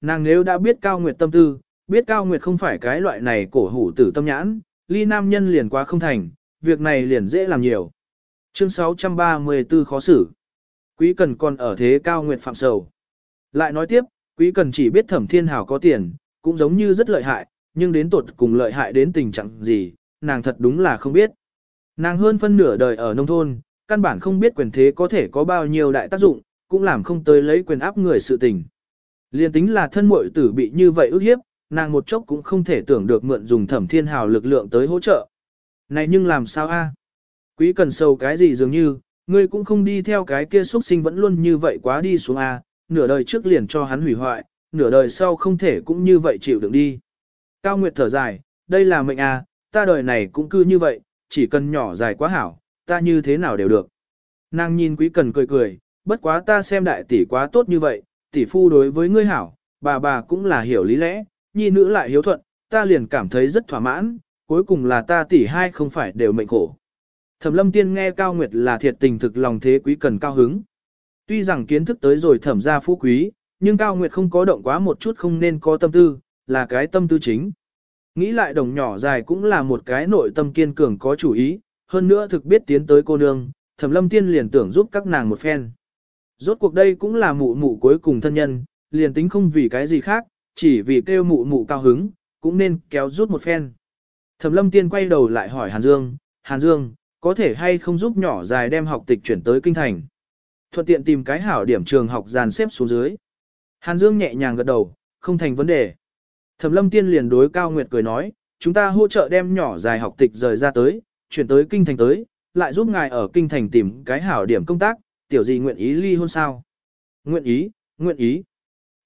Nàng nếu đã biết Cao Nguyệt tâm tư, biết Cao Nguyệt không phải cái loại này cổ hủ tử tâm nhãn, ly nam nhân liền quá không thành, việc này liền dễ làm nhiều. Chương 634 khó xử. Quý Cần còn ở thế Cao Nguyệt phạm sầu. Lại nói tiếp, Quý Cần chỉ biết Thẩm Thiên Hảo có tiền, cũng giống như rất lợi hại, nhưng đến tột cùng lợi hại đến tình trạng gì, nàng thật đúng là không biết. Nàng hơn phân nửa đời ở nông thôn, căn bản không biết quyền thế có thể có bao nhiêu đại tác dụng, cũng làm không tới lấy quyền áp người sự tình. Liên tính là thân muội tử bị như vậy ức hiếp, nàng một chốc cũng không thể tưởng được mượn dùng thẩm thiên hào lực lượng tới hỗ trợ. Này nhưng làm sao a? Quý cần sâu cái gì dường như, ngươi cũng không đi theo cái kia xuất sinh vẫn luôn như vậy quá đi xuống a, nửa đời trước liền cho hắn hủy hoại, nửa đời sau không thể cũng như vậy chịu đựng đi. Cao Nguyệt thở dài, đây là mệnh a, ta đời này cũng cứ như vậy, chỉ cần nhỏ dài quá hảo, ta như thế nào đều được. Nàng nhìn quý cần cười cười, bất quá ta xem đại tỷ quá tốt như vậy, tỷ phu đối với ngươi hảo, bà bà cũng là hiểu lý lẽ, nhi nữ lại hiếu thuận, ta liền cảm thấy rất thỏa mãn, cuối cùng là ta tỷ hai không phải đều mệnh khổ. Thẩm lâm tiên nghe Cao Nguyệt là thiệt tình thực lòng thế quý cần cao hứng. Tuy rằng kiến thức tới rồi thẩm gia phú quý, nhưng Cao Nguyệt không có động quá một chút không nên có tâm tư, là cái tâm tư chính. Nghĩ lại đồng nhỏ dài cũng là một cái nội tâm kiên cường có chủ ý, hơn nữa thực biết tiến tới cô nương, thẩm lâm tiên liền tưởng giúp các nàng một phen. Rốt cuộc đây cũng là mụ mụ cuối cùng thân nhân, liền tính không vì cái gì khác, chỉ vì kêu mụ mụ cao hứng, cũng nên kéo rút một phen. Thẩm lâm tiên quay đầu lại hỏi Hàn Dương, Hàn Dương, có thể hay không giúp nhỏ dài đem học tịch chuyển tới kinh thành. Thuận tiện tìm cái hảo điểm trường học dàn xếp xuống dưới. Hàn Dương nhẹ nhàng gật đầu, không thành vấn đề. Thẩm lâm tiên liền đối Cao Nguyệt cười nói, chúng ta hỗ trợ đem nhỏ dài học tịch rời ra tới, chuyển tới kinh thành tới, lại giúp ngài ở kinh thành tìm cái hảo điểm công tác, tiểu gì nguyện ý ly hôn sao? Nguyện ý, nguyện ý.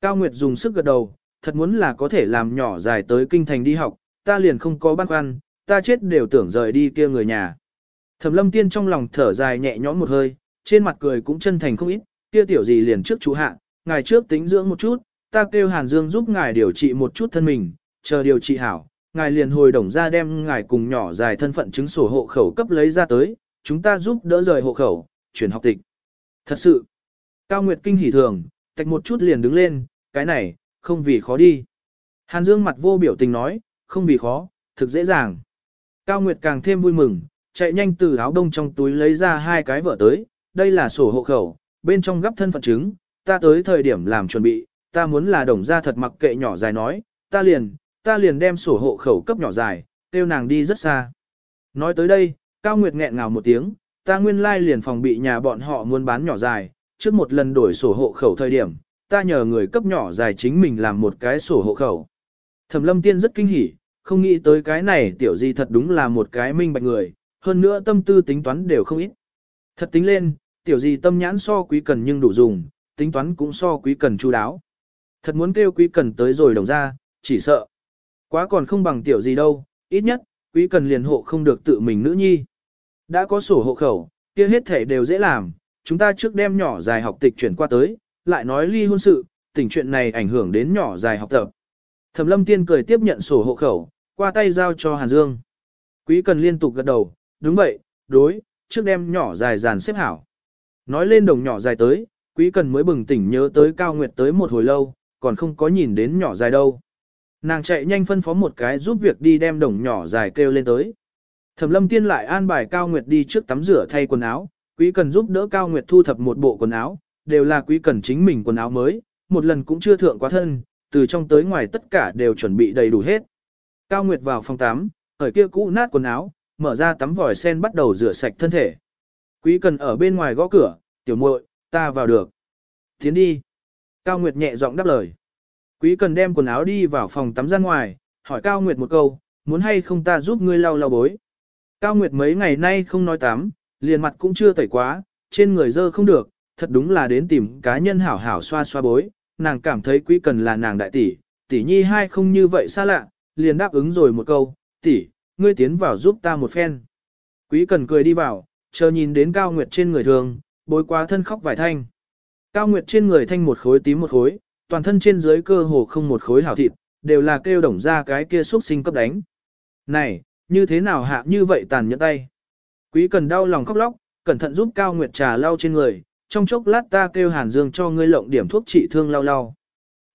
Cao Nguyệt dùng sức gật đầu, thật muốn là có thể làm nhỏ dài tới kinh thành đi học, ta liền không có băn khoăn, ta chết đều tưởng rời đi kia người nhà. Thẩm lâm tiên trong lòng thở dài nhẹ nhõm một hơi, trên mặt cười cũng chân thành không ít, kia tiểu gì liền trước chú hạ, ngài trước tính dưỡng một chút, ta kêu Hàn Dương giúp ngài điều trị một chút thân mình, chờ điều trị hảo, ngài liền hồi đồng ra đem ngài cùng nhỏ dài thân phận chứng sổ hộ khẩu cấp lấy ra tới, chúng ta giúp đỡ rời hộ khẩu, chuyển học tịch. Thật sự, Cao Nguyệt kinh hỉ thường, tạch một chút liền đứng lên, cái này, không vì khó đi. Hàn Dương mặt vô biểu tình nói, không vì khó, thực dễ dàng. Cao Nguyệt càng thêm vui mừng, chạy nhanh từ áo đông trong túi lấy ra hai cái vợ tới, đây là sổ hộ khẩu, bên trong gấp thân phận chứng, ta tới thời điểm làm chuẩn bị, ta muốn là đồng ra thật mặc kệ nhỏ dài nói, ta liền, ta liền đem sổ hộ khẩu cấp nhỏ dài, tiêu nàng đi rất xa. Nói tới đây, Cao Nguyệt nghẹn ngào một tiếng, ta nguyên lai liền phòng bị nhà bọn họ muốn bán nhỏ dài, trước một lần đổi sổ hộ khẩu thời điểm, ta nhờ người cấp nhỏ dài chính mình làm một cái sổ hộ khẩu. Thẩm lâm tiên rất kinh hỉ, không nghĩ tới cái này tiểu di thật đúng là một cái minh bạch người, hơn nữa tâm tư tính toán đều không ít. Thật tính lên, tiểu di tâm nhãn so quý cần nhưng đủ dùng, tính toán cũng so quý cần chu đáo. Thật muốn kêu quý cần tới rồi đồng ra, chỉ sợ. Quá còn không bằng tiểu gì đâu, ít nhất, quý cần liền hộ không được tự mình nữ nhi. Đã có sổ hộ khẩu, kia hết thể đều dễ làm, chúng ta trước đem nhỏ dài học tịch chuyển qua tới, lại nói ly hôn sự, tình chuyện này ảnh hưởng đến nhỏ dài học tập. Thẩm lâm tiên cười tiếp nhận sổ hộ khẩu, qua tay giao cho Hàn Dương. Quý cần liên tục gật đầu, đúng vậy, đối, trước đem nhỏ dài dàn xếp hảo. Nói lên đồng nhỏ dài tới, quý cần mới bừng tỉnh nhớ tới cao nguyệt tới một hồi lâu, còn không có nhìn đến nhỏ dài đâu. Nàng chạy nhanh phân phó một cái giúp việc đi đem đồng nhỏ dài kêu lên tới. Thẩm lâm tiên lại an bài Cao Nguyệt đi trước tắm rửa thay quần áo, quý cần giúp đỡ Cao Nguyệt thu thập một bộ quần áo, đều là quý cần chính mình quần áo mới, một lần cũng chưa thượng quá thân, từ trong tới ngoài tất cả đều chuẩn bị đầy đủ hết. Cao Nguyệt vào phòng tắm, ở kia cũ nát quần áo, mở ra tắm vòi sen bắt đầu rửa sạch thân thể. Quý cần ở bên ngoài gõ cửa, tiểu muội, ta vào được. Tiến đi. Cao Nguyệt nhẹ giọng đáp lời. Quý cần đem quần áo đi vào phòng tắm ra ngoài, hỏi Cao Nguyệt một câu, muốn hay không ta giúp ngươi lau lau bối. Cao Nguyệt mấy ngày nay không nói tắm, liền mặt cũng chưa tẩy quá, trên người dơ không được, thật đúng là đến tìm cá nhân hảo hảo xoa xoa bối, nàng cảm thấy quý cần là nàng đại tỷ, tỷ nhi hai không như vậy xa lạ, liền đáp ứng rồi một câu, tỷ, ngươi tiến vào giúp ta một phen. Quý cần cười đi vào, chờ nhìn đến Cao Nguyệt trên người thường, bối quá thân khóc vài thanh. Cao Nguyệt trên người thanh một khối tím một khối, toàn thân trên dưới cơ hồ không một khối hảo thịt, đều là kêu đồng ra cái kia xuất sinh cấp đánh. Này, như thế nào hạ như vậy tàn nhẫn tay? Quý cần đau lòng khóc lóc, cẩn thận giúp Cao Nguyệt trà lau trên người, trong chốc lát ta kêu Hàn Dương cho ngươi lộng điểm thuốc trị thương lau lau.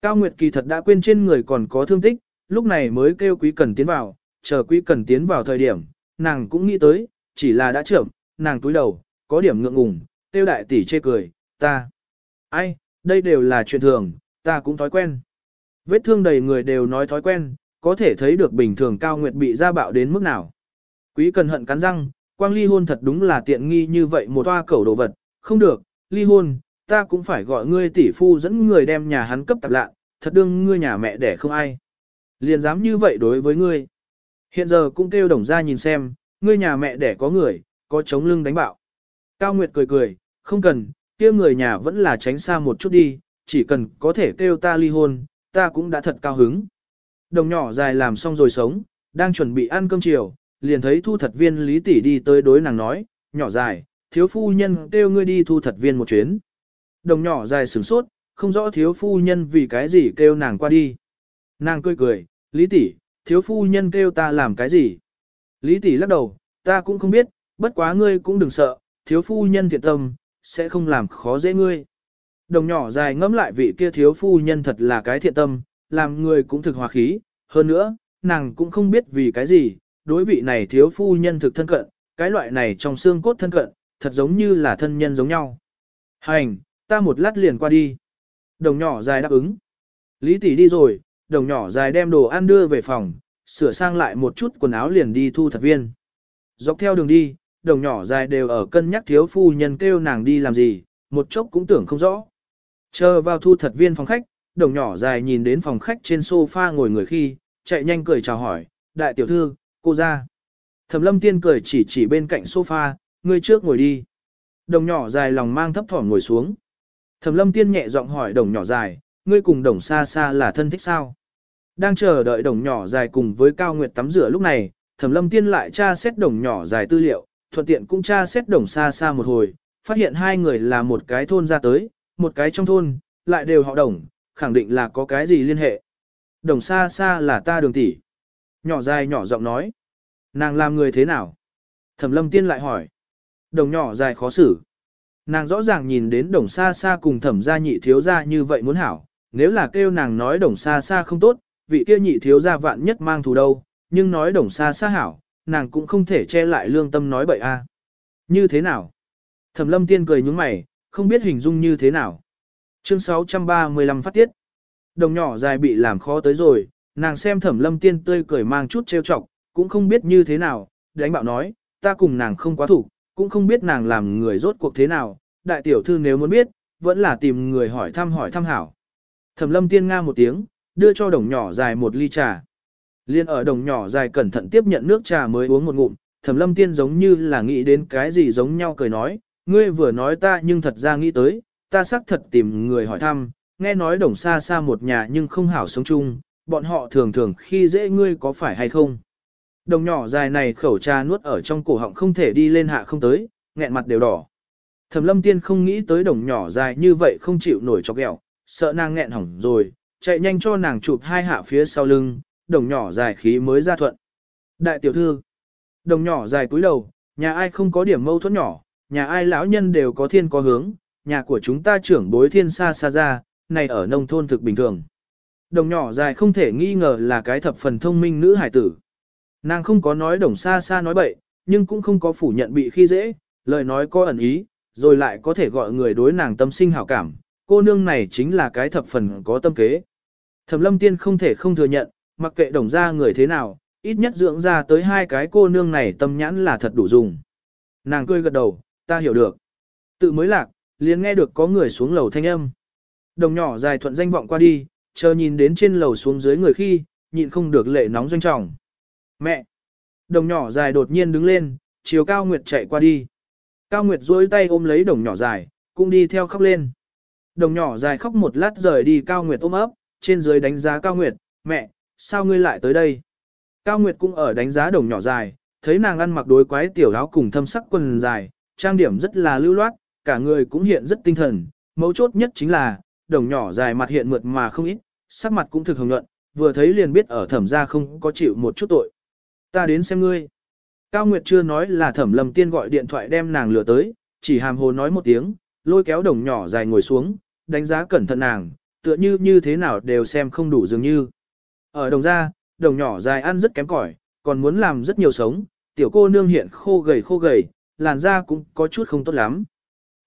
Cao Nguyệt kỳ thật đã quên trên người còn có thương tích, lúc này mới kêu quý cần tiến vào, chờ quý cần tiến vào thời điểm, nàng cũng nghĩ tới, chỉ là đã trưởng, nàng túi đầu, có điểm ngượng ngùng, tiêu đại tỷ chê cười, ta. Ai, đây đều là chuyện thường, ta cũng thói quen. Vết thương đầy người đều nói thói quen, có thể thấy được bình thường Cao Nguyệt bị ra bạo đến mức nào. Quý cần hận cắn răng, quang ly hôn thật đúng là tiện nghi như vậy một toa cẩu đồ vật, không được, ly hôn, ta cũng phải gọi ngươi tỷ phu dẫn người đem nhà hắn cấp tạp lạ, thật đương ngươi nhà mẹ đẻ không ai. Liền dám như vậy đối với ngươi. Hiện giờ cũng kêu đồng ra nhìn xem, ngươi nhà mẹ đẻ có người, có chống lưng đánh bạo. Cao Nguyệt cười cười, không cần, kia người nhà vẫn là tránh xa một chút đi, chỉ cần có thể kêu ta ly hôn, ta cũng đã thật cao hứng. Đồng nhỏ dài làm xong rồi sống, đang chuẩn bị ăn cơm chiều, liền thấy thu thật viên lý tỷ đi tới đối nàng nói, nhỏ dài, thiếu phu nhân kêu ngươi đi thu thật viên một chuyến. Đồng nhỏ dài sửng sốt, không rõ thiếu phu nhân vì cái gì kêu nàng qua đi. Nàng cười cười, lý tỷ, thiếu phu nhân kêu ta làm cái gì? Lý tỷ lắc đầu, ta cũng không biết, bất quá ngươi cũng đừng sợ, thiếu phu nhân thiện tâm, sẽ không làm khó dễ ngươi. Đồng nhỏ dài ngẫm lại vị kia thiếu phu nhân thật là cái thiện tâm, làm người cũng thực hòa khí, hơn nữa, nàng cũng không biết vì cái gì, đối vị này thiếu phu nhân thực thân cận, cái loại này trong xương cốt thân cận, thật giống như là thân nhân giống nhau. Hành, ta một lát liền qua đi. Đồng nhỏ dài đáp ứng. Lý tỷ đi rồi, đồng nhỏ dài đem đồ ăn đưa về phòng, sửa sang lại một chút quần áo liền đi thu thật viên. Dọc theo đường đi, đồng nhỏ dài đều ở cân nhắc thiếu phu nhân kêu nàng đi làm gì, một chốc cũng tưởng không rõ. Chờ vào thu thật viên phòng khách, đồng nhỏ dài nhìn đến phòng khách trên sofa ngồi người khi, chạy nhanh cười chào hỏi, đại tiểu thư, cô ra. Thẩm lâm tiên cười chỉ chỉ bên cạnh sofa, ngươi trước ngồi đi. Đồng nhỏ dài lòng mang thấp thỏm ngồi xuống. Thẩm lâm tiên nhẹ giọng hỏi đồng nhỏ dài, ngươi cùng đồng xa xa là thân thích sao? Đang chờ đợi đồng nhỏ dài cùng với cao nguyệt tắm rửa lúc này, thẩm lâm tiên lại tra xét đồng nhỏ dài tư liệu, thuận tiện cũng tra xét đồng xa xa một hồi, phát hiện hai người là một cái thôn ra tới, một cái trong thôn, lại đều họ đồng, khẳng định là có cái gì liên hệ. Đồng xa xa là ta đường tỷ. Nhỏ dài nhỏ giọng nói. Nàng làm người thế nào? Thẩm lâm tiên lại hỏi. Đồng nhỏ dài khó xử. Nàng rõ ràng nhìn đến đồng xa xa cùng thẩm gia nhị thiếu gia như vậy muốn hảo. Nếu là kêu nàng nói đồng xa xa không tốt, vị kia nhị thiếu gia vạn nhất mang thù đâu. Nhưng nói đồng xa xa hảo, nàng cũng không thể che lại lương tâm nói bậy a. Như thế nào? Thẩm lâm tiên cười nhúng mày, không biết hình dung như thế nào. Chương 635 phát tiết. Đồng nhỏ dài bị làm khó tới rồi, nàng xem thẩm lâm tiên tươi cười mang chút trêu chọc, cũng không biết như thế nào, đánh bạo nói, ta cùng nàng không quá thủ, cũng không biết nàng làm người rốt cuộc thế nào, đại tiểu thư nếu muốn biết, vẫn là tìm người hỏi thăm hỏi thăm hảo. Thẩm lâm tiên nga một tiếng, đưa cho đồng nhỏ dài một ly trà. Liên ở đồng nhỏ dài cẩn thận tiếp nhận nước trà mới uống một ngụm, thẩm lâm tiên giống như là nghĩ đến cái gì giống nhau cười nói, ngươi vừa nói ta nhưng thật ra nghĩ tới, ta xác thật tìm người hỏi thăm, nghe nói đồng xa xa một nhà nhưng không hảo sống chung, bọn họ thường thường khi dễ ngươi có phải hay không. Đồng nhỏ dài này khẩu trà nuốt ở trong cổ họng không thể đi lên hạ không tới, nghẹn mặt đều đỏ. Thẩm lâm tiên không nghĩ tới đồng nhỏ dài như vậy không chịu nổi cho ghẹo, sợ nàng nghẹn hỏng rồi, chạy nhanh cho nàng chụp hai hạ phía sau lưng, đồng nhỏ dài khí mới ra thuận. Đại tiểu thư, đồng nhỏ dài cúi đầu, nhà ai không có điểm mâu thuẫn nhỏ, nhà ai lão nhân đều có thiên có hướng, nhà của chúng ta trưởng bối thiên xa xa ra, này ở nông thôn thực bình thường. Đồng nhỏ dài không thể nghi ngờ là cái thập phần thông minh nữ hải tử. Nàng không có nói đồng xa xa nói bậy, nhưng cũng không có phủ nhận bị khi dễ, lời nói có ẩn ý, rồi lại có thể gọi người đối nàng tâm sinh hảo cảm. Cô nương này chính là cái thập phần có tâm kế. Thẩm lâm tiên không thể không thừa nhận, mặc kệ đồng ra người thế nào, ít nhất dưỡng ra tới hai cái cô nương này tâm nhãn là thật đủ dùng. Nàng cười gật đầu, ta hiểu được. Tự mới lạc, liền nghe được có người xuống lầu thanh âm. Đồng nhỏ dài thuận danh vọng qua đi, chờ nhìn đến trên lầu xuống dưới người khi, nhịn không được lệ nóng doanh trọng. Mẹ! Đồng nhỏ dài đột nhiên đứng lên, chiều Cao Nguyệt chạy qua đi. Cao Nguyệt duỗi tay ôm lấy đồng nhỏ dài, cũng đi theo khóc lên. Đồng nhỏ dài khóc một lát rời đi Cao Nguyệt ôm ấp, trên dưới đánh giá Cao Nguyệt, mẹ, sao ngươi lại tới đây? Cao Nguyệt cũng ở đánh giá đồng nhỏ dài, thấy nàng ăn mặc đối quái tiểu áo cùng thâm sắc quần dài, trang điểm rất là lưu loát, cả người cũng hiện rất tinh thần, mấu chốt nhất chính là, đồng nhỏ dài mặt hiện mượt mà không ít, sắc mặt cũng thực hồng nhuận, vừa thấy liền biết ở thẩm gia không có chịu một chút tội. Ta đến xem ngươi. Cao Nguyệt chưa nói là thẩm lầm tiên gọi điện thoại đem nàng lừa tới, chỉ hàm hồ nói một tiếng, lôi kéo đồng nhỏ dài ngồi xuống, đánh giá cẩn thận nàng, tựa như như thế nào đều xem không đủ dường như. Ở đồng gia, đồng nhỏ dài ăn rất kém cỏi, còn muốn làm rất nhiều sống, tiểu cô nương hiện khô gầy khô gầy, làn da cũng có chút không tốt lắm.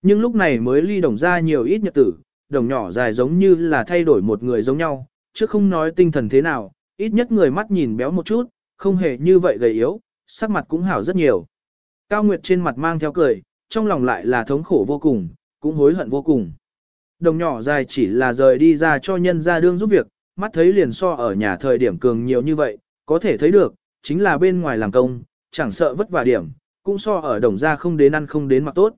Nhưng lúc này mới ly đồng ra nhiều ít nhật tử, đồng nhỏ dài giống như là thay đổi một người giống nhau, chứ không nói tinh thần thế nào, ít nhất người mắt nhìn béo một chút, không hề như vậy gầy yếu, sắc mặt cũng hảo rất nhiều. Cao Nguyệt trên mặt mang theo cười, trong lòng lại là thống khổ vô cùng, cũng hối hận vô cùng. Đồng nhỏ dài chỉ là rời đi ra cho nhân ra đương giúp việc, mắt thấy liền so ở nhà thời điểm cường nhiều như vậy, có thể thấy được, chính là bên ngoài làm công, chẳng sợ vất vả điểm, cũng so ở đồng ra không đến ăn không đến mặc tốt.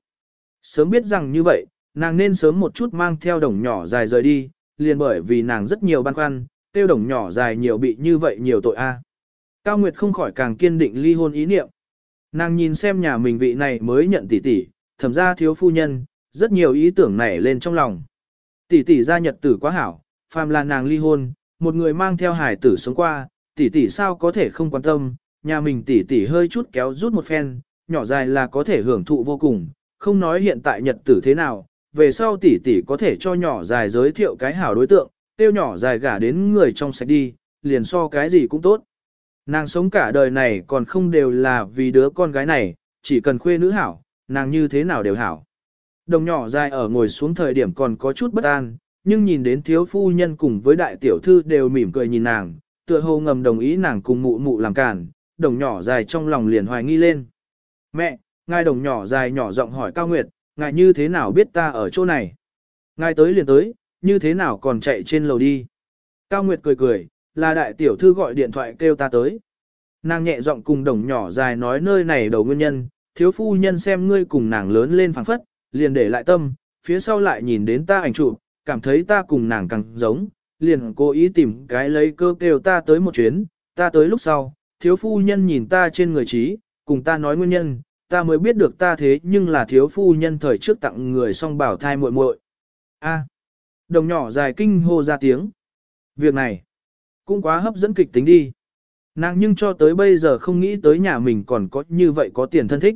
Sớm biết rằng như vậy, nàng nên sớm một chút mang theo đồng nhỏ dài rời đi, liền bởi vì nàng rất nhiều băn khoăn, tiêu đồng nhỏ dài nhiều bị như vậy nhiều tội a. Cao Nguyệt không khỏi càng kiên định ly hôn ý niệm. Nàng nhìn xem nhà mình vị này mới nhận tỷ tỷ, thẩm ra thiếu phu nhân, rất nhiều ý tưởng nảy lên trong lòng. Tỷ tỷ gia nhật tử quá hảo, phàm là nàng ly hôn, một người mang theo hải tử sống qua, tỷ tỷ sao có thể không quan tâm, nhà mình tỷ tỷ hơi chút kéo rút một phen, nhỏ dài là có thể hưởng thụ vô cùng, không nói hiện tại nhật tử thế nào, về sau tỷ tỷ có thể cho nhỏ dài giới thiệu cái hảo đối tượng, tiêu nhỏ dài gả đến người trong sạch đi, liền so cái gì cũng tốt. Nàng sống cả đời này còn không đều là vì đứa con gái này, chỉ cần khuê nữ hảo, nàng như thế nào đều hảo. Đồng nhỏ dài ở ngồi xuống thời điểm còn có chút bất an, nhưng nhìn đến thiếu phu nhân cùng với đại tiểu thư đều mỉm cười nhìn nàng, tựa hồ ngầm đồng ý nàng cùng mụ mụ làm cản, đồng nhỏ dài trong lòng liền hoài nghi lên. Mẹ, ngài đồng nhỏ dài nhỏ giọng hỏi Cao Nguyệt, ngài như thế nào biết ta ở chỗ này? Ngài tới liền tới, như thế nào còn chạy trên lầu đi? Cao Nguyệt cười cười, là đại tiểu thư gọi điện thoại kêu ta tới. Nàng nhẹ giọng cùng đồng nhỏ dài nói nơi này đầu nguyên nhân, thiếu phu nhân xem ngươi cùng nàng lớn lên phảng phất, liền để lại tâm, phía sau lại nhìn đến ta ảnh chụp, cảm thấy ta cùng nàng càng giống, liền cố ý tìm cái lấy cơ kêu ta tới một chuyến, ta tới lúc sau, thiếu phu nhân nhìn ta trên người trí, cùng ta nói nguyên nhân, ta mới biết được ta thế nhưng là thiếu phu nhân thời trước tặng người song bảo thai muội muội. A. đồng nhỏ dài kinh hô ra tiếng. Việc này, cũng quá hấp dẫn kịch tính đi. Nàng nhưng cho tới bây giờ không nghĩ tới nhà mình còn có như vậy có tiền thân thích.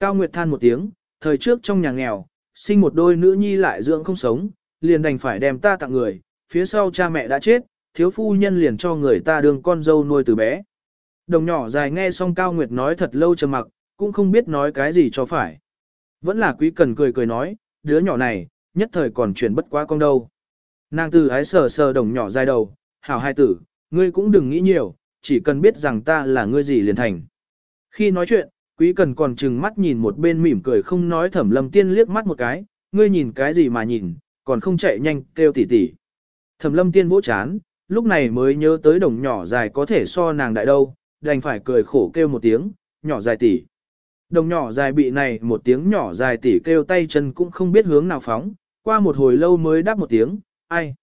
Cao Nguyệt than một tiếng, thời trước trong nhà nghèo, sinh một đôi nữ nhi lại dưỡng không sống, liền đành phải đem ta tặng người, phía sau cha mẹ đã chết, thiếu phu nhân liền cho người ta đương con dâu nuôi từ bé. Đồng nhỏ dài nghe xong Cao Nguyệt nói thật lâu trầm mặc, cũng không biết nói cái gì cho phải. Vẫn là quý cần cười cười nói, đứa nhỏ này, nhất thời còn chuyển bất quá con đâu. Nàng từ ái sờ sờ đồng nhỏ dài đầu, hảo hai tử, ngươi cũng đừng nghĩ nhiều, chỉ cần biết rằng ta là ngươi gì liền thành. Khi nói chuyện, quý cần còn chừng mắt nhìn một bên mỉm cười không nói thẩm lâm tiên liếc mắt một cái, ngươi nhìn cái gì mà nhìn, còn không chạy nhanh kêu tỉ tỉ. Thẩm lâm tiên vỗ chán, lúc này mới nhớ tới đồng nhỏ dài có thể so nàng đại đâu, đành phải cười khổ kêu một tiếng, nhỏ dài tỉ. Đồng nhỏ dài bị này một tiếng nhỏ dài tỉ kêu tay chân cũng không biết hướng nào phóng, qua một hồi lâu mới đáp một tiếng, ai.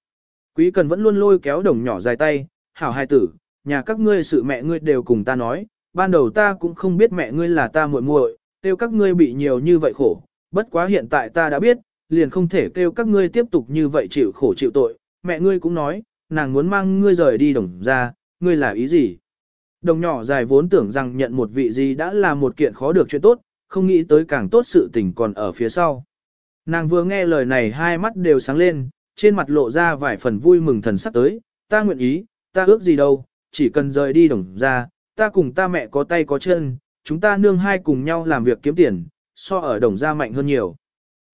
Quý cần vẫn luôn lôi kéo đồng nhỏ dài tay, hảo hai tử, nhà các ngươi sự mẹ ngươi đều cùng ta nói, ban đầu ta cũng không biết mẹ ngươi là ta muội muội, kêu các ngươi bị nhiều như vậy khổ, bất quá hiện tại ta đã biết, liền không thể kêu các ngươi tiếp tục như vậy chịu khổ chịu tội, mẹ ngươi cũng nói, nàng muốn mang ngươi rời đi đồng ra, ngươi là ý gì? Đồng nhỏ dài vốn tưởng rằng nhận một vị gì đã là một kiện khó được chuyện tốt, không nghĩ tới càng tốt sự tình còn ở phía sau. Nàng vừa nghe lời này hai mắt đều sáng lên, trên mặt lộ ra vài phần vui mừng thần sắc tới, ta nguyện ý, ta ước gì đâu, chỉ cần rời đi đồng ra, ta cùng ta mẹ có tay có chân, chúng ta nương hai cùng nhau làm việc kiếm tiền, so ở đồng gia mạnh hơn nhiều.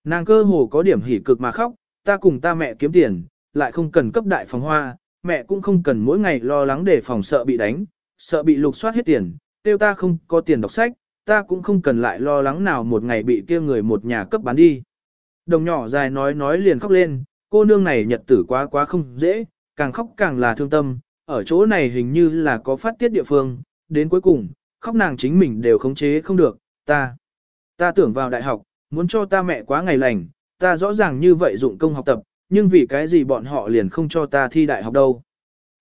Nàng cơ hồ có điểm hỉ cực mà khóc, ta cùng ta mẹ kiếm tiền, lại không cần cấp đại phòng hoa, mẹ cũng không cần mỗi ngày lo lắng để phòng sợ bị đánh, sợ bị lục soát hết tiền, tiêu ta không có tiền đọc sách, ta cũng không cần lại lo lắng nào một ngày bị kia người một nhà cấp bán đi. Đồng nhỏ dài nói nói liền khóc lên, cô nương này nhật tử quá quá không dễ, càng khóc càng là thương tâm, ở chỗ này hình như là có phát tiết địa phương, đến cuối cùng, khóc nàng chính mình đều khống chế không được, ta, ta tưởng vào đại học, muốn cho ta mẹ quá ngày lành, ta rõ ràng như vậy dụng công học tập, nhưng vì cái gì bọn họ liền không cho ta thi đại học đâu.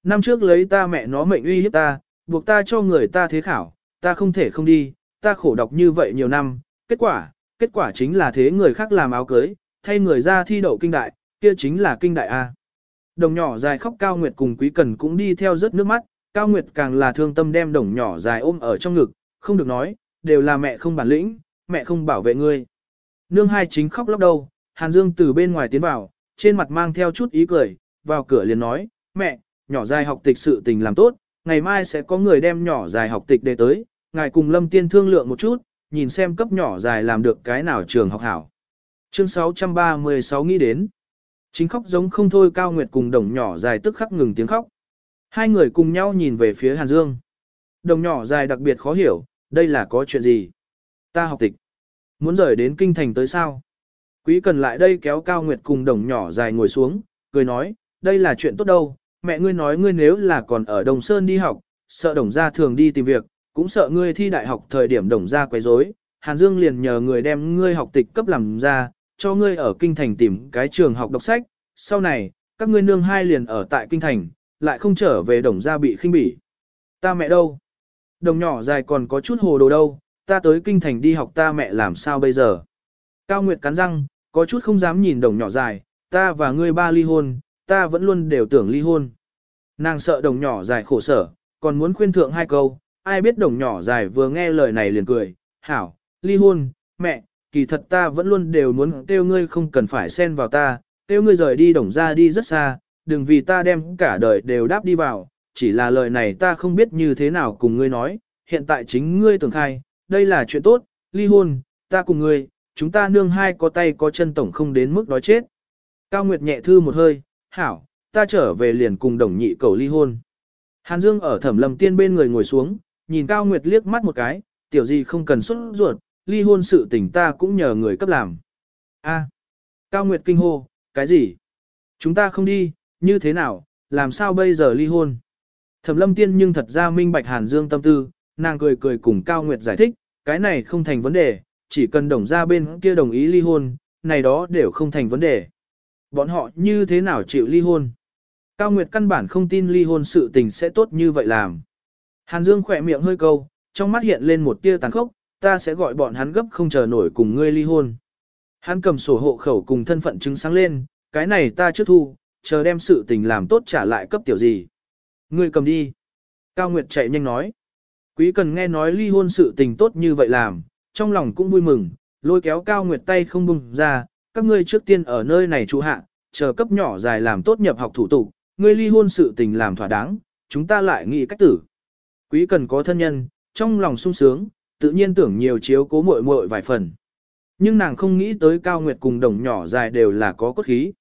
Năm trước lấy ta mẹ nó mệnh uy hiếp ta, buộc ta cho người ta thế khảo, ta không thể không đi, ta khổ đọc như vậy nhiều năm, kết quả, kết quả chính là thế người khác làm áo cưới, thay người ra thi đậu kinh đại, kia chính là kinh đại A. Đồng nhỏ dài khóc Cao Nguyệt cùng Quý Cần cũng đi theo rớt nước mắt, Cao Nguyệt càng là thương tâm đem đồng nhỏ dài ôm ở trong ngực, không được nói, đều là mẹ không bản lĩnh, mẹ không bảo vệ ngươi. Nương hai chính khóc lóc đâu, Hàn Dương từ bên ngoài tiến vào, trên mặt mang theo chút ý cười, vào cửa liền nói, mẹ, nhỏ dài học tịch sự tình làm tốt, ngày mai sẽ có người đem nhỏ dài học tịch để tới, ngài cùng Lâm Tiên thương lượng một chút, nhìn xem cấp nhỏ dài làm được cái nào trường học hảo. Chương 636 nghĩ đến. Chính khóc giống không thôi Cao Nguyệt cùng đồng nhỏ dài tức khắc ngừng tiếng khóc. Hai người cùng nhau nhìn về phía Hàn Dương. Đồng nhỏ dài đặc biệt khó hiểu, đây là có chuyện gì? Ta học tịch. Muốn rời đến kinh thành tới sao? Quý cần lại đây kéo Cao Nguyệt cùng đồng nhỏ dài ngồi xuống, cười nói, đây là chuyện tốt đâu, mẹ ngươi nói ngươi nếu là còn ở Đồng Sơn đi học, sợ đồng gia thường đi tìm việc, cũng sợ ngươi thi đại học thời điểm đồng gia quấy rối. Hàn Dương liền nhờ người đem ngươi học tịch cấp làm ra, cho ngươi ở kinh thành tìm cái trường học đọc sách, sau này, các ngươi nương hai liền ở tại kinh thành, lại không trở về đồng gia bị khinh bỉ. Ta mẹ đâu? Đồng nhỏ dài còn có chút hồ đồ đâu, ta tới kinh thành đi học ta mẹ làm sao bây giờ? Cao Nguyệt cắn răng, có chút không dám nhìn đồng nhỏ dài, ta và ngươi ba ly hôn, ta vẫn luôn đều tưởng ly hôn. Nàng sợ đồng nhỏ dài khổ sở, còn muốn khuyên thượng hai câu, ai biết đồng nhỏ dài vừa nghe lời này liền cười, hảo, ly hôn, mẹ, kỳ thật ta vẫn luôn đều muốn kêu ngươi không cần phải xen vào ta, kêu ngươi rời đi đồng ra đi rất xa, đừng vì ta đem cả đời đều đáp đi vào, chỉ là lời này ta không biết như thế nào cùng ngươi nói, hiện tại chính ngươi tưởng khai, đây là chuyện tốt, ly hôn, ta cùng ngươi, chúng ta nương hai có tay có chân tổng không đến mức đói chết. Cao Nguyệt nhẹ thư một hơi, hảo, ta trở về liền cùng đồng nhị cầu ly hôn. Hàn Dương ở thẩm lâm tiên bên người ngồi xuống, nhìn Cao Nguyệt liếc mắt một cái, tiểu gì không cần xuất ruột, ly hôn sự tình ta cũng nhờ người cấp làm. A, Cao Nguyệt kinh hô, cái gì? Chúng ta không đi, như thế nào, làm sao bây giờ ly hôn? Thẩm lâm tiên nhưng thật ra minh bạch Hàn Dương tâm tư, nàng cười cười cùng Cao Nguyệt giải thích, cái này không thành vấn đề, chỉ cần đồng ra bên kia đồng ý ly hôn, này đó đều không thành vấn đề. Bọn họ như thế nào chịu ly hôn? Cao Nguyệt căn bản không tin ly hôn sự tình sẽ tốt như vậy làm. Hàn Dương khỏe miệng hơi câu, trong mắt hiện lên một tia tàn khốc, ta sẽ gọi bọn hắn gấp không chờ nổi cùng ngươi ly hôn. Hắn cầm sổ hộ khẩu cùng thân phận chứng sáng lên, cái này ta trước thu, chờ đem sự tình làm tốt trả lại cấp tiểu gì. Ngươi cầm đi. Cao Nguyệt chạy nhanh nói. Quý cần nghe nói ly hôn sự tình tốt như vậy làm, trong lòng cũng vui mừng, lôi kéo Cao Nguyệt tay không bùng ra, các ngươi trước tiên ở nơi này trụ hạ, chờ cấp nhỏ dài làm tốt nhập học thủ tục, ngươi ly hôn sự tình làm thỏa đáng, chúng ta lại nghĩ cách tử. Quý cần có thân nhân, trong lòng sung sướng, tự nhiên tưởng nhiều chiếu cố muội muội vài phần. Nhưng nàng không nghĩ tới Cao Nguyệt cùng đồng nhỏ dài đều là có cốt khí.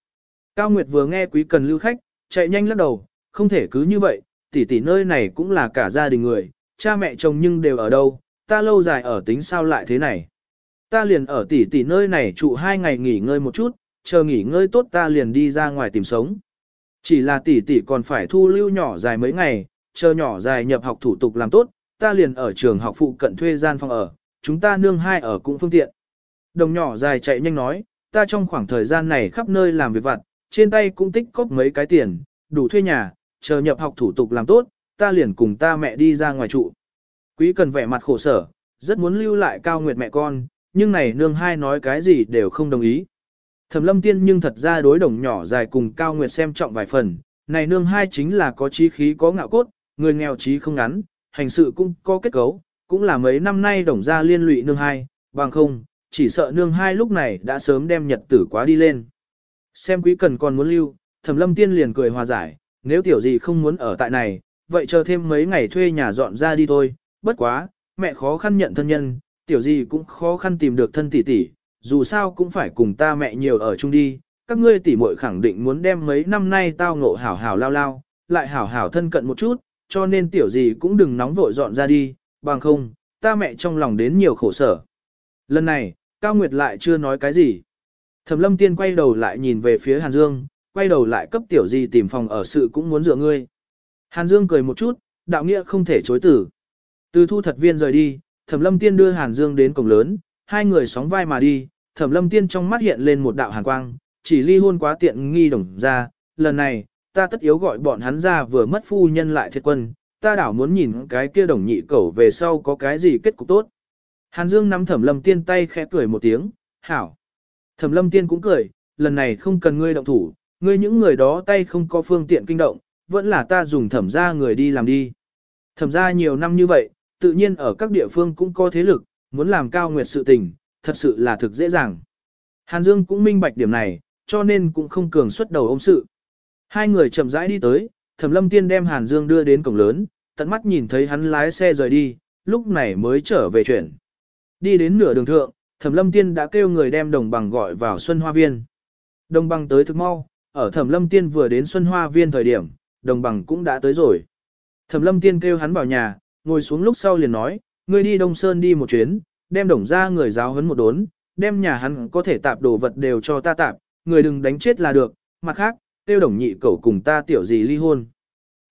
Cao Nguyệt vừa nghe quý cần lưu khách, chạy nhanh lắc đầu, không thể cứ như vậy, tỷ tỷ nơi này cũng là cả gia đình người, cha mẹ chồng nhưng đều ở đâu, ta lâu dài ở tính sao lại thế này. Ta liền ở tỷ tỷ nơi này trụ hai ngày nghỉ ngơi một chút, chờ nghỉ ngơi tốt ta liền đi ra ngoài tìm sống. Chỉ là tỷ tỷ còn phải thu lưu nhỏ dài mấy ngày, chờ nhỏ dài nhập học thủ tục làm tốt, ta liền ở trường học phụ cận thuê gian phòng ở, chúng ta nương hai ở cũng phương tiện. Đồng nhỏ dài chạy nhanh nói, ta trong khoảng thời gian này khắp nơi làm việc vặt, trên tay cũng tích cóp mấy cái tiền, đủ thuê nhà, chờ nhập học thủ tục làm tốt, ta liền cùng ta mẹ đi ra ngoài trụ. Quý cần vẻ mặt khổ sở, rất muốn lưu lại cao nguyệt mẹ con, nhưng này nương hai nói cái gì đều không đồng ý. Thẩm lâm tiên nhưng thật ra đối đồng nhỏ dài cùng cao nguyệt xem trọng vài phần, này nương hai chính là có trí khí có ngạo cốt, người nghèo trí không ngắn, hành sự cũng có kết cấu, cũng là mấy năm nay đồng gia liên lụy nương hai, bằng không, chỉ sợ nương hai lúc này đã sớm đem nhật tử quá đi lên. Xem quý cần còn muốn lưu, thẩm lâm tiên liền cười hòa giải, nếu tiểu gì không muốn ở tại này, vậy chờ thêm mấy ngày thuê nhà dọn ra đi thôi, bất quá, mẹ khó khăn nhận thân nhân, tiểu gì cũng khó khăn tìm được thân tỷ tỷ, dù sao cũng phải cùng ta mẹ nhiều ở chung đi, các ngươi tỷ muội khẳng định muốn đem mấy năm nay tao ngộ hảo hảo lao lao, lại hảo hảo thân cận một chút, cho nên tiểu gì cũng đừng nóng vội dọn ra đi, bằng không, ta mẹ trong lòng đến nhiều khổ sở. Lần này, Cao Nguyệt lại chưa nói cái gì. Thẩm lâm tiên quay đầu lại nhìn về phía Hàn Dương, quay đầu lại cấp tiểu gì tìm phòng ở sự cũng muốn dựa ngươi. Hàn Dương cười một chút, đạo nghĩa không thể chối tử. Từ thu thật viên rời đi, Thẩm lâm tiên đưa Hàn Dương đến cổng lớn, hai người sóng vai mà đi, Thẩm lâm tiên trong mắt hiện lên một đạo hàn quang, chỉ ly hôn quá tiện nghi đồng ra, lần này, ta tất yếu gọi bọn hắn ra vừa mất phu nhân lại thiệt quân, ta đảo muốn nhìn cái kia đồng nhị cẩu về sau có cái gì kết cục tốt. Hàn Dương nắm thẩm lâm tiên tay khẽ cười một tiếng, hảo. Thẩm lâm tiên cũng cười, lần này không cần ngươi động thủ, ngươi những người đó tay không có phương tiện kinh động, vẫn là ta dùng thẩm ra người đi làm đi. Thẩm ra nhiều năm như vậy, tự nhiên ở các địa phương cũng có thế lực, muốn làm cao nguyệt sự tình, thật sự là thực dễ dàng. Hàn Dương cũng minh bạch điểm này, cho nên cũng không cường xuất đầu ôm sự. Hai người chậm rãi đi tới, Thẩm Lâm Tiên đem Hàn Dương đưa đến cổng lớn, tận mắt nhìn thấy hắn lái xe rời đi, lúc này mới trở về chuyển. Đi đến nửa đường thượng, Thẩm Lâm Tiên đã kêu người đem đồng bằng gọi vào Xuân Hoa Viên. Đồng bằng tới thực mau, ở Thẩm Lâm Tiên vừa đến Xuân Hoa Viên thời điểm, đồng bằng cũng đã tới rồi. Thẩm Lâm Tiên kêu hắn vào nhà, ngồi xuống lúc sau liền nói, ngươi đi Đông Sơn đi một chuyến, đem đồng ra người giáo huấn một đốn, đem nhà hắn có thể tạp đồ vật đều cho ta tạp, người đừng đánh chết là được, mặt khác, tiêu đồng nhị cậu cùng ta tiểu gì ly hôn.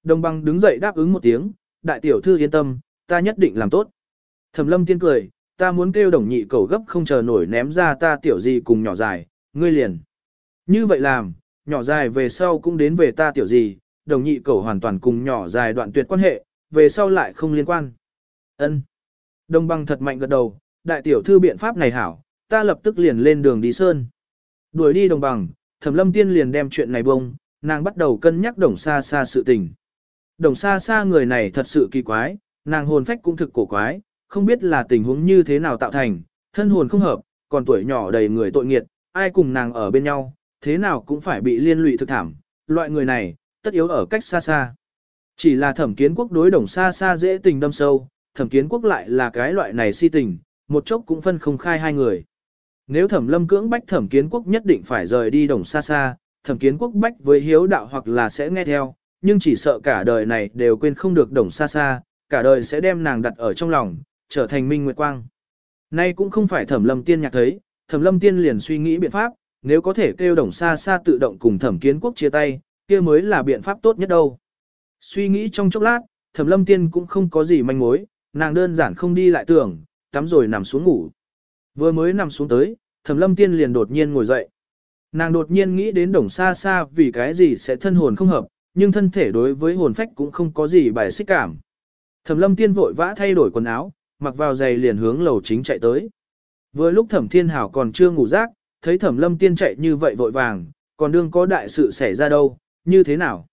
Đồng băng đứng dậy đáp ứng một tiếng, đại tiểu thư yên tâm, ta nhất định làm tốt. Thẩm lâm tiên cười, ta muốn kêu đồng nhị cầu gấp không chờ nổi ném ra ta tiểu gì cùng nhỏ dài, ngươi liền. Như vậy làm, nhỏ dài về sau cũng đến về ta tiểu gì, đồng nhị cầu hoàn toàn cùng nhỏ dài đoạn tuyệt quan hệ, về sau lại không liên quan. Ân. Đông băng thật mạnh gật đầu, đại tiểu thư biện pháp này hảo, ta lập tức liền lên đường đi sơn. Đuổi đi đồng bằng, thẩm lâm tiên liền đem chuyện này bông, nàng bắt đầu cân nhắc đồng xa xa sự tình. Đồng xa xa người này thật sự kỳ quái, nàng hồn phách cũng thực cổ quái, không biết là tình huống như thế nào tạo thành, thân hồn không hợp, còn tuổi nhỏ đầy người tội nghiệt, ai cùng nàng ở bên nhau, thế nào cũng phải bị liên lụy thực thảm, loại người này, tất yếu ở cách xa xa. Chỉ là thẩm kiến quốc đối đồng xa xa dễ tình đâm sâu, thẩm kiến quốc lại là cái loại này si tình, một chốc cũng phân không khai hai người. Nếu thẩm lâm cưỡng bách thẩm kiến quốc nhất định phải rời đi đồng xa xa, thẩm kiến quốc bách với hiếu đạo hoặc là sẽ nghe theo, nhưng chỉ sợ cả đời này đều quên không được đồng xa xa, cả đời sẽ đem nàng đặt ở trong lòng, trở thành minh nguyệt quang. Nay cũng không phải thẩm lâm tiên nhạc thấy, thẩm lâm tiên liền suy nghĩ biện pháp, nếu có thể kêu đồng xa xa tự động cùng thẩm kiến quốc chia tay, kia mới là biện pháp tốt nhất đâu. Suy nghĩ trong chốc lát, thẩm lâm tiên cũng không có gì manh mối, nàng đơn giản không đi lại tưởng, tắm rồi nằm xuống ngủ. Vừa mới nằm xuống tới, thẩm lâm tiên liền đột nhiên ngồi dậy. Nàng đột nhiên nghĩ đến đồng xa xa vì cái gì sẽ thân hồn không hợp, nhưng thân thể đối với hồn phách cũng không có gì bài xích cảm. Thẩm lâm tiên vội vã thay đổi quần áo, mặc vào giày liền hướng lầu chính chạy tới. Vừa lúc thẩm thiên hảo còn chưa ngủ rác, thấy thẩm lâm tiên chạy như vậy vội vàng, còn đương có đại sự xảy ra đâu, như thế nào?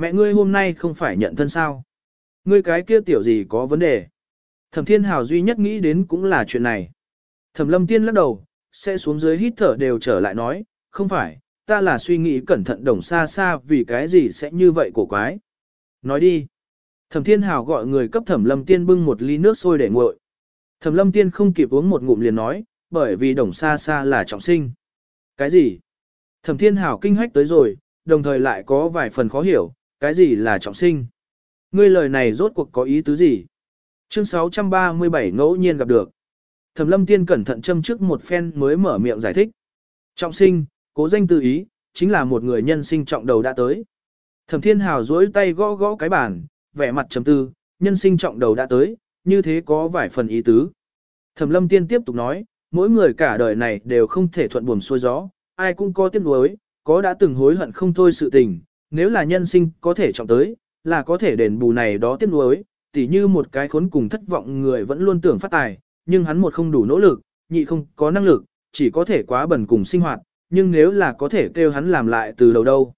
Mẹ ngươi hôm nay không phải nhận thân sao? Ngươi cái kia tiểu gì có vấn đề? Thẩm thiên hảo duy nhất nghĩ đến cũng là chuyện này. Thẩm lâm tiên lắc đầu, sẽ xuống dưới hít thở đều trở lại nói, không phải, ta là suy nghĩ cẩn thận đồng xa xa vì cái gì sẽ như vậy cổ quái. Nói đi. Thẩm thiên hào gọi người cấp thẩm lâm tiên bưng một ly nước sôi để nguội. Thẩm lâm tiên không kịp uống một ngụm liền nói, bởi vì đồng xa xa là trọng sinh. Cái gì? Thẩm thiên hào kinh hách tới rồi, đồng thời lại có vài phần khó hiểu, cái gì là trọng sinh? Ngươi lời này rốt cuộc có ý tứ gì? Chương 637 ngẫu nhiên gặp được. Thẩm lâm tiên cẩn thận châm trước một phen mới mở miệng giải thích. Trọng sinh, cố danh tư ý, chính là một người nhân sinh trọng đầu đã tới. Thẩm thiên hào duỗi tay gõ gõ cái bàn, vẻ mặt trầm tư, nhân sinh trọng đầu đã tới, như thế có vài phần ý tứ. Thẩm lâm tiên tiếp tục nói, mỗi người cả đời này đều không thể thuận buồm xuôi gió, ai cũng có tiếc nuối, có đã từng hối hận không thôi sự tình, nếu là nhân sinh có thể trọng tới, là có thể đền bù này đó tiếc nuối, tỉ như một cái khốn cùng thất vọng người vẫn luôn tưởng phát tài, nhưng hắn một không đủ nỗ lực, nhị không có năng lực, chỉ có thể quá bẩn cùng sinh hoạt, nhưng nếu là có thể kêu hắn làm lại từ đầu đâu.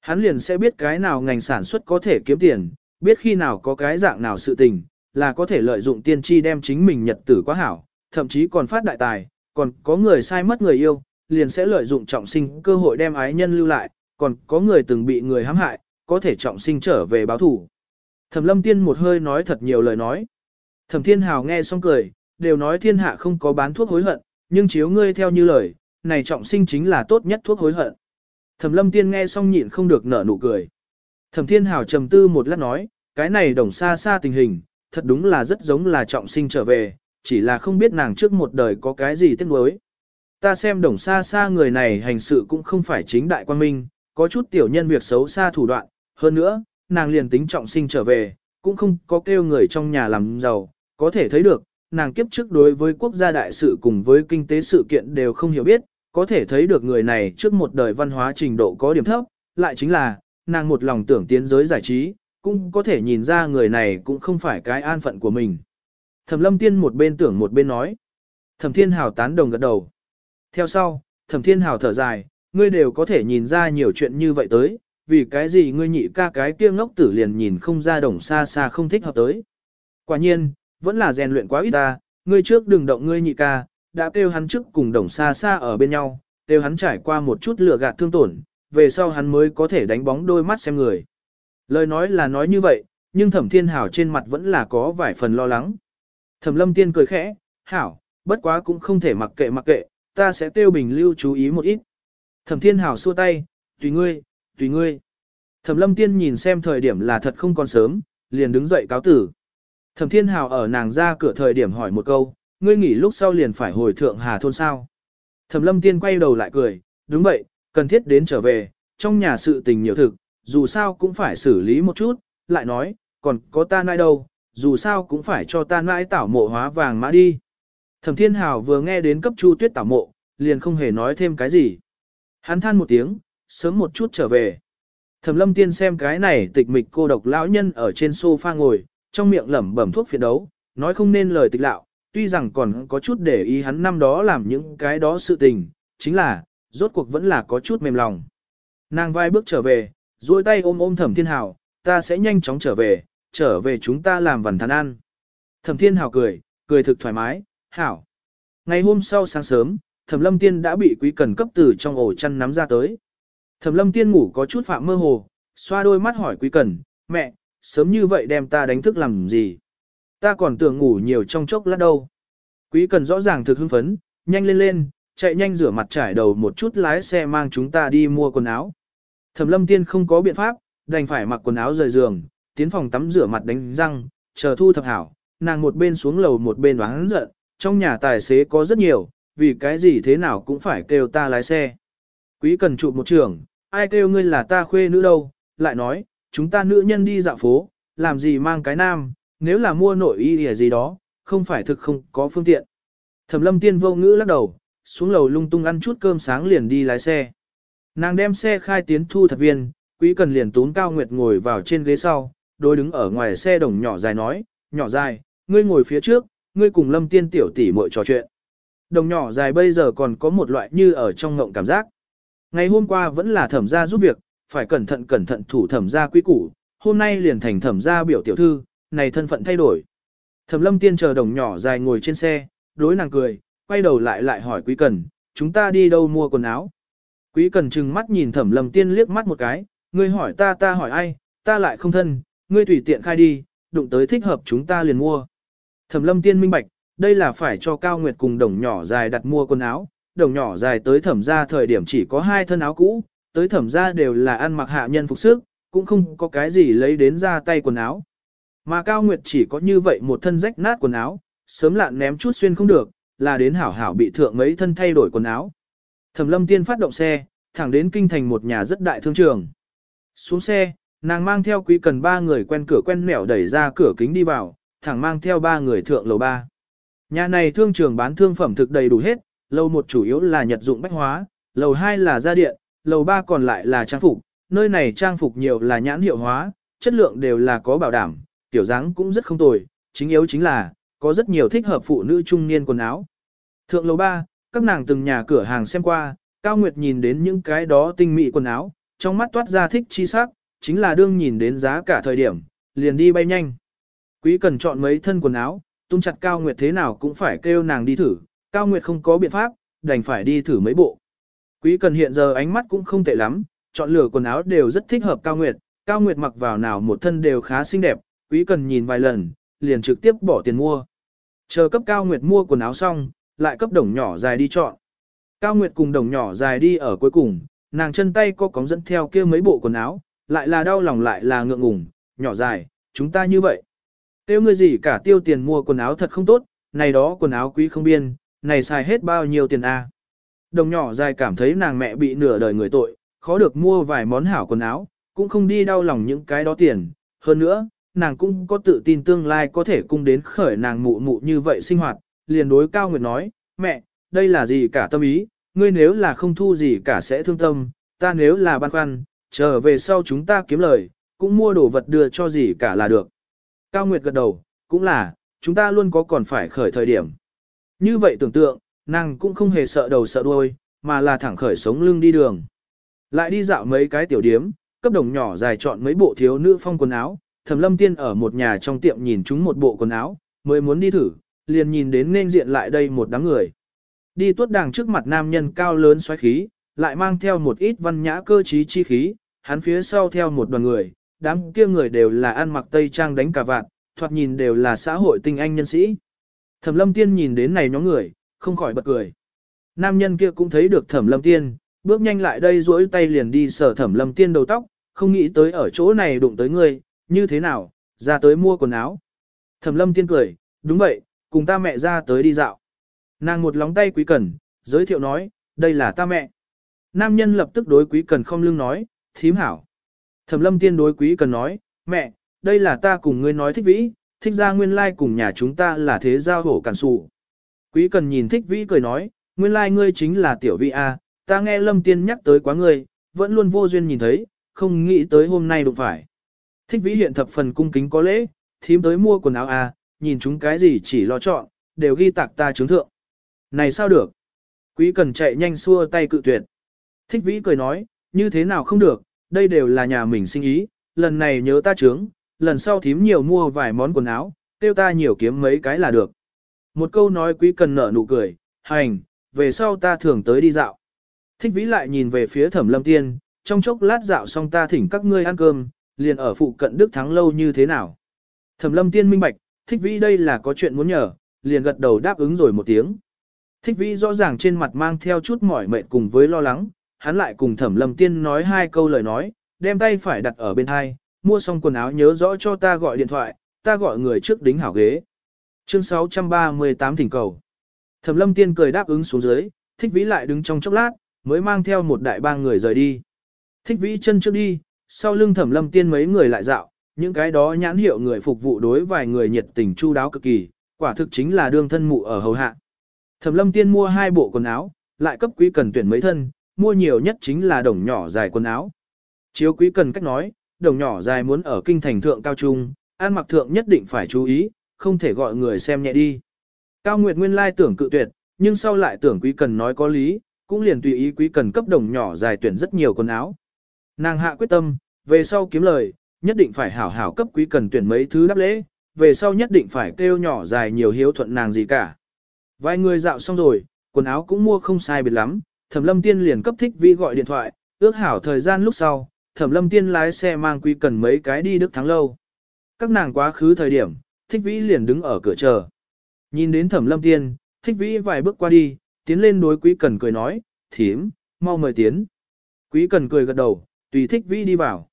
Hắn liền sẽ biết cái nào ngành sản xuất có thể kiếm tiền, biết khi nào có cái dạng nào sự tình, là có thể lợi dụng tiên tri đem chính mình nhật tử quá hảo, thậm chí còn phát đại tài, còn có người sai mất người yêu, liền sẽ lợi dụng trọng sinh cơ hội đem ái nhân lưu lại, còn có người từng bị người hãm hại, có thể trọng sinh trở về báo thủ. Thẩm lâm tiên một hơi nói thật nhiều lời nói. Thẩm thiên hào nghe xong cười, đều nói thiên hạ không có bán thuốc hối hận, nhưng chiếu ngươi theo như lời, này trọng sinh chính là tốt nhất thuốc hối hận. Thẩm lâm tiên nghe xong nhịn không được nở nụ cười. Thẩm thiên hào trầm tư một lát nói, cái này đồng xa xa tình hình, thật đúng là rất giống là trọng sinh trở về, chỉ là không biết nàng trước một đời có cái gì tiếc nuối. Ta xem đồng xa xa người này hành sự cũng không phải chính đại quan minh, có chút tiểu nhân việc xấu xa thủ đoạn, hơn nữa, nàng liền tính trọng sinh trở về, cũng không có kêu người trong nhà làm giàu, có thể thấy được, nàng kiếp trước đối với quốc gia đại sự cùng với kinh tế sự kiện đều không hiểu biết, có thể thấy được người này trước một đời văn hóa trình độ có điểm thấp, lại chính là, nàng một lòng tưởng tiến giới giải trí, cũng có thể nhìn ra người này cũng không phải cái an phận của mình. Thẩm lâm tiên một bên tưởng một bên nói. Thẩm thiên hào tán đồng gật đầu. Theo sau, thẩm thiên hào thở dài, ngươi đều có thể nhìn ra nhiều chuyện như vậy tới, vì cái gì ngươi nhị ca cái kia ngốc tử liền nhìn không ra đồng xa xa không thích hợp tới. Quả nhiên, vẫn là rèn luyện quá ít ta, ngươi trước đừng động ngươi nhị ca, đã kêu hắn trước cùng đồng xa xa ở bên nhau, kêu hắn trải qua một chút lửa gạt thương tổn, về sau hắn mới có thể đánh bóng đôi mắt xem người. Lời nói là nói như vậy, nhưng thẩm thiên hảo trên mặt vẫn là có vài phần lo lắng. Thẩm lâm tiên cười khẽ, hảo, bất quá cũng không thể mặc kệ mặc kệ, ta sẽ tiêu bình lưu chú ý một ít. Thẩm thiên hảo xua tay, tùy ngươi, tùy ngươi. Thẩm lâm tiên nhìn xem thời điểm là thật không còn sớm, liền đứng dậy cáo tử. Thẩm thiên hảo ở nàng ra cửa thời điểm hỏi một câu, ngươi nghỉ lúc sau liền phải hồi thượng hà thôn sao. Thẩm lâm tiên quay đầu lại cười, đúng vậy, cần thiết đến trở về, trong nhà sự tình nhiều thực, dù sao cũng phải xử lý một chút, lại nói, còn có ta nãi đâu, dù sao cũng phải cho ta nãi tảo mộ hóa vàng mã đi. Thẩm thiên hào vừa nghe đến cấp chu tuyết tảo mộ, liền không hề nói thêm cái gì. Hắn than một tiếng, sớm một chút trở về. Thẩm lâm tiên xem cái này tịch mịch cô độc lão nhân ở trên sofa ngồi, trong miệng lẩm bẩm thuốc phiện đấu, nói không nên lời tịch lạo, tuy rằng còn có chút để ý hắn năm đó làm những cái đó sự tình, chính là, rốt cuộc vẫn là có chút mềm lòng. Nàng vai bước trở về, duỗi tay ôm ôm thẩm thiên hào, ta sẽ nhanh chóng trở về, trở về chúng ta làm vần thắn ăn. Thẩm thiên hào cười, cười thực thoải mái, hảo. Ngày hôm sau sáng sớm, thẩm lâm tiên đã bị quý cần cấp từ trong ổ chăn nắm ra tới. Thẩm lâm tiên ngủ có chút phạm mơ hồ, xoa đôi mắt hỏi quý cần, mẹ, sớm như vậy đem ta đánh thức làm gì? Ta còn tưởng ngủ nhiều trong chốc lát đâu. Quý cần rõ ràng thực hưng phấn, nhanh lên lên, chạy nhanh rửa mặt trải đầu một chút lái xe mang chúng ta đi mua quần áo. Thẩm lâm tiên không có biện pháp, đành phải mặc quần áo rời giường, tiến phòng tắm rửa mặt đánh răng, chờ thu thập hảo, nàng một bên xuống lầu một bên đoán giận, trong nhà tài xế có rất nhiều, vì cái gì thế nào cũng phải kêu ta lái xe. Quý cần chụp một trường, ai kêu ngươi là ta khuê nữ đâu, lại nói, chúng ta nữ nhân đi dạo phố, làm gì mang cái nam, nếu là mua nội y gì đó, không phải thực không có phương tiện. Thẩm lâm tiên vô ngữ lắc đầu, xuống lầu lung tung ăn chút cơm sáng liền đi lái xe. Nàng đem xe khai tiến thu thật viên, quý cần liền tún cao nguyệt ngồi vào trên ghế sau, đôi đứng ở ngoài xe đồng nhỏ dài nói, nhỏ dài, ngươi ngồi phía trước, ngươi cùng lâm tiên tiểu tỷ muội trò chuyện. Đồng nhỏ dài bây giờ còn có một loại như ở trong ngộng cảm giác. Ngày hôm qua vẫn là thẩm gia giúp việc, phải cẩn thận cẩn thận thủ thẩm gia quý củ, hôm nay liền thành thẩm gia biểu tiểu thư, này thân phận thay đổi. Thẩm lâm tiên chờ đồng nhỏ dài ngồi trên xe, đối nàng cười, quay đầu lại lại hỏi quý cần, chúng ta đi đâu mua quần áo. Quý cần trừng mắt nhìn thẩm lâm tiên liếc mắt một cái, ngươi hỏi ta ta hỏi ai, ta lại không thân, ngươi tùy tiện khai đi, đụng tới thích hợp chúng ta liền mua. Thẩm lâm tiên minh bạch, đây là phải cho Cao Nguyệt cùng đồng nhỏ dài đặt mua quần áo, đồng nhỏ dài tới thẩm ra thời điểm chỉ có hai thân áo cũ, tới thẩm ra đều là ăn mặc hạ nhân phục sức, cũng không có cái gì lấy đến ra tay quần áo. Mà Cao Nguyệt chỉ có như vậy một thân rách nát quần áo, sớm lạn ném chút xuyên không được, là đến hảo hảo bị thượng mấy thân thay đổi quần áo. Thẩm lâm tiên phát động xe, thẳng đến kinh thành một nhà rất đại thương trường. Xuống xe, nàng mang theo quý cần ba người quen cửa quen mẻo đẩy ra cửa kính đi vào, thẳng mang theo ba người thượng lầu ba. Nhà này thương trường bán thương phẩm thực đầy đủ hết, lầu một chủ yếu là nhật dụng bách hóa, lầu hai là gia điện, lầu ba còn lại là trang phục, nơi này trang phục nhiều là nhãn hiệu hóa, chất lượng đều là có bảo đảm, tiểu dáng cũng rất không tồi, chính yếu chính là, có rất nhiều thích hợp phụ nữ trung niên quần áo. Thượng lầu ba, các nàng từng nhà cửa hàng xem qua, Cao Nguyệt nhìn đến những cái đó tinh mỹ quần áo, trong mắt toát ra thích chi sắc, chính là đương nhìn đến giá cả thời điểm, liền đi bay nhanh. Quý cần chọn mấy thân quần áo, tung chặt Cao Nguyệt thế nào cũng phải kêu nàng đi thử, Cao Nguyệt không có biện pháp, đành phải đi thử mấy bộ. Quý cần hiện giờ ánh mắt cũng không tệ lắm, chọn lựa quần áo đều rất thích hợp Cao Nguyệt, Cao Nguyệt mặc vào nào một thân đều khá xinh đẹp, Quý cần nhìn vài lần, liền trực tiếp bỏ tiền mua. Chờ cấp Cao Nguyệt mua quần áo xong, lại cấp đồng nhỏ dài đi chọn. Cao Nguyệt cùng đồng nhỏ dài đi ở cuối cùng, nàng chân tay có cóng dẫn theo kia mấy bộ quần áo, lại là đau lòng lại là ngượng ngùng, nhỏ dài, chúng ta như vậy. Tiêu ngươi gì cả tiêu tiền mua quần áo thật không tốt, này đó quần áo quý không biên, này xài hết bao nhiêu tiền a? Đồng nhỏ dài cảm thấy nàng mẹ bị nửa đời người tội, khó được mua vài món hảo quần áo, cũng không đi đau lòng những cái đó tiền. Hơn nữa, nàng cũng có tự tin tương lai có thể cung đến khởi nàng mụ mụ như vậy sinh hoạt, liền đối Cao Nguyệt nói, mẹ, đây là gì cả tâm ý, ngươi nếu là không thu gì cả sẽ thương tâm, ta nếu là băn khoăn, trở về sau chúng ta kiếm lời, cũng mua đồ vật đưa cho gì cả là được. Cao Nguyệt gật đầu, cũng là, chúng ta luôn có còn phải khởi thời điểm. Như vậy tưởng tượng, nàng cũng không hề sợ đầu sợ đuôi, mà là thẳng khởi sống lưng đi đường. Lại đi dạo mấy cái tiểu điếm, cấp đồng nhỏ dài chọn mấy bộ thiếu nữ phong quần áo, Thẩm Lâm Tiên ở một nhà trong tiệm nhìn chúng một bộ quần áo, mới muốn đi thử, liền nhìn đến nên diện lại đây một đám người. Đi tuốt đàng trước mặt nam nhân cao lớn xoáy khí, lại mang theo một ít văn nhã cơ trí chi khí, hắn phía sau theo một đoàn người, đám kia người đều là ăn mặc tây trang đánh cà vạt, thoạt nhìn đều là xã hội tinh anh nhân sĩ. Thẩm lâm tiên nhìn đến này nhóm người, không khỏi bật cười. Nam nhân kia cũng thấy được thẩm lâm tiên, bước nhanh lại đây duỗi tay liền đi sở thẩm lâm tiên đầu tóc, không nghĩ tới ở chỗ này đụng tới ngươi, như thế nào, ra tới mua quần áo. Thẩm lâm tiên cười, đúng vậy, cùng ta mẹ ra tới đi dạo. Nàng một lóng tay quý cần, giới thiệu nói, đây là ta mẹ. Nam nhân lập tức đối quý cần không lưng nói, thím hảo. Thẩm lâm tiên đối quý cần nói, mẹ, đây là ta cùng ngươi nói thích vĩ, thích ra nguyên lai cùng nhà chúng ta là thế giao hổ cản sụ. Quý cần nhìn thích vĩ cười nói, nguyên lai ngươi chính là tiểu vị A, ta nghe lâm tiên nhắc tới quá ngươi, vẫn luôn vô duyên nhìn thấy, không nghĩ tới hôm nay đụng phải. Thích vĩ hiện thập phần cung kính có lễ, thím tới mua quần áo A, nhìn chúng cái gì chỉ lo chọn, đều ghi tạc ta chứng thượng. Này sao được? Quý cần chạy nhanh xua tay cự tuyệt. Thích vĩ cười nói, như thế nào không được, đây đều là nhà mình sinh ý, lần này nhớ ta trướng, lần sau thím nhiều mua vài món quần áo, tiêu ta nhiều kiếm mấy cái là được. Một câu nói quý cần nở nụ cười, hành, về sau ta thường tới đi dạo. Thích vĩ lại nhìn về phía thẩm lâm tiên, trong chốc lát dạo xong ta thỉnh các ngươi ăn cơm, liền ở phụ cận Đức Thắng lâu như thế nào. Thẩm lâm tiên minh bạch, thích vĩ đây là có chuyện muốn nhờ, liền gật đầu đáp ứng rồi một tiếng. Thích vĩ rõ ràng trên mặt mang theo chút mỏi mệt cùng với lo lắng, hắn lại cùng thẩm lâm tiên nói hai câu lời nói, đem tay phải đặt ở bên hai, mua xong quần áo nhớ rõ cho ta gọi điện thoại, ta gọi người trước đính hảo ghế. Chương 638 thỉnh cầu. Thẩm lâm tiên cười đáp ứng xuống dưới, thích vĩ lại đứng trong chốc lát, mới mang theo một đại ba người rời đi. Thích vĩ chân trước đi, sau lưng thẩm lâm tiên mấy người lại dạo, những cái đó nhãn hiệu người phục vụ đối vài người nhiệt tình chu đáo cực kỳ, quả thực chính là đương thân mụ ở hầu hạ. Thẩm lâm tiên mua hai bộ quần áo, lại cấp quý cần tuyển mấy thân, mua nhiều nhất chính là đồng nhỏ dài quần áo. Chiếu quý cần cách nói, đồng nhỏ dài muốn ở kinh thành thượng cao trung, an mặc thượng nhất định phải chú ý, không thể gọi người xem nhẹ đi. Cao Nguyệt nguyên lai tưởng cự tuyệt, nhưng sau lại tưởng quý cần nói có lý, cũng liền tùy ý quý cần cấp đồng nhỏ dài tuyển rất nhiều quần áo. Nàng hạ quyết tâm, về sau kiếm lời, nhất định phải hảo hảo cấp quý cần tuyển mấy thứ đáp lễ, về sau nhất định phải kêu nhỏ dài nhiều hiếu thuận nàng gì cả. Vài người dạo xong rồi, quần áo cũng mua không sai biệt lắm, Thẩm Lâm Tiên liền cấp thích vi gọi điện thoại, ước hảo thời gian lúc sau, Thẩm Lâm Tiên lái xe mang quý cần mấy cái đi Đức Thắng lâu. Các nàng quá khứ thời điểm, thích vĩ liền đứng ở cửa chờ. Nhìn đến Thẩm Lâm Tiên, thích vĩ vài bước qua đi, tiến lên đối quý cần cười nói, thím, mau mời tiến. Quý cần cười gật đầu, tùy thích vĩ đi vào.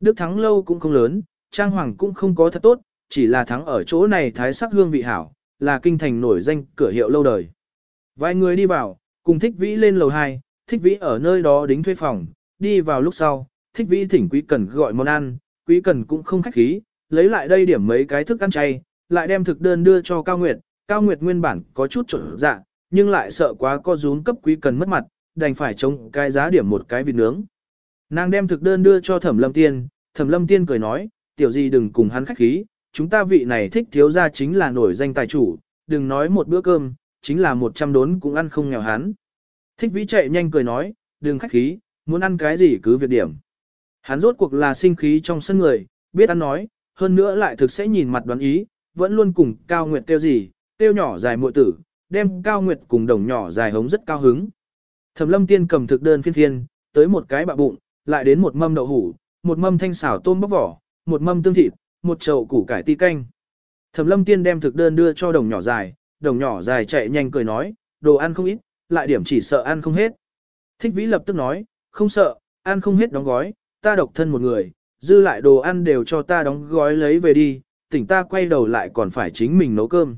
Đức Thắng lâu cũng không lớn, trang hoàng cũng không có thật tốt, chỉ là thắng ở chỗ này thái sắc hương vị hảo, là kinh thành nổi danh cửa hiệu lâu đời. Vài người đi vào, cùng thích vĩ lên lầu 2, thích vĩ ở nơi đó đính thuê phòng, đi vào lúc sau, thích vĩ thỉnh quý cần gọi món ăn, quý cần cũng không khách khí, lấy lại đây điểm mấy cái thức ăn chay, lại đem thực đơn đưa cho Cao Nguyệt, Cao Nguyệt nguyên bản có chút trở dạ, nhưng lại sợ quá có rún cấp quý cần mất mặt, đành phải chống cái giá điểm một cái vịt nướng. Nàng đem thực đơn đưa cho Thẩm Lâm Tiên, Thẩm Lâm Tiên cười nói, tiểu gì đừng cùng hắn khách khí, chúng ta vị này thích thiếu gia chính là nổi danh tài chủ, đừng nói một bữa cơm, chính là một trăm đốn cũng ăn không nghèo hắn. Thích vĩ chạy nhanh cười nói, đừng khách khí, muốn ăn cái gì cứ việc điểm. Hắn rốt cuộc là sinh khí trong sân người, biết ăn nói, hơn nữa lại thực sẽ nhìn mặt đoán ý, vẫn luôn cùng Cao Nguyệt tiêu gì, tiêu nhỏ dài muội tử, đem Cao Nguyệt cùng đồng nhỏ dài hống rất cao hứng. Thẩm lâm tiên cầm thực đơn phiên phiên, tới một cái bạ bụng, lại đến một mâm đậu hủ, một mâm thanh xảo tôm bóc vỏ, một mâm tương thịt, một chậu củ cải ti canh. Thẩm lâm tiên đem thực đơn đưa cho đồng nhỏ dài, đồng nhỏ dài chạy nhanh cười nói, đồ ăn không ít, lại điểm chỉ sợ ăn không hết. Thích vĩ lập tức nói, không sợ, ăn không hết đóng gói, ta độc thân một người, dư lại đồ ăn đều cho ta đóng gói lấy về đi, tỉnh ta quay đầu lại còn phải chính mình nấu cơm.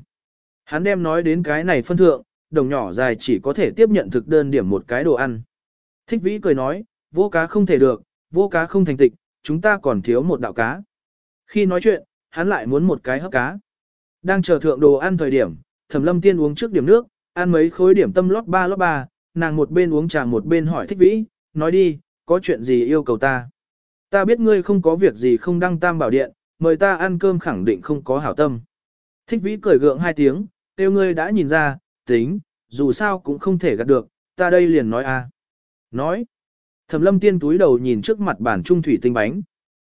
Hắn đem nói đến cái này phân thượng, đồng nhỏ dài chỉ có thể tiếp nhận thực đơn điểm một cái đồ ăn. Thích vĩ cười nói, vô cá không thể được, vô cá không thành tịch, chúng ta còn thiếu một đạo cá. Khi nói chuyện, hắn lại muốn một cái hấp cá. Đang chờ thượng đồ ăn thời điểm, thẩm lâm tiên uống trước điểm nước, ăn mấy khối điểm tâm lót ba lót ba, nàng một bên uống trà một bên hỏi thích vĩ, nói đi, có chuyện gì yêu cầu ta. Ta biết ngươi không có việc gì không đăng tam bảo điện, mời ta ăn cơm khẳng định không có hảo tâm. Thích vĩ cười gượng hai tiếng, tiêu ngươi đã nhìn ra, tính, dù sao cũng không thể gạt được, ta đây liền nói a. Nói. Thẩm lâm tiên túi đầu nhìn trước mặt bản trung thủy tinh bánh.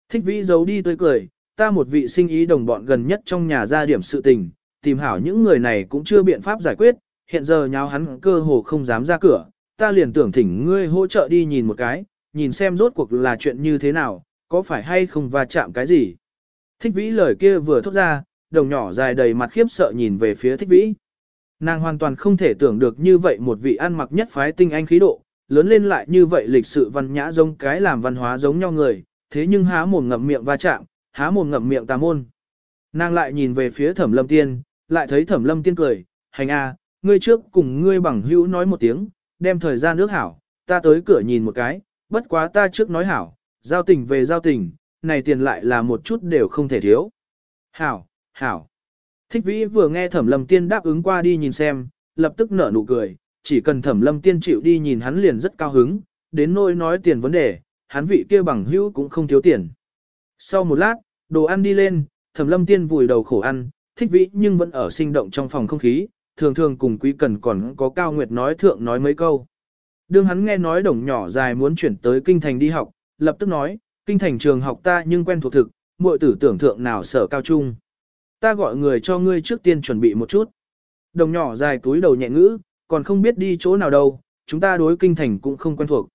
Thích vĩ giấu đi tới cười, ta một vị sinh ý đồng bọn gần nhất trong nhà ra điểm sự tình, tìm hảo những người này cũng chưa biện pháp giải quyết, hiện giờ nháo hắn cơ hồ không dám ra cửa, ta liền tưởng thỉnh ngươi hỗ trợ đi nhìn một cái, nhìn xem rốt cuộc là chuyện như thế nào, có phải hay không va chạm cái gì. Thích vĩ lời kia vừa thốt ra, đồng nhỏ dài đầy mặt khiếp sợ nhìn về phía thích vĩ. Nàng hoàn toàn không thể tưởng được như vậy một vị ăn mặc nhất phái tinh anh khí độ, lớn lên lại như vậy lịch sự văn nhã giống cái làm văn hóa giống nhau người, thế nhưng há mồm ngậm miệng va chạm, há mồm ngậm miệng tà môn. Nàng lại nhìn về phía thẩm lâm tiên, lại thấy thẩm lâm tiên cười, hành a, ngươi trước cùng ngươi bằng hữu nói một tiếng, đem thời gian nước hảo, ta tới cửa nhìn một cái, bất quá ta trước nói hảo, giao tình về giao tình, này tiền lại là một chút đều không thể thiếu. Hảo, hảo. Thích vĩ vừa nghe thẩm lâm tiên đáp ứng qua đi nhìn xem, lập tức nở nụ cười, chỉ cần thẩm lâm tiên chịu đi nhìn hắn liền rất cao hứng, đến nỗi nói tiền vấn đề, hắn vị kia bằng hữu cũng không thiếu tiền. Sau một lát, đồ ăn đi lên, thẩm lâm tiên vùi đầu khổ ăn, thích vĩ nhưng vẫn ở sinh động trong phòng không khí, thường thường cùng quý cần còn có cao nguyệt nói thượng nói mấy câu. Đương hắn nghe nói đồng nhỏ dài muốn chuyển tới kinh thành đi học, lập tức nói, kinh thành trường học ta nhưng quen thuộc thực, muội tử tưởng thượng nào sở cao trung. Ta gọi người cho ngươi trước tiên chuẩn bị một chút. Đồng nhỏ dài túi đầu nhẹ ngữ, còn không biết đi chỗ nào đâu, chúng ta đối kinh thành cũng không quen thuộc.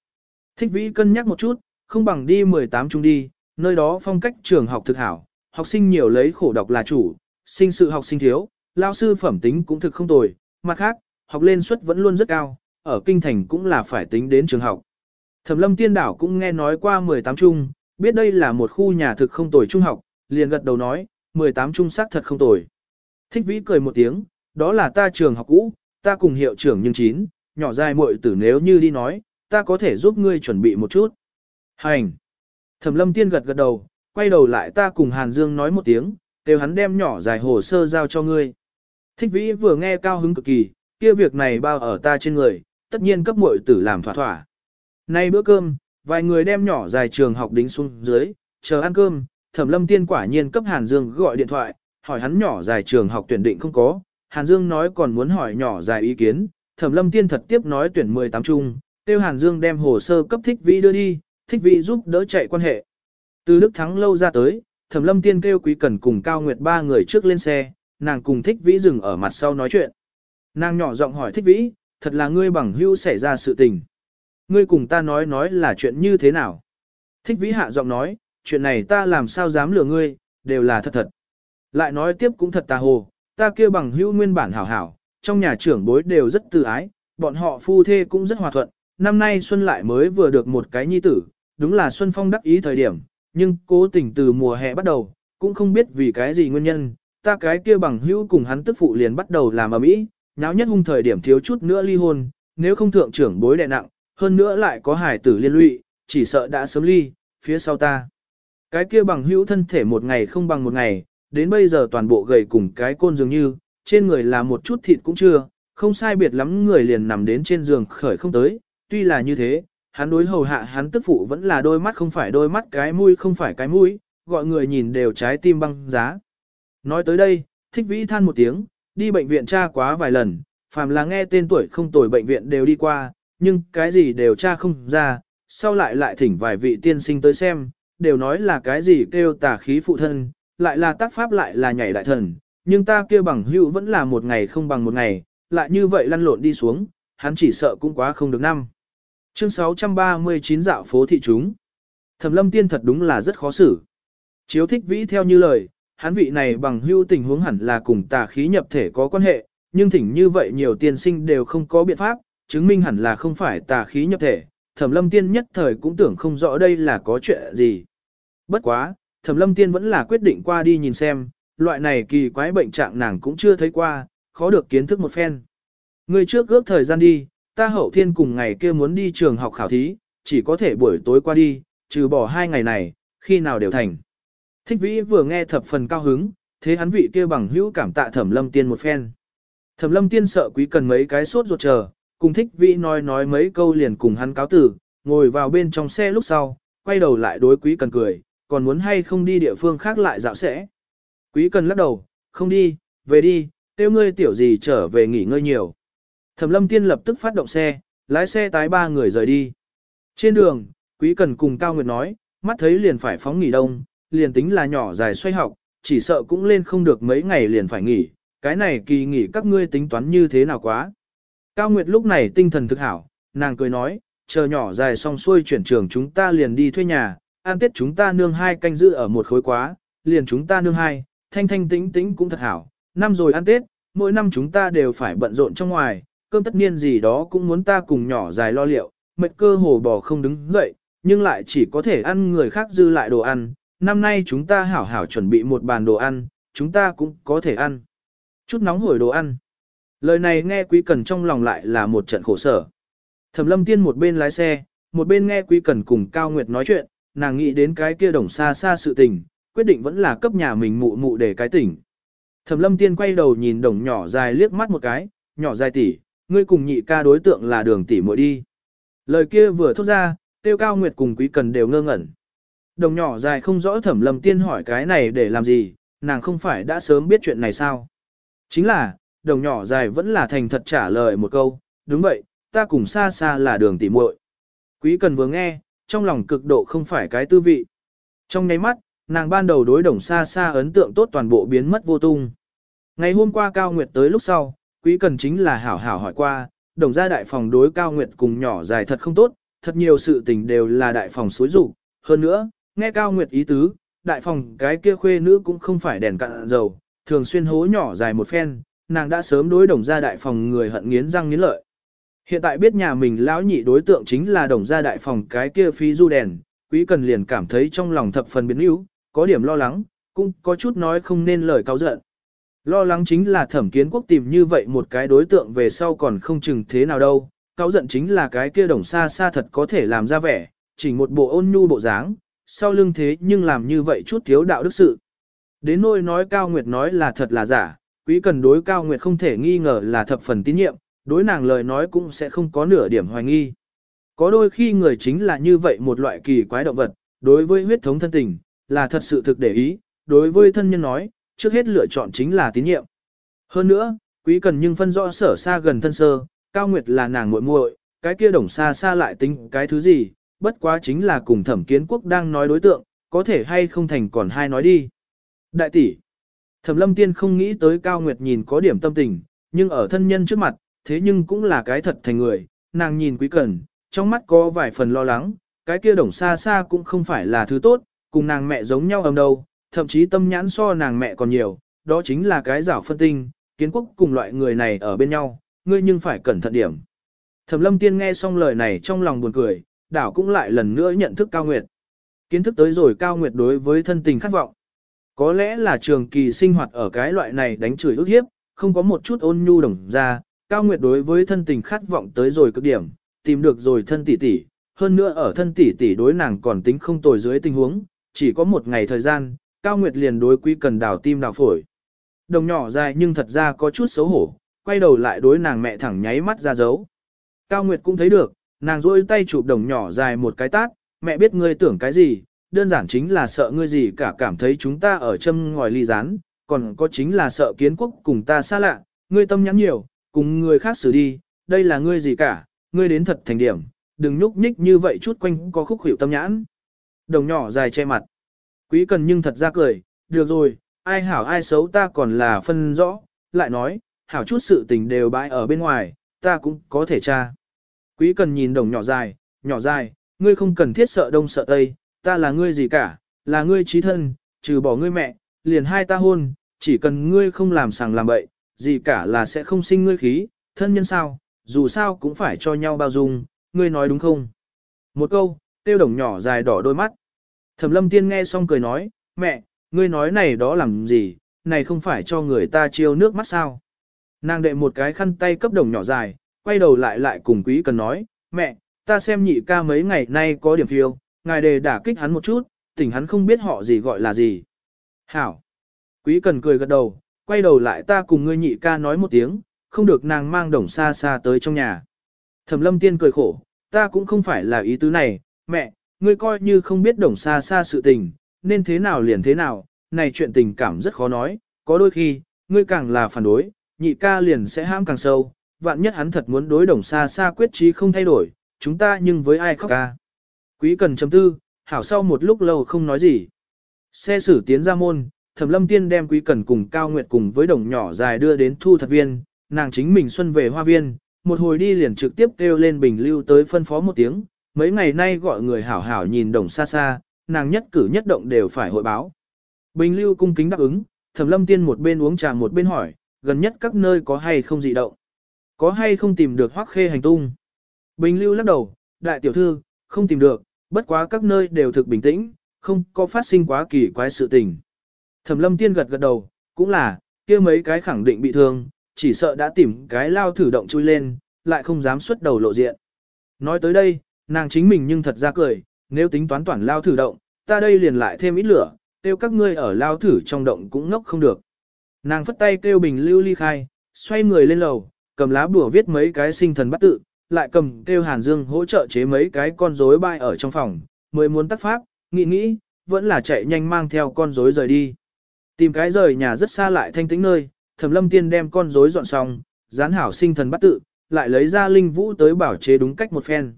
Thích vĩ cân nhắc một chút, không bằng đi 18 trung đi, nơi đó phong cách trường học thực hảo, học sinh nhiều lấy khổ đọc là chủ, sinh sự học sinh thiếu, lao sư phẩm tính cũng thực không tồi, mặt khác, học lên suất vẫn luôn rất cao, ở kinh thành cũng là phải tính đến trường học. Thẩm lâm tiên đảo cũng nghe nói qua 18 trung, biết đây là một khu nhà thực không tồi trung học, liền gật đầu nói, 18 trung xác thật không tồi. Thích vĩ cười một tiếng, đó là ta trường học cũ, ta cùng hiệu trưởng nhưng chín, nhỏ dài muội tử nếu như đi nói, ta có thể giúp ngươi chuẩn bị một chút. Hành! Thẩm lâm tiên gật gật đầu, quay đầu lại ta cùng Hàn Dương nói một tiếng, kêu hắn đem nhỏ dài hồ sơ giao cho ngươi. Thích vĩ vừa nghe cao hứng cực kỳ, kia việc này bao ở ta trên người, tất nhiên cấp muội tử làm thỏa thỏa. Nay bữa cơm, vài người đem nhỏ dài trường học đính xuống dưới, chờ ăn cơm, Thẩm Lâm Tiên quả nhiên cấp Hàn Dương gọi điện thoại, hỏi hắn nhỏ dài trường học tuyển định không có, Hàn Dương nói còn muốn hỏi nhỏ dài ý kiến, Thẩm Lâm Tiên thật tiếp nói tuyển 18 chung, tiêu Hàn Dương đem hồ sơ cấp thích vĩ đưa đi, thích vĩ giúp đỡ chạy quan hệ. Từ Đức Thắng lâu ra tới, Thẩm Lâm Tiên kêu Quý Cần cùng Cao Nguyệt ba người trước lên xe, nàng cùng thích vĩ dừng ở mặt sau nói chuyện. Nàng nhỏ giọng hỏi thích vĩ, thật là ngươi bằng hữu xảy ra sự tình. Ngươi cùng ta nói nói là chuyện như thế nào. Thích vĩ hạ giọng nói, chuyện này ta làm sao dám lừa ngươi, đều là thật thật. Lại nói tiếp cũng thật tà hồ, ta kia bằng hữu nguyên bản hảo hảo, trong nhà trưởng bối đều rất từ ái, bọn họ phu thê cũng rất hòa thuận, năm nay Xuân lại mới vừa được một cái nhi tử, đúng là Xuân Phong đắc ý thời điểm, nhưng cố tình từ mùa hè bắt đầu, cũng không biết vì cái gì nguyên nhân, ta cái kia bằng hữu cùng hắn tức phụ liền bắt đầu làm ở mỹ, nháo nhất hung thời điểm thiếu chút nữa ly hôn, nếu không thượng trưởng bối đè nặng, hơn nữa lại có hải tử liên lụy, chỉ sợ đã sớm ly, phía sau ta. Cái kia bằng hữu thân thể một ngày không bằng một ngày, đến bây giờ toàn bộ gầy cùng cái côn dường như, trên người là một chút thịt cũng chưa, không sai biệt lắm người liền nằm đến trên giường khởi không tới, tuy là như thế, hắn đối hầu hạ hắn tức phụ vẫn là đôi mắt không phải đôi mắt cái mũi không phải cái mũi, gọi người nhìn đều trái tim băng giá. Nói tới đây, thích vĩ than một tiếng, đi bệnh viện tra quá vài lần, phàm là nghe tên tuổi không tuổi bệnh viện đều đi qua, nhưng cái gì đều tra không ra, sau lại lại thỉnh vài vị tiên sinh tới xem, đều nói là cái gì kêu tà khí phụ thân, lại là tác pháp lại là nhảy đại thần, nhưng ta kêu bằng hữu vẫn là một ngày không bằng một ngày, lại như vậy lăn lộn đi xuống, hắn chỉ sợ cũng quá không được năm. Chương 639 dạo phố thị chúng. Thẩm lâm tiên thật đúng là rất khó xử. Chiếu thích vĩ theo như lời, hắn vị này bằng hưu tình huống hẳn là cùng tà khí nhập thể có quan hệ, nhưng thỉnh như vậy nhiều tiên sinh đều không có biện pháp, chứng minh hẳn là không phải tà khí nhập thể, thẩm lâm tiên nhất thời cũng tưởng không rõ đây là có chuyện gì. Bất quá, thẩm lâm tiên vẫn là quyết định qua đi nhìn xem, loại này kỳ quái bệnh trạng nàng cũng chưa thấy qua, khó được kiến thức một phen. Người trước ước thời gian đi, ta hậu thiên cùng ngày kia muốn đi trường học khảo thí, chỉ có thể buổi tối qua đi, trừ bỏ hai ngày này, khi nào đều thành. Thích vĩ vừa nghe thập phần cao hứng, thế hắn vị kia bằng hữu cảm tạ thẩm lâm tiên một phen. Thẩm lâm tiên sợ quý cần mấy cái sốt ruột chờ, cùng thích vĩ nói nói mấy câu liền cùng hắn cáo tử, ngồi vào bên trong xe lúc sau, quay đầu lại đối quý cần cười, còn muốn hay không đi địa phương khác lại dạo sẽ. Quý cần lắc đầu, không đi, về đi, tiêu ngươi tiểu gì trở về nghỉ ngơi nhiều. Thẩm lâm tiên lập tức phát động xe, lái xe tái ba người rời đi. Trên đường, quý cần cùng Cao Nguyệt nói, mắt thấy liền phải phóng nghỉ đông, liền tính là nhỏ dài xoay học, chỉ sợ cũng lên không được mấy ngày liền phải nghỉ, cái này kỳ nghỉ các ngươi tính toán như thế nào quá. Cao Nguyệt lúc này tinh thần thực hảo, nàng cười nói, chờ nhỏ dài xong xuôi chuyển trường chúng ta liền đi thuê nhà, ăn tết chúng ta nương hai canh giữ ở một khối quá, liền chúng ta nương hai, thanh thanh tĩnh tĩnh cũng thật hảo, năm rồi ăn tết, mỗi năm chúng ta đều phải bận rộn trong ngoài, cơm tất niên gì đó cũng muốn ta cùng nhỏ dài lo liệu, mệt cơ hồ bò không đứng dậy, nhưng lại chỉ có thể ăn người khác dư lại đồ ăn, năm nay chúng ta hảo hảo chuẩn bị một bàn đồ ăn, chúng ta cũng có thể ăn. Chút nóng hổi đồ ăn. Lời này nghe Quý Cần trong lòng lại là một trận khổ sở. Thẩm lâm tiên một bên lái xe, một bên nghe Quý Cần cùng Cao Nguyệt nói chuyện, nàng nghĩ đến cái kia đồng xa xa sự tình, quyết định vẫn là cấp nhà mình mụ mụ để cái tỉnh. Thẩm lâm tiên quay đầu nhìn đồng nhỏ dài liếc mắt một cái, nhỏ dài tỷ, ngươi cùng nhị ca đối tượng là đường tỷ muội đi. Lời kia vừa thốt ra, tiêu cao nguyệt cùng quý cần đều ngơ ngẩn. Đồng nhỏ dài không rõ thẩm lâm tiên hỏi cái này để làm gì, nàng không phải đã sớm biết chuyện này sao. Chính là, đồng nhỏ dài vẫn là thành thật trả lời một câu, đúng vậy, ta cùng xa xa là đường tỷ muội. Quý cần vừa nghe, trong lòng cực độ không phải cái tư vị. Trong nháy mắt, nàng ban đầu đối đồng xa xa ấn tượng tốt toàn bộ biến mất vô tung. Ngày hôm qua Cao Nguyệt tới lúc sau, Quý Cần chính là hảo hảo hỏi qua, đồng gia đại phòng đối Cao Nguyệt cùng nhỏ dài thật không tốt, thật nhiều sự tình đều là đại phòng xối rủ. Hơn nữa, nghe Cao Nguyệt ý tứ, đại phòng cái kia khuê nữ cũng không phải đèn cạn dầu, thường xuyên hố nhỏ dài một phen, nàng đã sớm đối đồng gia đại phòng người hận nghiến răng nghiến lợi. Hiện tại biết nhà mình lão nhị đối tượng chính là đồng gia đại phòng cái kia phí du đèn, quý cần liền cảm thấy trong lòng thập phần biến yếu, có điểm lo lắng, cũng có chút nói không nên lời cáo giận. Lo lắng chính là thẩm kiến quốc tìm như vậy một cái đối tượng về sau còn không chừng thế nào đâu, cáo giận chính là cái kia đồng xa xa thật có thể làm ra vẻ, chỉ một bộ ôn nhu bộ dáng, sau lưng thế nhưng làm như vậy chút thiếu đạo đức sự. Đến nôi nói Cao Nguyệt nói là thật là giả, quý cần đối Cao Nguyệt không thể nghi ngờ là thập phần tín nhiệm, đối nàng lời nói cũng sẽ không có nửa điểm hoài nghi. Có đôi khi người chính là như vậy một loại kỳ quái động vật, đối với huyết thống thân tình, là thật sự thực để ý, đối với thân nhân nói, trước hết lựa chọn chính là tín nhiệm. Hơn nữa, quý cần nhưng phân rõ sở xa gần thân sơ, Cao Nguyệt là nàng muội muội, cái kia đồng xa xa lại tính cái thứ gì, bất quá chính là cùng thẩm kiến quốc đang nói đối tượng, có thể hay không thành còn hai nói đi. Đại tỷ, thẩm lâm tiên không nghĩ tới Cao Nguyệt nhìn có điểm tâm tình, nhưng ở thân nhân trước mặt, thế nhưng cũng là cái thật thành người, nàng nhìn quý cần, trong mắt có vài phần lo lắng, cái kia đồng xa xa cũng không phải là thứ tốt, cùng nàng mẹ giống nhau ầm đâu, thậm chí tâm nhãn so nàng mẹ còn nhiều, đó chính là cái rảo phân tinh, kiến quốc cùng loại người này ở bên nhau, ngươi nhưng phải cẩn thận điểm. Thẩm lâm tiên nghe xong lời này trong lòng buồn cười, đảo cũng lại lần nữa nhận thức cao nguyệt. Kiến thức tới rồi cao nguyệt đối với thân tình khát vọng. Có lẽ là trường kỳ sinh hoạt ở cái loại này đánh chửi ức hiếp, không có một chút ôn nhu đồng ra, cao nguyệt đối với thân tình khát vọng tới rồi cực điểm, tìm được rồi thân tỷ tỷ, hơn nữa ở thân tỷ tỷ đối nàng còn tính không tồi dưới tình huống, chỉ có một ngày thời gian, Cao Nguyệt liền đối quý cần đào tim đào phổi. Đồng nhỏ dài nhưng thật ra có chút xấu hổ, quay đầu lại đối nàng mẹ thẳng nháy mắt ra dấu. Cao Nguyệt cũng thấy được, nàng rôi tay chụp đồng nhỏ dài một cái tát, mẹ biết ngươi tưởng cái gì, đơn giản chính là sợ ngươi gì cả cảm thấy chúng ta ở châm ngòi ly rán, còn có chính là sợ kiến quốc cùng ta xa lạ, ngươi tâm nhắn nhiều, cùng người khác xử đi, đây là ngươi gì cả, ngươi đến thật thành điểm, đừng nhúc nhích như vậy chút quanh có khúc hiệu tâm nhãn. Đồng nhỏ dài che mặt. Quý cần nhưng thật ra cười, được rồi, ai hảo ai xấu ta còn là phân rõ, lại nói, hảo chút sự tình đều bãi ở bên ngoài, ta cũng có thể tra. Quý cần nhìn đồng nhỏ dài, nhỏ dài, ngươi không cần thiết sợ đông sợ tây, ta là ngươi gì cả, là ngươi trí thân, trừ bỏ ngươi mẹ, liền hai ta hôn, chỉ cần ngươi không làm sàng làm bậy, gì cả là sẽ không sinh ngươi khí, thân nhân sao, dù sao cũng phải cho nhau bao dung, ngươi nói đúng không? Một câu, tiêu đồng nhỏ dài đỏ đôi mắt. Thẩm lâm tiên nghe xong cười nói, mẹ, ngươi nói này đó làm gì, này không phải cho người ta chiêu nước mắt sao. Nàng đệ một cái khăn tay cấp đồng nhỏ dài, quay đầu lại lại cùng quý cần nói, mẹ, ta xem nhị ca mấy ngày nay có điểm phiêu, ngài đề đả kích hắn một chút, tỉnh hắn không biết họ gì gọi là gì. Hảo. Quý cần cười gật đầu, quay đầu lại ta cùng ngươi nhị ca nói một tiếng, không được nàng mang đồng xa xa tới trong nhà. Thẩm lâm tiên cười khổ, ta cũng không phải là ý tứ này, mẹ, ngươi coi như không biết đồng xa xa sự tình, nên thế nào liền thế nào, này chuyện tình cảm rất khó nói, có đôi khi, ngươi càng là phản đối, nhị ca liền sẽ ham càng sâu, vạn nhất hắn thật muốn đối đồng xa xa quyết trí không thay đổi, chúng ta nhưng với ai khóc ca. Quý cần chấm tư, hảo sau một lúc lâu không nói gì. Xe sử tiến ra môn, thẩm lâm tiên đem quý cần cùng cao nguyệt cùng với đồng nhỏ dài đưa đến thu thật viên, nàng chính mình xuân về hoa viên, một hồi đi liền trực tiếp kêu lên Bình Lưu tới phân phó một tiếng, mấy ngày nay gọi người hảo hảo nhìn đồng xa xa, nàng nhất cử nhất động đều phải hội báo. Bình Lưu cung kính đáp ứng, Thẩm Lâm Tiên một bên uống trà một bên hỏi, gần nhất các nơi có hay không dị động? Có hay không tìm được Hoắc Khê hành tung? Bình Lưu lắc đầu, đại tiểu thư, không tìm được, bất quá các nơi đều thực bình tĩnh, không có phát sinh quá kỳ quái sự tình. Thẩm Lâm Tiên gật gật đầu, cũng là, kia mấy cái khẳng định bị thương, chỉ sợ đã tìm cái lao thử động chui lên, lại không dám xuất đầu lộ diện. Nói tới đây, nàng chính mình nhưng thật ra cười, nếu tính toán toàn lao thử động, ta đây liền lại thêm ít lửa, tiêu các ngươi ở lao thử trong động cũng ngốc không được. Nàng phất tay kêu bình lưu ly khai, xoay người lên lầu, cầm lá bùa viết mấy cái sinh thần bắt tự, lại cầm kêu Hàn Dương hỗ trợ chế mấy cái con rối bay ở trong phòng, mới muốn tắt pháp, nghĩ nghĩ, vẫn là chạy nhanh mang theo con rối rời đi. Tìm cái rời nhà rất xa lại thanh tĩnh nơi, Thẩm Lâm Tiên đem con rối dọn xong, dán hảo sinh thần bắt tự, lại lấy ra linh vũ tới bảo chế đúng cách một phen.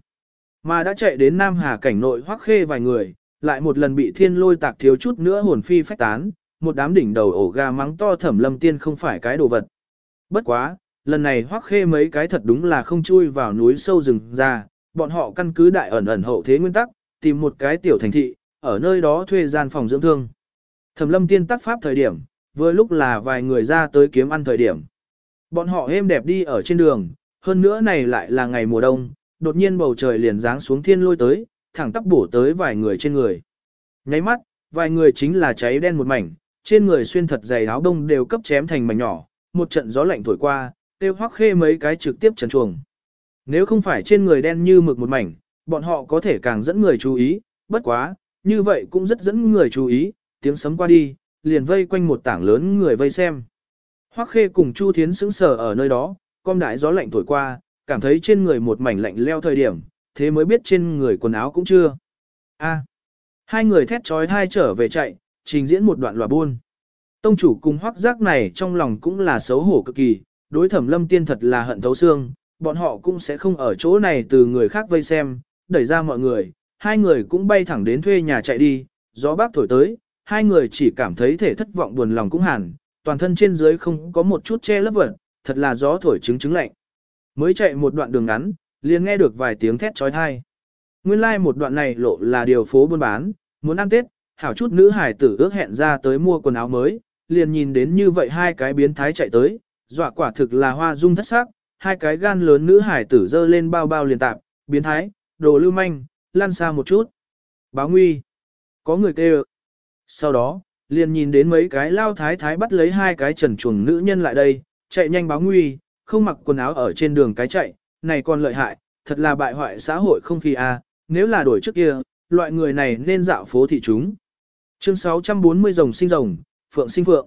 Mà đã chạy đến Nam Hà cảnh nội hoắc khê vài người, lại một lần bị thiên lôi tạc thiếu chút nữa hồn phi phách tán, một đám đỉnh đầu ổ gà mắng to Thẩm Lâm Tiên không phải cái đồ vật. Bất quá, lần này hoắc khê mấy cái thật đúng là không chui vào núi sâu rừng ra, bọn họ căn cứ đại ẩn ẩn hậu thế nguyên tắc, tìm một cái tiểu thành thị, ở nơi đó thuê gian phòng dưỡng thương. Thẩm lâm tiên tác pháp thời điểm, vừa lúc là vài người ra tới kiếm ăn thời điểm. Bọn họ êm đẹp đi ở trên đường, hơn nữa này lại là ngày mùa đông, đột nhiên bầu trời liền giáng xuống thiên lôi tới, thẳng tắp bổ tới vài người trên người. Nháy mắt, vài người chính là cháy đen một mảnh, trên người xuyên thật dày áo đông đều cấp chém thành mảnh nhỏ, một trận gió lạnh thổi qua, tiêu hoắc khê mấy cái trực tiếp trần chuồng. Nếu không phải trên người đen như mực một mảnh, bọn họ có thể càng dẫn người chú ý, bất quá, như vậy cũng rất dẫn người chú ý, tiếng sấm qua đi, liền vây quanh một tảng lớn người vây xem. Hoắc Khê cùng Chu Thiến sững sờ ở nơi đó, con đại gió lạnh thổi qua, cảm thấy trên người một mảnh lạnh leo thời điểm, thế mới biết trên người quần áo cũng chưa. A. hai người thét trói thai trở về chạy, trình diễn một đoạn lòa buôn. Tông chủ cùng Hoắc Giác này trong lòng cũng là xấu hổ cực kỳ, đối Thẩm Lâm Tiên thật là hận thấu xương, bọn họ cũng sẽ không ở chỗ này từ người khác vây xem, đẩy ra mọi người, hai người cũng bay thẳng đến thuê nhà chạy đi, gió bác thổi tới, hai người chỉ cảm thấy thể thất vọng buồn lòng cũng hẳn, toàn thân trên dưới không có một chút che lấp vật, thật là gió thổi trứng trứng lạnh. Mới chạy một đoạn đường ngắn, liền nghe được vài tiếng thét trói thai. Nguyên lai like một đoạn này lộ là điều phố buôn bán, muốn ăn Tết, hảo chút nữ hải tử ước hẹn ra tới mua quần áo mới, liền nhìn đến như vậy hai cái biến thái chạy tới, dọa quả thực là hoa dung thất sắc, hai cái gan lớn nữ hải tử dơ lên bao bao liền tạp, biến thái, đồ lưu manh, lăn xa một chút. Báo nguy. Có người kêu. Sau đó, liền nhìn đến mấy cái lao thái thái bắt lấy hai cái trần chuồng nữ nhân lại đây, chạy nhanh báo nguy, không mặc quần áo ở trên đường cái chạy, này còn lợi hại, thật là bại hoại xã hội không khí a. nếu là đổi trước kia, loại người này nên dạo phố thị chúng. Chương 640 rồng sinh rồng, phượng sinh phượng.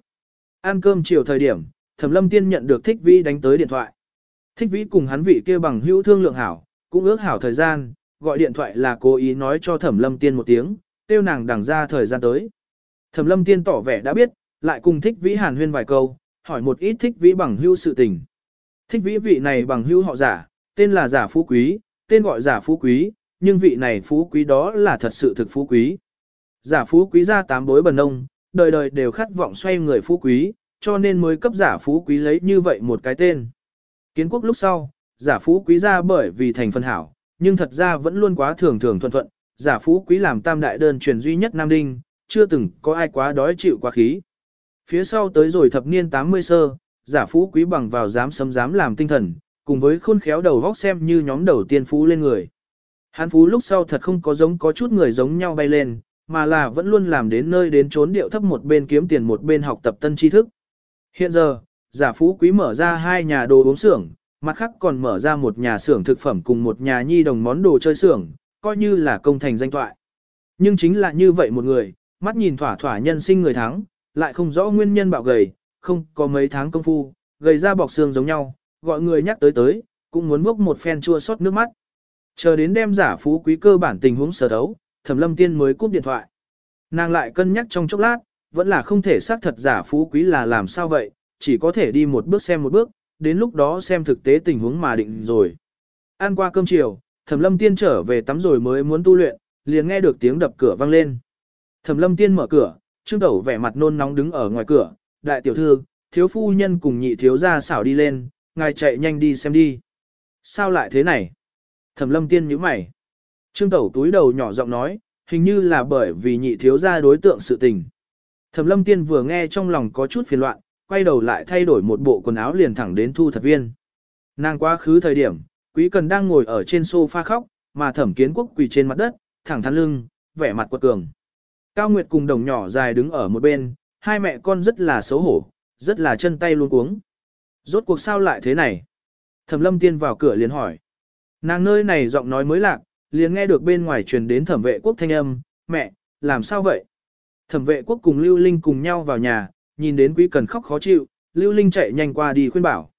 Ăn cơm chiều thời điểm, Thẩm Lâm Tiên nhận được Thích Vĩ đánh tới điện thoại. Thích Vĩ cùng hắn vị kia bằng hữu thương lượng hảo, cũng ước hảo thời gian, gọi điện thoại là cố ý nói cho Thẩm Lâm Tiên một tiếng, tiêu nàng đằng ra thời gian tới. Thẩm lâm tiên tỏ vẻ đã biết, lại cùng thích vĩ hàn huyên vài câu, hỏi một ít thích vĩ bằng hữu sự tình. Thích vĩ vị này bằng hữu họ giả, tên là giả phú quý, tên gọi giả phú quý, nhưng vị này phú quý đó là thật sự thực phú quý. Giả phú quý ra tám bối bần nông, đời đời đều khát vọng xoay người phú quý, cho nên mới cấp giả phú quý lấy như vậy một cái tên. Kiến quốc lúc sau, giả phú quý ra bởi vì thành phân hảo, nhưng thật ra vẫn luôn quá thường thường thuận thuận, giả phú quý làm tam đại đơn truyền duy nhất Nam Đinh, chưa từng có ai quá đói chịu quá khí. Phía sau tới rồi thập niên 80 sơ, giả phú quý bằng vào dám sấm dám làm tinh thần, cùng với khôn khéo đầu vóc xem như nhóm đầu tiên phú lên người. Hán phú lúc sau thật không có giống có chút người giống nhau bay lên, mà là vẫn luôn làm đến nơi đến trốn điệu thấp một bên kiếm tiền một bên học tập tân tri thức. Hiện giờ, giả phú quý mở ra hai nhà đồ uống xưởng, mặt khác còn mở ra một nhà xưởng thực phẩm cùng một nhà nhi đồng món đồ chơi xưởng, coi như là công thành danh toại. Nhưng chính là như vậy một người, mắt nhìn thỏa thỏa nhân sinh người thắng, lại không rõ nguyên nhân bạo gầy, không có mấy tháng công phu, gầy ra bọc xương giống nhau, gọi người nhắc tới tới, cũng muốn bốc một phen chua xót nước mắt. Chờ đến đem giả phú quý cơ bản tình huống sở đấu, Thẩm Lâm Tiên mới cúp điện thoại. Nàng lại cân nhắc trong chốc lát, vẫn là không thể xác thật giả phú quý là làm sao vậy, chỉ có thể đi một bước xem một bước, đến lúc đó xem thực tế tình huống mà định rồi. Ăn qua cơm chiều, Thẩm Lâm Tiên trở về tắm rồi mới muốn tu luyện, liền nghe được tiếng đập cửa vang lên. Thẩm Lâm Tiên mở cửa, Trương Tẩu vẻ mặt nôn nóng đứng ở ngoài cửa, "Đại tiểu thư, thiếu phu nhân cùng nhị thiếu gia xảo đi lên, ngài chạy nhanh đi xem đi." Sao lại thế này? Thẩm lâm tiên nhíu mày. Trương Tẩu túi đầu nhỏ giọng nói, hình như là bởi vì nhị thiếu gia đối tượng sự tình. Thẩm lâm tiên vừa nghe trong lòng có chút phiền loạn, quay đầu lại thay đổi một bộ quần áo liền thẳng đến thu thật viên. Nàng quá khứ thời điểm, quý cần đang ngồi ở trên sofa khóc, mà thẩm kiến quốc quỳ trên mặt đất, thẳng thắn lưng, vẻ mặt quật cường. Cao Nguyệt cùng đồng nhỏ dài đứng ở một bên, hai mẹ con rất là xấu hổ, rất là chân tay luôn cuống. Rốt cuộc sao lại thế này? Thẩm lâm tiên vào cửa liền hỏi. Nàng nơi này giọng nói mới lạc, liền nghe được bên ngoài truyền đến thẩm vệ quốc thanh âm, mẹ, làm sao vậy? Thẩm vệ quốc cùng Lưu Linh cùng nhau vào nhà, nhìn đến quý cần khóc khó chịu, Lưu Linh chạy nhanh qua đi khuyên bảo.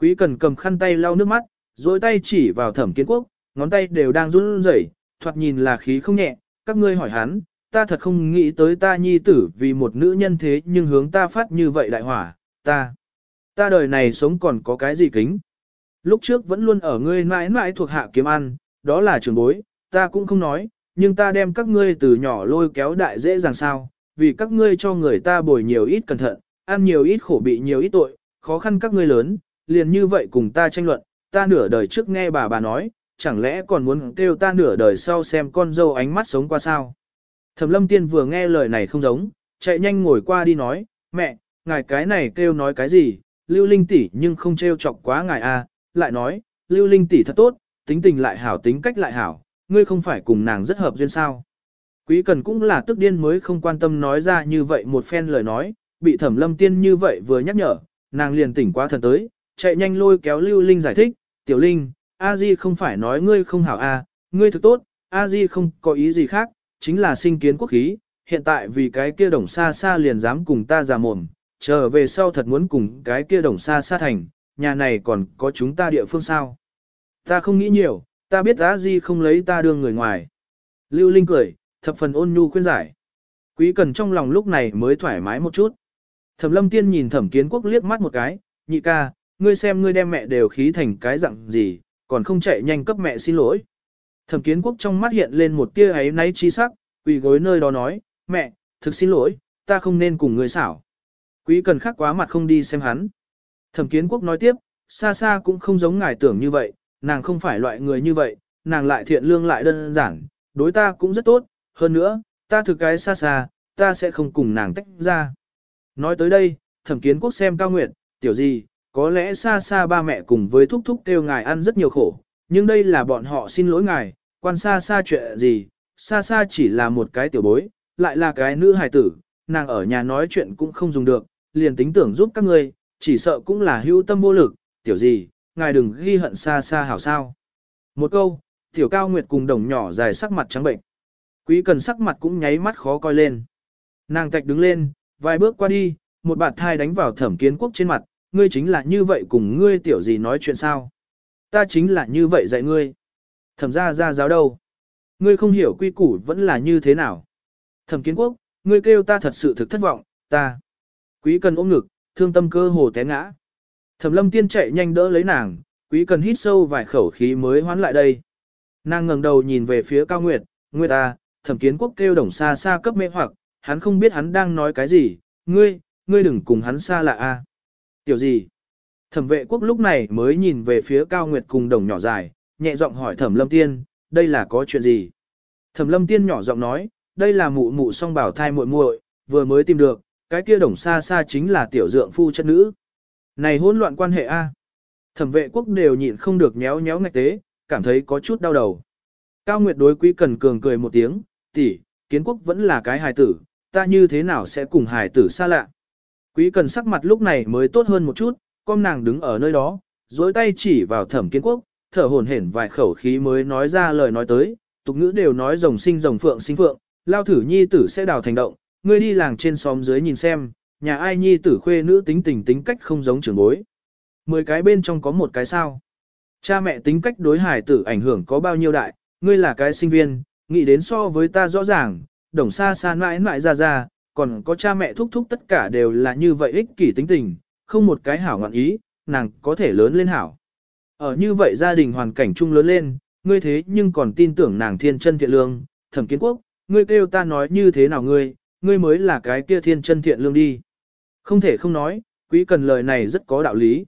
Quý cần cầm khăn tay lau nước mắt, dối tay chỉ vào thẩm kiến quốc, ngón tay đều đang run rẩy, thoạt nhìn là khí không nhẹ, các ngươi hỏi hắn, ta thật không nghĩ tới ta nhi tử vì một nữ nhân thế nhưng hướng ta phát như vậy đại hỏa, ta, ta đời này sống còn có cái gì kính. Lúc trước vẫn luôn ở ngươi mãi mãi thuộc hạ kiếm ăn, đó là trường bối, ta cũng không nói, nhưng ta đem các ngươi từ nhỏ lôi kéo đại dễ dàng sao, vì các ngươi cho người ta bồi nhiều ít cẩn thận, ăn nhiều ít khổ bị nhiều ít tội, khó khăn các ngươi lớn, liền như vậy cùng ta tranh luận, ta nửa đời trước nghe bà bà nói, chẳng lẽ còn muốn kêu ta nửa đời sau xem con dâu ánh mắt sống qua sao. Thẩm lâm tiên vừa nghe lời này không giống, chạy nhanh ngồi qua đi nói, mẹ, ngài cái này kêu nói cái gì, lưu linh tỷ nhưng không trêu chọc quá ngài a à. lại nói, lưu linh tỷ thật tốt, tính tình lại hảo tính cách lại hảo, ngươi không phải cùng nàng rất hợp duyên sao. Quý cần cũng là tức điên mới không quan tâm nói ra như vậy một phen lời nói, bị thẩm lâm tiên như vậy vừa nhắc nhở, nàng liền tỉnh quá thần tới, chạy nhanh lôi kéo lưu linh giải thích, tiểu linh, a di không phải nói ngươi không hảo a, ngươi thực tốt, a di không có ý gì khác, chính là sinh kiến quốc khí, hiện tại vì cái kia đồng xa xa liền dám cùng ta ra mồm, trở về sau thật muốn cùng cái kia đồng xa xa thành, nhà này còn có chúng ta địa phương sao. Ta không nghĩ nhiều, ta biết A Di không lấy ta đưa người ngoài. Lưu Linh cười, thập phần ôn nhu khuyên giải. Quý cần trong lòng lúc này mới thoải mái một chút. Thẩm lâm tiên nhìn thẩm kiến quốc liếc mắt một cái, nhị ca, ngươi xem ngươi đem mẹ đều khí thành cái dạng gì, còn không chạy nhanh cấp mẹ xin lỗi. Thẩm kiến quốc trong mắt hiện lên một tia ấy náy chi sắc, quỳ gối nơi đó nói, mẹ, thực xin lỗi, ta không nên cùng người xảo. Quý cần khắc quá mặt không đi xem hắn. Thẩm kiến quốc nói tiếp, xa xa cũng không giống ngài tưởng như vậy, nàng không phải loại người như vậy, nàng lại thiện lương lại đơn giản, đối ta cũng rất tốt, hơn nữa, ta thực cái xa xa, ta sẽ không cùng nàng tách ra. Nói tới đây, thẩm kiến quốc xem cao nguyệt, tiểu gì, có lẽ xa xa ba mẹ cùng với thúc thúc kêu ngài ăn rất nhiều khổ, nhưng đây là bọn họ xin lỗi ngài, quan xa xa chuyện gì, xa xa chỉ là một cái tiểu bối, lại là cái nữ hài tử, nàng ở nhà nói chuyện cũng không dùng được, liền tính tưởng giúp các ngươi, chỉ sợ cũng là hữu tâm vô lực, tiểu gì, ngài đừng ghi hận xa xa hảo sao. Một câu, tiểu cao nguyệt cùng đồng nhỏ dài sắc mặt trắng bệnh. Quý cần sắc mặt cũng nháy mắt khó coi lên. Nàng tạch đứng lên, vài bước qua đi, một bạt thai đánh vào thẩm kiến quốc trên mặt, ngươi chính là như vậy cùng ngươi tiểu gì nói chuyện sao. Ta chính là như vậy dạy ngươi. Thẩm ra ra giáo đâu. Ngươi không hiểu quy củ vẫn là như thế nào. Thẩm kiến quốc, ngươi kêu ta thật sự thực thất vọng, ta. Quý cần ôm ngực, thương tâm cơ hồ té ngã. Thẩm lâm tiên chạy nhanh đỡ lấy nàng, quý cần hít sâu vài khẩu khí mới hoán lại đây. Nàng ngẩng đầu nhìn về phía cao nguyệt, nguyệt à, thẩm kiến quốc kêu đồng xa xa cấp mê hoặc, hắn không biết hắn đang nói cái gì, ngươi, ngươi đừng cùng hắn xa lạ a. Tiểu gì? Thẩm vệ quốc lúc này mới nhìn về phía cao nguyệt cùng đồng nhỏ dài, nhẹ giọng hỏi thẩm lâm tiên, đây là có chuyện gì? Thẩm lâm tiên nhỏ giọng nói, đây là mụ mụ song bảo thai muội muội, vừa mới tìm được, cái kia đồng xa xa chính là tiểu dượng phu chất nữ. Này hỗn loạn quan hệ A. Thẩm vệ quốc đều nhịn không được nhéo nhéo ngạch tế, cảm thấy có chút đau đầu. Cao Nguyệt đối quý cần cường cười một tiếng, tỷ, kiến quốc vẫn là cái hài tử, ta như thế nào sẽ cùng hài tử xa lạ. Quý cần sắc mặt lúc này mới tốt hơn một chút, con nàng đứng ở nơi đó, dối tay chỉ vào thẩm kiến quốc, thở hổn hển vài khẩu khí mới nói ra lời nói tới, tục ngữ đều nói rồng sinh rồng phượng sinh phượng, lao thử nhi tử sẽ đào thành động, ngươi đi làng trên xóm dưới nhìn xem, nhà ai nhi tử khuê nữ tính tình tính cách không giống trưởng bối. Mười cái bên trong có một cái sao. Cha mẹ tính cách đối hải tử ảnh hưởng có bao nhiêu đại, ngươi là cái sinh viên, nghĩ đến so với ta rõ ràng, đồng xa xa mãi mãi ra ra, còn có cha mẹ thúc thúc tất cả đều là như vậy ích kỷ tính tình, không một cái hảo ngọn ý, nàng có thể lớn lên hảo. Ở như vậy gia đình hoàn cảnh chung lớn lên, ngươi thế nhưng còn tin tưởng nàng thiên chân thiện lương, thẩm kiến quốc, ngươi kêu ta nói như thế nào ngươi, ngươi mới là cái kia thiên chân thiện lương đi. Không thể không nói, quý cần lời này rất có đạo lý.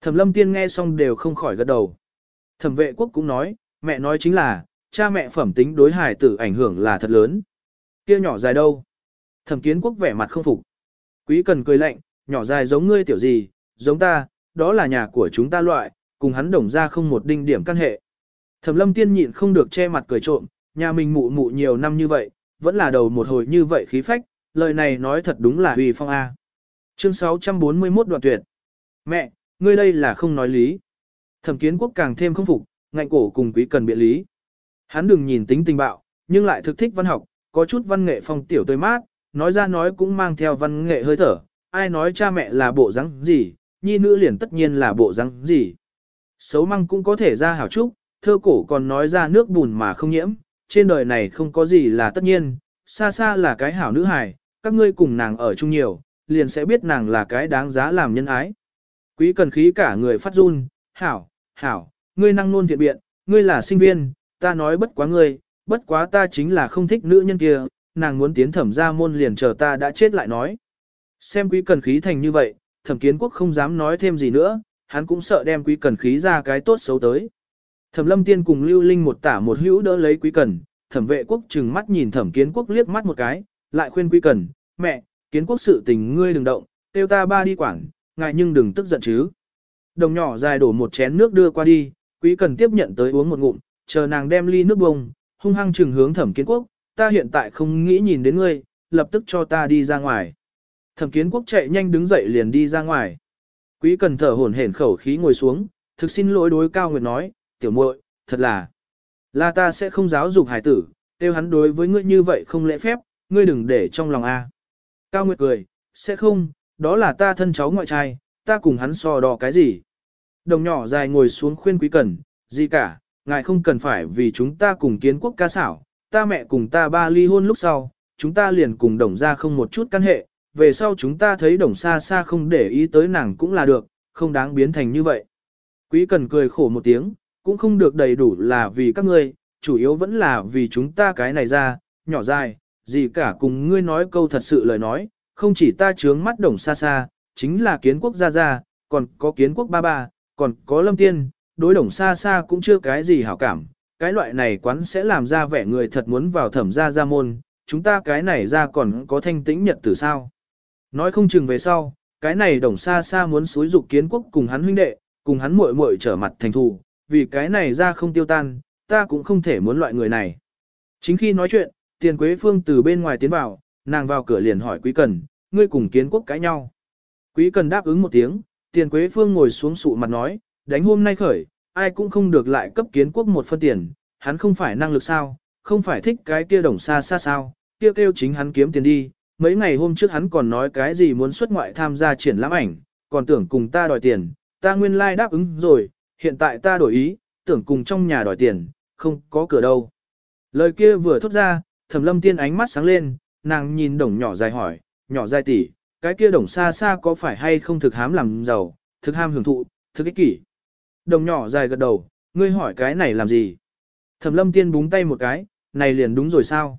Thẩm lâm tiên nghe xong đều không khỏi gật đầu. Thẩm vệ quốc cũng nói, mẹ nói chính là, cha mẹ phẩm tính đối hài tử ảnh hưởng là thật lớn. Kia nhỏ dài đâu? Thẩm kiến quốc vẻ mặt không phục. Quý cần cười lạnh, nhỏ dài giống ngươi tiểu gì, giống ta, đó là nhà của chúng ta loại, cùng hắn đồng ra không một đinh điểm căn hệ. Thẩm lâm tiên nhịn không được che mặt cười trộm, nhà mình mụ mụ nhiều năm như vậy, vẫn là đầu một hồi như vậy khí phách, lời này nói thật đúng là uy phong A. Chương 641 đoạn tuyệt. Mẹ, ngươi đây là không nói lý. Thẩm kiến quốc càng thêm không phục, ngạnh cổ cùng quý cần biện lý. Hắn đừng nhìn tính tình bạo, nhưng lại thực thích văn học, có chút văn nghệ phong tiểu tươi mát, nói ra nói cũng mang theo văn nghệ hơi thở, ai nói cha mẹ là bộ rắn gì, nhi nữ liền tất nhiên là bộ rắn gì. Xấu măng cũng có thể ra hảo trúc, thơ cổ còn nói ra nước bùn mà không nhiễm, trên đời này không có gì là tất nhiên, xa xa là cái hảo nữ hài, các ngươi cùng nàng ở chung nhiều, liền sẽ biết nàng là cái đáng giá làm nhân ái. Quý cần khí cả người phát run, hảo, hảo, ngươi năng nôn thiện biện, ngươi là sinh viên, ta nói bất quá ngươi, bất quá ta chính là không thích nữ nhân kia, nàng muốn tiến thẩm ra môn liền chờ ta đã chết lại nói. Xem quý cần khí thành như vậy, thẩm kiến quốc không dám nói thêm gì nữa, hắn cũng sợ đem quý cần khí ra cái tốt xấu tới. Thẩm lâm tiên cùng lưu linh một tả một hữu đỡ lấy quý cần, thẩm vệ quốc trừng mắt nhìn thẩm kiến quốc liếc mắt một cái, lại khuyên quý cần, mẹ, kiến quốc sự tình ngươi đừng động, tiêu ta ba đi quảng, ngại nhưng đừng tức giận chứ. Đồng nhỏ dài đổ một chén nước đưa qua đi, quý cần tiếp nhận tới uống một ngụm, chờ nàng đem ly nước bông, hung hăng trừng hướng thẩm kiến quốc, ta hiện tại không nghĩ nhìn đến ngươi, lập tức cho ta đi ra ngoài. Thẩm kiến quốc chạy nhanh đứng dậy liền đi ra ngoài. Quý cần thở hổn hển khẩu khí ngồi xuống, thực xin lỗi đối cao nguyệt nói, tiểu muội, thật là, là ta sẽ không giáo dục hải tử, tiêu hắn đối với ngươi như vậy không lễ phép, ngươi đừng để trong lòng a. Cao nguyệt cười, sẽ không, đó là ta thân cháu ngoại trai, ta cùng hắn so đo cái gì. Đồng nhỏ dài ngồi xuống khuyên quý cần, gì cả, ngài không cần phải vì chúng ta cùng kiến quốc ca xảo, ta mẹ cùng ta ba ly hôn lúc sau, chúng ta liền cùng đồng ra không một chút căn hệ, về sau chúng ta thấy đồng xa xa không để ý tới nàng cũng là được, không đáng biến thành như vậy. Quý cần cười khổ một tiếng, cũng không được đầy đủ là vì các ngươi, chủ yếu vẫn là vì chúng ta cái này ra, nhỏ dài, gì cả cùng ngươi nói câu thật sự lời nói, không chỉ ta trướng mắt đồng xa xa, chính là kiến quốc gia gia, còn có kiến quốc ba ba, còn có lâm tiên, đối đồng xa xa cũng chưa cái gì hảo cảm, cái loại này quán sẽ làm ra vẻ người thật muốn vào thẩm gia gia môn, chúng ta cái này ra còn có thanh tĩnh nhật từ sao. Nói không chừng về sau, cái này đồng xa xa muốn xúi dục kiến quốc cùng hắn huynh đệ, cùng hắn muội muội trở mặt thành thù, vì cái này ra không tiêu tan, ta cũng không thể muốn loại người này. Chính khi nói chuyện, tiền quế phương từ bên ngoài tiến vào, nàng vào cửa liền hỏi quý cần, ngươi cùng kiến quốc cãi nhau. Quý cần đáp ứng một tiếng, tiền quế phương ngồi xuống sụ mặt nói, đánh hôm nay khởi, ai cũng không được lại cấp kiến quốc một phân tiền, hắn không phải năng lực sao, không phải thích cái kia đồng xa xa sao, kia kêu chính hắn kiếm tiền đi. Mấy ngày hôm trước hắn còn nói cái gì muốn xuất ngoại tham gia triển lãm ảnh, còn tưởng cùng ta đòi tiền, ta nguyên lai like đáp ứng rồi, hiện tại ta đổi ý, tưởng cùng trong nhà đòi tiền, không có cửa đâu. Lời kia vừa thốt ra, thẩm lâm tiên ánh mắt sáng lên, nàng nhìn đồng nhỏ dài hỏi, nhỏ dài tỷ, cái kia đồng xa xa có phải hay không thực hám làm giàu, thực ham hưởng thụ, thực ích kỷ. Đồng nhỏ dài gật đầu, ngươi hỏi cái này làm gì? Thẩm lâm tiên búng tay một cái, này liền đúng rồi sao?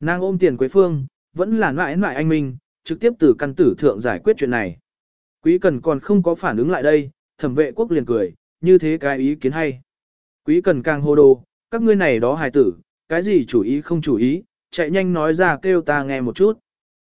Nàng ôm tiền quế phương, vẫn là mãi mãi anh Minh, trực tiếp từ căn tử thượng giải quyết chuyện này. Quý cần còn không có phản ứng lại đây, thẩm vệ quốc liền cười, như thế cái ý kiến hay. Quý cần càng hô đồ, các ngươi này đó hài tử, cái gì chủ ý không chủ ý, chạy nhanh nói ra kêu ta nghe một chút.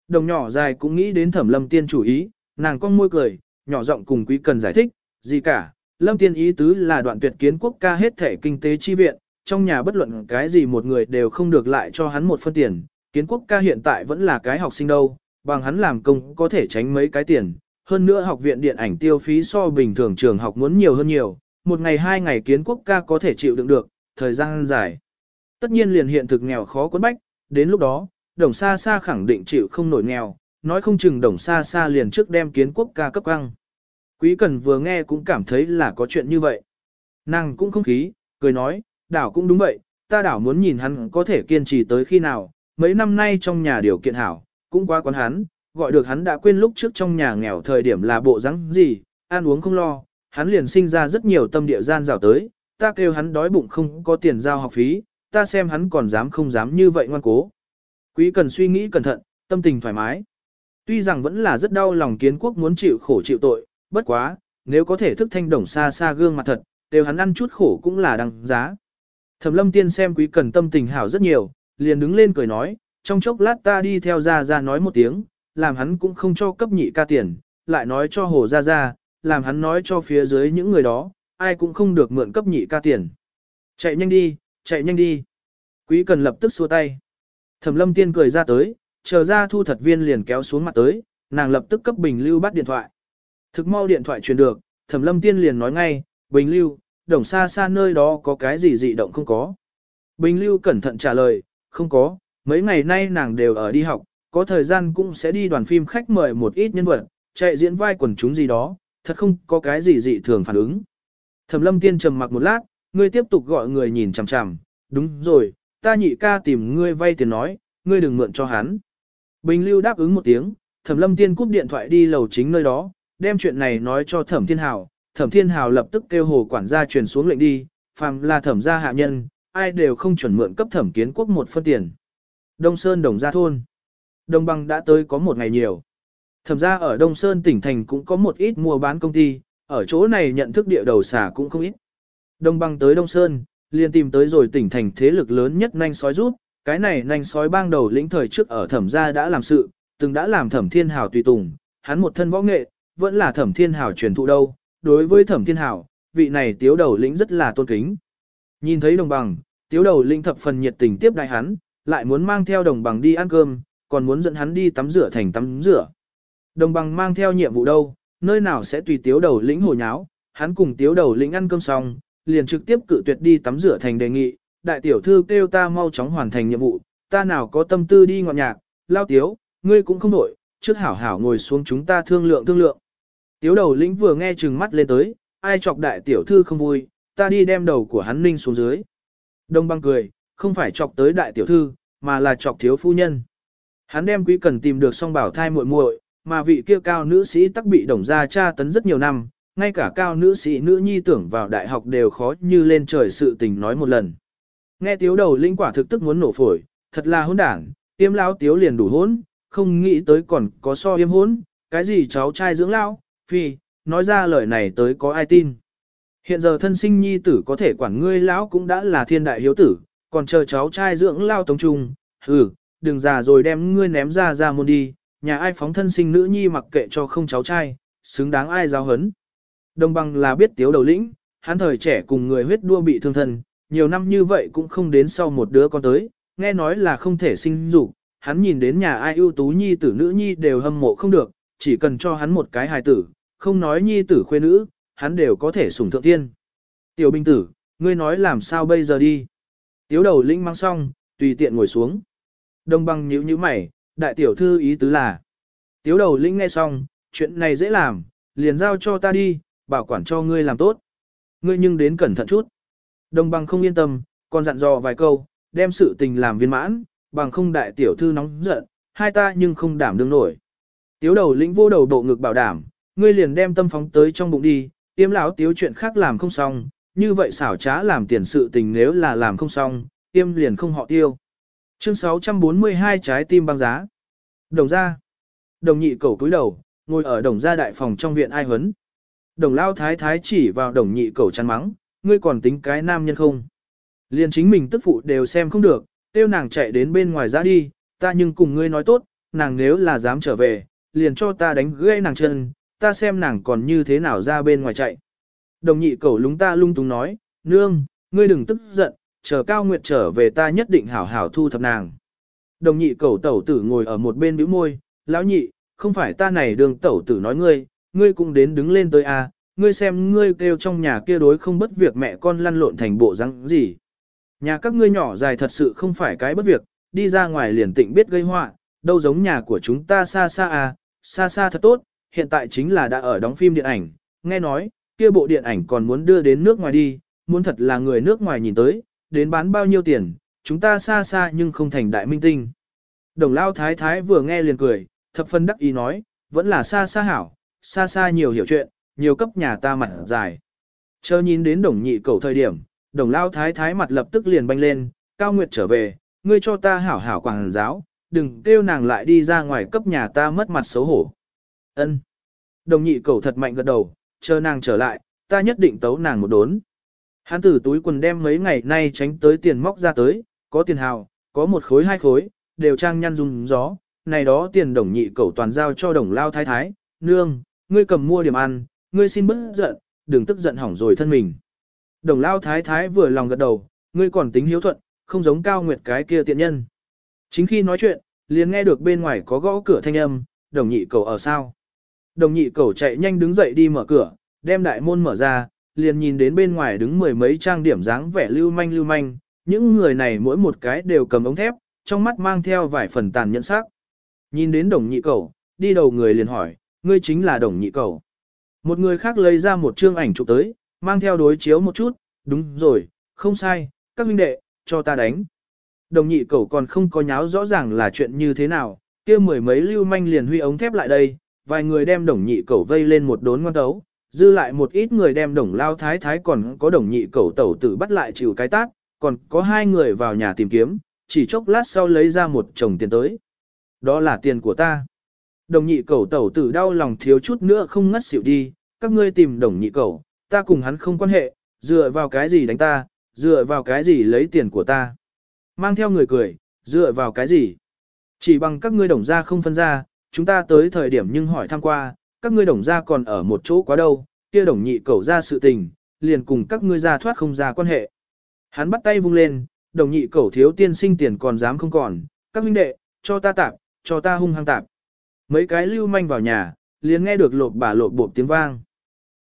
Đồng nhỏ dài cũng nghĩ đến thẩm lâm tiên chủ ý, nàng con môi cười, nhỏ giọng cùng quý cần giải thích, gì cả, lâm tiên ý tứ là đoạn tuyệt kiến quốc ca hết thể kinh tế chi viện, trong nhà bất luận cái gì một người đều không được lại cho hắn một phân tiền, kiến quốc ca hiện tại vẫn là cái học sinh đâu, bằng hắn làm công có thể tránh mấy cái tiền, hơn nữa học viện điện ảnh tiêu phí so bình thường trường học muốn nhiều hơn nhiều, một ngày hai ngày kiến quốc ca có thể chịu đựng được, thời gian dài. Tất nhiên liền hiện thực nghèo khó quấn bách, đến lúc đó, đồng xa xa khẳng định chịu không nổi nghèo, nói không chừng đồng xa xa liền trước đem kiến quốc ca cấp căng. Quý cần vừa nghe cũng cảm thấy là có chuyện như vậy. Nàng cũng không khí, cười nói, đảo cũng đúng vậy, ta đảo muốn nhìn hắn có thể kiên trì tới khi nào, mấy năm nay trong nhà điều kiện hảo, cũng quá quán hắn, gọi được hắn đã quên lúc trước trong nhà nghèo thời điểm là bộ rắn gì, ăn uống không lo, hắn liền sinh ra rất nhiều tâm địa gian rào tới, ta kêu hắn đói bụng không có tiền giao học phí, ta xem hắn còn dám không dám như vậy ngoan cố. Quý cần suy nghĩ cẩn thận, tâm tình thoải mái. Tuy rằng vẫn là rất đau lòng kiến quốc muốn chịu khổ chịu tội, bất quá, nếu có thể thức thanh đồng xa xa gương mặt thật, đều hắn ăn chút khổ cũng là đằng giá. Thẩm lâm tiên xem quý cần tâm tình hảo rất nhiều, liền đứng lên cười nói, trong chốc lát ta đi theo gia gia nói một tiếng, làm hắn cũng không cho cấp nhị ca tiền, lại nói cho hồ gia gia làm hắn nói cho phía dưới những người đó, ai cũng không được mượn cấp nhị ca tiền. Chạy nhanh đi, chạy nhanh đi. Quý cần lập tức xua tay. Thẩm lâm tiên cười ra tới, chờ ra thu thật viên liền kéo xuống mặt tới, nàng lập tức cấp Bình Lưu bắt điện thoại. Thực mau điện thoại truyền được, Thẩm lâm tiên liền nói ngay, Bình Lưu, đồng xa xa nơi đó có cái gì dị động không có. Bình Lưu cẩn thận trả lời, không có, mấy ngày nay nàng đều ở đi học, có thời gian cũng sẽ đi đoàn phim khách mời một ít nhân vật, chạy diễn vai quần chúng gì đó, thật không có cái gì dị thường phản ứng. Thẩm lâm tiên trầm mặc một lát, ngươi tiếp tục gọi người nhìn chằm chằm, đúng rồi, ta nhị ca tìm ngươi vay tiền nói, ngươi đừng mượn cho hắn. Bình lưu đáp ứng một tiếng, thẩm lâm tiên cúp điện thoại đi lầu chính nơi đó, đem chuyện này nói cho thẩm thiên hào, thẩm thiên hào lập tức kêu hồ quản gia truyền xuống lệnh đi, phàm là thẩm gia hạ nhân, ai đều không chuẩn mượn cấp thẩm kiến quốc một phân tiền. Đông Sơn Đồng Gia Thôn Đồng bằng đã tới có một ngày nhiều. Thẩm ra ở Đông Sơn tỉnh thành cũng có một ít mua bán công ty, ở chỗ này nhận thức địa đầu xả cũng không ít. Đồng bằng tới Đông Sơn, liền tìm tới rồi tỉnh thành thế lực lớn nhất nhanh sói rút, cái này nhanh sói bang đầu lĩnh thời trước ở thẩm gia đã làm sự, từng đã làm thẩm thiên hào tùy tùng, hắn một thân võ nghệ, vẫn là thẩm thiên hào truyền thụ đâu, đối với thẩm thiên hào, vị này tiếu đầu lĩnh rất là tôn kính. Nhìn thấy đồng bằng, tiếu đầu linh thập phần nhiệt tình tiếp đại hắn, lại muốn mang theo đồng bằng đi ăn cơm, còn muốn dẫn hắn đi tắm rửa thành tắm rửa. Đồng bằng mang theo nhiệm vụ đâu, nơi nào sẽ tùy tiếu đầu lĩnh hồ nháo, hắn cùng tiếu đầu lĩnh ăn cơm xong, liền trực tiếp cự tuyệt đi tắm rửa thành đề nghị, đại tiểu thư kêu ta mau chóng hoàn thành nhiệm vụ, ta nào có tâm tư đi ngọn nhạc, lao tiếu, ngươi cũng không đổi, trước hảo hảo ngồi xuống chúng ta thương lượng thương lượng. Tiếu đầu lĩnh vừa nghe chừng mắt lên tới, ai chọc đại tiểu thư không vui, ta đi đem đầu của hắn ninh xuống dưới. Đông băng cười, không phải chọc tới đại tiểu thư, mà là chọc thiếu phu nhân. Hắn đem quý cần tìm được song bảo thai muội muội, mà vị kia cao nữ sĩ tắc bị đồng gia tra tấn rất nhiều năm, ngay cả cao nữ sĩ nữ nhi tưởng vào đại học đều khó như lên trời sự tình nói một lần. Nghe tiếu đầu linh quả thực tức muốn nổ phổi, thật là hỗn đảng, tiêm lão tiếu liền đủ hỗn, không nghĩ tới còn có so yêm hỗn, cái gì cháu trai dưỡng lão, phi, nói ra lời này tới có ai tin. Hiện giờ thân sinh nhi tử có thể quản ngươi lão cũng đã là thiên đại hiếu tử, còn chờ cháu trai dưỡng lao tống trung, hừ, đừng già rồi đem ngươi ném ra ra môn đi, nhà ai phóng thân sinh nữ nhi mặc kệ cho không cháu trai, xứng đáng ai giáo hấn. Đồng bằng là biết tiếu đầu lĩnh, hắn thời trẻ cùng người huyết đua bị thương thân, nhiều năm như vậy cũng không đến sau một đứa con tới, nghe nói là không thể sinh dục, hắn nhìn đến nhà ai ưu tú nhi tử nữ nhi đều hâm mộ không được, chỉ cần cho hắn một cái hài tử, không nói nhi tử khuê nữ, hắn đều có thể sủng thượng tiên. Tiểu binh tử, ngươi nói làm sao bây giờ đi. Tiếu đầu lĩnh mang xong, tùy tiện ngồi xuống. đông băng nhíu nhíu mày, đại tiểu thư ý tứ là. Tiếu đầu lĩnh nghe xong, chuyện này dễ làm, liền giao cho ta đi, bảo quản cho ngươi làm tốt. Ngươi nhưng đến cẩn thận chút. đông băng không yên tâm, còn dặn dò vài câu, đem sự tình làm viên mãn, bằng không đại tiểu thư nóng giận, hai ta nhưng không đảm đương nổi. Tiếu đầu lĩnh vô đầu độ ngực bảo đảm, ngươi liền đem tâm phóng tới trong bụng đi, tiêm lão tiếu chuyện khác làm không xong, như vậy xảo trá làm tiền sự tình nếu là làm không xong, tiêm liền không họ tiêu. Chương 642 trái tim băng giá. Đồng gia. Đồng nhị cầu cúi đầu, ngồi ở đồng gia đại phòng trong viện ai huấn. Đồng lao thái thái chỉ vào đồng nhị cầu chăn mắng, ngươi còn tính cái nam nhân không. Liền chính mình tức phụ đều xem không được, tiêu nàng chạy đến bên ngoài ra đi, ta nhưng cùng ngươi nói tốt, nàng nếu là dám trở về, liền cho ta đánh gãy nàng chân, ta xem nàng còn như thế nào ra bên ngoài chạy. Đồng nhị cầu lúng ta lung tung nói, nương, ngươi đừng tức giận, chờ cao nguyệt trở về ta nhất định hảo hảo thu thập nàng. Đồng nhị cầu tẩu tử ngồi ở một bên bĩu môi, lão nhị, không phải ta này đường tẩu tử nói ngươi, ngươi cũng đến đứng lên tới a, à, ngươi xem ngươi kêu trong nhà kia đối không bất việc mẹ con lăn lộn thành bộ răng gì. Nhà các ngươi nhỏ dài thật sự không phải cái bất việc, đi ra ngoài liền tịnh biết gây họa, đâu giống nhà của chúng ta xa xa à, xa xa thật tốt, hiện tại chính là đã ở đóng phim điện ảnh, nghe nói, kia bộ điện ảnh còn muốn đưa đến nước ngoài đi, muốn thật là người nước ngoài nhìn tới, đến bán bao nhiêu tiền, chúng ta xa xa nhưng không thành đại minh tinh. Đồng lao thái thái vừa nghe liền cười, thập phân đắc ý nói, vẫn là xa xa hảo, xa xa nhiều hiểu chuyện, nhiều cấp nhà ta mặt dài. Chờ nhìn đến đồng nhị cầu thời điểm, đồng lao thái thái mặt lập tức liền banh lên, cao nguyệt trở về, ngươi cho ta hảo hảo quảng giáo, đừng kêu nàng lại đi ra ngoài cấp nhà ta mất mặt xấu hổ. Ân. Đồng nhị cầu thật mạnh gật đầu, chờ nàng trở lại, ta nhất định tấu nàng một đốn. Hắn từ túi quần đem mấy ngày nay tránh tới tiền móc ra tới, có tiền hào, có một khối hai khối, đều trang nhăn dùng gió, này đó tiền đồng nhị cầu toàn giao cho đồng lao thái thái, nương, ngươi cầm mua điểm ăn, ngươi xin bớt giận, đừng tức giận hỏng rồi thân mình. Đồng lao thái thái vừa lòng gật đầu, ngươi còn tính hiếu thuận, không giống cao nguyệt cái kia tiện nhân. Chính khi nói chuyện, liền nghe được bên ngoài có gõ cửa thanh âm, đồng nhị cầu ở sao. Đồng nhị cầu chạy nhanh đứng dậy đi mở cửa, đem đại môn mở ra, liền nhìn đến bên ngoài đứng mười mấy trang điểm dáng vẻ lưu manh lưu manh, những người này mỗi một cái đều cầm ống thép, trong mắt mang theo vài phần tàn nhẫn sắc. Nhìn đến đồng nhị cầu, đi đầu người liền hỏi, ngươi chính là đồng nhị cầu. Một người khác lấy ra một chương ảnh chụp tới, mang theo đối chiếu một chút, đúng rồi, không sai, các huynh đệ, cho ta đánh. Đồng nhị cầu còn không có nháo rõ ràng là chuyện như thế nào, kia mười mấy lưu manh liền huy ống thép lại đây, vài người đem đồng nhị cẩu vây lên một đốn ngoan tấu, dư lại một ít người đem đồng lao thái thái còn có đồng nhị cẩu tẩu tử bắt lại chịu cái tát, còn có hai người vào nhà tìm kiếm, chỉ chốc lát sau lấy ra một chồng tiền tới. Đó là tiền của ta. Đồng nhị cẩu tẩu tử đau lòng thiếu chút nữa không ngất xỉu đi, các ngươi tìm đồng nhị cẩu, ta cùng hắn không quan hệ, dựa vào cái gì đánh ta, dựa vào cái gì lấy tiền của ta. Mang theo người cười, dựa vào cái gì. Chỉ bằng các ngươi đồng ra không phân ra, chúng ta tới thời điểm nhưng hỏi thăm qua, các ngươi đồng gia còn ở một chỗ quá đâu, kia đồng nhị cầu ra sự tình, liền cùng các ngươi ra thoát không ra quan hệ. Hắn bắt tay vung lên, đồng nhị cầu thiếu tiên sinh tiền còn dám không còn, các huynh đệ, cho ta tạp, cho ta hung hăng tạp. Mấy cái lưu manh vào nhà, liền nghe được lộp bà lộp bộp tiếng vang.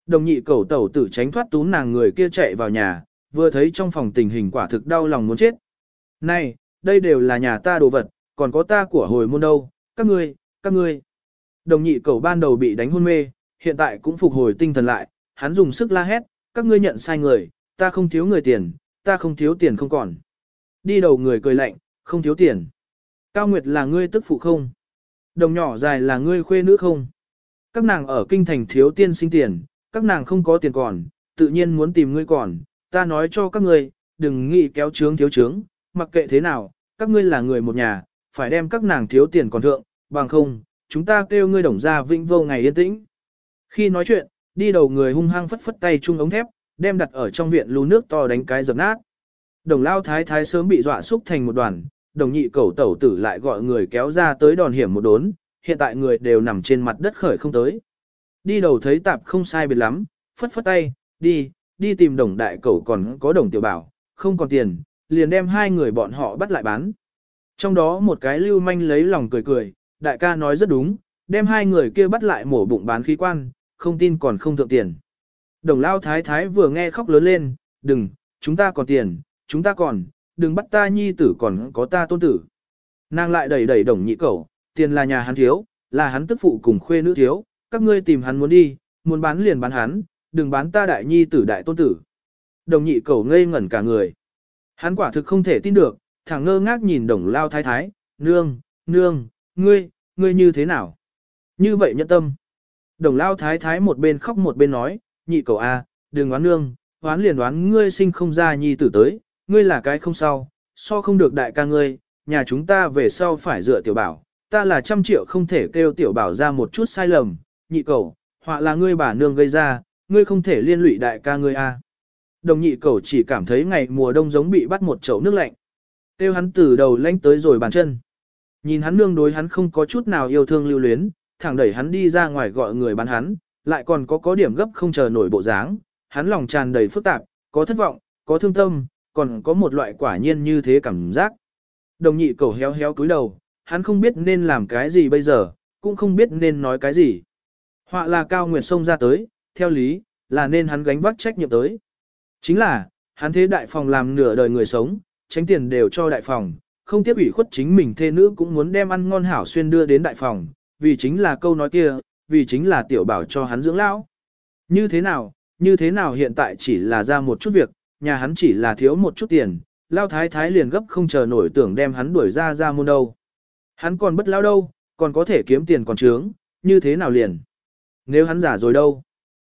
Đồng nhị cầu tẩu tử tránh thoát tú nàng người kia chạy vào nhà, vừa thấy trong phòng tình hình quả thực đau lòng muốn chết. Này, đây đều là nhà ta đồ vật, còn có ta của hồi môn đâu, các ngươi, các ngươi. Đồng nhị cầu ban đầu bị đánh hôn mê, hiện tại cũng phục hồi tinh thần lại, hắn dùng sức la hét, các ngươi nhận sai người, ta không thiếu người tiền, ta không thiếu tiền không còn. Đi đầu người cười lạnh, không thiếu tiền. Cao Nguyệt là ngươi tức phụ không? Đồng nhỏ dài là ngươi khuê nữ không? Các nàng ở kinh thành thiếu tiên sinh tiền, các nàng không có tiền còn, tự nhiên muốn tìm ngươi còn, ta nói cho các ngươi, đừng nghĩ kéo trướng thiếu trướng, mặc kệ thế nào, các ngươi là người một nhà, phải đem các nàng thiếu tiền còn thượng, bằng không, chúng ta kêu ngươi đồng ra vĩnh vô ngày yên tĩnh. Khi nói chuyện, đi đầu người hung hăng phất phất tay chung ống thép, đem đặt ở trong viện lưu nước to đánh cái dập nát. Đồng lao thái thái sớm bị dọa xúc thành một đoàn, đồng nhị cầu tẩu tử lại gọi người kéo ra tới đòn hiểm một đốn, hiện tại người đều nằm trên mặt đất khởi không tới. Đi đầu thấy tạp không sai biệt lắm, phất phất tay, đi, đi tìm đồng đại cầu còn có đồng tiểu bảo, không còn tiền, liền đem hai người bọn họ bắt lại bán. Trong đó một cái lưu manh lấy lòng cười cười, đại ca nói rất đúng, đem hai người kia bắt lại mổ bụng bán khí quan, không tin còn không thượng tiền. Đồng lao thái thái vừa nghe khóc lớn lên, đừng, chúng ta còn tiền, chúng ta còn, đừng bắt ta nhi tử còn có ta tôn tử. Nàng lại đẩy đẩy đồng nhị cẩu, tiền là nhà hắn thiếu, là hắn tức phụ cùng khuê nữ thiếu, các ngươi tìm hắn muốn đi, muốn bán liền bán hắn, đừng bán ta đại nhi tử đại tôn tử. Đồng nhị cẩu ngây ngẩn cả người. Hắn quả thực không thể tin được, thẳng ngơ ngác nhìn đồng lao thái thái, nương, nương, ngươi, ngươi như thế nào? Như vậy nhận tâm. Đồng lao thái thái một bên khóc một bên nói, nhị cậu a, đừng đoán nương, đoán liền đoán ngươi sinh không ra nhi tử tới, ngươi là cái không sao, so không được đại ca ngươi, nhà chúng ta về sau phải dựa tiểu bảo, ta là trăm triệu không thể kêu tiểu bảo ra một chút sai lầm, nhị cậu, họa là ngươi bà nương gây ra, ngươi không thể liên lụy đại ca ngươi a. Đồng nhị cậu chỉ cảm thấy ngày mùa đông giống bị bắt một chậu nước lạnh. Tiêu hắn từ đầu lanh tới rồi bàn chân. Nhìn hắn nương đối hắn không có chút nào yêu thương lưu luyến, thẳng đẩy hắn đi ra ngoài gọi người bán hắn, lại còn có có điểm gấp không chờ nổi bộ dáng, hắn lòng tràn đầy phức tạp, có thất vọng, có thương tâm, còn có một loại quả nhiên như thế cảm giác. Đồng nhị cầu héo héo cúi đầu, hắn không biết nên làm cái gì bây giờ, cũng không biết nên nói cái gì. Họa là cao nguyệt sông ra tới, theo lý, là nên hắn gánh vác trách nhiệm tới. Chính là, hắn thế đại phòng làm nửa đời người sống, tránh tiền đều cho đại phòng, không tiếp ủy khuất chính mình thê nữ cũng muốn đem ăn ngon hảo xuyên đưa đến đại phòng, vì chính là câu nói kia, vì chính là tiểu bảo cho hắn dưỡng lão. Như thế nào, như thế nào hiện tại chỉ là ra một chút việc, nhà hắn chỉ là thiếu một chút tiền, lao thái thái liền gấp không chờ nổi tưởng đem hắn đuổi ra ra môn đâu. Hắn còn bất lao đâu, còn có thể kiếm tiền còn trướng, như thế nào liền. Nếu hắn giả rồi đâu?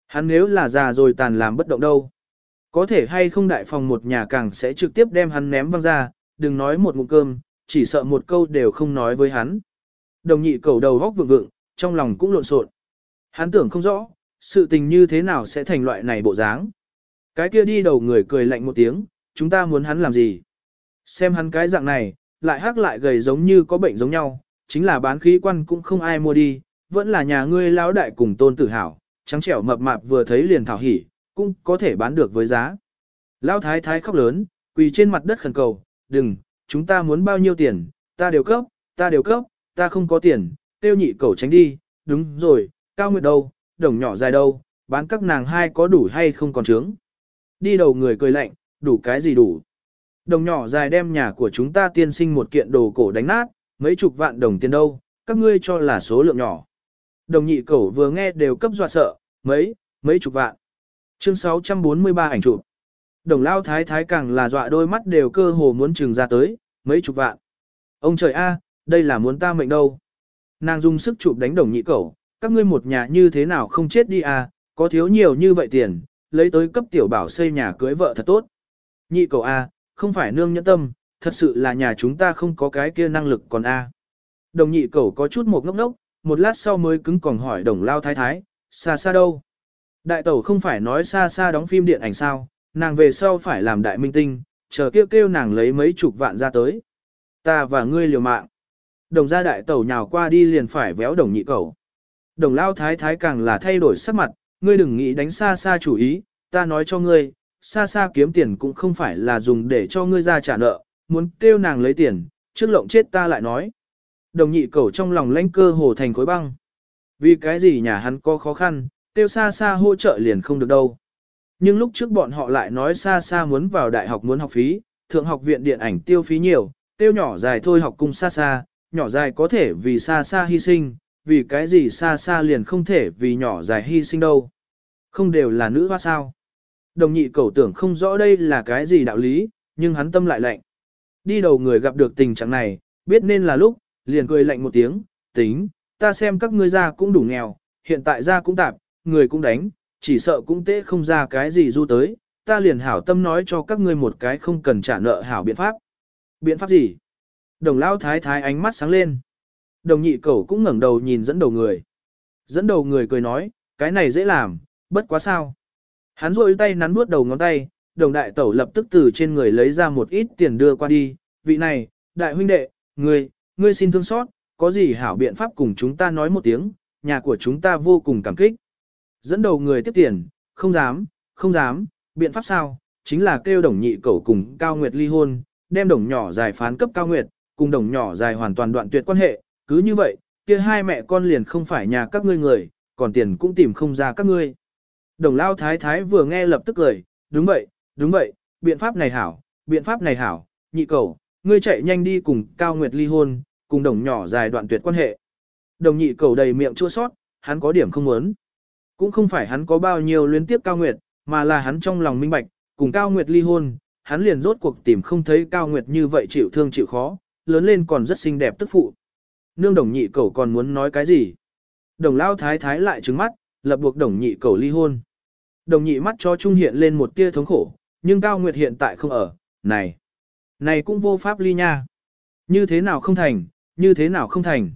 Hắn nếu là già rồi tàn làm bất động đâu? Có thể hay không đại phòng một nhà càng sẽ trực tiếp đem hắn ném văng ra, đừng nói một ngụm cơm, chỉ sợ một câu đều không nói với hắn. Đồng nhị cầu đầu góc vượng vượng, trong lòng cũng lộn xộn. Hắn tưởng không rõ, sự tình như thế nào sẽ thành loại này bộ dáng. Cái kia đi đầu người cười lạnh một tiếng, chúng ta muốn hắn làm gì? Xem hắn cái dạng này, lại hắc lại gầy giống như có bệnh giống nhau, chính là bán khí quan cũng không ai mua đi, vẫn là nhà ngươi lão đại cùng tôn tử hảo, trắng trẻo mập mạp vừa thấy liền thảo hỉ, cũng có thể bán được với giá. Lão thái thái khóc lớn, quỳ trên mặt đất khẩn cầu, đừng, chúng ta muốn bao nhiêu tiền, ta đều cấp, ta đều cấp, ta không có tiền, tiêu nhị cẩu tránh đi, đúng rồi, cao nguyệt đâu, đồng nhỏ dài đâu, bán các nàng hai có đủ hay không còn trướng. Đi đầu người cười lạnh, đủ cái gì đủ. Đồng nhỏ dài đem nhà của chúng ta tiên sinh một kiện đồ cổ đánh nát, mấy chục vạn đồng tiền đâu, các ngươi cho là số lượng nhỏ. Đồng nhị cẩu vừa nghe đều cấp dọa sợ, mấy, mấy chục vạn. Chương 643 ảnh chụp. Đồng lao thái thái càng là dọa đôi mắt đều cơ hồ muốn trừng ra tới, mấy chục vạn. Ông trời a, đây là muốn ta mệnh đâu. Nàng dùng sức chụp đánh đồng nhị cẩu, các ngươi một nhà như thế nào không chết đi à, có thiếu nhiều như vậy tiền, lấy tới cấp tiểu bảo xây nhà cưới vợ thật tốt. Nhị cậu a, không phải nương nhẫn tâm, thật sự là nhà chúng ta không có cái kia năng lực còn a. Đồng nhị cậu có chút một ngốc ngốc, một lát sau mới cứng còn hỏi đồng lao thái thái, xa xa đâu. Đại tẩu không phải nói xa xa đóng phim điện ảnh sao, nàng về sau phải làm đại minh tinh, chờ kêu kêu nàng lấy mấy chục vạn ra tới. Ta và ngươi liều mạng. Đồng gia đại tẩu nhào qua đi liền phải véo đồng nhị cầu. Đồng lao thái thái càng là thay đổi sắc mặt, ngươi đừng nghĩ đánh xa xa chủ ý, ta nói cho ngươi, xa xa kiếm tiền cũng không phải là dùng để cho ngươi ra trả nợ, muốn kêu nàng lấy tiền, trước lộng chết ta lại nói. Đồng nhị cẩu trong lòng lãnh cơ hồ thành khối băng. Vì cái gì nhà hắn có khó khăn, kêu xa xa hỗ trợ liền không được đâu. Nhưng lúc trước bọn họ lại nói xa xa muốn vào đại học muốn học phí, thượng học viện điện ảnh tiêu phí nhiều, tiêu nhỏ dài thôi học cùng xa xa, nhỏ dài có thể vì xa xa hy sinh, vì cái gì xa xa liền không thể vì nhỏ dài hy sinh đâu. Không đều là nữ hoa sao. Đồng nhị cầu tưởng không rõ đây là cái gì đạo lý, nhưng hắn tâm lại lạnh. Đi đầu người gặp được tình trạng này, biết nên là lúc, liền cười lạnh một tiếng, tính, ta xem các ngươi ra cũng đủ nghèo, hiện tại ra cũng tạp, người cũng đánh, chỉ sợ cũng tế không ra cái gì du tới, ta liền hảo tâm nói cho các ngươi một cái không cần trả nợ hảo biện pháp. Biện pháp gì? Đồng lao thái thái ánh mắt sáng lên. Đồng nhị cẩu cũng ngẩng đầu nhìn dẫn đầu người. Dẫn đầu người cười nói, cái này dễ làm, bất quá sao. Hắn rôi tay nắn nuốt đầu ngón tay, đồng đại tẩu lập tức từ trên người lấy ra một ít tiền đưa qua đi. Vị này, đại huynh đệ, ngươi, ngươi xin thương xót, có gì hảo biện pháp cùng chúng ta nói một tiếng, nhà của chúng ta vô cùng cảm kích. Dẫn đầu người tiếp tiền, không dám, không dám, biện pháp sao, chính là kêu đồng nhị cầu cùng Cao Nguyệt ly hôn, đem đồng nhỏ dài phán cấp Cao Nguyệt, cùng đồng nhỏ dài hoàn toàn đoạn tuyệt quan hệ, cứ như vậy, kia hai mẹ con liền không phải nhà các ngươi người, còn tiền cũng tìm không ra các ngươi. Đồng lao thái thái vừa nghe lập tức cười, đúng vậy, đúng vậy, biện pháp này hảo, biện pháp này hảo, nhị cầu, ngươi chạy nhanh đi cùng Cao Nguyệt ly hôn, cùng đồng nhỏ dài đoạn tuyệt quan hệ. Đồng nhị cầu đầy miệng chua sót, hắn có điểm không muốn. Cũng không phải hắn có bao nhiêu luyến tiếp Cao Nguyệt, mà là hắn trong lòng minh bạch, cùng Cao Nguyệt ly hôn, hắn liền rốt cuộc tìm không thấy Cao Nguyệt như vậy chịu thương chịu khó, lớn lên còn rất xinh đẹp tức phụ nương đồng nhị cầu còn muốn nói cái gì. Đồng lao thái thái lại trứng mắt, lập buộc đồng nhị cầu ly hôn. Đồng nhị mắt cho trung hiện lên một tia thống khổ, nhưng Cao Nguyệt hiện tại không ở, này, này cũng vô pháp ly nha. Như thế nào không thành, như thế nào không thành.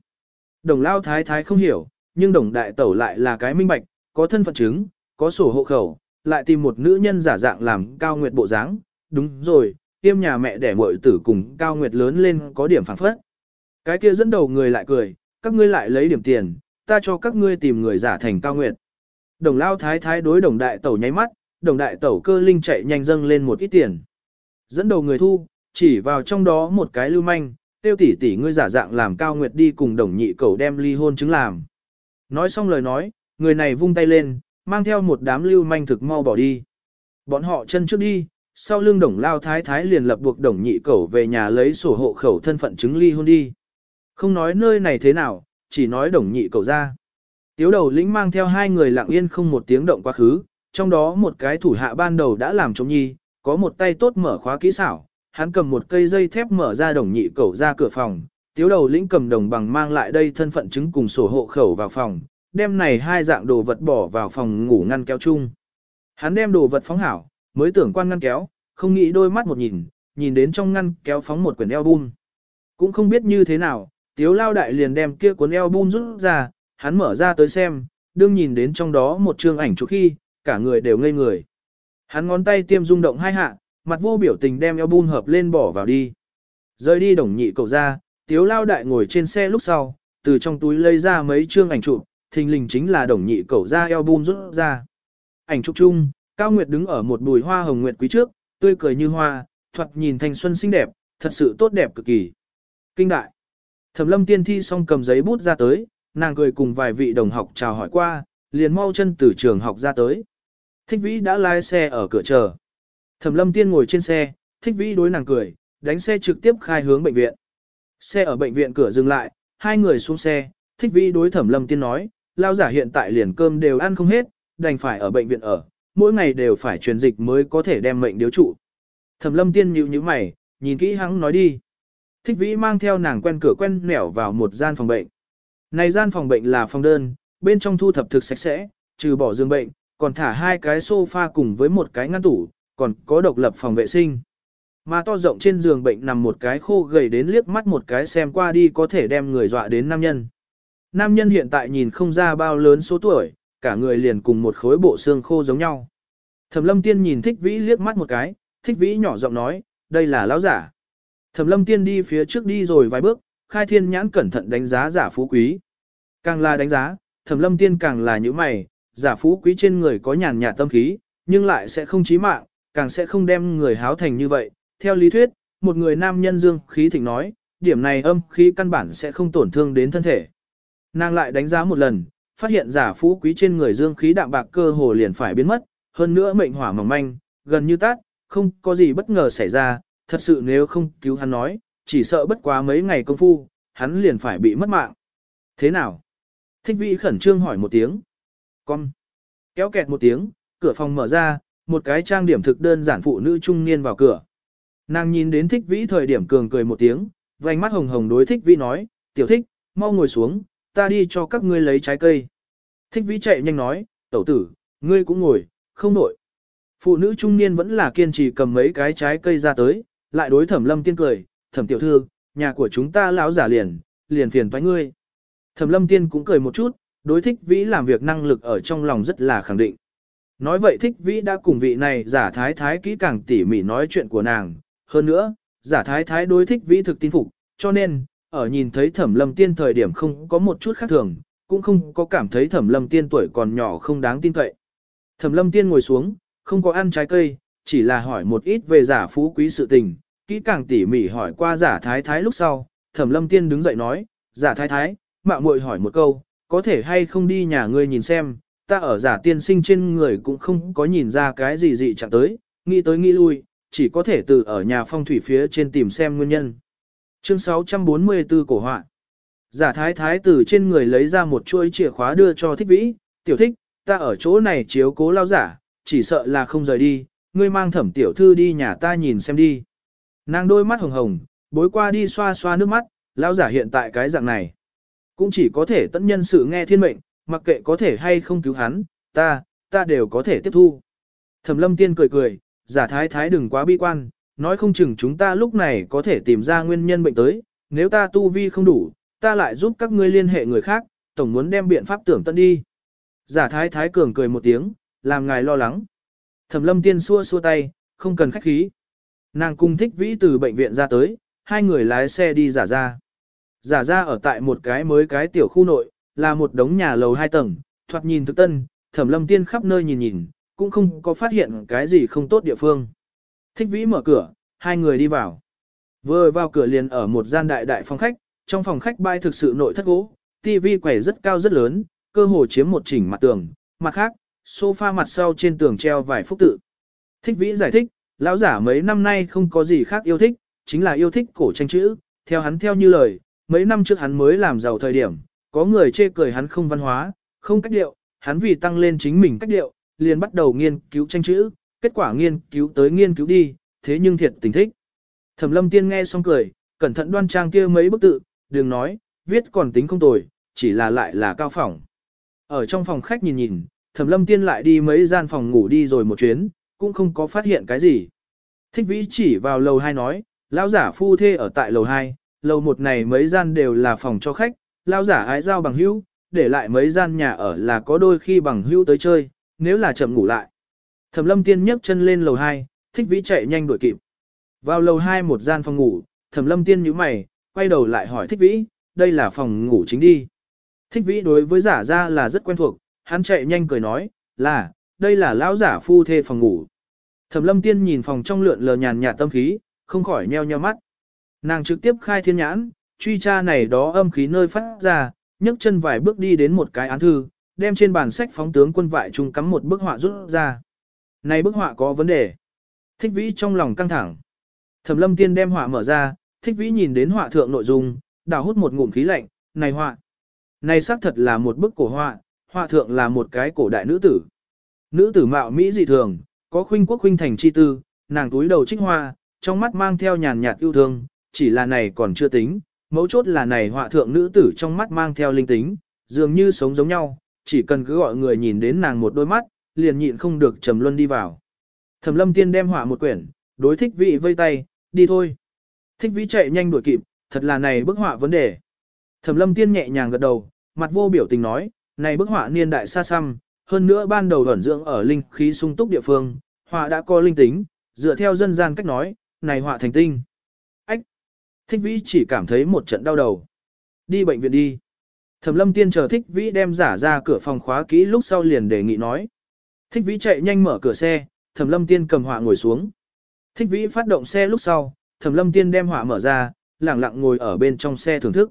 Đồng lao thái thái không hiểu, nhưng đồng đại tẩu lại là cái minh bạch, có thân phận chứng, có sổ hộ khẩu, lại tìm một nữ nhân giả dạng làm Cao Nguyệt bộ dáng. Đúng rồi, tiêm nhà mẹ đẻ muội tử cùng Cao Nguyệt lớn lên có điểm phản phất. Cái kia dẫn đầu người lại cười, các ngươi lại lấy điểm tiền, ta cho các ngươi tìm người giả thành cao nguyệt. Đồng lao thái thái đối đồng đại tẩu nháy mắt, đồng đại tẩu cơ linh chạy nhanh dâng lên một ít tiền. Dẫn đầu người thu, chỉ vào trong đó một cái lưu manh, tiêu tỷ tỷ ngươi giả dạng làm cao nguyệt đi cùng đồng nhị cầu đem ly hôn chứng làm. Nói xong lời nói, người này vung tay lên, mang theo một đám lưu manh thực mau bỏ đi. Bọn họ chân trước đi, sau lưng đồng lao thái thái liền lập buộc đồng nhị cẩu về nhà lấy sổ hộ khẩu thân phận chứng ly hôn đi. Không nói nơi này thế nào, chỉ nói đồng nhị cẩu ra. Tiếu đầu lĩnh mang theo hai người lặng yên không một tiếng động quá khứ, trong đó một cái thủ hạ ban đầu đã làm chống nhi, có một tay tốt mở khóa kỹ xảo, hắn cầm một cây dây thép mở ra đồng nhị cẩu ra cửa phòng, tiếu đầu lĩnh cầm đồng bằng mang lại đây thân phận chứng cùng sổ hộ khẩu vào phòng, đem này hai dạng đồ vật bỏ vào phòng ngủ ngăn kéo chung. Hắn đem đồ vật phóng hảo, mới tưởng quan ngăn kéo, không nghĩ đôi mắt một nhìn, nhìn đến trong ngăn kéo phóng một quyển album. Cũng không biết như thế nào, tiếu lao đại liền đem kia cuốn album rút ra, hắn mở ra tới xem, đương nhìn đến trong đó một chương ảnh chụp khi, cả người đều ngây người. Hắn ngón tay tiêm rung động hai hạ, mặt vô biểu tình đem album hợp lên bỏ vào đi. Rời đi đồng nhị cậu ra, tiếu lao đại ngồi trên xe lúc sau, từ trong túi lấy ra mấy chương ảnh chụp, thình lình chính là đồng nhị cẩu ra eo bun rút ra. Ảnh chụp chung, Cao Nguyệt đứng ở một bùi hoa hồng nguyệt quý trước, tươi cười như hoa, thoạt nhìn thanh xuân xinh đẹp, thật sự tốt đẹp cực kỳ. Kinh đại. Thẩm lâm tiên thi xong cầm giấy bút ra tới, nàng cười cùng vài vị đồng học chào hỏi qua, liền mau chân từ trường học ra tới. Thích vĩ đã lái xe ở cửa chờ. Thẩm lâm tiên ngồi trên xe, thích vĩ đối nàng cười, đánh xe trực tiếp khai hướng bệnh viện. Xe ở bệnh viện cửa dừng lại, hai người xuống xe, thích vĩ đối thẩm lâm tiên nói, lao giả hiện tại liền cơm đều ăn không hết, đành phải ở bệnh viện ở, mỗi ngày đều phải truyền dịch mới có thể đem mệnh điếu trụ. Thẩm lâm tiên nhíu nhíu mày, nhìn kỹ hắn nói đi. Thích vĩ mang theo nàng quen cửa quen nẻo vào một gian phòng bệnh. Này gian phòng bệnh là phòng đơn, bên trong thu thập thực sạch sẽ, trừ bỏ giường bệnh, còn thả hai cái sofa cùng với một cái ngăn tủ, còn có độc lập phòng vệ sinh. Mà to rộng trên giường bệnh nằm một cái khô gầy đến liếc mắt một cái xem qua đi có thể đem người dọa đến nam nhân. Nam nhân hiện tại nhìn không ra bao lớn số tuổi, cả người liền cùng một khối bộ xương khô giống nhau. Thẩm lâm tiên nhìn thích vĩ liếc mắt một cái, thích vĩ nhỏ giọng nói, đây là lão giả. Thẩm lâm tiên đi phía trước đi rồi vài bước, khai thiên nhãn cẩn thận đánh giá giả phú quý. Càng là đánh giá, thẩm lâm tiên càng là những mày, giả phú quý trên người có nhàn nhạt tâm khí, nhưng lại sẽ không chí mạng, càng sẽ không đem người háo thành như vậy. Theo lý thuyết, một người nam nhân dương khí thịnh nói, điểm này âm khí căn bản sẽ không tổn thương đến thân thể. Nàng lại đánh giá một lần, phát hiện giả phú quý trên người dương khí đạm bạc cơ hồ liền phải biến mất, hơn nữa mệnh hỏa mỏng manh, gần như tát, không có gì bất ngờ xảy ra, thật sự nếu không cứu hắn nói, chỉ sợ bất quá mấy ngày công phu, hắn liền phải bị mất mạng. Thế nào? Thích vị khẩn trương hỏi một tiếng. Con. Kéo kẹt một tiếng, cửa phòng mở ra, một cái trang điểm thực đơn giản phụ nữ trung niên vào cửa. Nàng nhìn đến thích vĩ thời điểm cường cười một tiếng, vành mắt hồng hồng đối thích vĩ nói, tiểu thích, mau ngồi xuống, ta đi cho các ngươi lấy trái cây. Thích vĩ chạy nhanh nói, tẩu tử, ngươi cũng ngồi, không nổi. Phụ nữ trung niên vẫn là kiên trì cầm mấy cái trái cây ra tới, lại đối thẩm lâm tiên cười, thẩm tiểu thư, nhà của chúng ta lão giả liền, liền phiền toái ngươi. Thẩm lâm tiên cũng cười một chút, đối thích vĩ làm việc năng lực ở trong lòng rất là khẳng định. Nói vậy thích vĩ đã cùng vị này giả thái thái kỹ càng tỉ mỉ nói chuyện của nàng. Hơn nữa, giả thái thái đối thích vĩ thực tin phục, cho nên, ở nhìn thấy thẩm lâm tiên thời điểm không có một chút khác thường, cũng không có cảm thấy thẩm lâm tiên tuổi còn nhỏ không đáng tin cậy. Thẩm lâm tiên ngồi xuống, không có ăn trái cây, chỉ là hỏi một ít về giả phú quý sự tình, kỹ càng tỉ mỉ hỏi qua giả thái thái lúc sau, thẩm lâm tiên đứng dậy nói, giả thái thái, mạo muội hỏi một câu, có thể hay không đi nhà ngươi nhìn xem, ta ở giả tiên sinh trên người cũng không có nhìn ra cái gì dị chẳng tới, nghĩ tới nghĩ lui, chỉ có thể từ ở nhà phong thủy phía trên tìm xem nguyên nhân. Chương 644 cổ họa Giả thái thái từ trên người lấy ra một chuỗi chìa khóa đưa cho thích vĩ, tiểu thích, ta ở chỗ này chiếu cố lao giả, chỉ sợ là không rời đi, ngươi mang thẩm tiểu thư đi nhà ta nhìn xem đi. Nàng đôi mắt hồng hồng, bối qua đi xoa xoa nước mắt, lao giả hiện tại cái dạng này. Cũng chỉ có thể tận nhân sự nghe thiên mệnh, mặc kệ có thể hay không cứu hắn, ta, ta đều có thể tiếp thu. Thẩm lâm tiên cười cười, giả thái thái đừng quá bi quan, nói không chừng chúng ta lúc này có thể tìm ra nguyên nhân bệnh tới, nếu ta tu vi không đủ, ta lại giúp các ngươi liên hệ người khác, tổng muốn đem biện pháp tưởng tận đi. Giả thái thái cường cười một tiếng, làm ngài lo lắng. Thẩm lâm tiên xua xua tay, không cần khách khí. Nàng cung thích vĩ từ bệnh viện ra tới, hai người lái xe đi giả ra. Giả ra ở tại một cái mới cái tiểu khu nội, là một đống nhà lầu hai tầng, thoạt nhìn thực tân, thẩm lâm tiên khắp nơi nhìn nhìn, cũng không có phát hiện cái gì không tốt địa phương. Thích vĩ mở cửa, hai người đi vào. Vừa vào cửa liền ở một gian đại đại phòng khách, trong phòng khách bay thực sự nội thất gỗ, tivi quẻ rất cao rất lớn, cơ hồ chiếm một chỉnh mặt tường, mặt khác, sofa mặt sau trên tường treo vài phúc tự. Thích vĩ giải thích, lão giả mấy năm nay không có gì khác yêu thích, chính là yêu thích cổ tranh chữ, theo hắn theo như lời, mấy năm trước hắn mới làm giàu thời điểm, có người chê cười hắn không văn hóa, không cách điệu, hắn vì tăng lên chính mình cách điệu, liền bắt đầu nghiên cứu tranh chữ, kết quả nghiên cứu tới nghiên cứu đi, thế nhưng thiệt tình thích. Thẩm lâm tiên nghe xong cười, cẩn thận đoan trang kia mấy bức tự, đừng nói, viết còn tính không tồi, chỉ là lại là cao phỏng. Ở trong phòng khách nhìn nhìn, thẩm lâm tiên lại đi mấy gian phòng ngủ đi rồi một chuyến, cũng không có phát hiện cái gì. Thích vĩ chỉ vào lầu 2 nói, lão giả phu thê ở tại lầu 2, lầu một này mấy gian đều là phòng cho khách, lão giả ái giao bằng hữu, để lại mấy gian nhà ở là có đôi khi bằng hữu tới chơi, nếu là chậm ngủ lại. Thẩm lâm tiên nhấc chân lên lầu 2, thích vĩ chạy nhanh đuổi kịp. Vào lầu 2 một gian phòng ngủ, thẩm lâm tiên nhíu mày, quay đầu lại hỏi thích vĩ, đây là phòng ngủ chính đi. Thích vĩ đối với giả ra là rất quen thuộc, hắn chạy nhanh cười nói, là, đây là lão giả phu thê phòng ngủ. Thẩm lâm tiên nhìn phòng trong lượn lờ nhàn nhạt tâm khí, không khỏi nheo nheo mắt. Nàng trực tiếp khai thiên nhãn, truy tra này đó âm khí nơi phát ra, nhấc chân vài bước đi đến một cái án thư, đem trên bàn sách phóng tướng quân vại trung cắm một bức họa rút ra. Này bức họa có vấn đề. Thích vĩ trong lòng căng thẳng. Thẩm lâm tiên đem họa mở ra, thích vĩ nhìn đến họa thượng nội dung, đào hút một ngụm khí lạnh, này họa. Này xác thật là một bức cổ họa, họa thượng là một cái cổ đại nữ tử. Nữ tử mạo Mỹ dị thường, có khuynh quốc khuynh thành chi tư, nàng túi đầu trích hoa, trong mắt mang theo nhàn nhạt yêu thương, chỉ là này còn chưa tính, mấu chốt là này họa thượng nữ tử trong mắt mang theo linh tính, dường như sống giống nhau, chỉ cần cứ gọi người nhìn đến nàng một đôi mắt, liền nhịn không được trầm luân đi vào. Thẩm lâm tiên đem hỏa một quyển, đối thích vị vây tay, đi thôi. Thích vĩ chạy nhanh đuổi kịp, thật là này bức họa vấn đề. Thẩm lâm tiên nhẹ nhàng gật đầu, mặt vô biểu tình nói, này bức họa niên đại xa xăm, hơn nữa ban đầu ẩn dưỡng ở linh khí sung túc địa phương, họa đã có linh tính, dựa theo dân gian cách nói, này họa thành tinh. Ách! Thích vĩ chỉ cảm thấy một trận đau đầu. Đi bệnh viện đi. Thẩm lâm tiên chờ thích vĩ đem giả ra cửa phòng khóa kỹ lúc sau liền đề nghị nói. Thích vĩ chạy nhanh mở cửa xe, thẩm lâm tiên cầm họa ngồi xuống. Thích vĩ phát động xe lúc sau, thẩm lâm tiên đem họa mở ra, lặng lặng ngồi ở bên trong xe thưởng thức.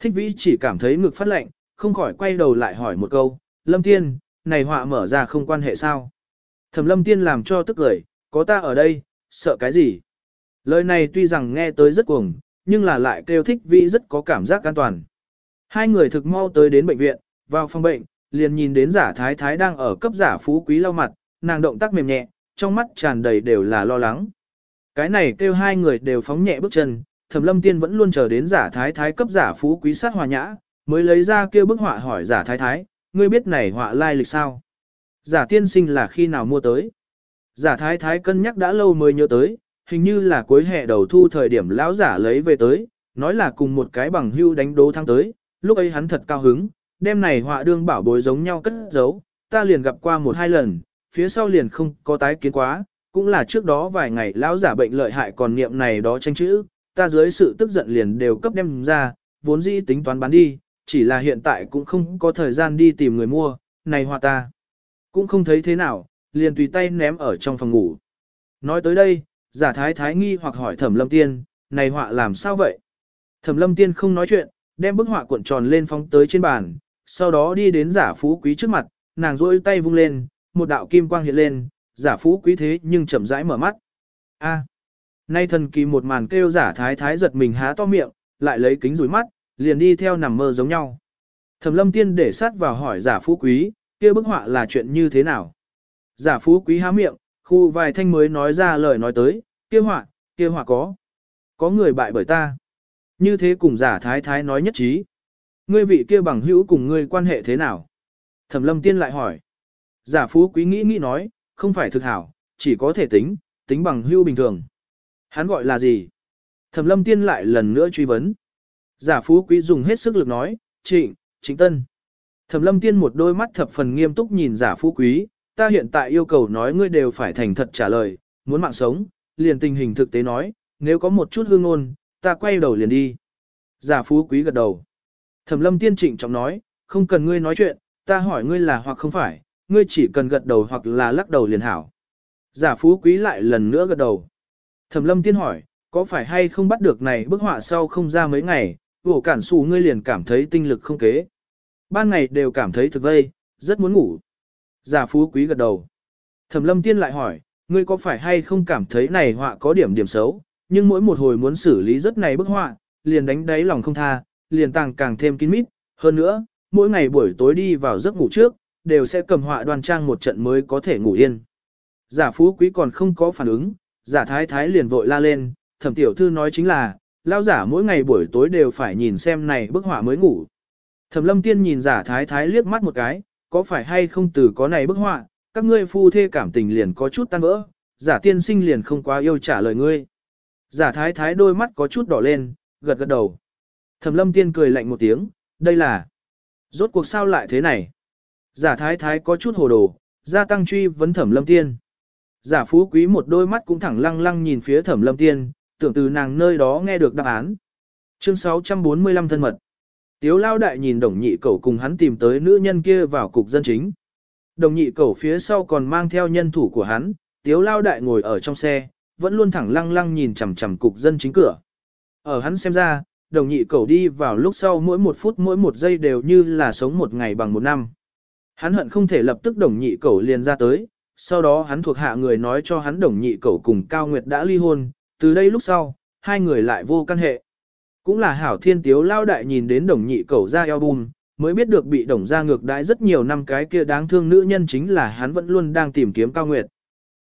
Thích vĩ chỉ cảm thấy ngực phát lạnh, không khỏi quay đầu lại hỏi một câu, lâm tiên, này họa mở ra không quan hệ sao? Thẩm lâm tiên làm cho tức cười, có ta ở đây, sợ cái gì? Lời này tuy rằng nghe tới rất cuồng, nhưng là lại kêu thích vĩ rất có cảm giác an toàn. Hai người thực mau tới đến bệnh viện, vào phòng bệnh, liền nhìn đến giả thái thái đang ở cấp giả phú quý lau mặt, nàng động tác mềm nhẹ, trong mắt tràn đầy đều là lo lắng. Cái này kêu hai người đều phóng nhẹ bước chân, thẩm lâm tiên vẫn luôn chờ đến giả thái thái cấp giả phú quý sát hòa nhã, mới lấy ra kêu bức họa hỏi giả thái thái, ngươi biết này họa lai lịch sao? Giả tiên sinh là khi nào mua tới? Giả thái thái cân nhắc đã lâu mới nhớ tới, hình như là cuối hè đầu thu thời điểm lão giả lấy về tới, nói là cùng một cái bằng hưu đánh đố thắng tới, lúc ấy hắn thật cao hứng, đêm này họa đương bảo bối giống nhau cất giấu, ta liền gặp qua một hai lần, phía sau liền không có tái kiến quá, cũng là trước đó vài ngày lão giả bệnh lợi hại còn niệm này đó tranh chữ, ta dưới sự tức giận liền đều cấp đem ra, vốn dĩ tính toán bán đi, chỉ là hiện tại cũng không có thời gian đi tìm người mua, này họa ta. Cũng không thấy thế nào, liền tùy tay ném ở trong phòng ngủ. Nói tới đây, giả thái thái nghi hoặc hỏi thẩm lâm tiên, này họa làm sao vậy? Thẩm lâm tiên không nói chuyện, đem bức họa cuộn tròn lên phóng tới trên bàn, sau đó đi đến giả phú quý trước mặt, nàng rôi tay vung lên, một đạo kim quang hiện lên, giả phú quý thế nhưng chậm rãi mở mắt. A. Nay thần kỳ một màn kêu giả thái thái giật mình há to miệng, lại lấy kính rủi mắt, liền đi theo nằm mơ giống nhau. Thẩm lâm tiên để sát vào hỏi giả phú quý, kia bức họa là chuyện như thế nào? Giả phú quý há miệng, khu vài thanh mới nói ra lời nói tới, kia họa, kia họa có. Có người bại bởi ta. Như thế cùng giả thái thái nói nhất trí. Ngươi vị kia bằng hữu cùng ngươi quan hệ thế nào? Thẩm lâm tiên lại hỏi. Giả phú quý nghĩ nghĩ nói, không phải thực hảo, chỉ có thể tính, tính bằng hữu bình thường. Hắn gọi là gì? Thẩm lâm tiên lại lần nữa truy vấn. Giả phú quý dùng hết sức lực nói, trịnh, chính tân. Thẩm lâm tiên một đôi mắt thập phần nghiêm túc nhìn giả phú quý, ta hiện tại yêu cầu nói ngươi đều phải thành thật trả lời, muốn mạng sống, liền tình hình thực tế nói, nếu có một chút hương ngôn, ta quay đầu liền đi. Giả phú quý gật đầu. Thẩm lâm tiên trịnh trọng nói, không cần ngươi nói chuyện, ta hỏi ngươi là hoặc không phải, ngươi chỉ cần gật đầu hoặc là lắc đầu liền hảo. Giả phú quý lại lần nữa gật đầu. Thẩm lâm tiên hỏi, có phải hay không bắt được này bức họa sau không ra mấy ngày, vổ cản xù ngươi liền cảm thấy tinh lực không kế. Ban ngày đều cảm thấy thực vây, rất muốn ngủ. Giả phú quý gật đầu. Thẩm lâm tiên lại hỏi, ngươi có phải hay không cảm thấy này họa có điểm điểm xấu, nhưng mỗi một hồi muốn xử lý rất này bức họa, liền đánh đáy lòng không tha, liền tàng càng thêm kín mít. Hơn nữa, mỗi ngày buổi tối đi vào giấc ngủ trước, đều sẽ cầm họa đoan trang một trận mới có thể ngủ yên. Giả phú quý còn không có phản ứng, giả thái thái liền vội la lên, thẩm tiểu thư nói chính là, lao giả mỗi ngày buổi tối đều phải nhìn xem này bức họa mới ngủ. Thẩm lâm tiên nhìn giả thái thái liếc mắt một cái, có phải hay không từ có này bức họa, các ngươi phu thê cảm tình liền có chút tan vỡ, giả tiên sinh liền không quá yêu trả lời ngươi. Giả thái thái đôi mắt có chút đỏ lên, gật gật đầu. Thẩm lâm tiên cười lạnh một tiếng, đây là... Rốt cuộc sao lại thế này? Giả thái thái có chút hồ đồ, gia tăng truy vấn thẩm lâm tiên. Giả phú quý một đôi mắt cũng thẳng lăng lăng nhìn phía thẩm lâm tiên, tưởng từ nàng nơi đó nghe được đáp án. Chương 645 thân mật. Tiếu lao đại nhìn đồng nhị cẩu cùng hắn tìm tới nữ nhân kia vào cục dân chính. Đồng nhị cẩu phía sau còn mang theo nhân thủ của hắn, tiếu lao đại ngồi ở trong xe, vẫn luôn thẳng lăng lăng nhìn chằm chằm cục dân chính cửa. Ở hắn xem ra, đồng nhị cẩu đi vào lúc sau mỗi một phút mỗi một giây đều như là sống một ngày bằng một năm. Hắn hận không thể lập tức đồng nhị cẩu liền ra tới, sau đó hắn thuộc hạ người nói cho hắn đồng nhị cẩu cùng Cao Nguyệt đã ly hôn, từ đây lúc sau, hai người lại vô căn hệ. Cũng là hảo thiên tiếu lao đại nhìn đến đồng nhị cẩu ra album, mới biết được bị đồng ra ngược đãi rất nhiều năm cái kia đáng thương nữ nhân chính là hắn vẫn luôn đang tìm kiếm Cao Nguyệt.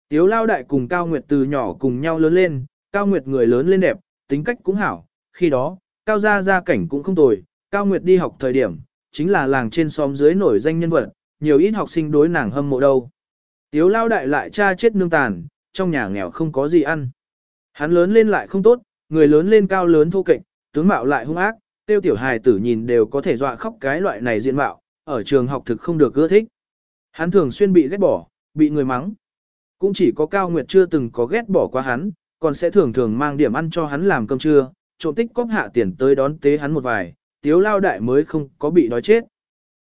Tiếu lao đại cùng Cao Nguyệt từ nhỏ cùng nhau lớn lên, Cao Nguyệt người lớn lên đẹp, tính cách cũng hảo, khi đó, Cao gia gia cảnh cũng không tồi, Cao Nguyệt đi học thời điểm, chính là làng trên xóm dưới nổi danh nhân vật, nhiều ít học sinh đối nàng hâm mộ đâu. Tiếu lao đại lại cha chết nương tàn, trong nhà nghèo không có gì ăn. Hắn lớn lên lại không tốt, người lớn lên cao lớn thô kệch, tướng mạo lại hung ác, tiêu tiểu hài tử nhìn đều có thể dọa khóc cái loại này diện mạo, ở trường học thực không được ưa thích. Hắn thường xuyên bị ghét bỏ, bị người mắng. Cũng chỉ có Cao Nguyệt chưa từng có ghét bỏ qua hắn, còn sẽ thường thường mang điểm ăn cho hắn làm cơm trưa, trộm tích cóp hạ tiền tới đón tế hắn một vài, tiếu lao đại mới không có bị đói chết.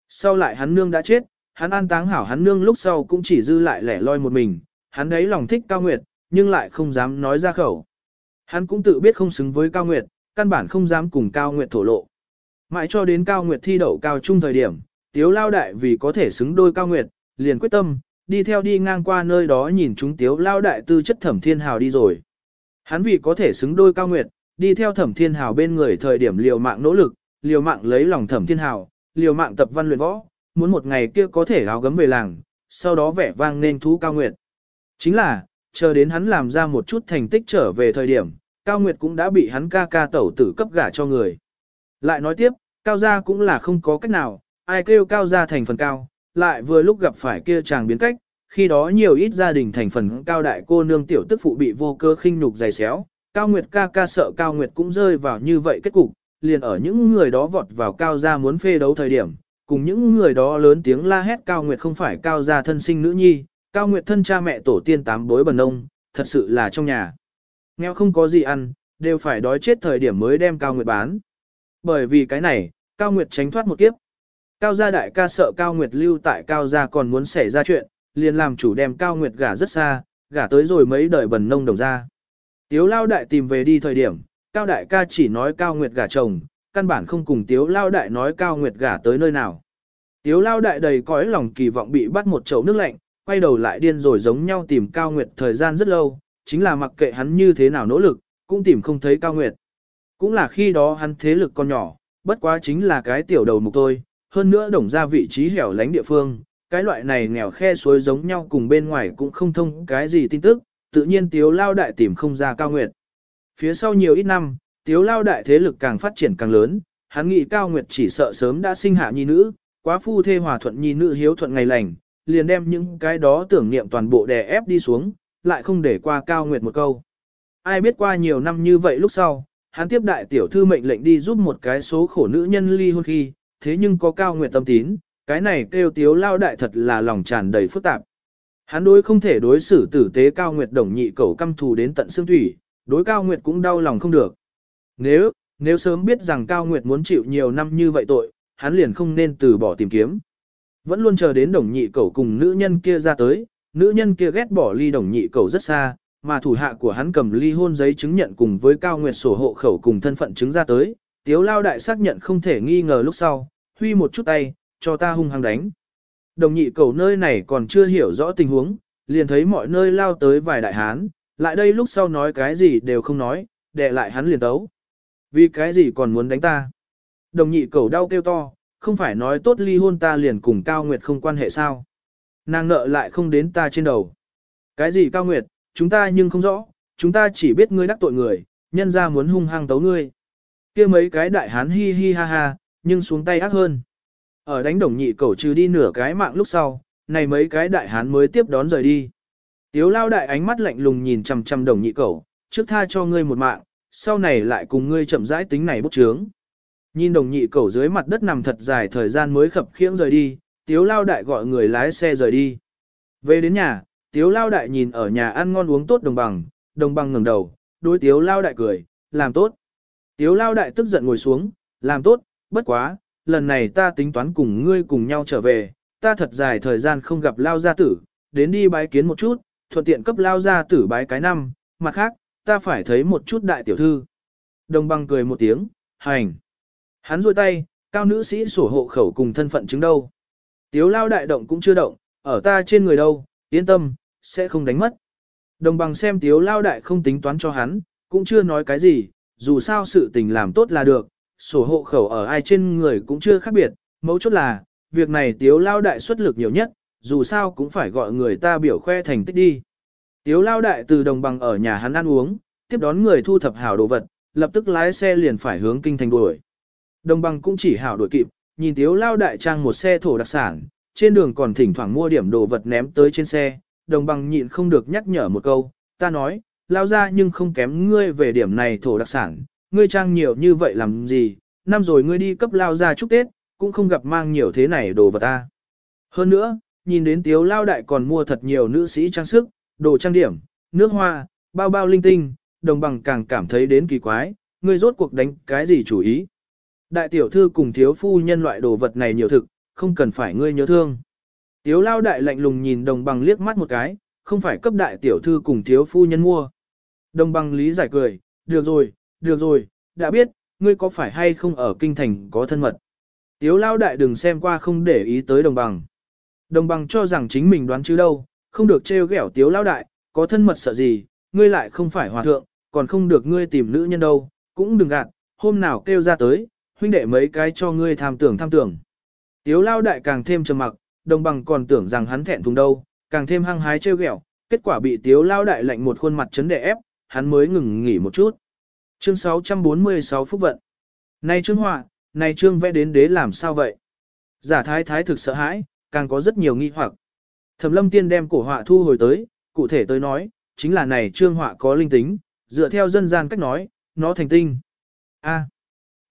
Sau lại hắn nương đã chết, hắn an táng hảo hắn nương lúc sau cũng chỉ dư lại lẻ loi một mình, hắn đấy lòng thích Cao Nguyệt, nhưng lại không dám nói ra khẩu. Hắn cũng tự biết không xứng với Cao Nguyệt, căn bản không dám cùng Cao Nguyệt thổ lộ. Mãi cho đến Cao Nguyệt thi đậu cao trung thời điểm, Tiếu Lao Đại vì có thể xứng đôi Cao Nguyệt, liền quyết tâm, đi theo đi ngang qua nơi đó nhìn chúng Tiếu Lao Đại tư chất thẩm thiên hào đi rồi. Hắn vì có thể xứng đôi Cao Nguyệt, đi theo thẩm thiên hào bên người thời điểm liều mạng nỗ lực, liều mạng lấy lòng thẩm thiên hào, liều mạng tập văn luyện võ, muốn một ngày kia có thể áo gấm về làng, sau đó vẻ vang nên thú Cao Nguyệt. Chính là, chờ đến hắn làm ra một chút thành tích trở về thời điểm, Cao Nguyệt cũng đã bị hắn ca ca tẩu tử cấp gả cho người. Lại nói tiếp, Cao gia cũng là không có cách nào, ai kêu Cao gia thành phần cao, lại vừa lúc gặp phải kia chàng biến cách, khi đó nhiều ít gia đình thành phần cao đại cô nương tiểu tức phụ bị vô cơ khinh nhục dày xéo, Cao Nguyệt ca ca sợ Cao Nguyệt cũng rơi vào như vậy kết cục, liền ở những người đó vọt vào Cao gia muốn phê đấu thời điểm, cùng những người đó lớn tiếng la hét Cao Nguyệt không phải Cao gia thân sinh nữ nhi, Cao Nguyệt thân cha mẹ tổ tiên tám bối bần ông, thật sự là trong nhà. Nghèo không có gì ăn, đều phải đói chết thời điểm mới đem Cao Nguyệt bán. Bởi vì cái này, Cao Nguyệt tránh thoát một kiếp. Cao gia đại ca sợ Cao Nguyệt lưu tại Cao gia còn muốn xảy ra chuyện, liền làm chủ đem Cao Nguyệt gả rất xa, gả tới rồi mấy đời bần nông đồng ra. Tiếu lao đại tìm về đi thời điểm, Cao đại ca chỉ nói Cao Nguyệt gả chồng, căn bản không cùng Tiếu lao đại nói Cao Nguyệt gả tới nơi nào. Tiếu lao đại đầy cõi lòng kỳ vọng bị bắt một chậu nước lạnh, quay đầu lại điên rồi giống nhau tìm Cao Nguyệt thời gian rất lâu, chính là mặc kệ hắn như thế nào nỗ lực, cũng tìm không thấy Cao Nguyệt. Cũng là khi đó hắn thế lực còn nhỏ, bất quá chính là cái tiểu đầu mục thôi, hơn nữa đồng ra vị trí hẻo lánh địa phương, cái loại này nghèo khe suối giống nhau cùng bên ngoài cũng không thông cái gì tin tức, tự nhiên tiếu lao đại tìm không ra Cao Nguyệt. Phía sau nhiều ít năm, tiếu lao đại thế lực càng phát triển càng lớn, hắn nghĩ Cao Nguyệt chỉ sợ sớm đã sinh hạ nhi nữ, quá phu thê hòa thuận nhi nữ hiếu thuận ngày lành, liền đem những cái đó tưởng niệm toàn bộ đè ép đi xuống, lại không để qua Cao Nguyệt một câu. Ai biết qua nhiều năm như vậy lúc sau, hắn tiếp đại tiểu thư mệnh lệnh đi giúp một cái số khổ nữ nhân ly hôn khi, thế nhưng có Cao Nguyệt tâm tín, cái này kêu tiếu lao đại thật là lòng tràn đầy phức tạp. Hắn đối không thể đối xử tử tế Cao Nguyệt đồng nhị cầu căm thù đến tận xương thủy, đối Cao Nguyệt cũng đau lòng không được. Nếu, nếu sớm biết rằng Cao Nguyệt muốn chịu nhiều năm như vậy tội, hắn liền không nên từ bỏ tìm kiếm. Vẫn luôn chờ đến đồng nhị cầu cùng nữ nhân kia ra tới, nữ nhân kia ghét bỏ ly đồng nhị cầu rất xa, mà thủ hạ của hắn cầm ly hôn giấy chứng nhận cùng với cao nguyệt sổ hộ khẩu cùng thân phận chứng ra tới, tiếu lao đại xác nhận không thể nghi ngờ lúc sau, huy một chút tay, cho ta hung hăng đánh. Đồng nhị cầu nơi này còn chưa hiểu rõ tình huống, liền thấy mọi nơi lao tới vài đại hán, lại đây lúc sau nói cái gì đều không nói, để lại hắn liền tấu. Vì cái gì còn muốn đánh ta? Đồng nhị cầu đau kêu to, không phải nói tốt ly hôn ta liền cùng Cao Nguyệt không quan hệ sao. Nàng nợ lại không đến ta trên đầu. Cái gì Cao Nguyệt, chúng ta nhưng không rõ, chúng ta chỉ biết ngươi đắc tội người, nhân ra muốn hung hăng tấu ngươi. kia mấy cái đại hán hi hi ha ha, nhưng xuống tay ác hơn. Ở đánh đồng nhị cầu trừ đi nửa cái mạng lúc sau, này mấy cái đại hán mới tiếp đón rời đi. Tiếu lao đại ánh mắt lạnh lùng nhìn chằm chằm đồng nhị cầu, trước tha cho ngươi một mạng, sau này lại cùng ngươi chậm rãi tính này bút trướng. Nhìn đồng nhị cầu dưới mặt đất nằm thật dài thời gian mới khập khiễng rời đi, tiếu lao đại gọi người lái xe rời đi. Về đến nhà, Tiếu lao đại nhìn ở nhà ăn ngon uống tốt đồng bằng, đồng bằng ngẩng đầu, đối tiếu lao đại cười, làm tốt. Tiếu lao đại tức giận ngồi xuống, làm tốt, bất quá, lần này ta tính toán cùng ngươi cùng nhau trở về, ta thật dài thời gian không gặp lao gia tử, đến đi bái kiến một chút, thuận tiện cấp lao gia tử bái cái năm, mặt khác, ta phải thấy một chút đại tiểu thư. Đồng bằng cười một tiếng, hành. Hắn rôi tay, cao nữ sĩ sổ hộ khẩu cùng thân phận chứng đâu. Tiếu lao đại động cũng chưa động, ở ta trên người đâu, yên tâm, sẽ không đánh mất. Đồng bằng xem tiếu lao đại không tính toán cho hắn, cũng chưa nói cái gì, dù sao sự tình làm tốt là được, sổ hộ khẩu ở ai trên người cũng chưa khác biệt, mấu chốt là, việc này tiếu lao đại xuất lực nhiều nhất, dù sao cũng phải gọi người ta biểu khoe thành tích đi. Tiếu lao đại từ đồng bằng ở nhà hắn ăn uống, tiếp đón người thu thập hảo đồ vật, lập tức lái xe liền phải hướng kinh thành đuổi. Đồng bằng cũng chỉ hảo đuổi kịp, nhìn tiếu lao đại trang một xe thổ đặc sản, trên đường còn thỉnh thoảng mua điểm đồ vật ném tới trên xe, đồng bằng nhịn không được nhắc nhở một câu, ta nói, lao ra nhưng không kém ngươi về điểm này thổ đặc sản, ngươi trang nhiều như vậy làm gì, năm rồi ngươi đi cấp lao ra chúc Tết, cũng không gặp mang nhiều thế này đồ vật ta. Hơn nữa, nhìn đến tiếu lao đại còn mua thật nhiều nữ sĩ trang sức, đồ trang điểm, nước hoa, bao bao linh tinh, đồng bằng càng cảm thấy đến kỳ quái, ngươi rốt cuộc đánh cái gì chủ ý. Đại tiểu thư cùng thiếu phu nhân loại đồ vật này nhiều thực, không cần phải ngươi nhớ thương. Tiếu lao đại lạnh lùng nhìn đồng bằng liếc mắt một cái, không phải cấp đại tiểu thư cùng thiếu phu nhân mua. Đồng bằng lý giải cười, được rồi, được rồi, đã biết, ngươi có phải hay không ở kinh thành có thân mật. Tiếu lao đại đừng xem qua không để ý tới đồng bằng. Đồng bằng cho rằng chính mình đoán chứ đâu, không được trêu ghẹo tiếu lao đại, có thân mật sợ gì, ngươi lại không phải hòa thượng, còn không được ngươi tìm nữ nhân đâu, cũng đừng gạt, hôm nào kêu ra tới, huynh đệ mấy cái cho ngươi tham tưởng tham tưởng. Tiếu lao đại càng thêm trầm mặc, đồng bằng còn tưởng rằng hắn thẹn thùng đâu, càng thêm hăng hái trêu ghẹo, kết quả bị tiếu lao đại lạnh một khuôn mặt chấn đè ép, hắn mới ngừng nghỉ một chút. Chương 646 Phúc Vận Này Trương Họa, này Trương vẽ đến đế làm sao vậy? Giả thái thái thực sợ hãi, càng có rất nhiều nghi hoặc. Thẩm lâm tiên đem cổ họa thu hồi tới, cụ thể tới nói, chính là này Trương Họa có linh tính, dựa theo dân gian cách nói, nó thành tinh. A. À,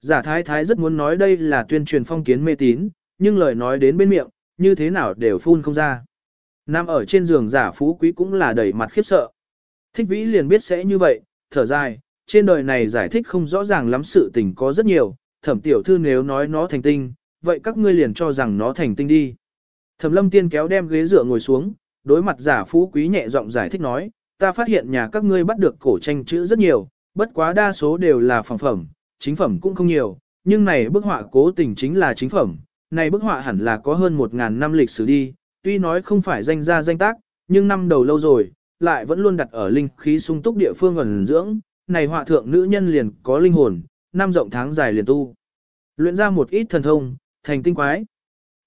giả thái thái rất muốn nói đây là tuyên truyền phong kiến mê tín, nhưng lời nói đến bên miệng, như thế nào đều phun không ra. Nam ở trên giường giả phú quý cũng là đầy mặt khiếp sợ. Thích vĩ liền biết sẽ như vậy, thở dài, trên đời này giải thích không rõ ràng lắm sự tình có rất nhiều, thẩm tiểu thư nếu nói nó thành tinh, vậy các ngươi liền cho rằng nó thành tinh đi. Thẩm lâm tiên kéo đem ghế dựa ngồi xuống, đối mặt giả phú quý nhẹ giọng giải thích nói, ta phát hiện nhà các ngươi bắt được cổ tranh chữ rất nhiều, bất quá đa số đều là phẳng phẩm, chính phẩm cũng không nhiều, nhưng này bức họa cố tình chính là chính phẩm, này bức họa hẳn là có hơn 1.000 năm lịch sử đi, tuy nói không phải danh gia danh tác, nhưng năm đầu lâu rồi, lại vẫn luôn đặt ở linh khí sung túc địa phương ẩn dưỡng, này họa thượng nữ nhân liền có linh hồn, năm rộng tháng dài liền tu. Luyện ra một ít thần thông, thành tinh quái.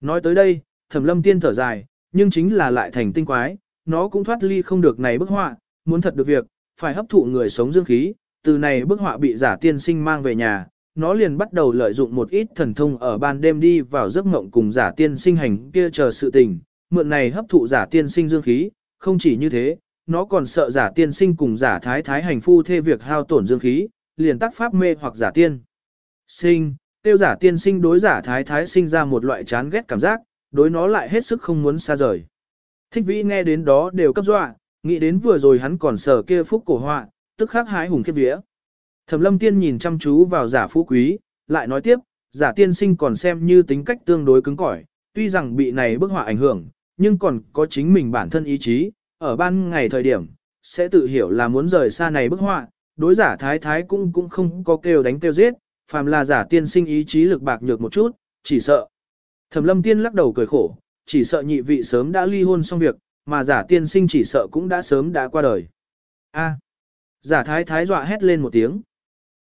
Nói tới đây, thẩm lâm tiên thở dài, nhưng chính là lại thành tinh quái, nó cũng thoát ly không được này bức họa, muốn thật được việc, phải hấp thụ người sống dương khí, từ này bức họa bị giả tiên sinh mang về nhà, nó liền bắt đầu lợi dụng một ít thần thông ở ban đêm đi vào giấc mộng cùng giả tiên sinh hành kia chờ sự tình, mượn này hấp thụ giả tiên sinh dương khí, không chỉ như thế, nó còn sợ giả tiên sinh cùng giả thái thái hành phu thê việc hao tổn dương khí, liền tác pháp mê hoặc giả tiên. Sinh, tiêu giả tiên sinh đối giả thái thái sinh ra một loại chán ghét cảm giác, đối nó lại hết sức không muốn xa rời. Thích vĩ nghe đến đó đều cấp dọa, nghĩ đến vừa rồi hắn còn sợ kia phúc cổ họa, tức khắc hái hùng khiếp vía. Thẩm lâm tiên nhìn chăm chú vào giả phú quý, lại nói tiếp, giả tiên sinh còn xem như tính cách tương đối cứng cỏi, tuy rằng bị này bức họa ảnh hưởng, nhưng còn có chính mình bản thân ý chí, ở ban ngày thời điểm, sẽ tự hiểu là muốn rời xa này bức họa, đối giả thái thái cũng cũng không có kêu đánh kêu giết, phàm là giả tiên sinh ý chí lực bạc nhược một chút, chỉ sợ. Thẩm lâm tiên lắc đầu cười khổ, chỉ sợ nhị vị sớm đã ly hôn xong việc, mà giả tiên sinh chỉ sợ cũng đã sớm đã qua đời. A. À, giả thái thái dọa hét lên một tiếng.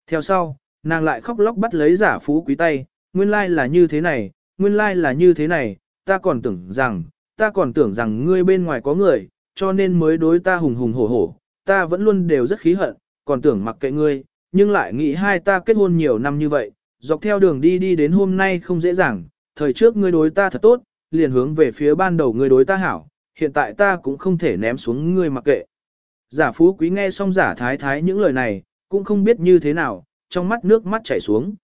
Theo sau, nàng lại khóc lóc bắt lấy giả phú quý tay, nguyên lai là như thế này, nguyên lai là như thế này, ta còn tưởng rằng, ta còn tưởng rằng ngươi bên ngoài có người, cho nên mới đối ta hùng hùng hổ hổ, ta vẫn luôn đều rất khí hận, còn tưởng mặc kệ ngươi, nhưng lại nghĩ hai ta kết hôn nhiều năm như vậy, dọc theo đường đi đi đến hôm nay không dễ dàng, thời trước ngươi đối ta thật tốt, liền hướng về phía ban đầu ngươi đối ta hảo, hiện tại ta cũng không thể ném xuống ngươi mặc kệ. Giả phú quý nghe xong giả thái thái những lời này, cũng không biết như thế nào, trong mắt nước mắt chảy xuống.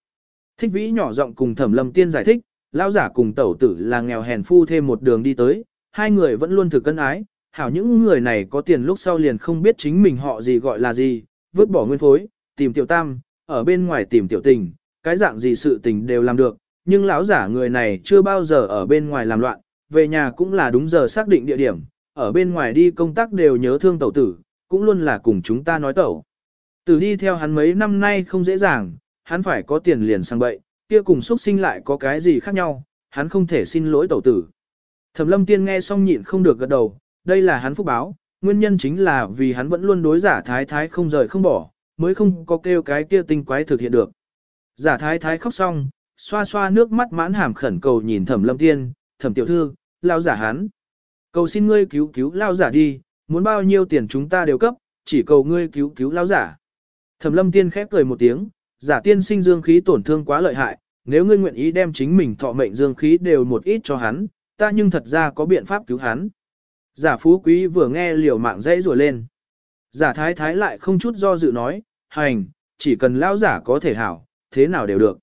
Thích vĩ nhỏ giọng cùng thẩm lâm tiên giải thích, lão giả cùng tẩu tử là nghèo hèn phu thêm một đường đi tới, hai người vẫn luôn thực cân ái, hảo những người này có tiền lúc sau liền không biết chính mình họ gì gọi là gì, vứt bỏ nguyên phối, tìm tiểu tam, ở bên ngoài tìm tiểu tình, cái dạng gì sự tình đều làm được, nhưng lão giả người này chưa bao giờ ở bên ngoài làm loạn, về nhà cũng là đúng giờ xác định địa điểm, ở bên ngoài đi công tác đều nhớ thương tẩu tử, cũng luôn là cùng chúng ta nói tẩu. Tử đi theo hắn mấy năm nay không dễ dàng, hắn phải có tiền liền sang bậy, kia cùng xuất sinh lại có cái gì khác nhau, hắn không thể xin lỗi tẩu tử. Thẩm lâm tiên nghe xong nhịn không được gật đầu, đây là hắn phúc báo, nguyên nhân chính là vì hắn vẫn luôn đối giả thái thái không rời không bỏ, mới không có kêu cái kia tinh quái thực hiện được. Giả thái thái khóc xong, xoa xoa nước mắt mãn hàm khẩn cầu nhìn thẩm lâm tiên, thẩm tiểu thư, lao giả hắn. Cầu xin ngươi cứu cứu lao giả đi, muốn bao nhiêu tiền chúng ta đều cấp, chỉ cầu ngươi cứu cứu lao giả. Thẩm lâm tiên khép cười một tiếng, giả tiên sinh dương khí tổn thương quá lợi hại, nếu ngươi nguyện ý đem chính mình thọ mệnh dương khí đều một ít cho hắn, ta nhưng thật ra có biện pháp cứu hắn. Giả phú quý vừa nghe liều mạng dãy rủa lên. Giả thái thái lại không chút do dự nói, hành, chỉ cần lao giả có thể hảo, thế nào đều được.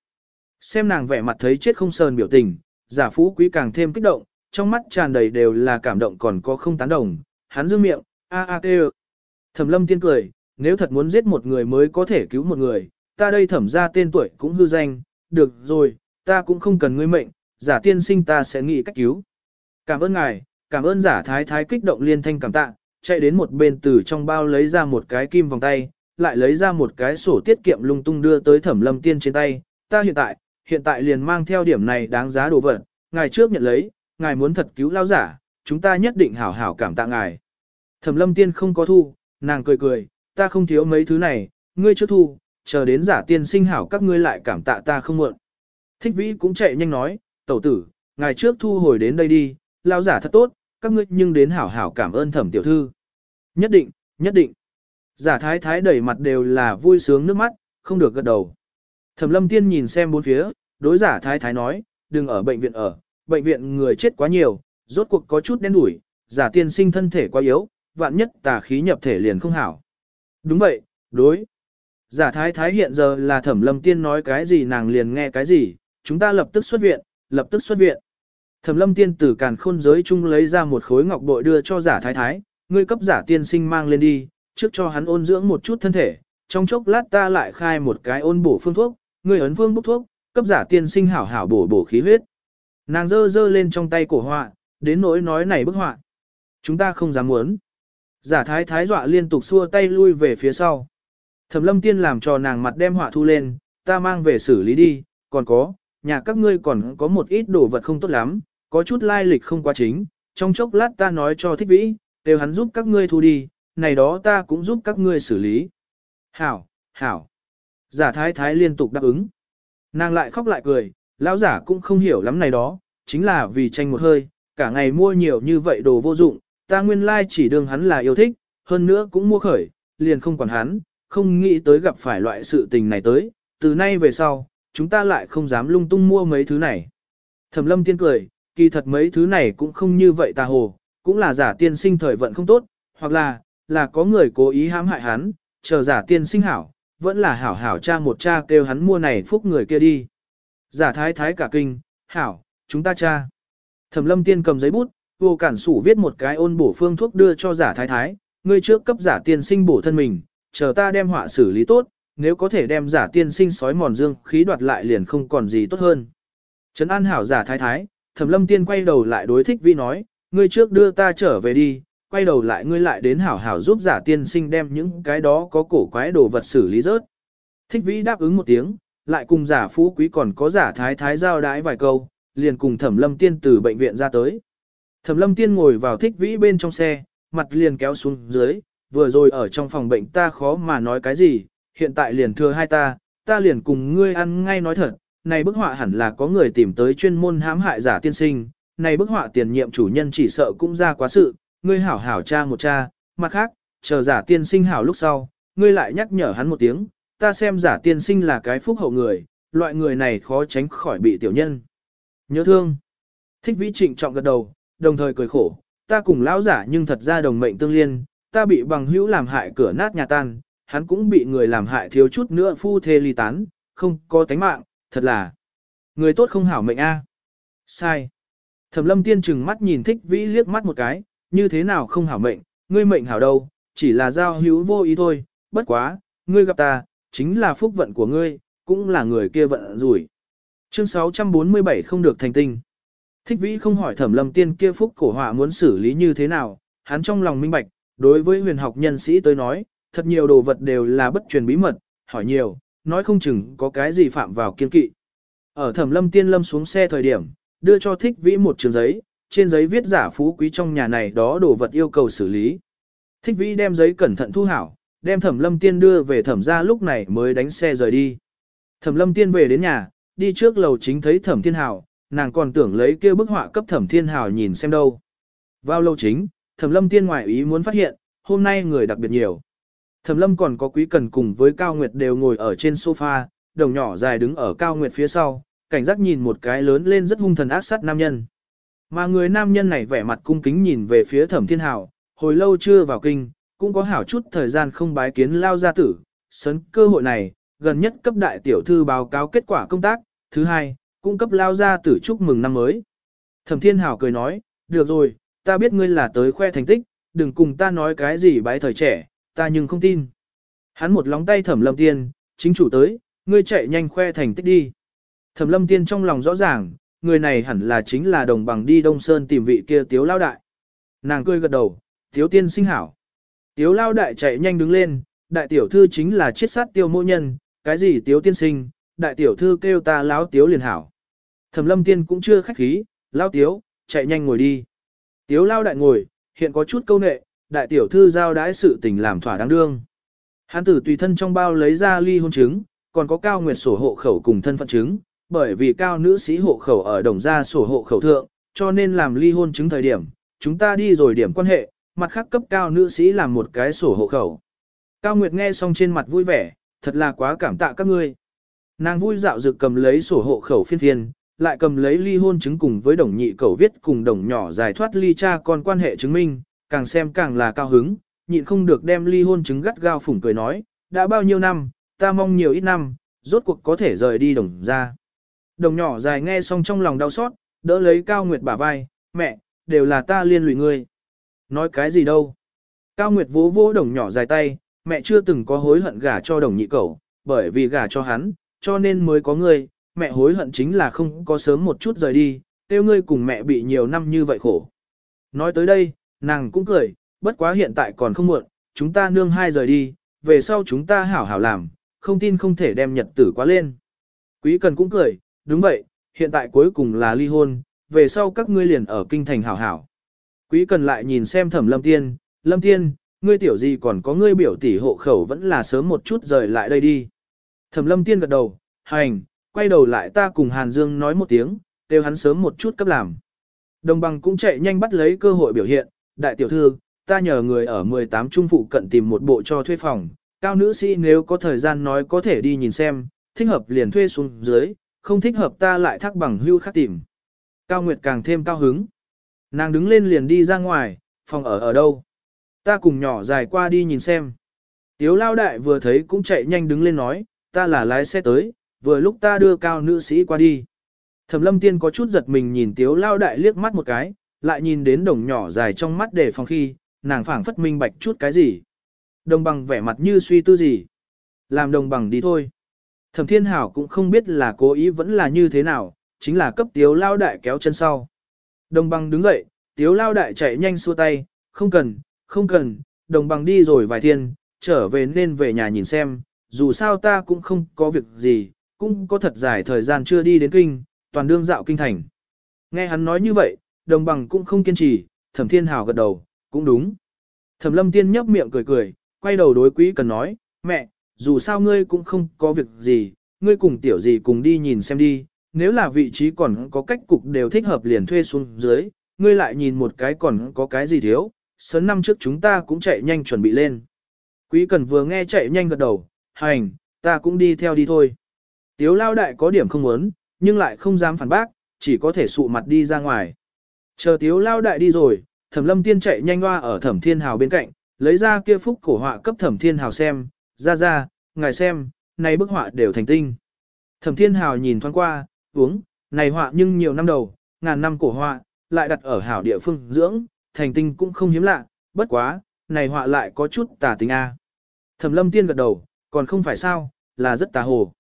Xem nàng vẻ mặt thấy chết không sờn biểu tình, giả phú quý càng thêm kích động, trong mắt tràn đầy đều là cảm động còn có không tán đồng, hắn dương miệng, a a kêu. Thẩm lâm tiên cười, nếu thật muốn giết một người mới có thể cứu một người, ta đây thẩm ra tên tuổi cũng hư danh, được rồi, ta cũng không cần ngươi mệnh, giả tiên sinh ta sẽ nghĩ cách cứu. Cảm ơn ngài, cảm ơn giả thái thái kích động liên thanh cảm tạ, chạy đến một bên từ trong bao lấy ra một cái kim vòng tay, lại lấy ra một cái sổ tiết kiệm lung tung đưa tới thẩm lâm tiên trên tay, ta hiện tại, hiện tại liền mang theo điểm này đáng giá đồ vật, ngài trước nhận lấy, ngài muốn thật cứu lao giả, chúng ta nhất định hảo hảo cảm tạ ngài. Thẩm lâm tiên không có thu, nàng cười cười, ta không thiếu mấy thứ này, ngươi chưa thu, chờ đến giả tiên sinh hảo các ngươi lại cảm tạ ta không muộn. Thích vĩ cũng chạy nhanh nói, tẩu tử, ngài trước thu hồi đến đây đi, lao giả thật tốt, các ngươi nhưng đến hảo hảo cảm ơn thẩm tiểu thư. Nhất định, nhất định. Giả thái thái đầy mặt đều là vui sướng nước mắt, không được gật đầu. Thẩm lâm tiên nhìn xem bốn phía, đối giả thái thái nói, đừng ở bệnh viện ở, bệnh viện người chết quá nhiều, rốt cuộc có chút đen đủi, giả tiên sinh thân thể quá yếu, vạn nhất tà khí nhập thể liền không hảo. Đúng vậy, đối. Giả thái thái hiện giờ là thẩm lâm tiên nói cái gì nàng liền nghe cái gì, chúng ta lập tức xuất viện, lập tức xuất viện. Thẩm lâm tiên từ càn khôn giới chung lấy ra một khối ngọc bội đưa cho giả thái thái, ngươi cấp giả tiên sinh mang lên đi, trước cho hắn ôn dưỡng một chút thân thể, trong chốc lát ta lại khai một cái ôn bổ phương thuốc, ngươi ấn phương bốc thuốc, cấp giả tiên sinh hảo hảo bổ bổ khí huyết. Nàng dơ dơ lên trong tay cổ họa, đến nỗi nói này bức họa. Chúng ta không dám muốn. Giả thái thái dọa liên tục xua tay lui về phía sau. Thẩm lâm tiên làm cho nàng mặt đem họa thu lên, ta mang về xử lý đi, còn có, nhà các ngươi còn có một ít đồ vật không tốt lắm, có chút lai lịch không quá chính, trong chốc lát ta nói cho thích vĩ, đều hắn giúp các ngươi thu đi, này đó ta cũng giúp các ngươi xử lý. Hảo, hảo. Giả thái thái liên tục đáp ứng. Nàng lại khóc lại cười, lão giả cũng không hiểu lắm này đó, chính là vì tranh một hơi, cả ngày mua nhiều như vậy đồ vô dụng, ta nguyên lai chỉ đương hắn là yêu thích, hơn nữa cũng mua khởi, liền không còn hắn, không nghĩ tới gặp phải loại sự tình này tới, từ nay về sau, chúng ta lại không dám lung tung mua mấy thứ này. Thẩm lâm tiên cười, kỳ thật mấy thứ này cũng không như vậy tà hồ, cũng là giả tiên sinh thời vận không tốt, hoặc là, là có người cố ý hãm hại hắn, chờ giả tiên sinh hảo, vẫn là hảo hảo cha một cha kêu hắn mua này phúc người kia đi. Giả thái thái cả kinh, hảo, chúng ta cha. Thẩm lâm tiên cầm giấy bút, vô cản sủ viết một cái ôn bổ phương thuốc đưa cho giả thái thái, ngươi trước cấp giả tiên sinh bổ thân mình, chờ ta đem họa xử lý tốt, nếu có thể đem giả tiên sinh sói mòn dương khí đoạt lại liền không còn gì tốt hơn. Trấn an hảo giả thái thái, thẩm lâm tiên quay đầu lại đối thích vi nói, ngươi trước đưa ta trở về đi, quay đầu lại ngươi lại đến hảo hảo giúp giả tiên sinh đem những cái đó có cổ quái đồ vật xử lý rớt. Thích vĩ đáp ứng một tiếng, lại cùng giả phú quý còn có giả thái thái giao đái vài câu, liền cùng thẩm lâm tiên từ bệnh viện ra tới. Thẩm lâm tiên ngồi vào thích vĩ bên trong xe, mặt liền kéo xuống dưới, vừa rồi ở trong phòng bệnh ta khó mà nói cái gì, hiện tại liền thừa hai ta, ta liền cùng ngươi ăn ngay nói thật, này bức họa hẳn là có người tìm tới chuyên môn hãm hại giả tiên sinh, này bức họa tiền nhiệm chủ nhân chỉ sợ cũng ra quá sự, ngươi hảo hảo cha một cha, mặt khác, chờ giả tiên sinh hảo lúc sau, ngươi lại nhắc nhở hắn một tiếng, ta xem giả tiên sinh là cái phúc hậu người, loại người này khó tránh khỏi bị tiểu nhân. Nhớ thương. Thích vĩ trịnh trọng gật đầu, đồng thời cười khổ, ta cùng lão giả nhưng thật ra đồng mệnh tương liên, ta bị bằng hữu làm hại cửa nát nhà tan, hắn cũng bị người làm hại thiếu chút nữa phu thê ly tán, không có tánh mạng, thật là người tốt không hảo mệnh a. Sai. Thẩm lâm tiên chừng mắt nhìn thích vĩ liếc mắt một cái, như thế nào không hảo mệnh, ngươi mệnh hảo đâu, chỉ là giao hữu vô ý thôi, bất quá, ngươi gặp ta, chính là phúc vận của ngươi, cũng là người kia vận rủi. Chương 647 không được thành tinh. Thích vĩ không hỏi thẩm lâm tiên kia phúc cổ họa muốn xử lý như thế nào, hắn trong lòng minh bạch, đối với huyền học nhân sĩ tới nói, thật nhiều đồ vật đều là bất truyền bí mật, hỏi nhiều, nói không chừng có cái gì phạm vào kiên kỵ. Ở thẩm lâm tiên lâm xuống xe thời điểm, đưa cho thích vĩ một trường giấy, trên giấy viết giả phú quý trong nhà này đó đồ vật yêu cầu xử lý. Thích vĩ đem giấy cẩn thận thu hảo, đem thẩm lâm tiên đưa về thẩm ra lúc này mới đánh xe rời đi. Thẩm lâm tiên về đến nhà, đi trước lầu chính thấy thẩm thiên hảo, nàng còn tưởng lấy kia bức họa cấp thẩm thiên hảo nhìn xem đâu. Vào lầu chính, thẩm lâm tiên ngoại ý muốn phát hiện, hôm nay người đặc biệt nhiều. Thẩm lâm còn có quý cần cùng với Cao Nguyệt đều ngồi ở trên sofa, đồng nhỏ dài đứng ở Cao Nguyệt phía sau, cảnh giác nhìn một cái lớn lên rất hung thần ác sát nam nhân. Mà người nam nhân này vẻ mặt cung kính nhìn về phía thẩm thiên hảo, hồi lâu chưa vào kinh, cũng có hảo chút thời gian không bái kiến lao gia tử, sấn cơ hội này, gần nhất cấp đại tiểu thư báo cáo kết quả công tác, thứ hai, cung cấp lao gia tử chúc mừng năm mới. Thẩm thiên hảo cười nói, được rồi, ta biết ngươi là tới khoe thành tích, đừng cùng ta nói cái gì bái thời trẻ, ta nhưng không tin. Hắn một lóng tay thẩm lâm tiên, chính chủ tới, ngươi chạy nhanh khoe thành tích đi. Thẩm lâm tiên trong lòng rõ ràng, người này hẳn là chính là đồng bằng đi Đông Sơn tìm vị kia tiếu lao đại. Nàng cười gật đầu, tiếu tiên sinh hảo. Tiếu lao đại chạy nhanh đứng lên, đại tiểu thư chính là chiết sát tiêu mô nhân, cái gì tiếu tiên sinh, đại tiểu thư kêu ta láo tiếu liền hảo. Thẩm lâm tiên cũng chưa khách khí, lao tiếu, chạy nhanh ngồi đi. Tiếu lao đại ngồi, hiện có chút câu nệ, đại tiểu thư giao đãi sự tình làm thỏa đáng đương. Hán tử tùy thân trong bao lấy ra ly hôn chứng, còn có cao nguyệt sổ hộ khẩu cùng thân phận chứng, bởi vì cao nữ sĩ hộ khẩu ở đồng gia sổ hộ khẩu thượng, cho nên làm ly hôn chứng thời điểm, chúng ta đi rồi điểm quan hệ, mặt khác cấp cao nữ sĩ làm một cái sổ hộ khẩu. Cao Nguyệt nghe xong trên mặt vui vẻ, thật là quá cảm tạ các ngươi. Nàng vui dạo dực cầm lấy sổ hộ khẩu phiên thiên, lại cầm lấy ly hôn chứng cùng với đồng nhị cầu viết cùng đồng nhỏ giải thoát ly cha con quan hệ chứng minh, càng xem càng là cao hứng, nhịn không được đem ly hôn chứng gắt gao phủng cười nói, đã bao nhiêu năm, ta mong nhiều ít năm, rốt cuộc có thể rời đi đồng ra. Đồng nhỏ dài nghe xong trong lòng đau xót, đỡ lấy Cao Nguyệt bả vai, mẹ, đều là ta liên lụy ngươi. Nói cái gì đâu. Cao Nguyệt vỗ vỗ đồng nhỏ dài tay, mẹ chưa từng có hối hận gả cho đồng nhị cẩu, bởi vì gả cho hắn, cho nên mới có ngươi, mẹ hối hận chính là không có sớm một chút rời đi, tiêu ngươi cùng mẹ bị nhiều năm như vậy khổ. Nói tới đây, nàng cũng cười, bất quá hiện tại còn không muộn, chúng ta nương hai rời đi, về sau chúng ta hảo hảo làm, không tin không thể đem nhật tử quá lên. Quý cần cũng cười, đúng vậy, hiện tại cuối cùng là ly hôn, về sau các ngươi liền ở kinh thành hảo hảo. Quý cần lại nhìn xem thẩm lâm tiên, lâm tiên, ngươi tiểu gì còn có ngươi biểu tỷ hộ khẩu vẫn là sớm một chút rời lại đây đi. Thẩm lâm tiên gật đầu, hành, quay đầu lại ta cùng Hàn Dương nói một tiếng, kêu hắn sớm một chút cấp làm. Đồng bằng cũng chạy nhanh bắt lấy cơ hội biểu hiện, đại tiểu thư, ta nhờ người ở 18 trung phụ cận tìm một bộ cho thuê phòng, cao nữ sĩ nếu có thời gian nói có thể đi nhìn xem, thích hợp liền thuê xuống dưới, không thích hợp ta lại thắc bằng hưu khác tìm. Cao Nguyệt càng thêm cao hứng. Nàng đứng lên liền đi ra ngoài, phòng ở ở đâu? Ta cùng nhỏ dài qua đi nhìn xem. Tiếu lao đại vừa thấy cũng chạy nhanh đứng lên nói, ta là lái xe tới, vừa lúc ta đưa cao nữ sĩ qua đi. Thẩm lâm tiên có chút giật mình nhìn tiếu lao đại liếc mắt một cái, lại nhìn đến đồng nhỏ dài trong mắt để phòng khi, nàng phảng phất minh bạch chút cái gì. Đồng bằng vẻ mặt như suy tư gì. Làm đồng bằng đi thôi. Thẩm thiên hảo cũng không biết là cố ý vẫn là như thế nào, chính là cấp tiếu lao đại kéo chân sau. Đồng bằng đứng dậy, tiếu lao đại chạy nhanh xua tay, không cần, không cần, đồng bằng đi rồi vài thiên, trở về nên về nhà nhìn xem, dù sao ta cũng không có việc gì, cũng có thật dài thời gian chưa đi đến kinh, toàn đương dạo kinh thành. Nghe hắn nói như vậy, đồng bằng cũng không kiên trì, thẩm thiên hào gật đầu, cũng đúng. Thẩm lâm tiên nhấp miệng cười cười, quay đầu đối quý cần nói, mẹ, dù sao ngươi cũng không có việc gì, ngươi cùng tiểu gì cùng đi nhìn xem đi, nếu là vị trí còn có cách cục đều thích hợp liền thuê xuống dưới, ngươi lại nhìn một cái còn có cái gì thiếu, sớm năm trước chúng ta cũng chạy nhanh chuẩn bị lên. Quý cần vừa nghe chạy nhanh gật đầu, hành, ta cũng đi theo đi thôi. Tiếu lao đại có điểm không muốn, nhưng lại không dám phản bác, chỉ có thể sụ mặt đi ra ngoài. Chờ tiếu lao đại đi rồi, thẩm lâm tiên chạy nhanh hoa ở thẩm thiên hào bên cạnh, lấy ra kia phúc cổ họa cấp thẩm thiên hào xem, ra ra, ngài xem, này bức họa đều thành tinh. Thẩm thiên hào nhìn thoáng qua, uống, này họa nhưng nhiều năm đầu, ngàn năm cổ họa, lại đặt ở hảo địa phương dưỡng, thành tinh cũng không hiếm lạ, bất quá, này họa lại có chút tà tính a. Thẩm lâm tiên gật đầu, còn không phải sao, là rất tà hồ.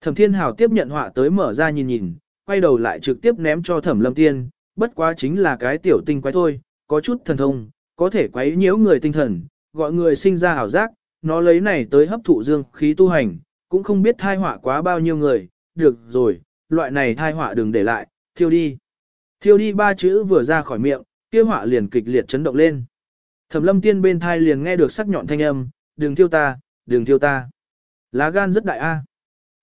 Thẩm thiên hào tiếp nhận họa tới mở ra nhìn nhìn, quay đầu lại trực tiếp ném cho thẩm lâm tiên, bất quá chính là cái tiểu tinh quái thôi, có chút thần thông, có thể quấy nhiễu người tinh thần, gọi người sinh ra ảo giác, nó lấy này tới hấp thụ dương khí tu hành, cũng không biết thai họa quá bao nhiêu người, được rồi, loại này thai họa đừng để lại, thiêu đi. Thiêu đi ba chữ vừa ra khỏi miệng, kia họa liền kịch liệt chấn động lên. Thẩm lâm tiên bên thai liền nghe được sắc nhọn thanh âm, đừng thiêu ta, đừng thiêu ta. Lá gan rất đại a.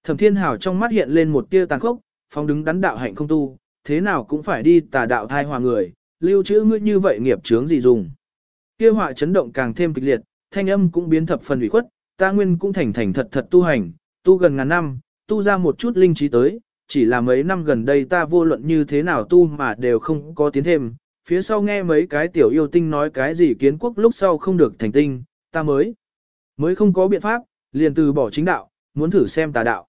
Thẩm thiên hảo trong mắt hiện lên một tia tàn khốc, phong đứng đắn đạo hạnh không tu, thế nào cũng phải đi tà đạo thai hòa người, lưu trữ ngươi như vậy nghiệp chướng gì dùng. Kia họa chấn động càng thêm kịch liệt, thanh âm cũng biến thập phần ủy khuất, ta nguyên cũng thành thành thật thật tu hành, tu gần ngàn năm, tu ra một chút linh trí tới, chỉ là mấy năm gần đây ta vô luận như thế nào tu mà đều không có tiến thêm, phía sau nghe mấy cái tiểu yêu tinh nói cái gì kiến quốc lúc sau không được thành tinh, ta mới, mới không có biện pháp, liền từ bỏ chính đạo, muốn thử xem tà đạo.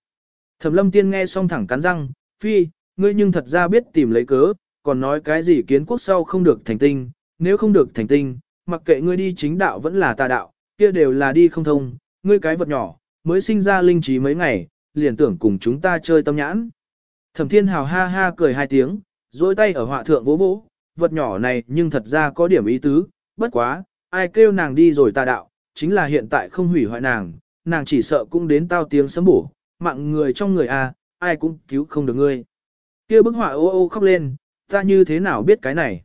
Thẩm lâm tiên nghe xong thẳng cắn răng, phi, ngươi nhưng thật ra biết tìm lấy cớ, còn nói cái gì kiến quốc sau không được thành tinh, nếu không được thành tinh, mặc kệ ngươi đi chính đạo vẫn là tà đạo, kia đều là đi không thông, ngươi cái vật nhỏ, mới sinh ra linh trí mấy ngày, liền tưởng cùng chúng ta chơi tâm nhãn. Thẩm thiên hào ha ha cười hai tiếng, dối tay ở họa thượng vỗ vỗ, vật nhỏ này nhưng thật ra có điểm ý tứ, bất quá, ai kêu nàng đi rồi tà đạo, chính là hiện tại không hủy hoại nàng, nàng chỉ sợ cũng đến tao tiếng sấm bổ, mạng người trong người a, ai cũng cứu không được ngươi. Kia bức họa ô ô khóc lên, ta như thế nào biết cái này?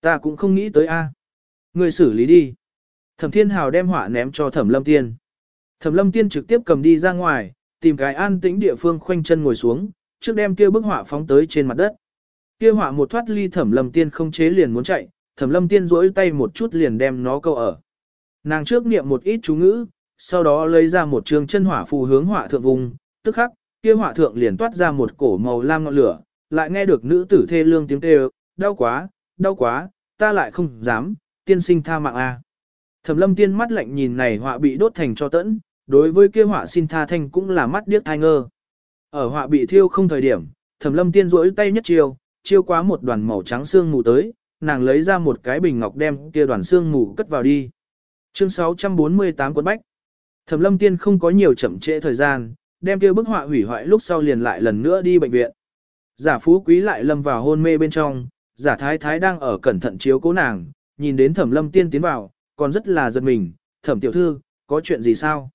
Ta cũng không nghĩ tới a. người xử lý đi. Thẩm Thiên Hào đem họa ném cho Thẩm Lâm Tiên. Thẩm Lâm Tiên trực tiếp cầm đi ra ngoài, tìm cái an tĩnh địa phương khoanh chân ngồi xuống, trước đem kia bức họa phóng tới trên mặt đất. Kia họa một thoát ly Thẩm Lâm Tiên không chế liền muốn chạy, Thẩm Lâm Tiên duỗi tay một chút liền đem nó câu ở. Nàng trước niệm một ít chú ngữ, sau đó lấy ra một trường chân hỏa phù hướng họa thượng vùng, tức khắc, kia họa thượng liền toát ra một cổ màu lam ngọn lửa, lại nghe được nữ tử thê lương tiếng kêu, đau quá, đau quá, ta lại không dám, tiên sinh tha mạng a. Thẩm lâm tiên mắt lạnh nhìn này họa bị đốt thành cho tẫn, đối với kia họa xin tha thanh cũng là mắt điếc ai ngơ. Ở họa bị thiêu không thời điểm, thẩm lâm tiên duỗi tay nhất chiêu, chiêu quá một đoàn màu trắng xương mù tới, nàng lấy ra một cái bình ngọc đem kia đoàn xương mù cất vào đi. Chương 648 cuốn bách. Thẩm lâm tiên không có nhiều chậm trễ thời gian, đem kia bức họa hủy hoại lúc sau liền lại lần nữa đi bệnh viện. Giả phú quý lại lâm vào hôn mê bên trong, giả thái thái đang ở cẩn thận chiếu cố nàng, nhìn đến thẩm lâm tiên tiến vào, còn rất là giật mình, thẩm tiểu thư, có chuyện gì sao?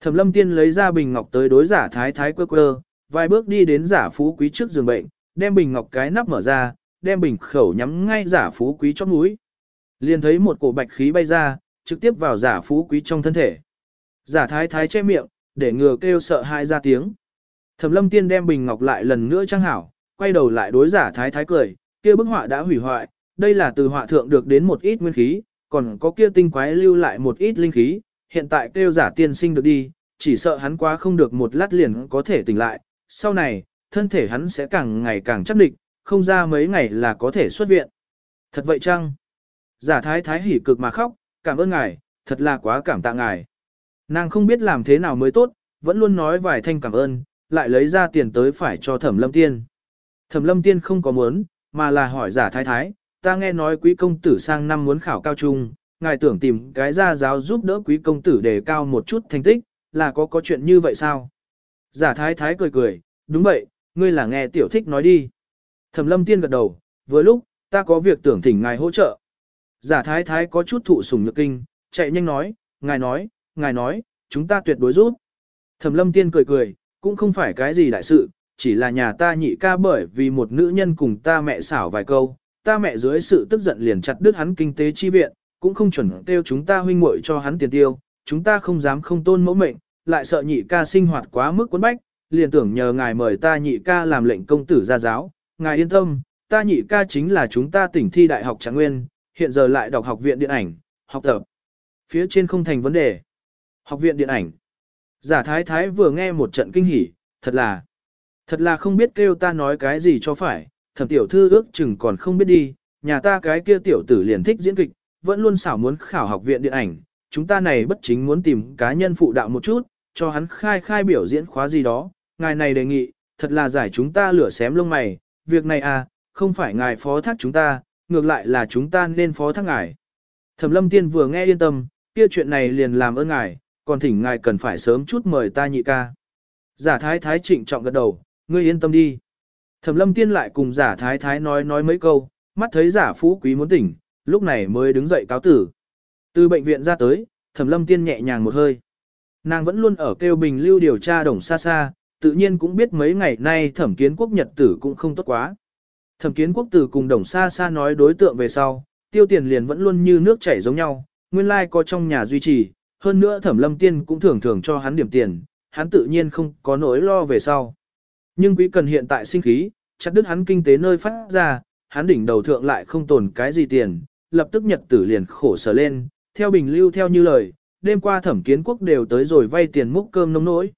Thẩm lâm tiên lấy ra bình ngọc tới đối giả thái thái quơ quơ, vài bước đi đến giả phú quý trước giường bệnh, đem bình ngọc cái nắp mở ra, đem bình khẩu nhắm ngay giả phú quý chót mũi. Liền thấy một cổ bạch khí bay ra, trực tiếp vào giả phú quý trong thân thể. Giả thái thái che miệng, để ngừa kêu sợ hãi ra tiếng. Thẩm lâm tiên đem bình ngọc lại lần nữa trang hảo, quay đầu lại đối giả thái thái cười, kia bức họa đã hủy hoại, đây là từ họa thượng được đến một ít nguyên khí, còn có kia tinh quái lưu lại một ít linh khí, hiện tại kêu giả tiên sinh được đi, chỉ sợ hắn quá không được một lát liền có thể tỉnh lại, sau này, thân thể hắn sẽ càng ngày càng chắc định, không ra mấy ngày là có thể xuất viện. Thật vậy chăng? Giả thái thái hỉ cực mà khóc, cảm ơn ngài, thật là quá cảm tạ ngài. Nàng không biết làm thế nào mới tốt, vẫn luôn nói vài thanh cảm ơn, lại lấy ra tiền tới phải cho thẩm lâm tiên. Thẩm lâm tiên không có muốn, mà là hỏi giả thái thái, ta nghe nói quý công tử sang năm muốn khảo cao trung, ngài tưởng tìm cái gia giáo giúp đỡ quý công tử đề cao một chút thành tích, là có có chuyện như vậy sao? Giả thái thái cười cười, đúng vậy, ngươi là nghe tiểu thích nói đi. Thẩm lâm tiên gật đầu, vừa lúc, ta có việc tưởng thỉnh ngài hỗ trợ. Giả thái thái có chút thụ sủng nhược kinh, chạy nhanh nói, ngài nói, ngài nói, chúng ta tuyệt đối giúp. Thẩm lâm tiên cười cười, cũng không phải cái gì đại sự, chỉ là nhà ta nhị ca bởi vì một nữ nhân cùng ta mẹ xảo vài câu, ta mẹ dưới sự tức giận liền chặt đứt hắn kinh tế chi viện, cũng không chuẩn tiêu chúng ta huynh muội cho hắn tiền tiêu, chúng ta không dám không tôn mẫu mệnh, lại sợ nhị ca sinh hoạt quá mức quấn bách, liền tưởng nhờ ngài mời ta nhị ca làm lệnh công tử ra giáo, ngài yên tâm, ta nhị ca chính là chúng ta tỉnh thi đại học Trạng Nguyên, hiện giờ lại đọc học viện điện ảnh, học tập. Phía trên không thành vấn đề. Học viện điện ảnh. Giả thái thái vừa nghe một trận kinh hỉ, thật là, thật là không biết kêu ta nói cái gì cho phải, thẩm tiểu thư ước chừng còn không biết đi, nhà ta cái kia tiểu tử liền thích diễn kịch, vẫn luôn xảo muốn khảo học viện điện ảnh, chúng ta này bất chính muốn tìm cá nhân phụ đạo một chút, cho hắn khai khai biểu diễn khóa gì đó, ngài này đề nghị, thật là giải chúng ta lửa xém lông mày, việc này à, không phải ngài phó thác chúng ta, ngược lại là chúng ta nên phó thác ngài. Thẩm lâm tiên vừa nghe yên tâm, kia chuyện này liền làm ơn ngài, còn thỉnh ngài cần phải sớm chút mời ta nhị ca. Giả thái thái trịnh trọng gật đầu, ngươi yên tâm đi. Thẩm lâm tiên lại cùng giả thái thái nói nói mấy câu, mắt thấy giả phú quý muốn tỉnh, lúc này mới đứng dậy cáo tử. Từ bệnh viện ra tới, thẩm lâm tiên nhẹ nhàng một hơi. Nàng vẫn luôn ở kêu bình lưu điều tra đồng xa xa, tự nhiên cũng biết mấy ngày nay thẩm kiến quốc nhật tử cũng không tốt quá. Thẩm kiến quốc tử cùng đồng xa xa nói đối tượng về sau, tiêu tiền liền vẫn luôn như nước chảy giống nhau, nguyên lai like có trong nhà duy trì, hơn nữa thẩm lâm tiên cũng thường thường cho hắn điểm tiền, hắn tự nhiên không có nỗi lo về sau. Nhưng quý cần hiện tại sinh khí, chặt đứt hắn kinh tế nơi phát ra, hắn đỉnh đầu thượng lại không tồn cái gì tiền, lập tức nhật tử liền khổ sở lên, theo bình lưu theo như lời, đêm qua thẩm kiến quốc đều tới rồi vay tiền múc cơm nông nỗi.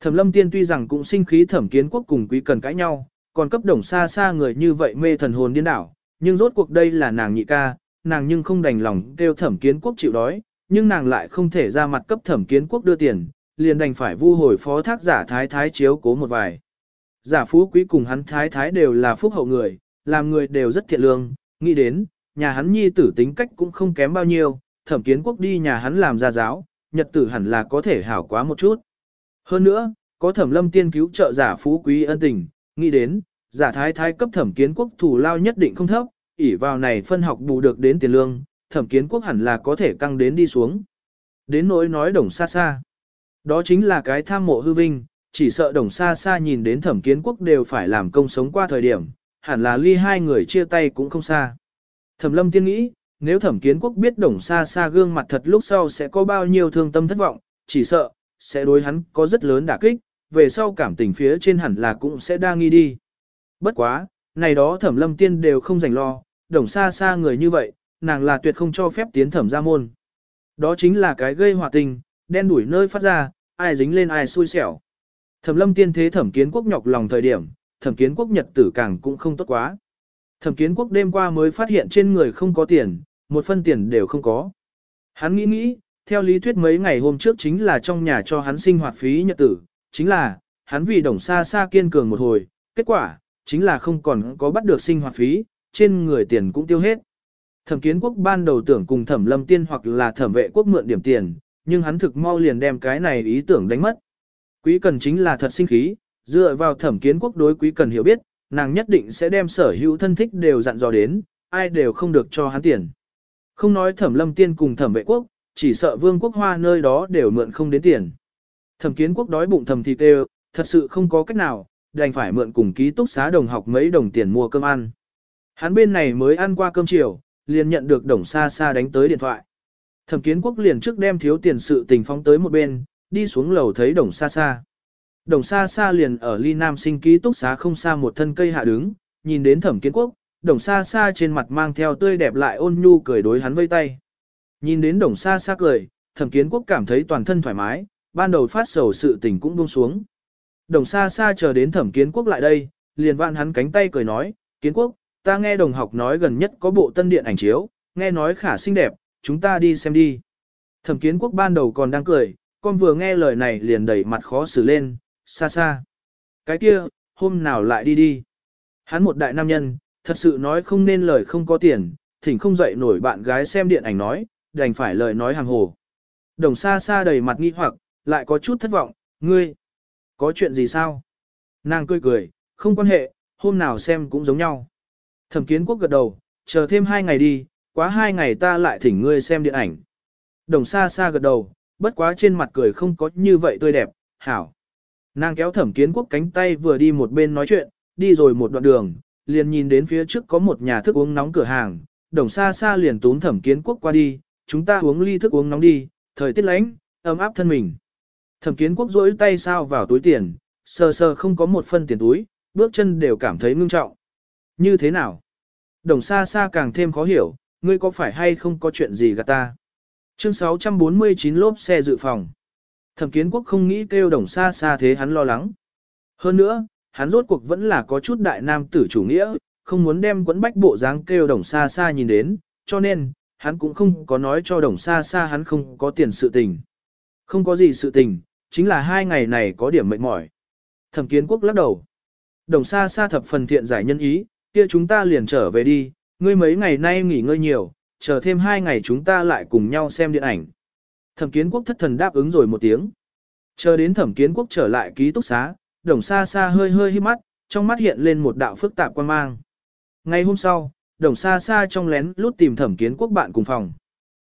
Thẩm lâm tiên tuy rằng cũng sinh khí thẩm kiến quốc cùng quý cần cãi nhau, còn cấp đồng xa xa người như vậy mê thần hồn điên đảo, nhưng rốt cuộc đây là nàng nhị ca, nàng nhưng không đành lòng kêu thẩm kiến quốc chịu đói, nhưng nàng lại không thể ra mặt cấp thẩm kiến quốc đưa tiền, liền đành phải vu hồi phó thác giả thái thái chiếu cố một vài. Giả phú quý cùng hắn thái thái đều là phúc hậu người, làm người đều rất thiện lương, nghĩ đến, nhà hắn nhi tử tính cách cũng không kém bao nhiêu, thẩm kiến quốc đi nhà hắn làm gia giáo, nhật tử hẳn là có thể hảo quá một chút. Hơn nữa, có thẩm lâm tiên cứu trợ giả phú quý ân tình, nghĩ đến, giả thái thái cấp thẩm kiến quốc thủ lao nhất định không thấp, ỉ vào này phân học bù được đến tiền lương, thẩm kiến quốc hẳn là có thể căng đến đi xuống. Đến nỗi nói đồng xa xa. Đó chính là cái tham mộ hư vinh, chỉ sợ đồng xa xa nhìn đến thẩm kiến quốc đều phải làm công sống qua thời điểm, hẳn là ly hai người chia tay cũng không xa. Thẩm lâm tiên nghĩ, nếu thẩm kiến quốc biết đồng xa xa gương mặt thật lúc sau sẽ có bao nhiêu thương tâm thất vọng, chỉ sợ, sẽ đối hắn có rất lớn đả kích, về sau cảm tình phía trên hẳn là cũng sẽ đa nghi đi. Bất quá, này đó thẩm lâm tiên đều không dành lo, đồng xa xa người như vậy, nàng là tuyệt không cho phép tiến thẩm ra môn. Đó chính là cái gây hòa tình, đen đuổi nơi phát ra, ai dính lên ai xui xẻo. Thẩm lâm tiên thế thẩm kiến quốc nhọc lòng thời điểm, thẩm kiến quốc nhật tử càng cũng không tốt quá. Thẩm kiến quốc đêm qua mới phát hiện trên người không có tiền, một phân tiền đều không có. Hắn nghĩ nghĩ, theo lý thuyết mấy ngày hôm trước chính là trong nhà cho hắn sinh hoạt phí nhật tử, chính là, hắn vì đồng xa xa kiên cường một hồi, kết quả, chính là không còn có bắt được sinh hoạt phí, trên người tiền cũng tiêu hết. Thẩm kiến quốc ban đầu tưởng cùng thẩm lâm tiên hoặc là thẩm vệ quốc mượn điểm tiền, nhưng hắn thực mau liền đem cái này ý tưởng đánh mất. Quý cần chính là thật sinh khí, dựa vào thẩm kiến quốc đối quý cần hiểu biết, nàng nhất định sẽ đem sở hữu thân thích đều dặn dò đến, ai đều không được cho hắn tiền. Không nói thẩm lâm tiên cùng thẩm vệ quốc, chỉ sợ vương quốc hoa nơi đó đều mượn không đến tiền. Thẩm kiến quốc đói bụng thầm thịt đều, thật sự không có cách nào, đành phải mượn cùng ký túc xá đồng học mấy đồng tiền mua cơm ăn. Hắn bên này mới ăn qua cơm chiều, liền nhận được đồng xa xa đánh tới điện thoại. Thẩm kiến quốc liền trước đem thiếu tiền sự tình phóng tới một bên, đi xuống lầu thấy đồng xa xa. Đồng xa xa liền ở ly nam sinh ký túc xá không xa một thân cây hạ đứng, nhìn đến thẩm kiến quốc, đồng xa xa trên mặt mang theo tươi đẹp lại ôn nhu cười đối hắn vây tay. Nhìn đến đồng xa xa cười, thẩm kiến quốc cảm thấy toàn thân thoải mái, ban đầu phát sầu sự tình cũng buông xuống. Đồng xa xa chờ đến thẩm kiến quốc lại đây, liền vạn hắn cánh tay cười nói, kiến quốc, ta nghe đồng học nói gần nhất có bộ tân điện ảnh chiếu, nghe nói khả xinh đẹp, chúng ta đi xem đi. Thẩm kiến quốc ban đầu còn đang cười, con vừa nghe lời này liền đẩy mặt khó xử lên, xa xa. Cái kia, hôm nào lại đi đi. Hắn một đại nam nhân, thật sự nói không nên lời không có tiền, thỉnh không dậy nổi bạn gái xem điện ảnh nói, đành phải lời nói hàng hồ. Đồng xa xa đầy mặt nghi hoặc, lại có chút thất vọng, ngươi, có chuyện gì sao? Nàng cười cười, không quan hệ, hôm nào xem cũng giống nhau. Thẩm kiến quốc gật đầu, chờ thêm hai ngày đi, quá hai ngày ta lại thỉnh ngươi xem điện ảnh. Đồng xa xa gật đầu, bất quá trên mặt cười không có như vậy tươi đẹp, hảo. Nàng kéo thẩm kiến quốc cánh tay vừa đi một bên nói chuyện, đi rồi một đoạn đường, liền nhìn đến phía trước có một nhà thức uống nóng cửa hàng, đồng xa xa liền tún thẩm kiến quốc qua đi, chúng ta uống ly thức uống nóng đi, thời tiết lạnh, ấm áp thân mình. Thẩm kiến quốc rỗi tay sao vào túi tiền, sờ sờ không có một phân tiền túi, bước chân đều cảm thấy ngưng trọng. Như thế nào? Đồng xa xa càng thêm khó hiểu, ngươi có phải hay không có chuyện gì gạt ta? Chương 649 lốp xe dự phòng. Thẩm kiến quốc không nghĩ kêu đồng xa xa thế hắn lo lắng. Hơn nữa, hắn rốt cuộc vẫn là có chút đại nam tử chủ nghĩa, không muốn đem quấn bách bộ dáng kêu đồng xa xa nhìn đến, cho nên, hắn cũng không có nói cho đồng xa xa hắn không có tiền sự tình. Không có gì sự tình, chính là hai ngày này có điểm mệt mỏi. Thẩm kiến quốc lắc đầu. Đồng xa xa thập phần thiện giải nhân ý, kia chúng ta liền trở về đi, Ngươi mấy ngày nay nghỉ ngơi nhiều, chờ thêm hai ngày chúng ta lại cùng nhau xem điện ảnh. Thẩm kiến quốc thất thần đáp ứng rồi một tiếng. Chờ đến thẩm kiến quốc trở lại ký túc xá, đồng xa xa hơi hơi hít mắt, trong mắt hiện lên một đạo phức tạp quan mang. Ngày hôm sau, đồng xa xa trong lén lút tìm thẩm kiến quốc bạn cùng phòng.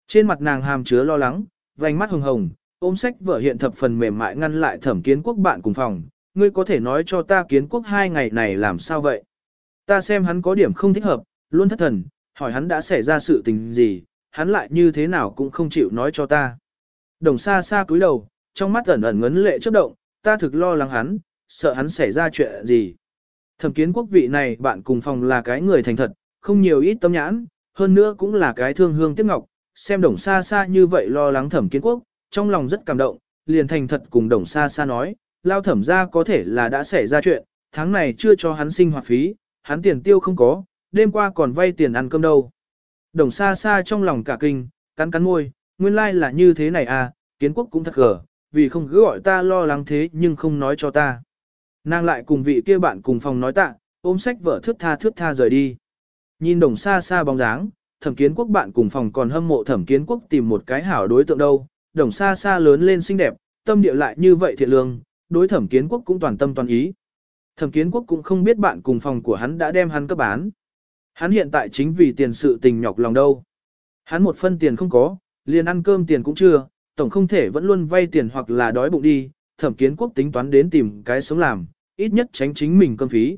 Trên mặt nàng hàm chứa lo lắng, vành mắt hồng hồng, ôm sách vở hiện thập phần mềm mại ngăn lại thẩm kiến quốc bạn cùng phòng. Ngươi có thể nói cho ta kiến quốc hai ngày này làm sao vậy? Ta xem hắn có điểm không thích hợp, luôn thất thần, hỏi hắn đã xảy ra sự tình gì, hắn lại như thế nào cũng không chịu nói cho ta. Đồng xa xa cúi đầu, trong mắt ẩn ẩn ngấn lệ chớp động, ta thực lo lắng hắn, sợ hắn xảy ra chuyện gì. Thẩm kiến quốc vị này bạn cùng phòng là cái người thành thật, không nhiều ít tâm nhãn, hơn nữa cũng là cái thương hương tiếc ngọc, xem đồng xa xa như vậy lo lắng thẩm kiến quốc, trong lòng rất cảm động, liền thành thật cùng đồng xa xa nói, lao thẩm ra có thể là đã xảy ra chuyện, tháng này chưa cho hắn sinh hoạt phí, hắn tiền tiêu không có, đêm qua còn vay tiền ăn cơm đâu. Đồng xa xa trong lòng cả kinh, cắn cắn môi, nguyên lai like là như thế này à, kiến quốc cũng thật gở, vì không cứ gọi ta lo lắng thế nhưng không nói cho ta. Nàng lại cùng vị kia bạn cùng phòng nói tạ, ôm sách vợ thước tha thước tha rời đi. Nhìn đồng xa xa bóng dáng, thẩm kiến quốc bạn cùng phòng còn hâm mộ thẩm kiến quốc tìm một cái hảo đối tượng đâu, đồng xa xa lớn lên xinh đẹp, tâm địa lại như vậy thiện lương, đối thẩm kiến quốc cũng toàn tâm toàn ý. Thẩm kiến quốc cũng không biết bạn cùng phòng của hắn đã đem hắn cấp bán. Hắn hiện tại chính vì tiền sự tình nhọc lòng đâu. Hắn một phân tiền không có, liền ăn cơm tiền cũng chưa, tổng không thể vẫn luôn vay tiền hoặc là đói bụng đi, thẩm kiến quốc tính toán đến tìm cái sống làm, ít nhất tránh chính mình cơm phí.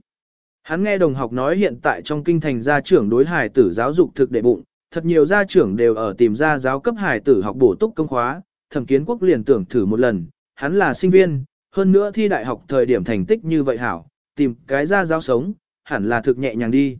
Hắn nghe đồng học nói hiện tại trong kinh thành gia trưởng đối hải tử giáo dục thực đệ bụng, thật nhiều gia trưởng đều ở tìm ra giáo cấp hải tử học bổ túc công khóa, thẩm kiến quốc liền tưởng thử một lần, hắn là sinh viên, hơn nữa thi đại học thời điểm thành tích như vậy hảo, tìm cái gia giáo sống, hẳn là thực nhẹ nhàng đi.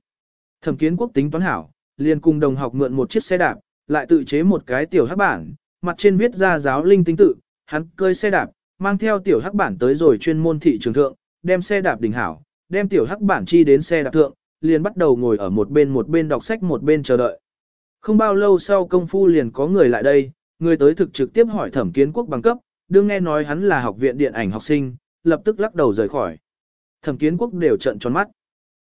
Thẩm kiến quốc tính toán hảo, liền cùng đồng học mượn một chiếc xe đạp, lại tự chế một cái tiểu hắc bản, mặt trên viết ra giáo linh tinh tự, hắn cơi xe đạp, mang theo tiểu hắc bản tới rồi chuyên môn thị trường thượng, đem xe đạp đỉnh hảo, đem tiểu hắc bản chi đến xe đạp thượng, liền bắt đầu ngồi ở một bên một bên đọc sách một bên chờ đợi. Không bao lâu sau công phu liền có người lại đây, người tới thực trực tiếp hỏi thẩm kiến quốc bằng cấp, đương nghe nói hắn là học viện điện ảnh học sinh, lập tức lắc đầu rời khỏi. Thẩm kiến quốc đều trận tròn mắt.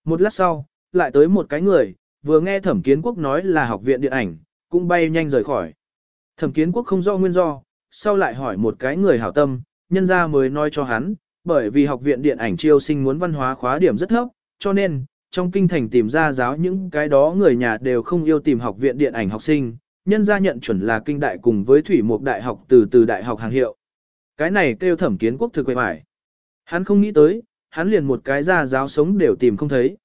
Một lát sau, lại tới một cái người, vừa nghe thẩm kiến quốc nói là học viện điện ảnh, cũng bay nhanh rời khỏi. Thẩm kiến quốc không do nguyên do, sau lại hỏi một cái người hảo tâm, nhân ra mới nói cho hắn, bởi vì học viện điện ảnh chiêu sinh muốn văn hóa khóa điểm rất thấp, cho nên, trong kinh thành tìm ra giáo những cái đó người nhà đều không yêu tìm học viện điện ảnh học sinh, nhân ra nhận chuẩn là kinh đại cùng với thủy mục đại học từ từ đại học hàng hiệu. Cái này kêu thẩm kiến quốc thực quậy phải. Hắn không nghĩ tới, hắn liền một cái ra giáo sống đều tìm không thấy.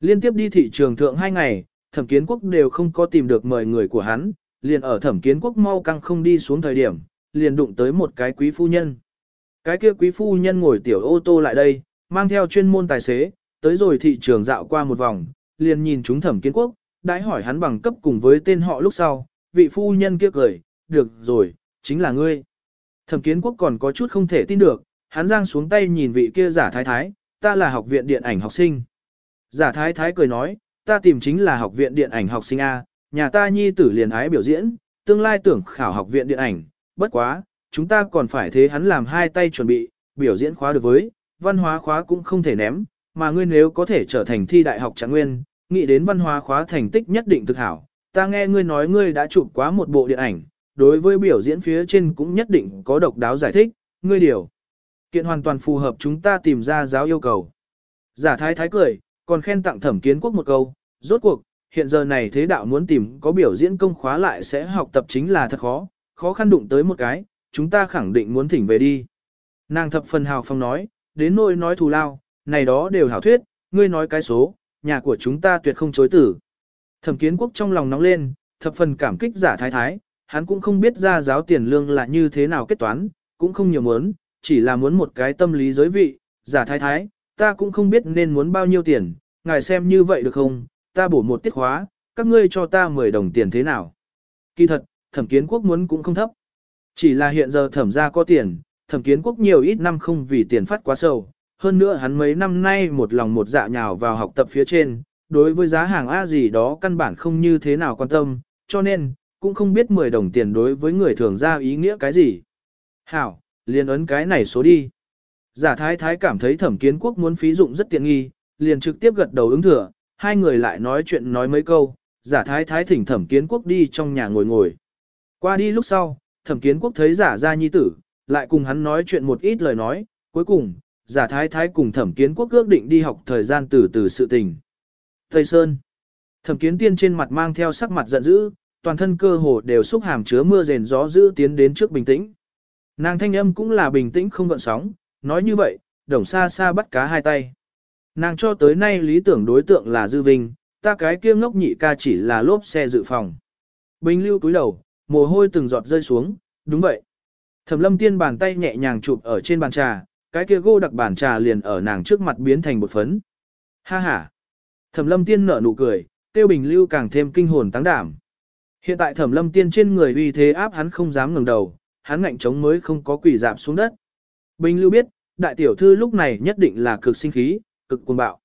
Liên tiếp đi thị trường thượng hai ngày, thẩm kiến quốc đều không có tìm được mời người của hắn, liền ở thẩm kiến quốc mau căng không đi xuống thời điểm, liền đụng tới một cái quý phu nhân. Cái kia quý phu nhân ngồi tiểu ô tô lại đây, mang theo chuyên môn tài xế, tới rồi thị trường dạo qua một vòng, liền nhìn chúng thẩm kiến quốc, đãi hỏi hắn bằng cấp cùng với tên họ lúc sau, vị phu nhân kia cười, được rồi, chính là ngươi. Thẩm kiến quốc còn có chút không thể tin được, hắn giang xuống tay nhìn vị kia giả thái thái, ta là học viện điện ảnh học sinh. Giả thái thái cười nói, ta tìm chính là học viện điện ảnh học sinh A, nhà ta nhi tử liền ái biểu diễn, tương lai tưởng khảo học viện điện ảnh, bất quá, chúng ta còn phải thế hắn làm hai tay chuẩn bị, biểu diễn khóa được với, văn hóa khóa cũng không thể ném, mà ngươi nếu có thể trở thành thi đại học trạng nguyên, nghĩ đến văn hóa khóa thành tích nhất định thực hảo. Ta nghe ngươi nói ngươi đã chụp quá một bộ điện ảnh, đối với biểu diễn phía trên cũng nhất định có độc đáo giải thích, ngươi điều. Kiện hoàn toàn phù hợp chúng ta tìm ra giáo yêu cầu. Giả thái thái cười, còn khen tặng thẩm kiến quốc một câu, rốt cuộc, hiện giờ này thế đạo muốn tìm có biểu diễn công khóa lại sẽ học tập chính là thật khó, khó khăn đụng tới một cái, chúng ta khẳng định muốn thỉnh về đi. Nàng thập phần hào phong nói, đến nỗi nói thù lao, này đó đều hảo thuyết, ngươi nói cái số, nhà của chúng ta tuyệt không chối tử. Thẩm kiến quốc trong lòng nóng lên, thập phần cảm kích giả thái thái, hắn cũng không biết ra giáo tiền lương là như thế nào kết toán, cũng không nhiều muốn, chỉ là muốn một cái tâm lý giới vị, giả thái thái, ta cũng không biết nên muốn bao nhiêu tiền, ngài xem như vậy được không, ta bổ một tiết khóa, các ngươi cho ta 10 đồng tiền thế nào. Kỳ thật, thẩm kiến quốc muốn cũng không thấp. Chỉ là hiện giờ thẩm ra có tiền, thẩm kiến quốc nhiều ít năm không vì tiền phát quá sâu, hơn nữa hắn mấy năm nay một lòng một dạ nhào vào học tập phía trên, đối với giá hàng A gì đó căn bản không như thế nào quan tâm, cho nên, cũng không biết 10 đồng tiền đối với người thường ra ý nghĩa cái gì. Hảo, liền ấn cái này số đi. Giả thái thái cảm thấy thẩm kiến quốc muốn phí dụng rất tiện nghi, liền trực tiếp gật đầu ứng thừa, hai người lại nói chuyện nói mấy câu, giả thái thái thỉnh thẩm kiến quốc đi trong nhà ngồi ngồi. Qua đi lúc sau, thẩm kiến quốc thấy giả ra nhi tử, lại cùng hắn nói chuyện một ít lời nói, cuối cùng, giả thái thái cùng thẩm kiến quốc ước định đi học thời gian từ từ sự tình. Tây Sơn Thẩm kiến tiên trên mặt mang theo sắc mặt giận dữ, toàn thân cơ hồ đều xúc hàm chứa mưa rền gió dữ tiến đến trước bình tĩnh. Nàng thanh âm cũng là bình tĩnh không gợn sóng, nói như vậy, đồng xa xa bắt cá hai tay. Nàng cho tới nay lý tưởng đối tượng là Dư Vinh, ta cái kia ngốc nhị ca chỉ là lốp xe dự phòng. Bình lưu túi đầu, mồ hôi từng giọt rơi xuống, đúng vậy. Thẩm lâm tiên bàn tay nhẹ nhàng chụp ở trên bàn trà, cái kia gô đặc bàn trà liền ở nàng trước mặt biến thành một phấn. Ha ha. Thẩm lâm tiên nở nụ cười, tiêu bình lưu càng thêm kinh hồn tăng đảm. Hiện tại thẩm lâm tiên trên người uy thế áp hắn không dám ngẩng đầu, hắn ngạnh chống mới không có quỷ dạp xuống đất. Bình lưu biết, đại tiểu thư lúc này nhất định là cực sinh khí, cực cuồng bạo.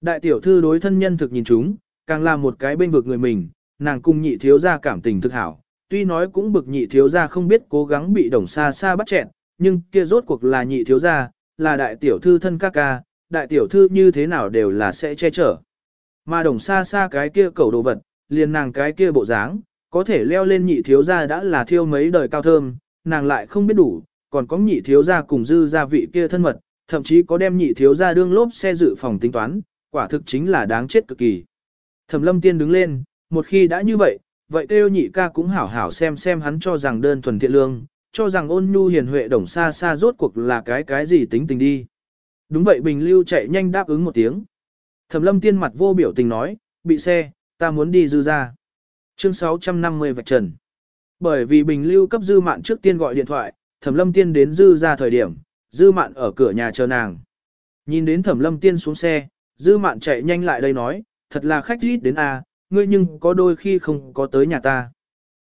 Đại tiểu thư đối thân nhân thực nhìn chúng, càng là một cái bên vực người mình, nàng cung nhị thiếu gia cảm tình thực hảo. Tuy nói cũng bực nhị thiếu gia không biết cố gắng bị đồng xa xa bắt chẹn, nhưng kia rốt cuộc là nhị thiếu gia, là đại tiểu thư thân ca ca, đại tiểu thư như thế nào đều là sẽ che chở. Mà đồng xa xa cái kia cầu đồ vật, liền nàng cái kia bộ dáng, có thể leo lên nhị thiếu gia đã là thiêu mấy đời cao thơm, nàng lại không biết đủ, còn có nhị thiếu gia cùng dư gia vị kia thân mật, thậm chí có đem nhị thiếu gia đương lốp xe dự phòng tính toán, quả thực chính là đáng chết cực kỳ. Thẩm lâm tiên đứng lên, một khi đã như vậy, vậy kêu nhị ca cũng hảo hảo xem xem hắn cho rằng đơn thuần thiện lương, cho rằng ôn nhu hiền huệ đồng xa xa rốt cuộc là cái cái gì tính tình đi. Đúng vậy Bình Lưu chạy nhanh đáp ứng một tiếng. Thẩm lâm tiên mặt vô biểu tình nói, bị xe, ta muốn đi dư ra. Chương 650 vạch trần. Bởi vì Bình Lưu cấp dư mạn trước tiên gọi điện thoại, thẩm lâm tiên đến dư ra thời điểm, dư mạn ở cửa nhà chờ nàng. Nhìn đến thẩm lâm tiên xuống xe, dư mạn chạy nhanh lại đây nói, thật là khách rít đến a, ngươi nhưng có đôi khi không có tới nhà ta.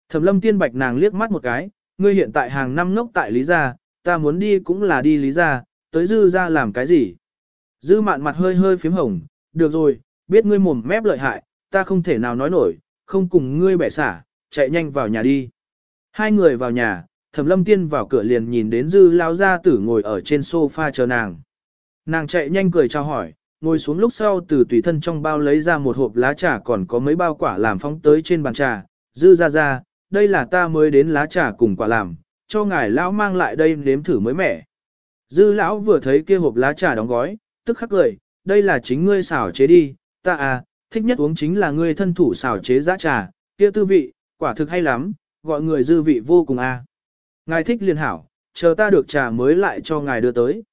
Thẩm lâm tiên bạch nàng liếc mắt một cái, ngươi hiện tại hàng năm ngốc tại Lý Gia, ta muốn đi cũng là đi Lý Gia, tới dư ra làm cái gì. Dư mạn mặt hơi hơi phím hồng, được rồi, biết ngươi mồm mép lợi hại, ta không thể nào nói nổi, không cùng ngươi bẻ xả, chạy nhanh vào nhà đi. Hai người vào nhà, Thẩm Lâm Tiên vào cửa liền nhìn đến Dư lão gia tử ngồi ở trên sofa chờ nàng. Nàng chạy nhanh cười chào hỏi, ngồi xuống lúc sau từ tùy thân trong bao lấy ra một hộp lá trà còn có mấy bao quả làm phóng tới trên bàn trà. Dư ra ra, đây là ta mới đến lá trà cùng quả làm, cho ngài lão mang lại đây nếm thử mới mẻ. Dư lão vừa thấy kia hộp lá trà đóng gói, tức khắc cười, đây là chính ngươi xảo chế đi, ta à, thích nhất uống chính là ngươi thân thủ xảo chế giá trà, kia tư vị, quả thực hay lắm, gọi người dư vị vô cùng a. À. Ngài thích liền hảo, chờ ta được trà mới lại cho ngài đưa tới.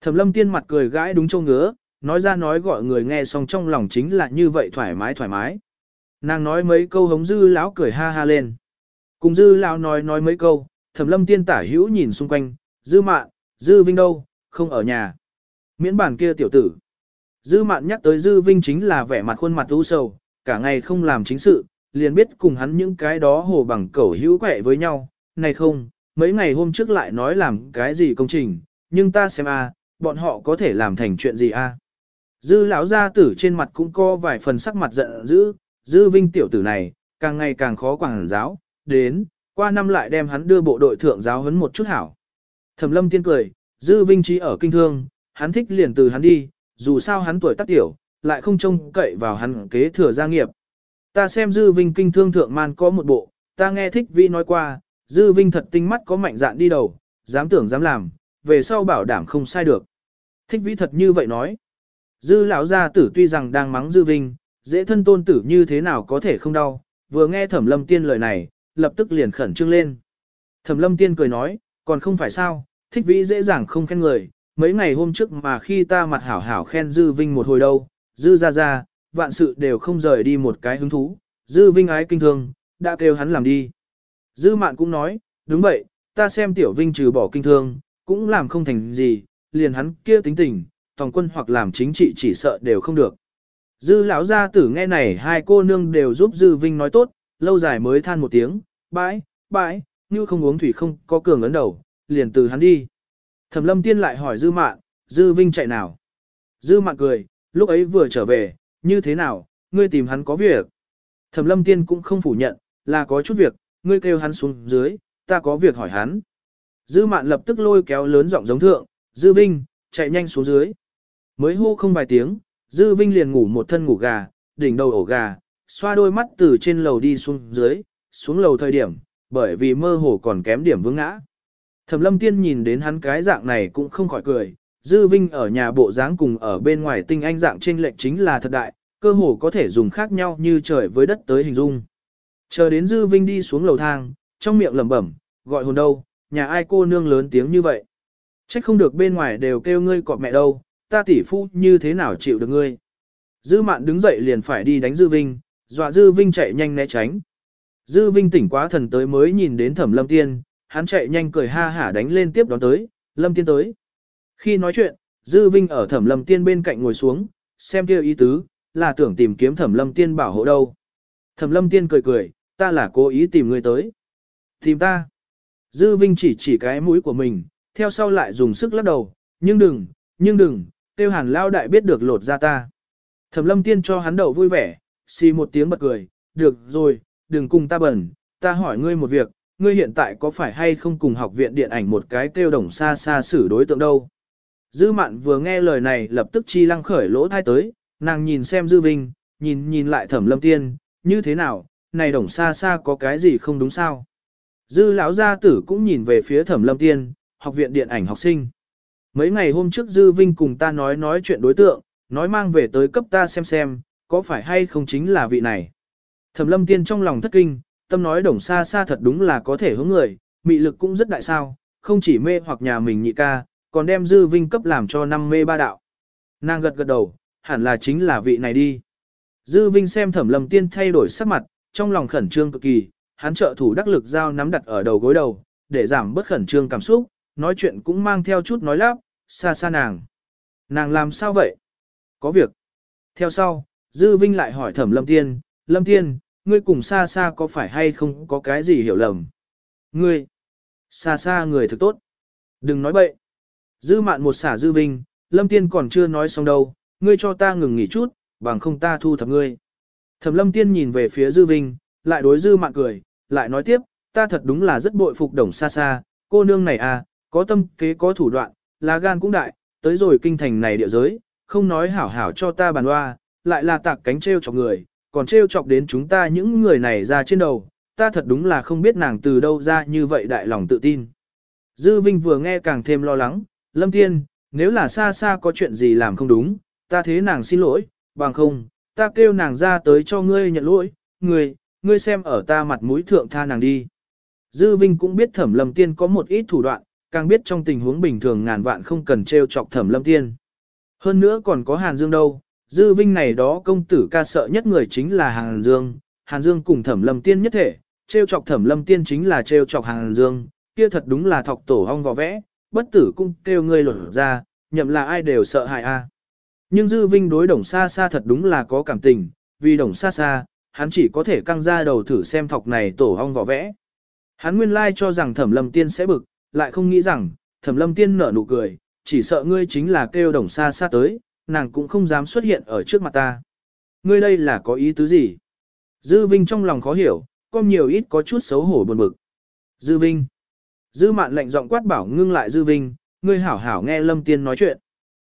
Thẩm lâm tiên mặt cười gãi đúng châu ngứa, nói ra nói gọi người nghe xong trong lòng chính là như vậy thoải mái thoải mái. Nàng nói mấy câu hống dư lão cười ha ha lên. Cùng dư lão nói nói mấy câu, thẩm lâm tiên tả hữu nhìn xung quanh, dư mạn, dư vinh đâu, không ở nhà. Miễn bản kia tiểu tử. Dư mạn nhắc tới dư vinh chính là vẻ mặt khuôn mặt u sầu, cả ngày không làm chính sự, liền biết cùng hắn những cái đó hồ bằng cẩu hữu quẹ với nhau, này không, mấy ngày hôm trước lại nói làm cái gì công trình, nhưng ta xem a, bọn họ có thể làm thành chuyện gì a? Dư lão gia tử trên mặt cũng có vài phần sắc mặt giận dữ, dư vinh tiểu tử này, càng ngày càng khó quảng giáo, đến, qua năm lại đem hắn đưa bộ đội thượng giáo huấn một chút hảo. Thẩm lâm tiên cười, dư vinh trí ở kinh thương, hắn thích liền từ hắn đi, dù sao hắn tuổi tác tiểu, lại không trông cậy vào hắn kế thừa gia nghiệp. Ta xem dư vinh kinh thương thượng man có một bộ, ta nghe thích vi nói qua, dư vinh thật tinh mắt có mạnh dạn đi đầu, dám tưởng dám làm, về sau bảo đảm không sai được. Thích Vĩ thật như vậy nói. Dư lão gia tử tuy rằng đang mắng dư vinh, dễ thân tôn tử như thế nào có thể không đau, vừa nghe thẩm lâm tiên lời này, lập tức liền khẩn trương lên. Thẩm lâm tiên cười nói, còn không phải sao, thích vĩ dễ dàng không khen người, mấy ngày hôm trước mà khi ta mặt hảo hảo khen dư vinh một hồi đâu, dư ra ra, vạn sự đều không rời đi một cái hứng thú, dư vinh ái kinh thương, đã kêu hắn làm đi. Dư mạn cũng nói, đúng vậy, ta xem tiểu vinh trừ bỏ kinh thương, cũng làm không thành gì, liền hắn kia tính tình, toàn quân hoặc làm chính trị chỉ sợ đều không được. Dư lão gia tử nghe này hai cô nương đều giúp Dư Vinh nói tốt, lâu dài mới than một tiếng, bãi, bãi, như không uống thủy không có cường ấn đầu, liền từ hắn đi. Thẩm lâm tiên lại hỏi Dư Mạn, Dư Vinh chạy nào? Dư Mạn cười, lúc ấy vừa trở về, như thế nào, ngươi tìm hắn có việc. Thẩm lâm tiên cũng không phủ nhận, là có chút việc, ngươi kêu hắn xuống dưới, ta có việc hỏi hắn. Dư Mạn lập tức lôi kéo lớn giọng giống thượng, Dư Vinh, chạy nhanh xuống dưới. Mới hô không vài tiếng, Dư Vinh liền ngủ một thân ngủ gà, đỉnh đầu ổ gà, xoa đôi mắt từ trên lầu đi xuống dưới, xuống lầu thời điểm, bởi vì mơ hồ còn kém điểm vướng ngã. Thẩm lâm tiên nhìn đến hắn cái dạng này cũng không khỏi cười, dư vinh ở nhà bộ dáng cùng ở bên ngoài tinh anh dạng trên lệnh chính là thật đại, cơ hồ có thể dùng khác nhau như trời với đất tới hình dung. Chờ đến dư vinh đi xuống lầu thang, trong miệng lẩm bẩm, gọi hồn đâu, nhà ai cô nương lớn tiếng như vậy. Trách không được bên ngoài đều kêu ngươi cọp mẹ đâu, ta tỷ phu như thế nào chịu được ngươi. Dư mạn đứng dậy liền phải đi đánh Dư Vinh, dọa Dư Vinh chạy nhanh né tránh. Dư Vinh tỉnh quá thần tới mới nhìn đến thẩm lâm tiên, hắn chạy nhanh cười ha hả đánh lên tiếp đón tới, lâm tiên tới. Khi nói chuyện, Dư Vinh ở thẩm lâm tiên bên cạnh ngồi xuống, xem kêu ý tứ, là tưởng tìm kiếm thẩm lâm tiên bảo hộ đâu. Thẩm lâm tiên cười cười, ta là cố ý tìm người tới. Tìm ta. Dư Vinh chỉ chỉ cái mũi của mình, theo sau lại dùng sức lắc đầu, nhưng đừng, nhưng đừng, tiêu hàn lao đại biết được lột ra ta. Thẩm lâm tiên cho hắn đầu vui vẻ, xì một tiếng bật cười, được rồi, đừng cùng ta bẩn, ta hỏi ngươi một việc, ngươi hiện tại có phải hay không cùng học viện điện ảnh một cái kêu đồng xa xa xử đối tượng đâu. Dư mạn vừa nghe lời này lập tức chi lăng khởi lỗ thai tới, nàng nhìn xem Dư Vinh, nhìn nhìn lại thẩm lâm tiên, như thế nào, này đồng xa xa có cái gì không đúng sao. Dư lão gia tử cũng nhìn về phía thẩm lâm tiên, học viện điện ảnh học sinh. Mấy ngày hôm trước Dư Vinh cùng ta nói nói chuyện đối tượng, nói mang về tới cấp ta xem xem, có phải hay không chính là vị này. Thẩm lâm tiên trong lòng thất kinh, tâm nói đồng xa xa thật đúng là có thể hướng người, mị lực cũng rất đại sao, không chỉ mê hoặc nhà mình nhị ca, còn đem Dư Vinh cấp làm cho năm mê ba đạo. Nàng gật gật đầu, hẳn là chính là vị này đi. Dư Vinh xem thẩm lâm tiên thay đổi sắc mặt, trong lòng khẩn trương cực kỳ, hắn trợ thủ đắc lực dao nắm đặt ở đầu gối đầu, để giảm bớt khẩn trương cảm xúc, nói chuyện cũng mang theo chút nói lắp, xa xa nàng. Nàng làm sao vậy? Có việc. Theo sau, Dư Vinh lại hỏi thẩm Lâm Tiên, Lâm Tiên, ngươi cùng xa xa có phải hay không có cái gì hiểu lầm? Ngươi, xa xa người thực tốt. Đừng nói bậy. Dư mạn một xả Dư Vinh, Lâm Tiên còn chưa nói xong đâu, ngươi cho ta ngừng nghỉ chút, bằng không ta thu thập ngươi. Thẩm Lâm Tiên nhìn về phía Dư Vinh, lại đối Dư mạn cười, lại nói tiếp, ta thật đúng là rất bội phục đồng xa xa, cô nương này à, có tâm kế có thủ đoạn, lá gan cũng đại, tới rồi kinh thành này địa giới, không nói hảo hảo cho ta bàn hoa, lại là tạc cánh treo chọc người, còn treo chọc đến chúng ta những người này ra trên đầu, ta thật đúng là không biết nàng từ đâu ra như vậy đại lòng tự tin. Dư Vinh vừa nghe càng thêm lo lắng, Lâm Tiên, nếu là xa xa có chuyện gì làm không đúng, ta thế nàng xin lỗi, bằng không, ta kêu nàng ra tới cho ngươi nhận lỗi, ngươi, ngươi xem ở ta mặt mũi thượng tha nàng đi. Dư Vinh cũng biết thẩm lâm tiên có một ít thủ đoạn, càng biết trong tình huống bình thường ngàn vạn không cần treo chọc thẩm lâm tiên. Hơn nữa còn có Hàn Dương đâu, Dư Vinh này đó công tử ca sợ nhất người chính là Hàn Dương, Hàn Dương cùng thẩm lâm tiên nhất thể, treo chọc thẩm lâm tiên chính là treo chọc Hàn Dương, kia thật đúng là thọc tổ hong vò vẽ, bất tử cung kêu ngươi lột ra, nhậm là ai đều sợ hại a. Nhưng Dư Vinh đối đồng sa sa thật đúng là có cảm tình, vì đồng sa sa hắn chỉ có thể căng ra đầu thử xem thọc này tổ hong vỏ vẽ. Hắn nguyên lai cho rằng thẩm lâm tiên sẽ bực, lại không nghĩ rằng, thẩm lâm tiên nở nụ cười, chỉ sợ ngươi chính là kêu đồng sa sa tới, nàng cũng không dám xuất hiện ở trước mặt ta. Ngươi đây là có ý tứ gì? Dư Vinh trong lòng khó hiểu, có nhiều ít có chút xấu hổ buồn bực. Dư Vinh. Dư mạn lệnh giọng quát bảo ngưng lại Dư Vinh, ngươi hảo hảo nghe Lâm Tiên nói chuyện.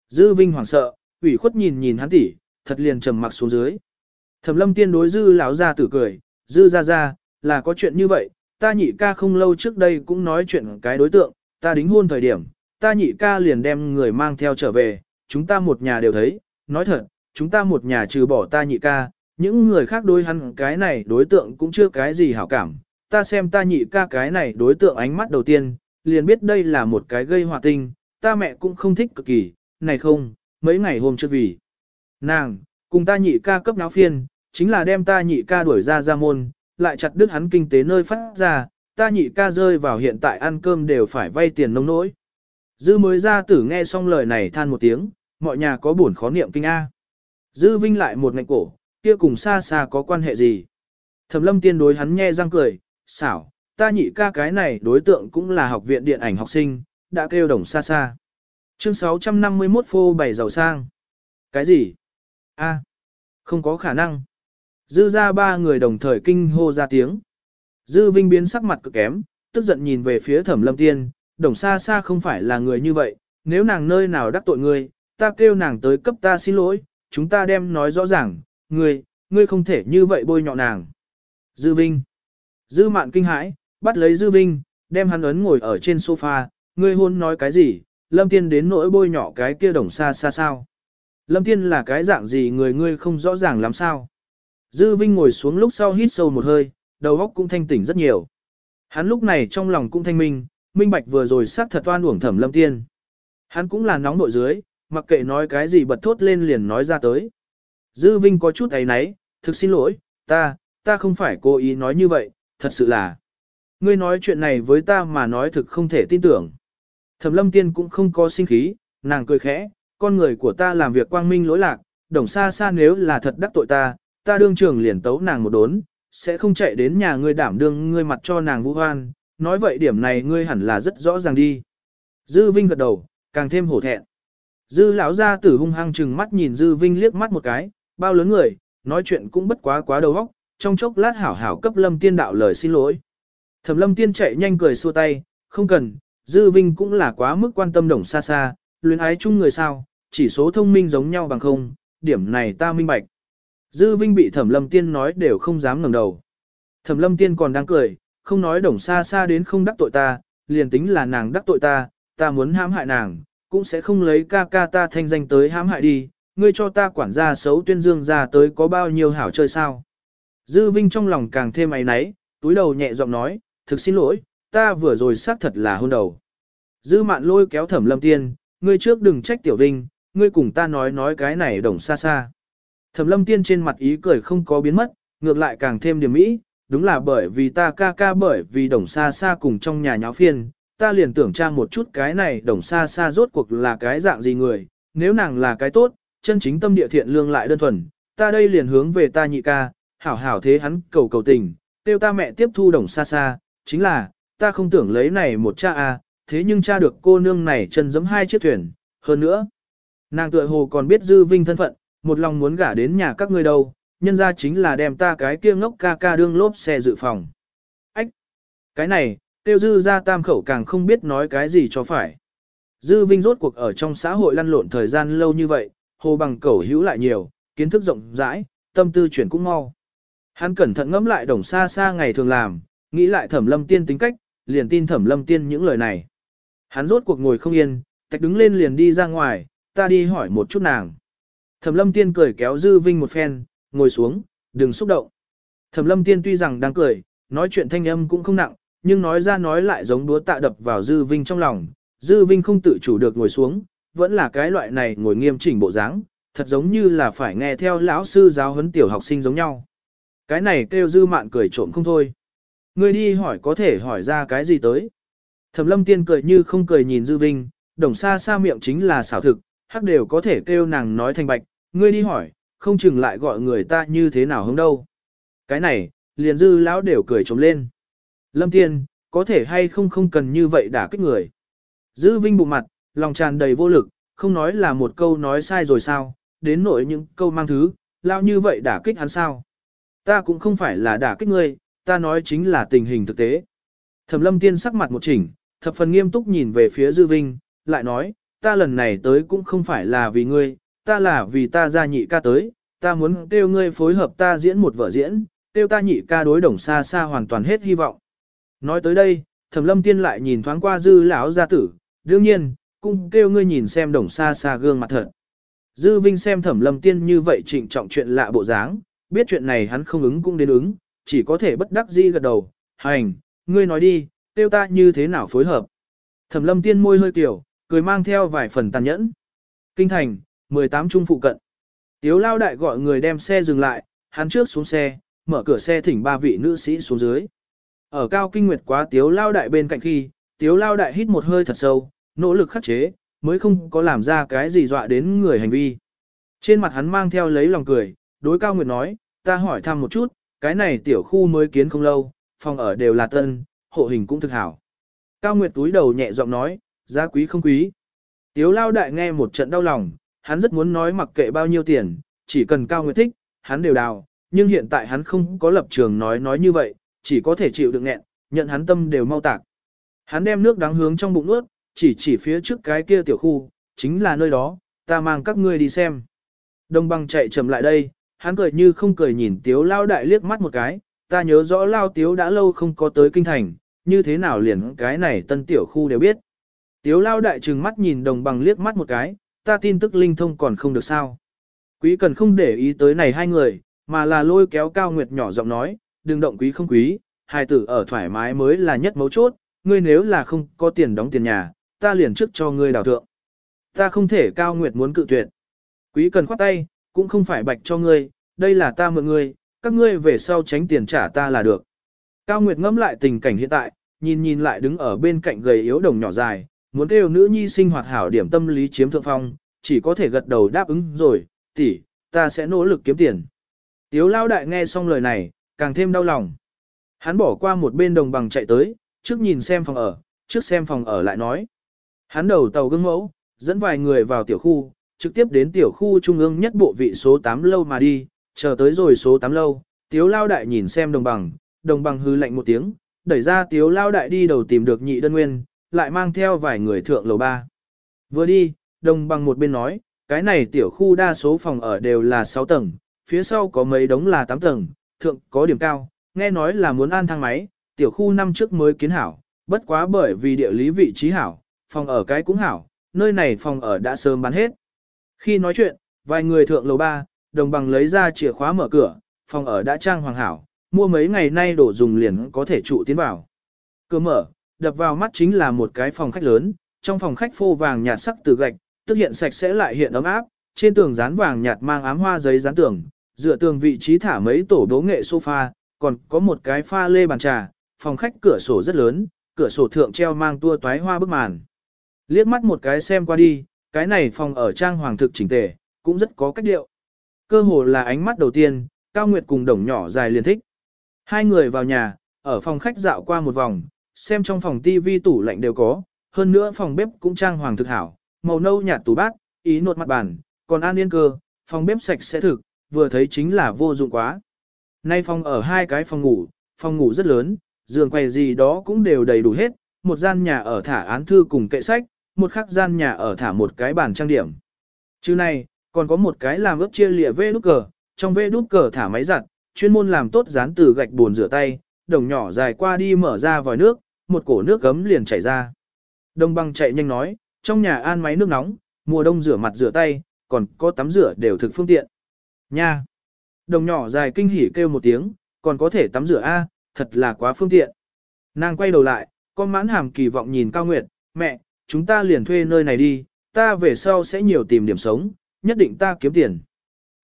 Dư Vinh hoảng sợ, ủy khuất nhìn nhìn hắn tỷ, thật liền trầm mặc xuống dưới. Thẩm Lâm Tiên đối Dư lão gia tử cười, Dư gia gia, là có chuyện như vậy, ta nhị ca không lâu trước đây cũng nói chuyện cái đối tượng, ta đính hôn thời điểm, ta nhị ca liền đem người mang theo trở về, chúng ta một nhà đều thấy, nói thật, chúng ta một nhà trừ bỏ ta nhị ca, những người khác đối hắn cái này đối tượng cũng chưa cái gì hảo cảm, ta xem ta nhị ca cái này đối tượng ánh mắt đầu tiên, liền biết đây là một cái gây hòa tinh, ta mẹ cũng không thích cực kỳ, này không, mấy ngày hôm trước vì. Nàng, cùng ta nhị ca cấp náo phiên, chính là đem ta nhị ca đuổi ra ra môn, lại chặt đứt hắn kinh tế nơi phát ra, ta nhị ca rơi vào hiện tại ăn cơm đều phải vay tiền nông nỗi. Dư mới ra tử nghe xong lời này than một tiếng, mọi nhà có buồn khó niệm kinh A. Dư vinh lại một ngạnh cổ, kia cùng xa xa có quan hệ gì. Thẩm lâm tiên đối hắn nghe răng cười, xảo, ta nhị ca cái này đối tượng cũng là học viện điện ảnh học sinh, đã kêu đồng xa xa. Chương 651 phô bày giàu sang. Cái gì? A, không có khả năng. Dư ra ba người đồng thời kinh hô ra tiếng. Dư Vinh biến sắc mặt cực kém, tức giận nhìn về phía thẩm lâm tiên, đồng xa xa không phải là người như vậy, nếu nàng nơi nào đắc tội ngươi, ta kêu nàng tới cấp ta xin lỗi, chúng ta đem nói rõ ràng, ngươi, ngươi không thể như vậy bôi nhọ nàng. Dư Vinh. Dư mạn kinh hãi, bắt lấy Dư Vinh, đem hắn ấn ngồi ở trên sofa, ngươi hôn nói cái gì, Lâm Tiên đến nỗi bôi nhỏ cái kia đồng xa xa sao. Lâm Tiên là cái dạng gì người ngươi không rõ ràng lắm sao. Dư Vinh ngồi xuống lúc sau hít sâu một hơi, đầu óc cũng thanh tỉnh rất nhiều. Hắn lúc này trong lòng cũng thanh minh, minh bạch vừa rồi xác thật oan uổng thẩm Lâm Tiên. Hắn cũng là nóng nội dưới, mặc kệ nói cái gì bật thốt lên liền nói ra tới. Dư Vinh có chút ấy náy, thực xin lỗi, ta, ta không phải cố ý nói như vậy, thật sự là. Ngươi nói chuyện này với ta mà nói thực không thể tin tưởng. Thẩm lâm tiên cũng không có sinh khí, nàng cười khẽ, con người của ta làm việc quang minh lỗi lạc, đồng xa xa nếu là thật đắc tội ta, ta đương trường liền tấu nàng một đốn, sẽ không chạy đến nhà ngươi đảm đương ngươi mặt cho nàng vũ hoan, nói vậy điểm này ngươi hẳn là rất rõ ràng đi. Dư Vinh gật đầu, càng thêm hổ thẹn. Dư lão gia tử hung hăng chừng mắt nhìn Dư Vinh liếc mắt một cái, bao lớn người, nói chuyện cũng bất quá quá đầu óc, trong chốc lát hảo hảo cấp Lâm Tiên đạo lời xin lỗi. Thẩm Lâm Tiên chạy nhanh cười xua tay, không cần, Dư Vinh cũng là quá mức quan tâm đồng xa xa, luyến ái chung người sao, chỉ số thông minh giống nhau bằng không, điểm này ta minh bạch. Dư Vinh bị Thẩm Lâm Tiên nói đều không dám ngẩng đầu. Thẩm Lâm Tiên còn đang cười, không nói đồng xa xa đến không đắc tội ta, liền tính là nàng đắc tội ta, ta muốn hãm hại nàng, cũng sẽ không lấy ca ca ta thanh danh tới hãm hại đi, ngươi cho ta quản gia xấu tuyên dương ra tới có bao nhiêu hảo chơi sao. Dư Vinh trong lòng càng thêm ấy náy, túi đầu nhẹ giọng nói, thực xin lỗi, ta vừa rồi xác thật là hôn đầu. Dư mạn lôi kéo thẩm lâm tiên, ngươi trước đừng trách tiểu Vinh, ngươi cùng ta nói nói cái này đồng xa xa. Thẩm lâm tiên trên mặt ý cười không có biến mất, ngược lại càng thêm điểm mỹ, đúng là bởi vì ta ca ca bởi vì đồng xa xa cùng trong nhà nháo phiên, ta liền tưởng tra một chút cái này đồng xa xa rốt cuộc là cái dạng gì người, nếu nàng là cái tốt, chân chính tâm địa thiện lương lại đơn thuần, ta đây liền hướng về ta nhị ca, hảo hảo thế hắn cầu cầu tình, tiêu ta mẹ tiếp thu đồng xa xa, chính là, ta không tưởng lấy này một cha a, thế nhưng cha được cô nương này chân giẫm hai chiếc thuyền, hơn nữa. Nàng tựa hồ còn biết dư vinh thân phận, một lòng muốn gả đến nhà các ngươi đâu, nhân ra chính là đem ta cái kia ngốc ca ca đương lốp xe dự phòng. Ách! Cái này, tiêu dư ra tam khẩu càng không biết nói cái gì cho phải. Dư vinh rốt cuộc ở trong xã hội lăn lộn thời gian lâu như vậy, hồ bằng cẩu hữu lại nhiều, kiến thức rộng rãi, tâm tư chuyển cũng mau. Hắn cẩn thận ngẫm lại đồng xa xa ngày thường làm, nghĩ lại thẩm lâm tiên tính cách, liền tin thẩm lâm tiên những lời này. Hắn rốt cuộc ngồi không yên, tạch đứng lên liền đi ra ngoài, ta đi hỏi một chút nàng. Thẩm lâm tiên cười kéo dư vinh một phen, ngồi xuống, đừng xúc động. Thẩm lâm tiên tuy rằng đang cười, nói chuyện thanh âm cũng không nặng, nhưng nói ra nói lại giống đúa tạ đập vào dư vinh trong lòng. Dư vinh không tự chủ được ngồi xuống, vẫn là cái loại này ngồi nghiêm chỉnh bộ dáng, thật giống như là phải nghe theo lão sư giáo huấn tiểu học sinh giống nhau. Cái này kêu dư mạn cười trộm không thôi. Ngươi đi hỏi có thể hỏi ra cái gì tới. Thẩm lâm tiên cười như không cười nhìn dư vinh, đồng xa xa miệng chính là xảo thực, hắc đều có thể kêu nàng nói thành bạch, ngươi đi hỏi, không chừng lại gọi người ta như thế nào hướng đâu. Cái này, liền dư lão đều cười trống lên. Lâm tiên, có thể hay không không cần như vậy đả kích người. Dư vinh bụng mặt, lòng tràn đầy vô lực, không nói là một câu nói sai rồi sao, đến nỗi những câu mang thứ, lao như vậy đả kích hắn sao. Ta cũng không phải là đả kích ngươi, ta nói chính là tình hình thực tế. Thẩm lâm tiên sắc mặt một chỉnh, thập phần nghiêm túc nhìn về phía Dư Vinh, lại nói, ta lần này tới cũng không phải là vì ngươi, ta là vì ta gia nhị ca tới, ta muốn kêu ngươi phối hợp ta diễn một vở diễn, kêu ta nhị ca đối đồng xa xa hoàn toàn hết hy vọng. Nói tới đây, Thẩm lâm tiên lại nhìn thoáng qua Dư lão gia tử, đương nhiên, cũng kêu ngươi nhìn xem đồng xa xa gương mặt thật. Dư Vinh xem Thẩm lâm tiên như vậy trịnh trọng chuyện lạ bộ dáng, biết chuyện này hắn không ứng cũng đến ứng, chỉ có thể bất đắc dĩ gật đầu, hành, ngươi nói đi, tiêu ta như thế nào phối hợp. Thẩm lâm tiên môi hơi tiểu, cười mang theo vài phần tàn nhẫn. Kinh thành, 18 trung phụ cận. Tiếu lao đại gọi người đem xe dừng lại, hắn trước xuống xe, mở cửa xe thỉnh ba vị nữ sĩ xuống dưới. Ở cao kinh nguyệt quá tiếu lao đại bên cạnh khi, tiếu lao đại hít một hơi thật sâu, nỗ lực khắc chế, mới không có làm ra cái gì dọa đến người hành vi. Trên mặt hắn mang theo lấy lòng cười, đối cao nguyệt nói, ta hỏi thăm một chút, cái này tiểu khu mới kiến không lâu, phòng ở đều là tân, hộ hình cũng thực hảo. Cao Nguyệt túi đầu nhẹ giọng nói, giá quý không quý. Tiếu lao đại nghe một trận đau lòng, hắn rất muốn nói mặc kệ bao nhiêu tiền, chỉ cần Cao Nguyệt thích, hắn đều đào, nhưng hiện tại hắn không có lập trường nói nói như vậy, chỉ có thể chịu được nghẹn, nhận hắn tâm đều mau tạc. Hắn đem nước đáng hướng trong bụng nuốt, chỉ chỉ phía trước cái kia tiểu khu, chính là nơi đó, ta mang các ngươi đi xem. Đông băng chạy chậm lại đây, hắn cười như không cười nhìn tiếu lao đại liếc mắt một cái, ta nhớ rõ lao tiếu đã lâu không có tới kinh thành, như thế nào liền cái này tân tiểu khu đều biết. Tiếu lao đại trừng mắt nhìn đồng bằng liếc mắt một cái, ta tin tức linh thông còn không được sao. Quý cần không để ý tới này hai người, mà là lôi kéo cao nguyệt nhỏ giọng nói, đừng động quý không quý, hai tử ở thoải mái mới là nhất mấu chốt, ngươi nếu là không có tiền đóng tiền nhà, ta liền trước cho ngươi đào thượng. Ta không thể cao nguyệt muốn cự tuyệt. Quý cần khoát tay, cũng không phải bạch cho ngươi, đây là ta mượn ngươi, các ngươi về sau tránh tiền trả ta là được. Cao Nguyệt ngẫm lại tình cảnh hiện tại, nhìn nhìn lại đứng ở bên cạnh gầy yếu đồng nhỏ dài, muốn kêu nữ nhi sinh hoạt hảo điểm tâm lý chiếm thượng phong, chỉ có thể gật đầu đáp ứng rồi, tỷ, ta sẽ nỗ lực kiếm tiền. Tiếu lao đại nghe xong lời này, càng thêm đau lòng. Hắn bỏ qua một bên đồng bằng chạy tới, trước nhìn xem phòng ở, trước xem phòng ở lại nói. Hắn đầu tàu gương mẫu, dẫn vài người vào tiểu khu, trực tiếp đến tiểu khu trung ương nhất bộ vị số 8 lâu mà đi, chờ tới rồi số 8 lâu, tiếu lao đại nhìn xem đồng bằng, đồng bằng hư lạnh một tiếng, đẩy ra tiếu lao đại đi đầu tìm được nhị đơn nguyên, lại mang theo vài người thượng lầu ba. Vừa đi, đồng bằng một bên nói, cái này tiểu khu đa số phòng ở đều là 6 tầng, phía sau có mấy đống là 8 tầng, thượng có điểm cao, nghe nói là muốn an thang máy, tiểu khu năm trước mới kiến hảo, bất quá bởi vì địa lý vị trí hảo, phòng ở cái cũng hảo, nơi này phòng ở đã sớm bán hết. Khi nói chuyện, vài người thượng lầu ba, đồng bằng lấy ra chìa khóa mở cửa, phòng ở đã trang hoàng hảo, mua mấy ngày nay đổ dùng liền có thể trụ tiến vào. Cửa mở, đập vào mắt chính là một cái phòng khách lớn, trong phòng khách phô vàng nhạt sắc từ gạch, tức hiện sạch sẽ lại hiện ấm áp, trên tường dán vàng nhạt mang ám hoa giấy dán tường, dựa tường vị trí thả mấy tổ đố nghệ sofa, còn có một cái pha lê bàn trà, phòng khách cửa sổ rất lớn, cửa sổ thượng treo mang tua toái hoa bức màn. Liếc mắt một cái xem qua đi, cái này phòng ở trang hoàng thực chỉnh tề, cũng rất có cách điệu. Cơ hồ là ánh mắt đầu tiên, Cao Nguyệt cùng đồng nhỏ dài liền thích. Hai người vào nhà, ở phòng khách dạo qua một vòng, xem trong phòng tivi tủ lạnh đều có, hơn nữa phòng bếp cũng trang hoàng thực hảo, màu nâu nhạt tủ bát, ý nột mặt bàn, còn an yên cơ, phòng bếp sạch sẽ thực, vừa thấy chính là vô dụng quá. Nay phòng ở hai cái phòng ngủ, phòng ngủ rất lớn, giường quầy gì đó cũng đều đầy đủ hết, một gian nhà ở thả án thư cùng kệ sách, một khắc gian nhà ở thả một cái bàn trang điểm. Chứ này, còn có một cái làm ướp chia lịa vê đút cờ, trong vê đút cờ thả máy giặt, chuyên môn làm tốt dán từ gạch buồn rửa tay, đồng nhỏ dài qua đi mở ra vòi nước, một cổ nước gấm liền chảy ra. Đồng băng chạy nhanh nói, trong nhà an máy nước nóng, mùa đông rửa mặt rửa tay, còn có tắm rửa đều thực phương tiện. Nha! Đồng nhỏ dài kinh hỉ kêu một tiếng, còn có thể tắm rửa A, thật là quá phương tiện. Nàng quay đầu lại, con mãn hàm kỳ vọng nhìn Cao Nguyệt, mẹ, chúng ta liền thuê nơi này đi, ta về sau sẽ nhiều tìm điểm sống, nhất định ta kiếm tiền.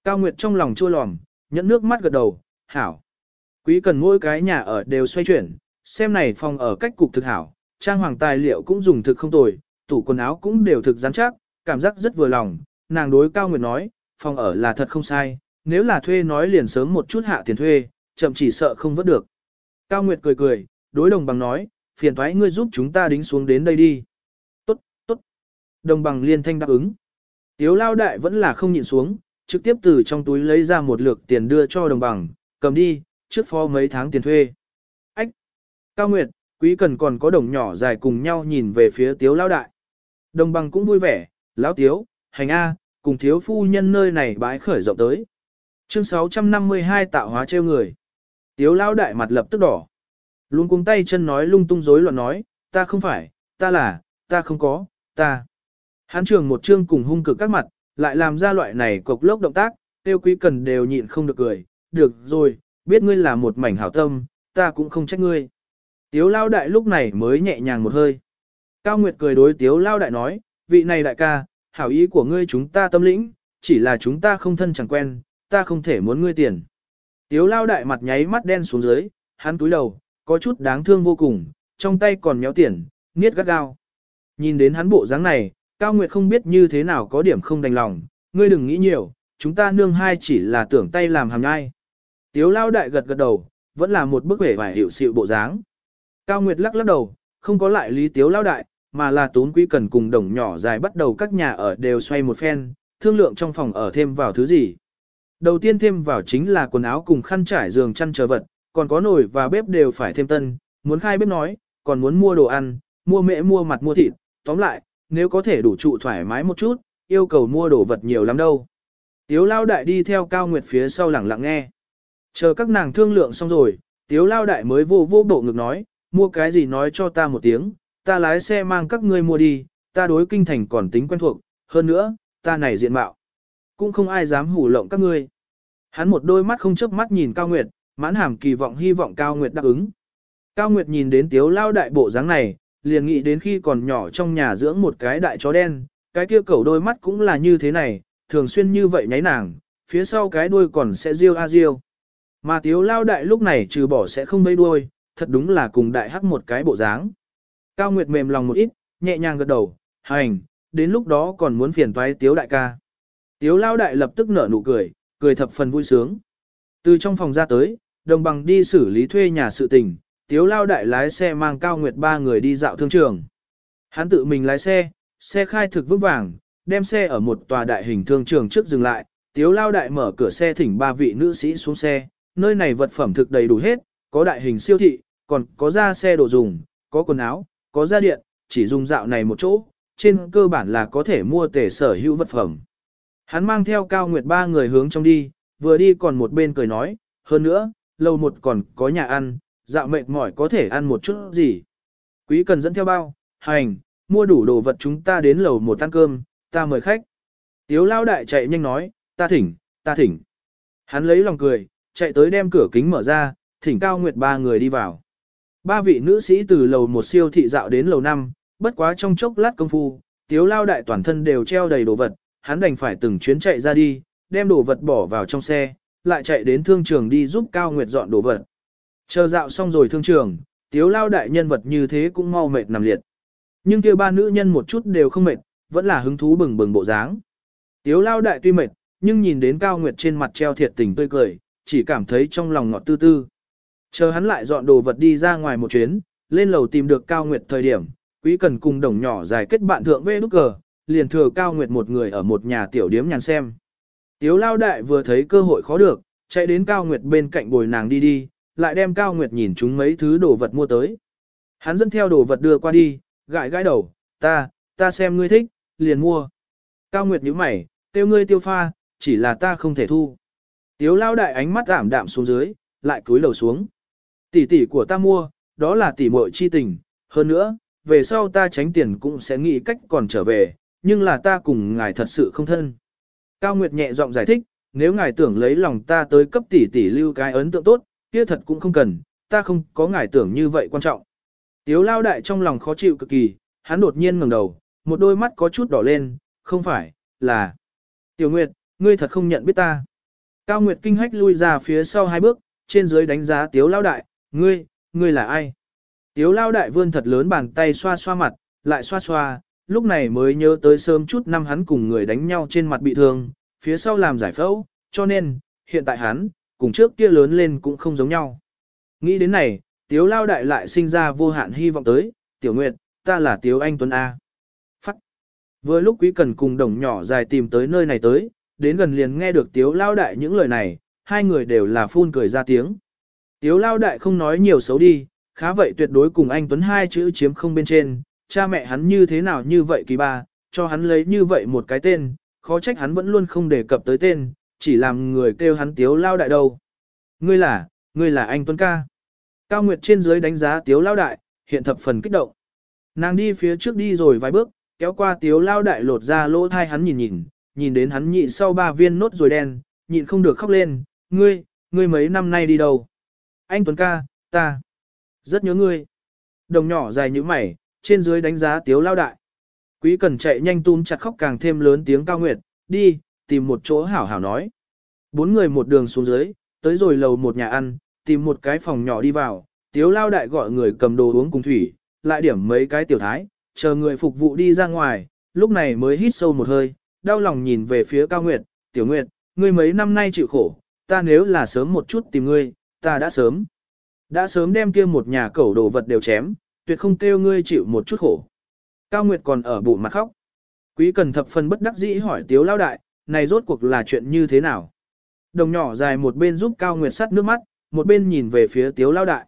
Cao Nguyệt trong lòng chua lòm, nhẫn nước mắt gật đầu, hảo. Quý cần mỗi cái nhà ở đều xoay chuyển, xem này phòng ở cách cục thực hảo, trang hoàng tài liệu cũng dùng thực không tồi, tủ quần áo cũng đều thực rắn chắc, cảm giác rất vừa lòng, nàng đối Cao Nguyệt nói, phòng ở là thật không sai, nếu là thuê nói liền sớm một chút hạ tiền thuê, chậm chỉ sợ không vớt được. Cao Nguyệt cười cười, đối đồng bằng nói, phiền thoái ngươi giúp chúng ta đính xuống đến đây đi. Đồng bằng liên thanh đáp ứng. Tiếu lao đại vẫn là không nhịn xuống, trực tiếp từ trong túi lấy ra một lược tiền đưa cho đồng bằng, cầm đi, trước phó mấy tháng tiền thuê. Ách! Cao Nguyệt, quý cần còn có đồng nhỏ dài cùng nhau nhìn về phía tiếu lao đại. Đồng bằng cũng vui vẻ, lão tiếu, hành A, cùng thiếu phu nhân nơi này bãi khởi rộng tới. Chương 652 tạo hóa treo người. Tiếu lao đại mặt lập tức đỏ. Luôn cuống tay chân nói lung tung rối loạn nói, ta không phải, ta là, ta không có, ta. Hán trường một chương cùng hung cực các mặt, lại làm ra loại này cộc lốc động tác, tiêu quý cần đều nhịn không được cười, được rồi, biết ngươi là một mảnh hảo tâm, ta cũng không trách ngươi. Tiếu lao đại lúc này mới nhẹ nhàng một hơi. Cao Nguyệt cười đối tiếu lao đại nói, vị này đại ca, hảo ý của ngươi chúng ta tâm lĩnh, chỉ là chúng ta không thân chẳng quen, ta không thể muốn ngươi tiền. Tiếu lao đại mặt nháy mắt đen xuống dưới, hắn túi đầu, có chút đáng thương vô cùng, trong tay còn méo tiền, niết gắt gao. Nhìn đến hắn bộ dáng này, Cao Nguyệt không biết như thế nào có điểm không đành lòng, ngươi đừng nghĩ nhiều, chúng ta nương hai chỉ là tưởng tay làm hàm nhai. Tiếu lao đại gật gật đầu, vẫn là một bức vẻ vải hiệu sự bộ dáng. Cao Nguyệt lắc lắc đầu, không có lại lý tiếu lao đại, mà là tốn quý cần cùng đồng nhỏ dài bắt đầu các nhà ở đều xoay một phen, thương lượng trong phòng ở thêm vào thứ gì. Đầu tiên thêm vào chính là quần áo cùng khăn trải giường chăn chờ vật, còn có nồi và bếp đều phải thêm tân, muốn khai bếp nói, còn muốn mua đồ ăn, mua mễ mua mặt mua thịt, tóm lại, nếu có thể đủ trụ thoải mái một chút, yêu cầu mua đồ vật nhiều lắm đâu. Tiếu lao đại đi theo Cao Nguyệt phía sau lẳng lặng nghe. Chờ các nàng thương lượng xong rồi, Tiếu lao đại mới vô vô bộ ngực nói, mua cái gì nói cho ta một tiếng, ta lái xe mang các ngươi mua đi, ta đối kinh thành còn tính quen thuộc, hơn nữa, ta này diện mạo. Cũng không ai dám hủ lộng các ngươi. Hắn một đôi mắt không chớp mắt nhìn Cao Nguyệt, mãn hàm kỳ vọng hy vọng Cao Nguyệt đáp ứng. Cao Nguyệt nhìn đến tiếu lao đại bộ dáng này, liền nghĩ đến khi còn nhỏ trong nhà dưỡng một cái đại chó đen, cái kia cẩu đôi mắt cũng là như thế này, thường xuyên như vậy nháy nàng, phía sau cái đuôi còn sẽ riêu a riêu. Mà tiếu lao đại lúc này trừ bỏ sẽ không bấy đuôi, thật đúng là cùng đại hắc một cái bộ dáng. Cao Nguyệt mềm lòng một ít, nhẹ nhàng gật đầu, hành, đến lúc đó còn muốn phiền toái tiếu đại ca. Tiếu lao đại lập tức nở nụ cười, cười thập phần vui sướng. Từ trong phòng ra tới, đồng bằng đi xử lý thuê nhà sự tình, tiếu lao đại lái xe mang Cao Nguyệt ba người đi dạo thương trường. Hắn tự mình lái xe, xe khai thực vững vàng, đem xe ở một tòa đại hình thương trường trước dừng lại, tiếu lao đại mở cửa xe thỉnh ba vị nữ sĩ xuống xe, nơi này vật phẩm thực đầy đủ hết, có đại hình siêu thị, còn có ra xe đồ dùng, có quần áo, có gia điện, chỉ dùng dạo này một chỗ, trên cơ bản là có thể mua tể sở hữu vật phẩm. Hắn mang theo Cao Nguyệt ba người hướng trong đi, vừa đi còn một bên cười nói, hơn nữa, lâu một còn có nhà ăn, dạo mệt mỏi có thể ăn một chút gì. Quý cần dẫn theo bao, hành, mua đủ đồ vật chúng ta đến lầu một ăn cơm, ta mời khách. Tiếu lao đại chạy nhanh nói, ta thỉnh, ta thỉnh. Hắn lấy lòng cười, chạy tới đem cửa kính mở ra, thỉnh Cao Nguyệt ba người đi vào. Ba vị nữ sĩ từ lầu một siêu thị dạo đến lầu năm, bất quá trong chốc lát công phu, tiếu lao đại toàn thân đều treo đầy đồ vật, hắn đành phải từng chuyến chạy ra đi, đem đồ vật bỏ vào trong xe, lại chạy đến thương trường đi giúp Cao Nguyệt dọn đồ vật. Chờ dạo xong rồi thương trường, tiếu lao đại nhân vật như thế cũng mau mệt nằm liệt. Nhưng kia ba nữ nhân một chút đều không mệt, vẫn là hứng thú bừng bừng bộ dáng. Tiếu lao đại tuy mệt, nhưng nhìn đến Cao Nguyệt trên mặt treo thiệt tình tươi cười, chỉ cảm thấy trong lòng ngọt tư tư. Chờ hắn lại dọn đồ vật đi ra ngoài một chuyến, lên lầu tìm được Cao Nguyệt thời điểm, quý cần cùng đồng nhỏ giải kết bạn thượng vê nút cờ, liền thừa Cao Nguyệt một người ở một nhà tiểu điếm nhàn xem. Tiếu lao đại vừa thấy cơ hội khó được, chạy đến Cao Nguyệt bên cạnh bồi nàng đi đi, lại đem Cao Nguyệt nhìn chúng mấy thứ đồ vật mua tới. Hắn dẫn theo đồ vật đưa qua đi, gãi gãi đầu, ta, ta xem ngươi thích, liền mua. Cao Nguyệt nhíu mày, tiêu ngươi tiêu pha, chỉ là ta không thể thu. Tiếu lao đại ánh mắt ảm đạm xuống dưới, lại cúi đầu xuống. Tỷ tỷ của ta mua, đó là tỷ muội chi tình, hơn nữa, về sau ta tránh tiền cũng sẽ nghĩ cách còn trở về, nhưng là ta cùng ngài thật sự không thân. Cao Nguyệt nhẹ giọng giải thích, nếu ngài tưởng lấy lòng ta tới cấp tỷ tỷ lưu cái ấn tượng tốt, kia thật cũng không cần, ta không có ngài tưởng như vậy quan trọng. Tiếu lao đại trong lòng khó chịu cực kỳ, hắn đột nhiên ngẩng đầu, một đôi mắt có chút đỏ lên, không phải, là... Tiểu Nguyệt, ngươi thật không nhận biết ta. Cao Nguyệt kinh hách lui ra phía sau hai bước, trên dưới đánh giá Tiếu lao đại, ngươi, ngươi là ai? Tiếu lao đại vươn thật lớn bàn tay xoa xoa mặt, lại xoa xoa, lúc này mới nhớ tới sớm chút năm hắn cùng người đánh nhau trên mặt bị thương, phía sau làm giải phẫu, cho nên, hiện tại hắn, cùng trước kia lớn lên cũng không giống nhau. Nghĩ đến này, Tiếu lao đại lại sinh ra vô hạn hy vọng tới, Tiểu Nguyệt, ta là Tiếu Anh Tuấn A. Phắc. Vừa lúc quý cần cùng đồng nhỏ dài tìm tới nơi này tới, đến gần liền nghe được Tiếu lao đại những lời này, hai người đều là phun cười ra tiếng. Tiếu lao đại không nói nhiều xấu đi, khá vậy tuyệt đối cùng anh Tuấn hai chữ chiếm không bên trên, cha mẹ hắn như thế nào như vậy kỳ ba, cho hắn lấy như vậy một cái tên, khó trách hắn vẫn luôn không đề cập tới tên, chỉ làm người kêu hắn tiếu lao đại đâu. Ngươi là, ngươi là anh Tuấn ca. Cao Nguyệt trên dưới đánh giá tiếu lao đại, hiện thập phần kích động. Nàng đi phía trước đi rồi vài bước, kéo qua tiếu lao đại lột ra lỗ thai hắn nhìn nhìn, nhìn đến hắn nhị sau ba viên nốt rồi đen, nhịn không được khóc lên, ngươi, ngươi mấy năm nay đi đâu? Anh Tuấn ca, ta, rất nhớ ngươi. Đồng nhỏ dài như mày, trên dưới đánh giá tiếu lao đại. Quý cần chạy nhanh túm chặt khóc càng thêm lớn tiếng cao nguyệt, đi, tìm một chỗ hảo hảo nói. Bốn người một đường xuống dưới, tới rồi lầu một nhà ăn, tìm một cái phòng nhỏ đi vào, tiếu lao đại gọi người cầm đồ uống cùng thủy, lại điểm mấy cái tiểu thái, chờ người phục vụ đi ra ngoài, lúc này mới hít sâu một hơi, đau lòng nhìn về phía cao nguyệt, tiểu nguyệt, ngươi mấy năm nay chịu khổ, ta nếu là sớm một chút tìm ngươi, ta đã sớm. Đã sớm đem kia một nhà cẩu đồ vật đều chém, tuyệt không kêu ngươi chịu một chút khổ. Cao Nguyệt còn ở bụng mặt khóc. Quý cần thập phần bất đắc dĩ hỏi Tiếu Lao Đại, này rốt cuộc là chuyện như thế nào? Đồng nhỏ dài một bên giúp Cao Nguyệt sắt nước mắt, một bên nhìn về phía Tiếu Lao Đại.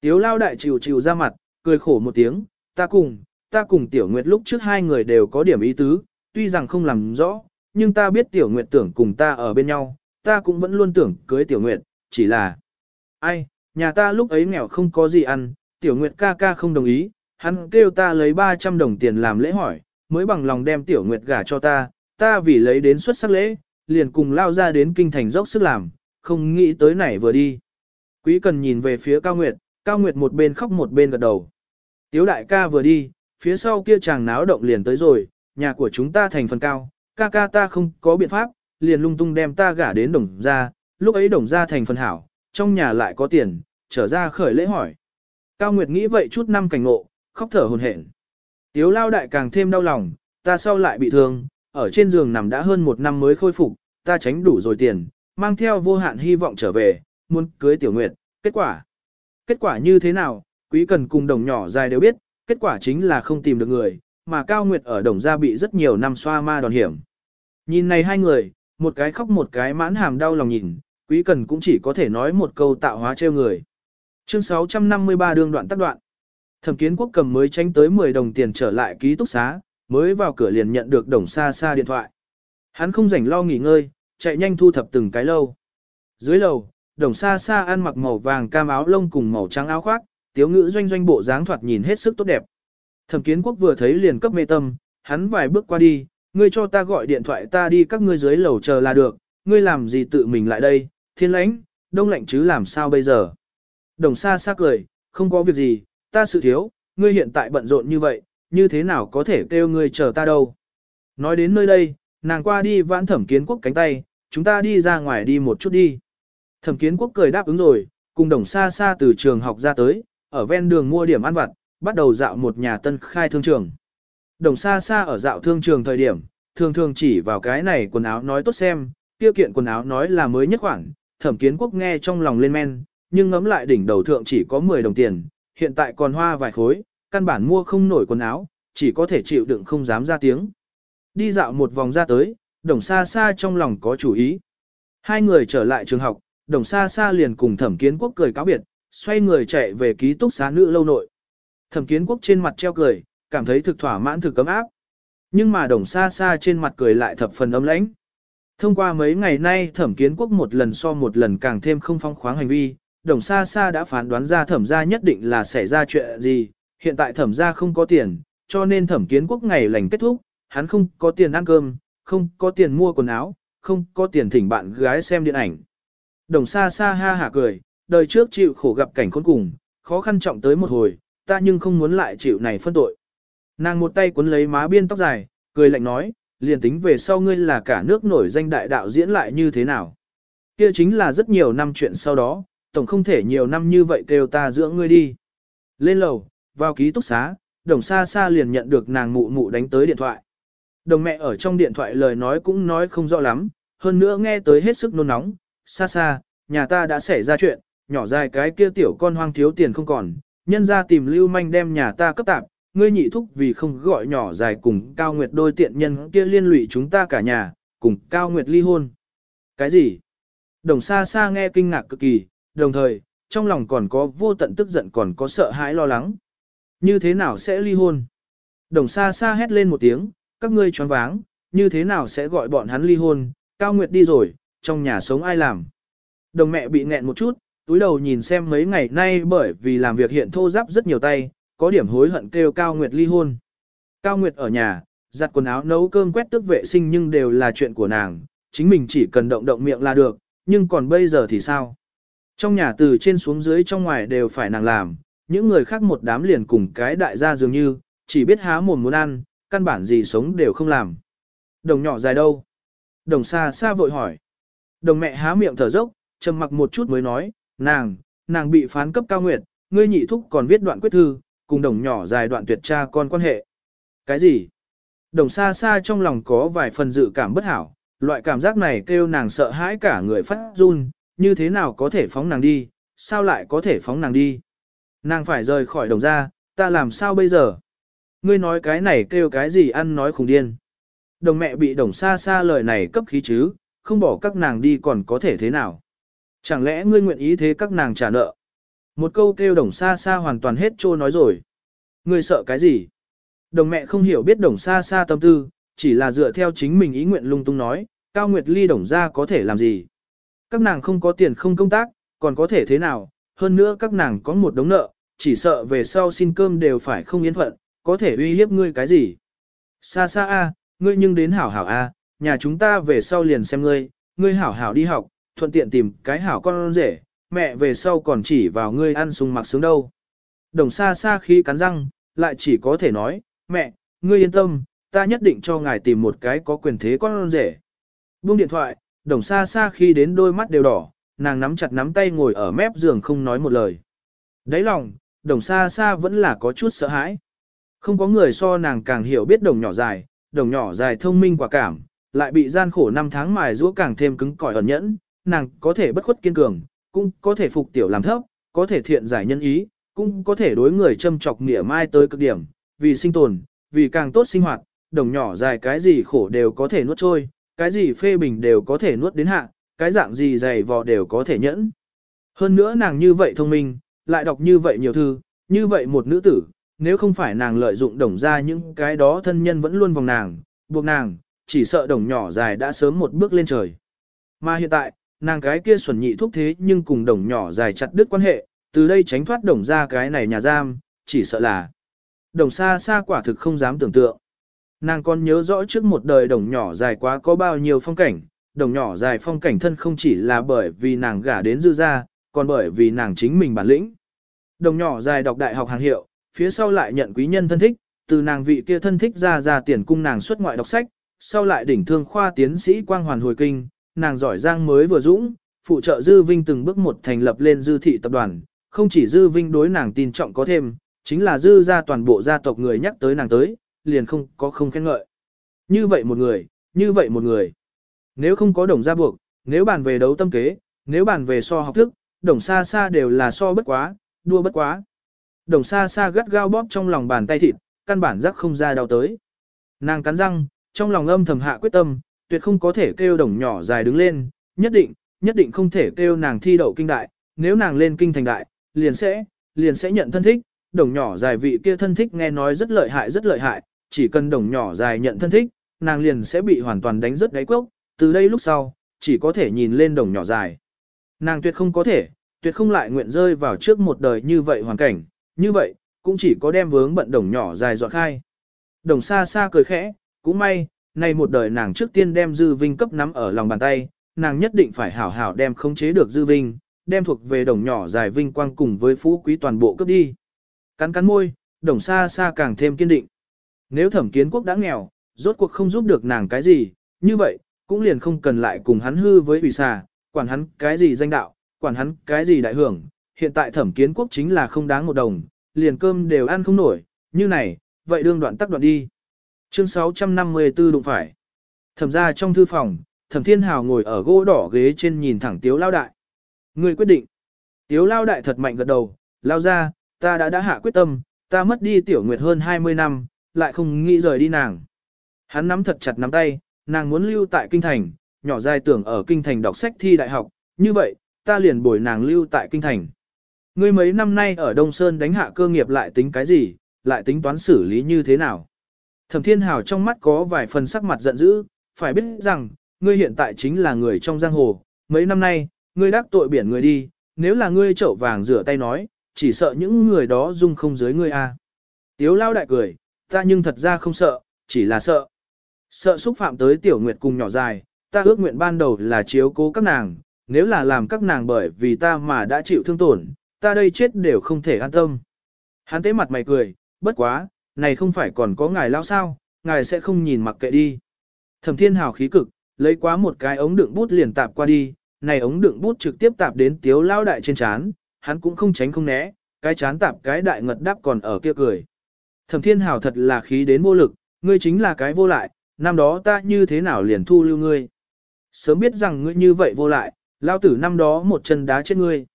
Tiếu Lao Đại chịu chịu ra mặt, cười khổ một tiếng, ta cùng, ta cùng Tiểu Nguyệt lúc trước hai người đều có điểm ý tứ, tuy rằng không làm rõ, nhưng ta biết tiểu nguyệt tưởng cùng ta ở bên nhau, ta cũng vẫn luôn tưởng cưới tiểu nguyệt, chỉ là... Ai, nhà ta lúc ấy nghèo không có gì ăn, tiểu nguyệt ca ca không đồng ý, hắn kêu ta lấy 300 đồng tiền làm lễ hỏi, mới bằng lòng đem tiểu nguyệt gả cho ta, ta vì lấy đến xuất sắc lễ, liền cùng lao ra đến kinh thành dốc sức làm, không nghĩ tới này vừa đi. Quý cần nhìn về phía Cao Nguyệt, Cao Nguyệt một bên khóc một bên gật đầu. Tiếu đại ca vừa đi, phía sau kia chàng náo động liền tới rồi, nhà của chúng ta thành phần cao, ca ca ta không có biện pháp, liền lung tung đem ta gả đến đồng gia, lúc ấy đồng gia thành phần hảo, trong nhà lại có tiền, trở ra khởi lễ hỏi. Cao Nguyệt nghĩ vậy chút năm cảnh ngộ, khóc thở hồn hển. Tiếu lao đại càng thêm đau lòng, ta sau lại bị thương, ở trên giường nằm đã hơn một năm mới khôi phục, ta tránh đủ rồi tiền, mang theo vô hạn hy vọng trở về, muốn cưới tiểu nguyệt, kết quả. Kết quả như thế nào, quý cần cùng đồng nhỏ dài đều biết, kết quả chính là không tìm được người, mà Cao Nguyệt ở đồng gia bị rất nhiều năm xoa ma đòn hiểm. Nhìn này hai người, một cái khóc một cái mãn hàm đau lòng nhìn, quý cần cũng chỉ có thể nói một câu tạo hóa trêu người. Chương 653 đương đoạn tắt đoạn. Thẩm kiến quốc cầm mới tránh tới 10 đồng tiền trở lại ký túc xá, mới vào cửa liền nhận được đồng xa xa điện thoại. Hắn không rảnh lo nghỉ ngơi, chạy nhanh thu thập từng cái lâu. Dưới lầu, đồng xa xa ăn mặc màu vàng cam áo lông cùng màu trắng áo khoác, tiếu ngữ doanh doanh bộ dáng thoạt nhìn hết sức tốt đẹp. Thẩm kiến quốc vừa thấy liền cấp mê tâm, hắn vài bước qua đi, ngươi cho ta gọi điện thoại ta đi các ngươi dưới lầu chờ là được, ngươi làm gì tự mình lại đây, thiên lãnh, đông lạnh chứ làm sao bây giờ. Đồng xa xa cười, không có việc gì, ta sự thiếu, ngươi hiện tại bận rộn như vậy, như thế nào có thể kêu ngươi chờ ta đâu. Nói đến nơi đây, nàng qua đi vãn thẩm kiến quốc cánh tay, chúng ta đi ra ngoài đi một chút đi. Thẩm kiến quốc cười đáp ứng rồi, cùng đồng xa xa từ trường học ra tới, ở ven đường mua điểm ăn vặt, bắt đầu dạo một nhà tân khai thương trường. Đồng xa xa ở dạo thương trường thời điểm, thường thường chỉ vào cái này quần áo nói tốt xem, tiêu kiện quần áo nói là mới nhất khoảng, thẩm kiến quốc nghe trong lòng lên men, nhưng ngấm lại đỉnh đầu thượng chỉ có 10 đồng tiền, hiện tại còn hoa vài khối, căn bản mua không nổi quần áo, chỉ có thể chịu đựng không dám ra tiếng. Đi dạo một vòng ra tới, đồng xa xa trong lòng có chủ ý. Hai người trở lại trường học, đồng xa xa liền cùng thẩm kiến quốc cười cáo biệt, xoay người chạy về ký túc xá nữ lâu nội. Thẩm kiến quốc trên mặt treo cười, cảm thấy thực thỏa mãn thực cấm áp. Nhưng mà đồng xa xa trên mặt cười lại thập phần ấm lãnh. Thông qua mấy ngày nay thẩm kiến quốc một lần so một lần càng thêm không phong khoáng hành vi, đồng xa xa đã phán đoán ra thẩm gia nhất định là xảy ra chuyện gì, hiện tại thẩm gia không có tiền, cho nên thẩm kiến quốc ngày lành kết thúc, hắn không có tiền ăn cơm, không có tiền mua quần áo, không có tiền thỉnh bạn gái xem điện ảnh. Đồng xa xa ha hả cười, đời trước chịu khổ gặp cảnh khốn cùng, khó khăn trọng tới một hồi, ta nhưng không muốn lại chịu này phân tội. Nàng một tay cuốn lấy má biên tóc dài, cười lạnh nói, liền tính về sau ngươi là cả nước nổi danh đại đạo diễn lại như thế nào. Kia chính là rất nhiều năm chuyện sau đó, tổng không thể nhiều năm như vậy kêu ta dưỡng ngươi đi. Lên lầu, vào ký túc xá, đồng xa xa liền nhận được nàng mụ mụ đánh tới điện thoại. Đồng mẹ ở trong điện thoại lời nói cũng nói không rõ lắm, hơn nữa nghe tới hết sức nôn nóng, xa xa, nhà ta đã xảy ra chuyện, nhỏ dài cái kia tiểu con hoang thiếu tiền không còn, nhân ra tìm lưu manh đem nhà ta cấp tạp, ngươi nhị thúc vì không gọi nhỏ dài cùng Cao Nguyệt đôi tiện nhân kia liên lụy chúng ta cả nhà, cùng Cao Nguyệt ly hôn. Cái gì? Đồng xa xa nghe kinh ngạc cực kỳ, đồng thời, trong lòng còn có vô tận tức giận còn có sợ hãi lo lắng. Như thế nào sẽ ly hôn? Đồng xa xa hét lên một tiếng, các ngươi choáng váng, như thế nào sẽ gọi bọn hắn ly hôn, Cao Nguyệt đi rồi, trong nhà sống ai làm? Đồng mẹ bị nghẹn một chút, túi đầu nhìn xem mấy ngày nay bởi vì làm việc hiện thô giáp rất nhiều tay, có điểm hối hận kêu Cao Nguyệt ly hôn. Cao Nguyệt ở nhà, giặt quần áo nấu cơm quét tước vệ sinh nhưng đều là chuyện của nàng, chính mình chỉ cần động động miệng là được, nhưng còn bây giờ thì sao? Trong nhà từ trên xuống dưới trong ngoài đều phải nàng làm, những người khác một đám liền cùng cái đại gia dường như, chỉ biết há mồm muốn ăn, căn bản gì sống đều không làm. Đồng nhỏ dài đâu? Đồng xa xa vội hỏi. Đồng mẹ há miệng thở dốc, trầm mặc một chút mới nói, nàng, nàng bị phán cấp cao nguyệt, ngươi nhị thúc còn viết đoạn quyết thư, cùng đồng nhỏ dài đoạn tuyệt tra con quan hệ. Cái gì? Đồng xa xa trong lòng có vài phần dự cảm bất hảo, loại cảm giác này kêu nàng sợ hãi cả người phát run, như thế nào có thể phóng nàng đi, sao lại có thể phóng nàng đi. Nàng phải rời khỏi đồng ra, ta làm sao bây giờ? Ngươi nói cái này kêu cái gì ăn nói khùng điên. Đồng mẹ bị đồng xa xa lời này cấp khí chứ, không bỏ các nàng đi còn có thể thế nào. Chẳng lẽ ngươi nguyện ý thế các nàng trả nợ? Một câu kêu đồng xa xa hoàn toàn hết trô nói rồi. Ngươi sợ cái gì? Đồng mẹ không hiểu biết đồng xa xa tâm tư, chỉ là dựa theo chính mình ý nguyện lung tung nói, Cao Nguyệt Ly đồng ra có thể làm gì. Các nàng không có tiền không công tác, còn có thể thế nào, hơn nữa các nàng có một đống nợ, chỉ sợ về sau xin cơm đều phải không yên phận, có thể uy hiếp ngươi cái gì. Xa xa a, ngươi nhưng đến hảo hảo a, nhà chúng ta về sau liền xem ngươi, ngươi hảo hảo đi học, thuận tiện tìm cái hảo con rể, mẹ về sau còn chỉ vào ngươi ăn sung mặc sướng đâu. Đồng xa xa khi cắn răng, lại chỉ có thể nói, mẹ, ngươi yên tâm, ta nhất định cho ngài tìm một cái có quyền thế con rể. Buông điện thoại, đồng xa xa khi đến đôi mắt đều đỏ, nàng nắm chặt nắm tay ngồi ở mép giường không nói một lời. Đấy lòng, đồng xa xa vẫn là có chút sợ hãi. Không có người so nàng càng hiểu biết đồng nhỏ dài, đồng nhỏ dài thông minh quả cảm, lại bị gian khổ năm tháng mài rũa càng thêm cứng cỏi ẩn nhẫn, nàng có thể bất khuất kiên cường, cũng có thể phục tiểu làm thấp, có thể thiện giải nhân ý, cũng có thể đối người châm chọc nghĩa mai tới cực điểm, vì sinh tồn, vì càng tốt sinh hoạt, đồng nhỏ dài cái gì khổ đều có thể nuốt trôi, cái gì phê bình đều có thể nuốt đến hạ, cái dạng gì dày vò đều có thể nhẫn. Hơn nữa nàng như vậy thông minh, lại đọc như vậy nhiều thư, như vậy một nữ tử, nếu không phải nàng lợi dụng đồng ra những cái đó thân nhân vẫn luôn vòng nàng, buộc nàng, chỉ sợ đồng nhỏ dài đã sớm một bước lên trời. Mà hiện tại, nàng cái kia xuẩn nhị thúc thế nhưng cùng đồng nhỏ dài chặt đứt quan hệ, từ đây tránh thoát đồng ra cái này nhà giam, chỉ sợ là đồng xa xa quả thực không dám tưởng tượng. Nàng còn nhớ rõ trước một đời đồng nhỏ dài quá có bao nhiêu phong cảnh, đồng nhỏ dài phong cảnh thân không chỉ là bởi vì nàng gả đến dư gia, còn bởi vì nàng chính mình bản lĩnh. Đồng nhỏ dài đọc đại học hàng hiệu, phía sau lại nhận quý nhân thân thích, từ nàng vị kia thân thích ra ra tiền cung nàng xuất ngoại đọc sách, sau lại đỉnh thương khoa tiến sĩ quang hoàn hồi kinh, nàng giỏi giang mới vừa dũng, phụ trợ Dư Vinh từng bước một thành lập lên Dư thị tập đoàn, không chỉ Dư Vinh đối nàng tin trọng có thêm, chính là Dư gia toàn bộ gia tộc người nhắc tới nàng tới, liền không có không khen ngợi. Như vậy một người, như vậy một người. Nếu không có đồng gia buộc, nếu bàn về đấu tâm kế, nếu bàn về so học thức, đồng xa xa đều là so bất quá, đua bất quá. Đồng xa xa gắt gao bóp trong lòng bàn tay thịt, căn bản rắc không ra đau tới. Nàng cắn răng, trong lòng âm thầm hạ quyết tâm, tuyệt không có thể kêu đồng nhỏ dài đứng lên, nhất định, nhất định không thể kêu nàng thi đậu kinh đại, nếu nàng lên kinh thành đại, liền sẽ, liền sẽ nhận thân thích, đồng nhỏ dài vị kia thân thích nghe nói rất lợi hại rất lợi hại, chỉ cần đồng nhỏ dài nhận thân thích, nàng liền sẽ bị hoàn toàn đánh rất đáy cốc, từ đây lúc sau, chỉ có thể nhìn lên đồng nhỏ dài. Nàng tuyệt không có thể, tuyệt không lại nguyện rơi vào trước một đời như vậy hoàn cảnh, như vậy, cũng chỉ có đem vướng bận đồng nhỏ dài dọa khai. Đồng xa xa cười khẽ, cũng may, nay một đời nàng trước tiên đem dư vinh cấp nắm ở lòng bàn tay, nàng nhất định phải hảo hảo đem khống chế được dư vinh, đem thuộc về đồng nhỏ dài vinh quang cùng với phú quý toàn bộ cấp đi. Cắn cắn môi, đồng xa xa càng thêm kiên định. Nếu thẩm kiến quốc đã nghèo, rốt cuộc không giúp được nàng cái gì, như vậy, cũng liền không cần lại cùng hắn hư với ủy xà, quản hắn cái gì danh đạo, quản hắn cái gì đại hưởng, hiện tại thẩm kiến quốc chính là không đáng một đồng, liền cơm đều ăn không nổi, như này, vậy đương đoạn tắc đoạn đi. Chương 654 đụng phải. Thẩm ra trong thư phòng, thẩm thiên hào ngồi ở gỗ đỏ ghế trên nhìn thẳng tiếu lao đại. Người quyết định. Tiếu lao đại thật mạnh gật đầu, lao ra, ta đã đã hạ quyết tâm, ta mất đi tiểu nguyệt hơn 20 năm, lại không nghĩ rời đi nàng. Hắn nắm thật chặt nắm tay, nàng muốn lưu tại kinh thành, nhỏ dài tưởng ở kinh thành đọc sách thi đại học, như vậy, ta liền bồi nàng lưu tại kinh thành. Ngươi mấy năm nay ở Đông Sơn đánh hạ cơ nghiệp lại tính cái gì, lại tính toán xử lý như thế nào. Thẩm Thiên Hào trong mắt có vài phần sắc mặt giận dữ, phải biết rằng, ngươi hiện tại chính là người trong giang hồ, mấy năm nay, ngươi đắc tội biển người đi, nếu là ngươi chậu vàng rửa tay nói, chỉ sợ những người đó dung không dưới ngươi a. Tiếu lao đại cười, ta nhưng thật ra không sợ, chỉ là sợ. Sợ xúc phạm tới tiểu nguyệt cùng nhỏ dài, ta ước nguyện ban đầu là chiếu cố các nàng, nếu là làm các nàng bởi vì ta mà đã chịu thương tổn, ta đây chết đều không thể an tâm. Hắn tế mặt mày cười, bất quá, này không phải còn có ngài lao sao, ngài sẽ không nhìn mặc kệ đi. Thẩm thiên hào khí cực, lấy quá một cái ống đựng bút liền tạp qua đi, này ống đựng bút trực tiếp tạp đến tiếu lao đại trên chán, hắn cũng không tránh không né, cái chán tạp cái đại ngật đáp còn ở kia cười. Thẩm thiên hào thật là khí đến vô lực, ngươi chính là cái vô lại, năm đó ta như thế nào liền thu lưu ngươi. Sớm biết rằng ngươi như vậy vô lại, lao tử năm đó một chân đá chết ngươi.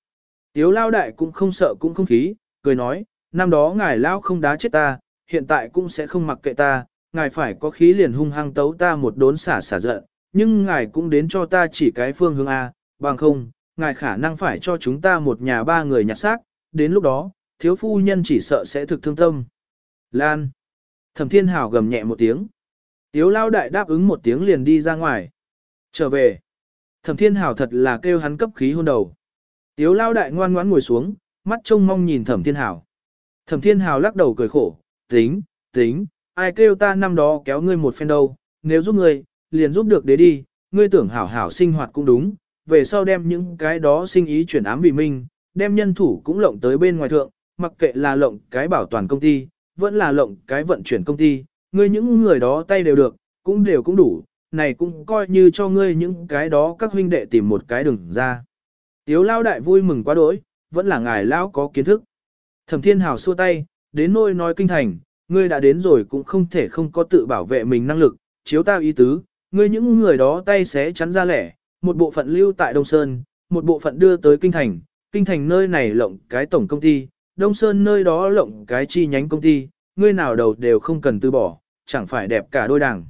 Tiếu lao đại cũng không sợ cũng không khí, cười nói, năm đó ngài lao không đá chết ta, hiện tại cũng sẽ không mặc kệ ta, ngài phải có khí liền hung hăng tấu ta một đốn xả xả giận, nhưng ngài cũng đến cho ta chỉ cái phương hướng A, bằng không, ngài khả năng phải cho chúng ta một nhà ba người nhặt xác, đến lúc đó, thiếu phu nhân chỉ sợ sẽ thực thương tâm. Lan. Thẩm thiên hào gầm nhẹ một tiếng. Tiếu lao đại đáp ứng một tiếng liền đi ra ngoài. Trở về. Thẩm thiên hảo thật là kêu hắn cấp khí hôn đầu. Tiếu lao đại ngoan ngoãn ngồi xuống, mắt trông mong nhìn thẩm thiên hảo. Thẩm thiên hảo lắc đầu cười khổ, tính, tính, ai kêu ta năm đó kéo ngươi một phen đâu, nếu giúp ngươi, liền giúp được đế đi, ngươi tưởng hảo hảo sinh hoạt cũng đúng, về sau đem những cái đó sinh ý chuyển ám vì minh, đem nhân thủ cũng lộng tới bên ngoài thượng, mặc kệ là lộng cái bảo toàn công ty, vẫn là lộng cái vận chuyển công ty, ngươi những người đó tay đều được, cũng đều cũng đủ, này cũng coi như cho ngươi những cái đó các huynh đệ tìm một cái đường ra. Tiếu lao đại vui mừng quá đỗi, vẫn là ngài lão có kiến thức. Thẩm thiên hào xua tay, đến nôi nói kinh thành, ngươi đã đến rồi cũng không thể không có tự bảo vệ mình năng lực, chiếu ta ý tứ, ngươi những người đó tay sẽ chắn ra lẻ, một bộ phận lưu tại Đông Sơn, một bộ phận đưa tới kinh thành, kinh thành nơi này lộng cái tổng công ty, Đông Sơn nơi đó lộng cái chi nhánh công ty, ngươi nào đầu đều không cần từ bỏ, chẳng phải đẹp cả đôi đảng.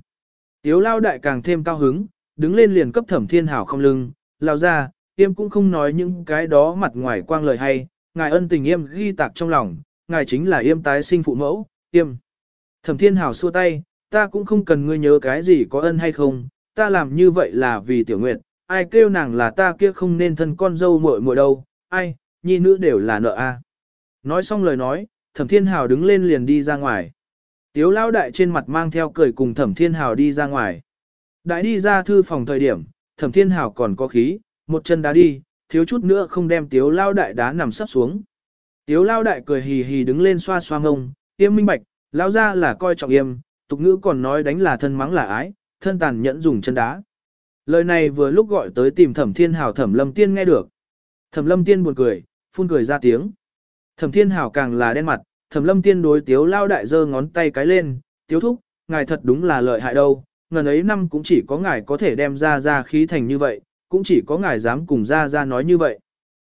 Tiếu lao đại càng thêm cao hứng, đứng lên liền cấp thẩm thiên hảo không lưng, lao ra, yêm cũng không nói những cái đó mặt ngoài quang lời hay, ngài ân tình yêm ghi tạc trong lòng, ngài chính là yêm tái sinh phụ mẫu, yêm. Thẩm thiên hảo xua tay, ta cũng không cần ngươi nhớ cái gì có ân hay không, ta làm như vậy là vì tiểu nguyện, ai kêu nàng là ta kia không nên thân con dâu muội muội đâu, ai, nhi nữ đều là nợ a. Nói xong lời nói, thẩm thiên hào đứng lên liền đi ra ngoài. Tiếu lão đại trên mặt mang theo cười cùng thẩm thiên hào đi ra ngoài. Đại đi ra thư phòng thời điểm, thẩm thiên hào còn có khí, một chân đá đi, thiếu chút nữa không đem tiếu lao đại đá nằm sắp xuống. Tiếu lao đại cười hì hì đứng lên xoa xoa ngông, yêm minh bạch, lao ra là coi trọng yêm, tục ngữ còn nói đánh là thân mắng là ái, thân tàn nhẫn dùng chân đá. Lời này vừa lúc gọi tới tìm thẩm thiên hào thẩm lâm tiên nghe được. Thẩm lâm tiên buồn cười, phun cười ra tiếng. Thẩm thiên hào càng là đen mặt, thẩm lâm tiên đối tiếu lao đại giơ ngón tay cái lên, tiếu thúc, ngài thật đúng là lợi hại đâu, ngần ấy năm cũng chỉ có ngài có thể đem ra ra khí thành như vậy, cũng chỉ có ngài dám cùng ra ra nói như vậy.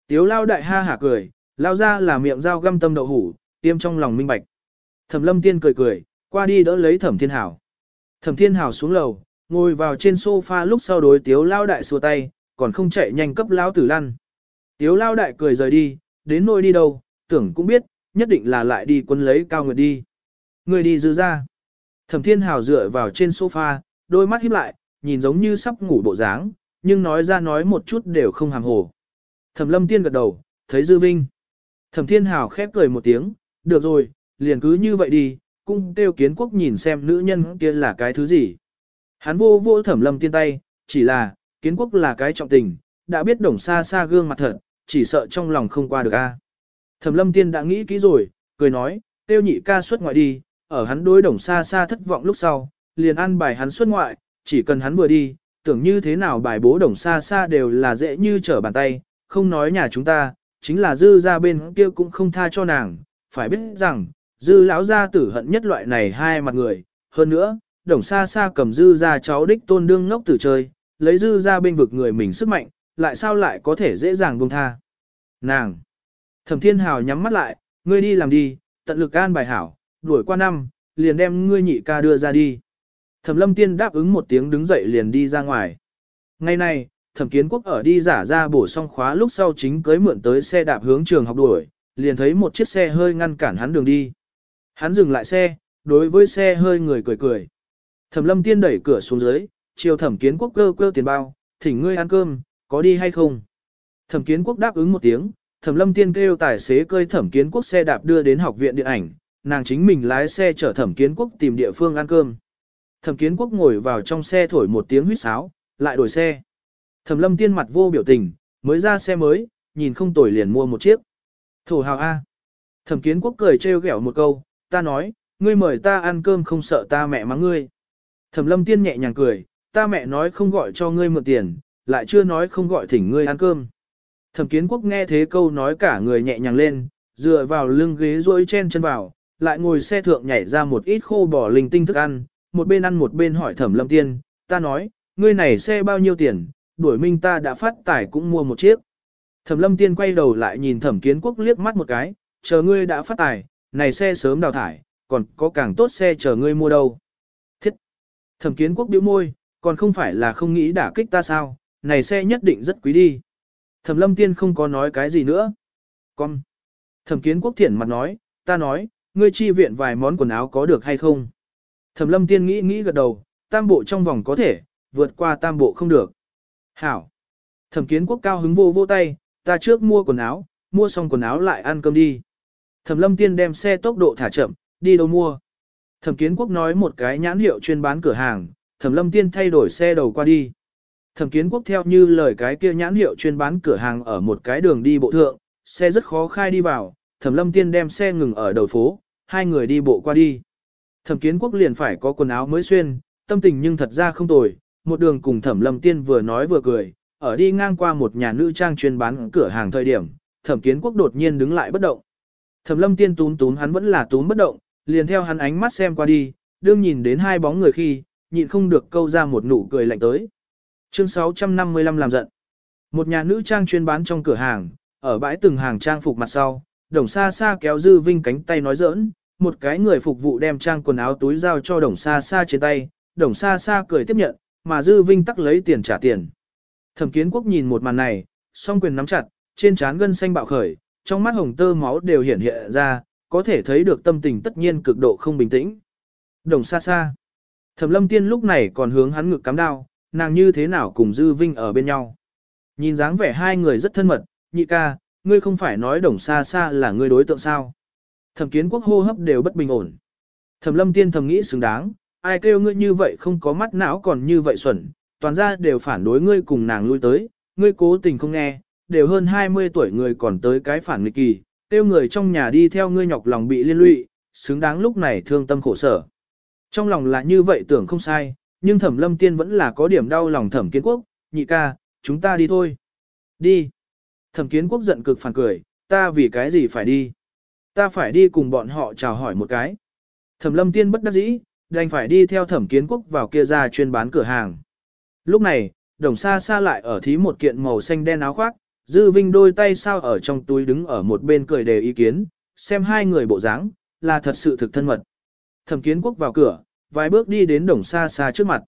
Tiếu lao đại ha hả cười, lao ra là miệng dao găm tâm đậu hủ, tiêm trong lòng minh bạch. Thẩm lâm tiên cười cười, qua đi đỡ lấy thẩm thiên hảo. Thẩm thiên hảo xuống lầu, ngồi vào trên sofa lúc sau đối tiếu lao đại xua tay, còn không chạy nhanh cấp lao tử lăn. Tiếu lao đại cười rời đi, đến nôi đi đâu, tưởng cũng biết, nhất định là lại đi quân lấy cao nguyệt đi. Người đi dư ra. Thẩm thiên hào dựa vào trên sofa, đôi mắt híp lại, nhìn giống như sắp ngủ bộ dáng, nhưng nói ra nói một chút đều không hàm hồ. Thẩm lâm tiên gật đầu, thấy dư vinh. Thẩm thiên hào khép cười một tiếng, được rồi, liền cứ như vậy đi, cung tiêu kiến quốc nhìn xem nữ nhân kia là cái thứ gì. Hắn vô vô thẩm lâm tiên tay, chỉ là, kiến quốc là cái trọng tình, đã biết đồng xa xa gương mặt thật, chỉ sợ trong lòng không qua được a. Thẩm lâm tiên đã nghĩ kỹ rồi, cười nói, tiêu nhị ca xuất ngoại đi, ở hắn đối đồng xa xa thất vọng lúc sau, liền ăn bài hắn xuất ngoại, chỉ cần hắn vừa đi, tưởng như thế nào bài bố đồng xa xa đều là dễ như trở bàn tay, không nói nhà chúng ta, chính là dư ra bên kia cũng không tha cho nàng, phải biết rằng, dư lão gia tử hận nhất loại này hai mặt người, hơn nữa, đồng xa xa cầm dư ra cháu đích tôn đương ngốc tử chơi, lấy dư ra bên vực người mình sức mạnh, lại sao lại có thể dễ dàng buông tha. Nàng! Thẩm thiên hào nhắm mắt lại, ngươi đi làm đi, tận lực an bài hảo, đuổi qua năm, liền đem ngươi nhị ca đưa ra đi. Thẩm lâm tiên đáp ứng một tiếng đứng dậy liền đi ra ngoài. Ngày nay, thẩm kiến quốc ở đi giả ra bổ xong khóa lúc sau chính cưới mượn tới xe đạp hướng trường học đuổi, liền thấy một chiếc xe hơi ngăn cản hắn đường đi. Hắn dừng lại xe, đối với xe hơi người cười cười. Thẩm lâm tiên đẩy cửa xuống dưới, chiều thẩm kiến quốc cơ cơ tiền bao, thỉnh ngươi ăn cơm, có đi hay không? Thẩm kiến quốc đáp ứng một tiếng, thẩm lâm tiên kêu tài xế cơi thẩm kiến quốc xe đạp đưa đến học viện điện ảnh, nàng chính mình lái xe chở thẩm kiến quốc tìm địa phương ăn cơm. Thẩm kiến quốc ngồi vào trong xe thổi một tiếng huýt sáo, lại đổi xe. Thẩm lâm tiên mặt vô biểu tình, mới ra xe mới, nhìn không tồi liền mua một chiếc. Thổ hào A. Thẩm kiến quốc cười trêu ghẹo một câu, ta nói, ngươi mời ta ăn cơm không sợ ta mẹ mắng ngươi. Thẩm lâm tiên nhẹ nhàng cười, ta mẹ nói không gọi cho ngươi mượn tiền, lại chưa nói không gọi thỉnh ngươi ăn cơm. Thẩm kiến quốc nghe thế câu nói cả người nhẹ nhàng lên, dựa vào lưng ghế rỗi chen chân vào, lại ngồi xe thượng nhảy ra một ít khô bò linh tinh thức ăn, một bên ăn một bên hỏi thẩm lâm tiên, ta nói, ngươi này xe bao nhiêu tiền, đuổi minh ta đã phát tải cũng mua một chiếc. Thẩm lâm tiên quay đầu lại nhìn thẩm kiến quốc liếc mắt một cái, chờ ngươi đã phát tài, này xe sớm đào thải, còn có càng tốt xe chờ ngươi mua đâu. Thiết! Thẩm kiến quốc bĩu môi, còn không phải là không nghĩ đả kích ta sao, này xe nhất định rất quý đi. Thẩm lâm tiên không có nói cái gì nữa. Con! Thẩm kiến quốc thiện mặt nói, ta nói, ngươi chi viện vài món quần áo có được hay không? Thẩm lâm tiên nghĩ nghĩ gật đầu, tam bộ trong vòng có thể, vượt qua tam bộ không được. Hảo. Thẩm kiến quốc cao hứng vô vô tay, ta trước mua quần áo, mua xong quần áo lại ăn cơm đi. Thẩm lâm tiên đem xe tốc độ thả chậm, đi đâu mua. Thẩm kiến quốc nói một cái nhãn hiệu chuyên bán cửa hàng, thẩm lâm tiên thay đổi xe đầu qua đi. Thẩm kiến quốc theo như lời cái kia nhãn hiệu chuyên bán cửa hàng ở một cái đường đi bộ thượng, xe rất khó khai đi vào, thẩm lâm tiên đem xe ngừng ở đầu phố, hai người đi bộ qua đi. Thẩm kiến quốc liền phải có quần áo mới xuyên, tâm tình nhưng thật ra không tồi, một đường cùng thẩm lâm tiên vừa nói vừa cười, ở đi ngang qua một nhà nữ trang chuyên bán cửa hàng thời điểm, thẩm kiến quốc đột nhiên đứng lại bất động. Thẩm lâm tiên tún tún hắn vẫn là tún bất động, liền theo hắn ánh mắt xem qua đi, đương nhìn đến hai bóng người khi, nhịn không được câu ra một nụ cười lạnh tới. Chương 655 làm giận. Một nhà nữ trang chuyên bán trong cửa hàng, ở bãi từng hàng trang phục mặt sau, đồng xa xa kéo dư vinh cánh tay nói giỡn, một cái người phục vụ đem trang quần áo túi giao cho đồng xa xa trên tay, đồng xa xa cười tiếp nhận, mà dư vinh tắc lấy tiền trả tiền. Thẩm kiến quốc nhìn một màn này, song quyền nắm chặt, trên trán gân xanh bạo khởi, trong mắt hồng tơ máu đều hiện hiện ra, có thể thấy được tâm tình tất nhiên cực độ không bình tĩnh. Đồng xa xa. Thẩm lâm tiên lúc này còn hướng hắn ngực cắm đao, nàng như thế nào cùng Dư Vinh ở bên nhau. Nhìn dáng vẻ hai người rất thân mật, nhị ca, ngươi không phải nói đồng xa xa là ngươi đối tượng sao. Thẩm kiến quốc hô hấp đều bất bình ổn. Thẩm lâm tiên thầm nghĩ xứng đáng, ai kêu ngươi như vậy không có mắt não còn như vậy xuẩn, toàn ra đều phản đối ngươi cùng nàng lui tới, ngươi cố tình không nghe, đều hơn 20 tuổi người còn tới cái phản nghịch kỳ, tiêu người trong nhà đi theo ngươi nhọc lòng bị liên lụy, xứng đáng lúc này thương tâm khổ sở. Trong lòng là như vậy tưởng không sai, nhưng thẩm lâm tiên vẫn là có điểm đau lòng thẩm kiến quốc, nhị ca, chúng ta đi thôi. Đi. Thẩm kiến quốc giận cực phản cười, ta vì cái gì phải đi. Ta phải đi cùng bọn họ chào hỏi một cái. Thẩm lâm tiên bất đắc dĩ, đành phải đi theo thẩm kiến quốc vào kia ra chuyên bán cửa hàng. Lúc này, đồng xa xa lại ở thí một kiện màu xanh đen áo khoác, dư vinh đôi tay sao ở trong túi đứng ở một bên cười đề ý kiến, xem hai người bộ dáng là thật sự thực thân mật. Thẩm kiến quốc vào cửa, vài bước đi đến đồng xa xa trước mặt.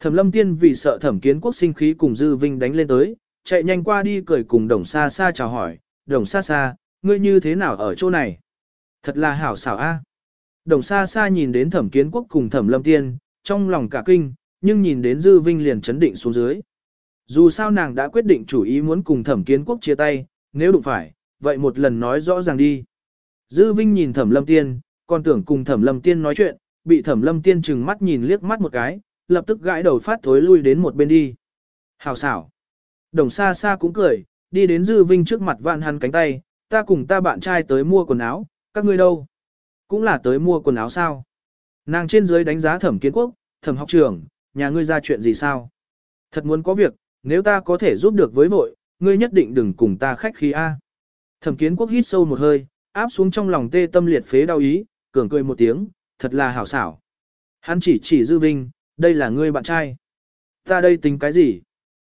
Thẩm lâm tiên vì sợ thẩm kiến quốc sinh khí cùng dư vinh đánh lên tới, chạy nhanh qua đi cười cùng đồng xa xa chào hỏi, đồng xa xa, ngươi như thế nào ở chỗ này? Thật là hảo xảo a. Đồng xa xa nhìn đến thẩm kiến quốc cùng thẩm lâm tiên, trong lòng cả kinh, nhưng nhìn đến dư vinh liền chấn định xuống dưới. Dù sao nàng đã quyết định chủ ý muốn cùng thẩm kiến quốc chia tay, nếu đụng phải, vậy một lần nói rõ ràng đi. Dư vinh nhìn thẩm lâm tiên, còn tưởng cùng thẩm lâm tiên nói chuyện, bị thẩm lâm tiên chừng mắt nhìn liếc mắt một cái, lập tức gãi đầu phát thối lui đến một bên đi. Hào xảo. Đồng xa xa cũng cười, đi đến Dư Vinh trước mặt vạn hắn cánh tay, ta cùng ta bạn trai tới mua quần áo, các ngươi đâu? Cũng là tới mua quần áo sao? Nàng trên dưới đánh giá thẩm kiến quốc, thẩm học trưởng, nhà ngươi ra chuyện gì sao? Thật muốn có việc, nếu ta có thể giúp được với vội, ngươi nhất định đừng cùng ta khách khí A. Thẩm kiến quốc hít sâu một hơi, áp xuống trong lòng tê tâm liệt phế đau ý, cường cười một tiếng, thật là hảo xảo. Hắn chỉ chỉ Dư Vinh, đây là ngươi bạn trai. Ta đây tính cái gì?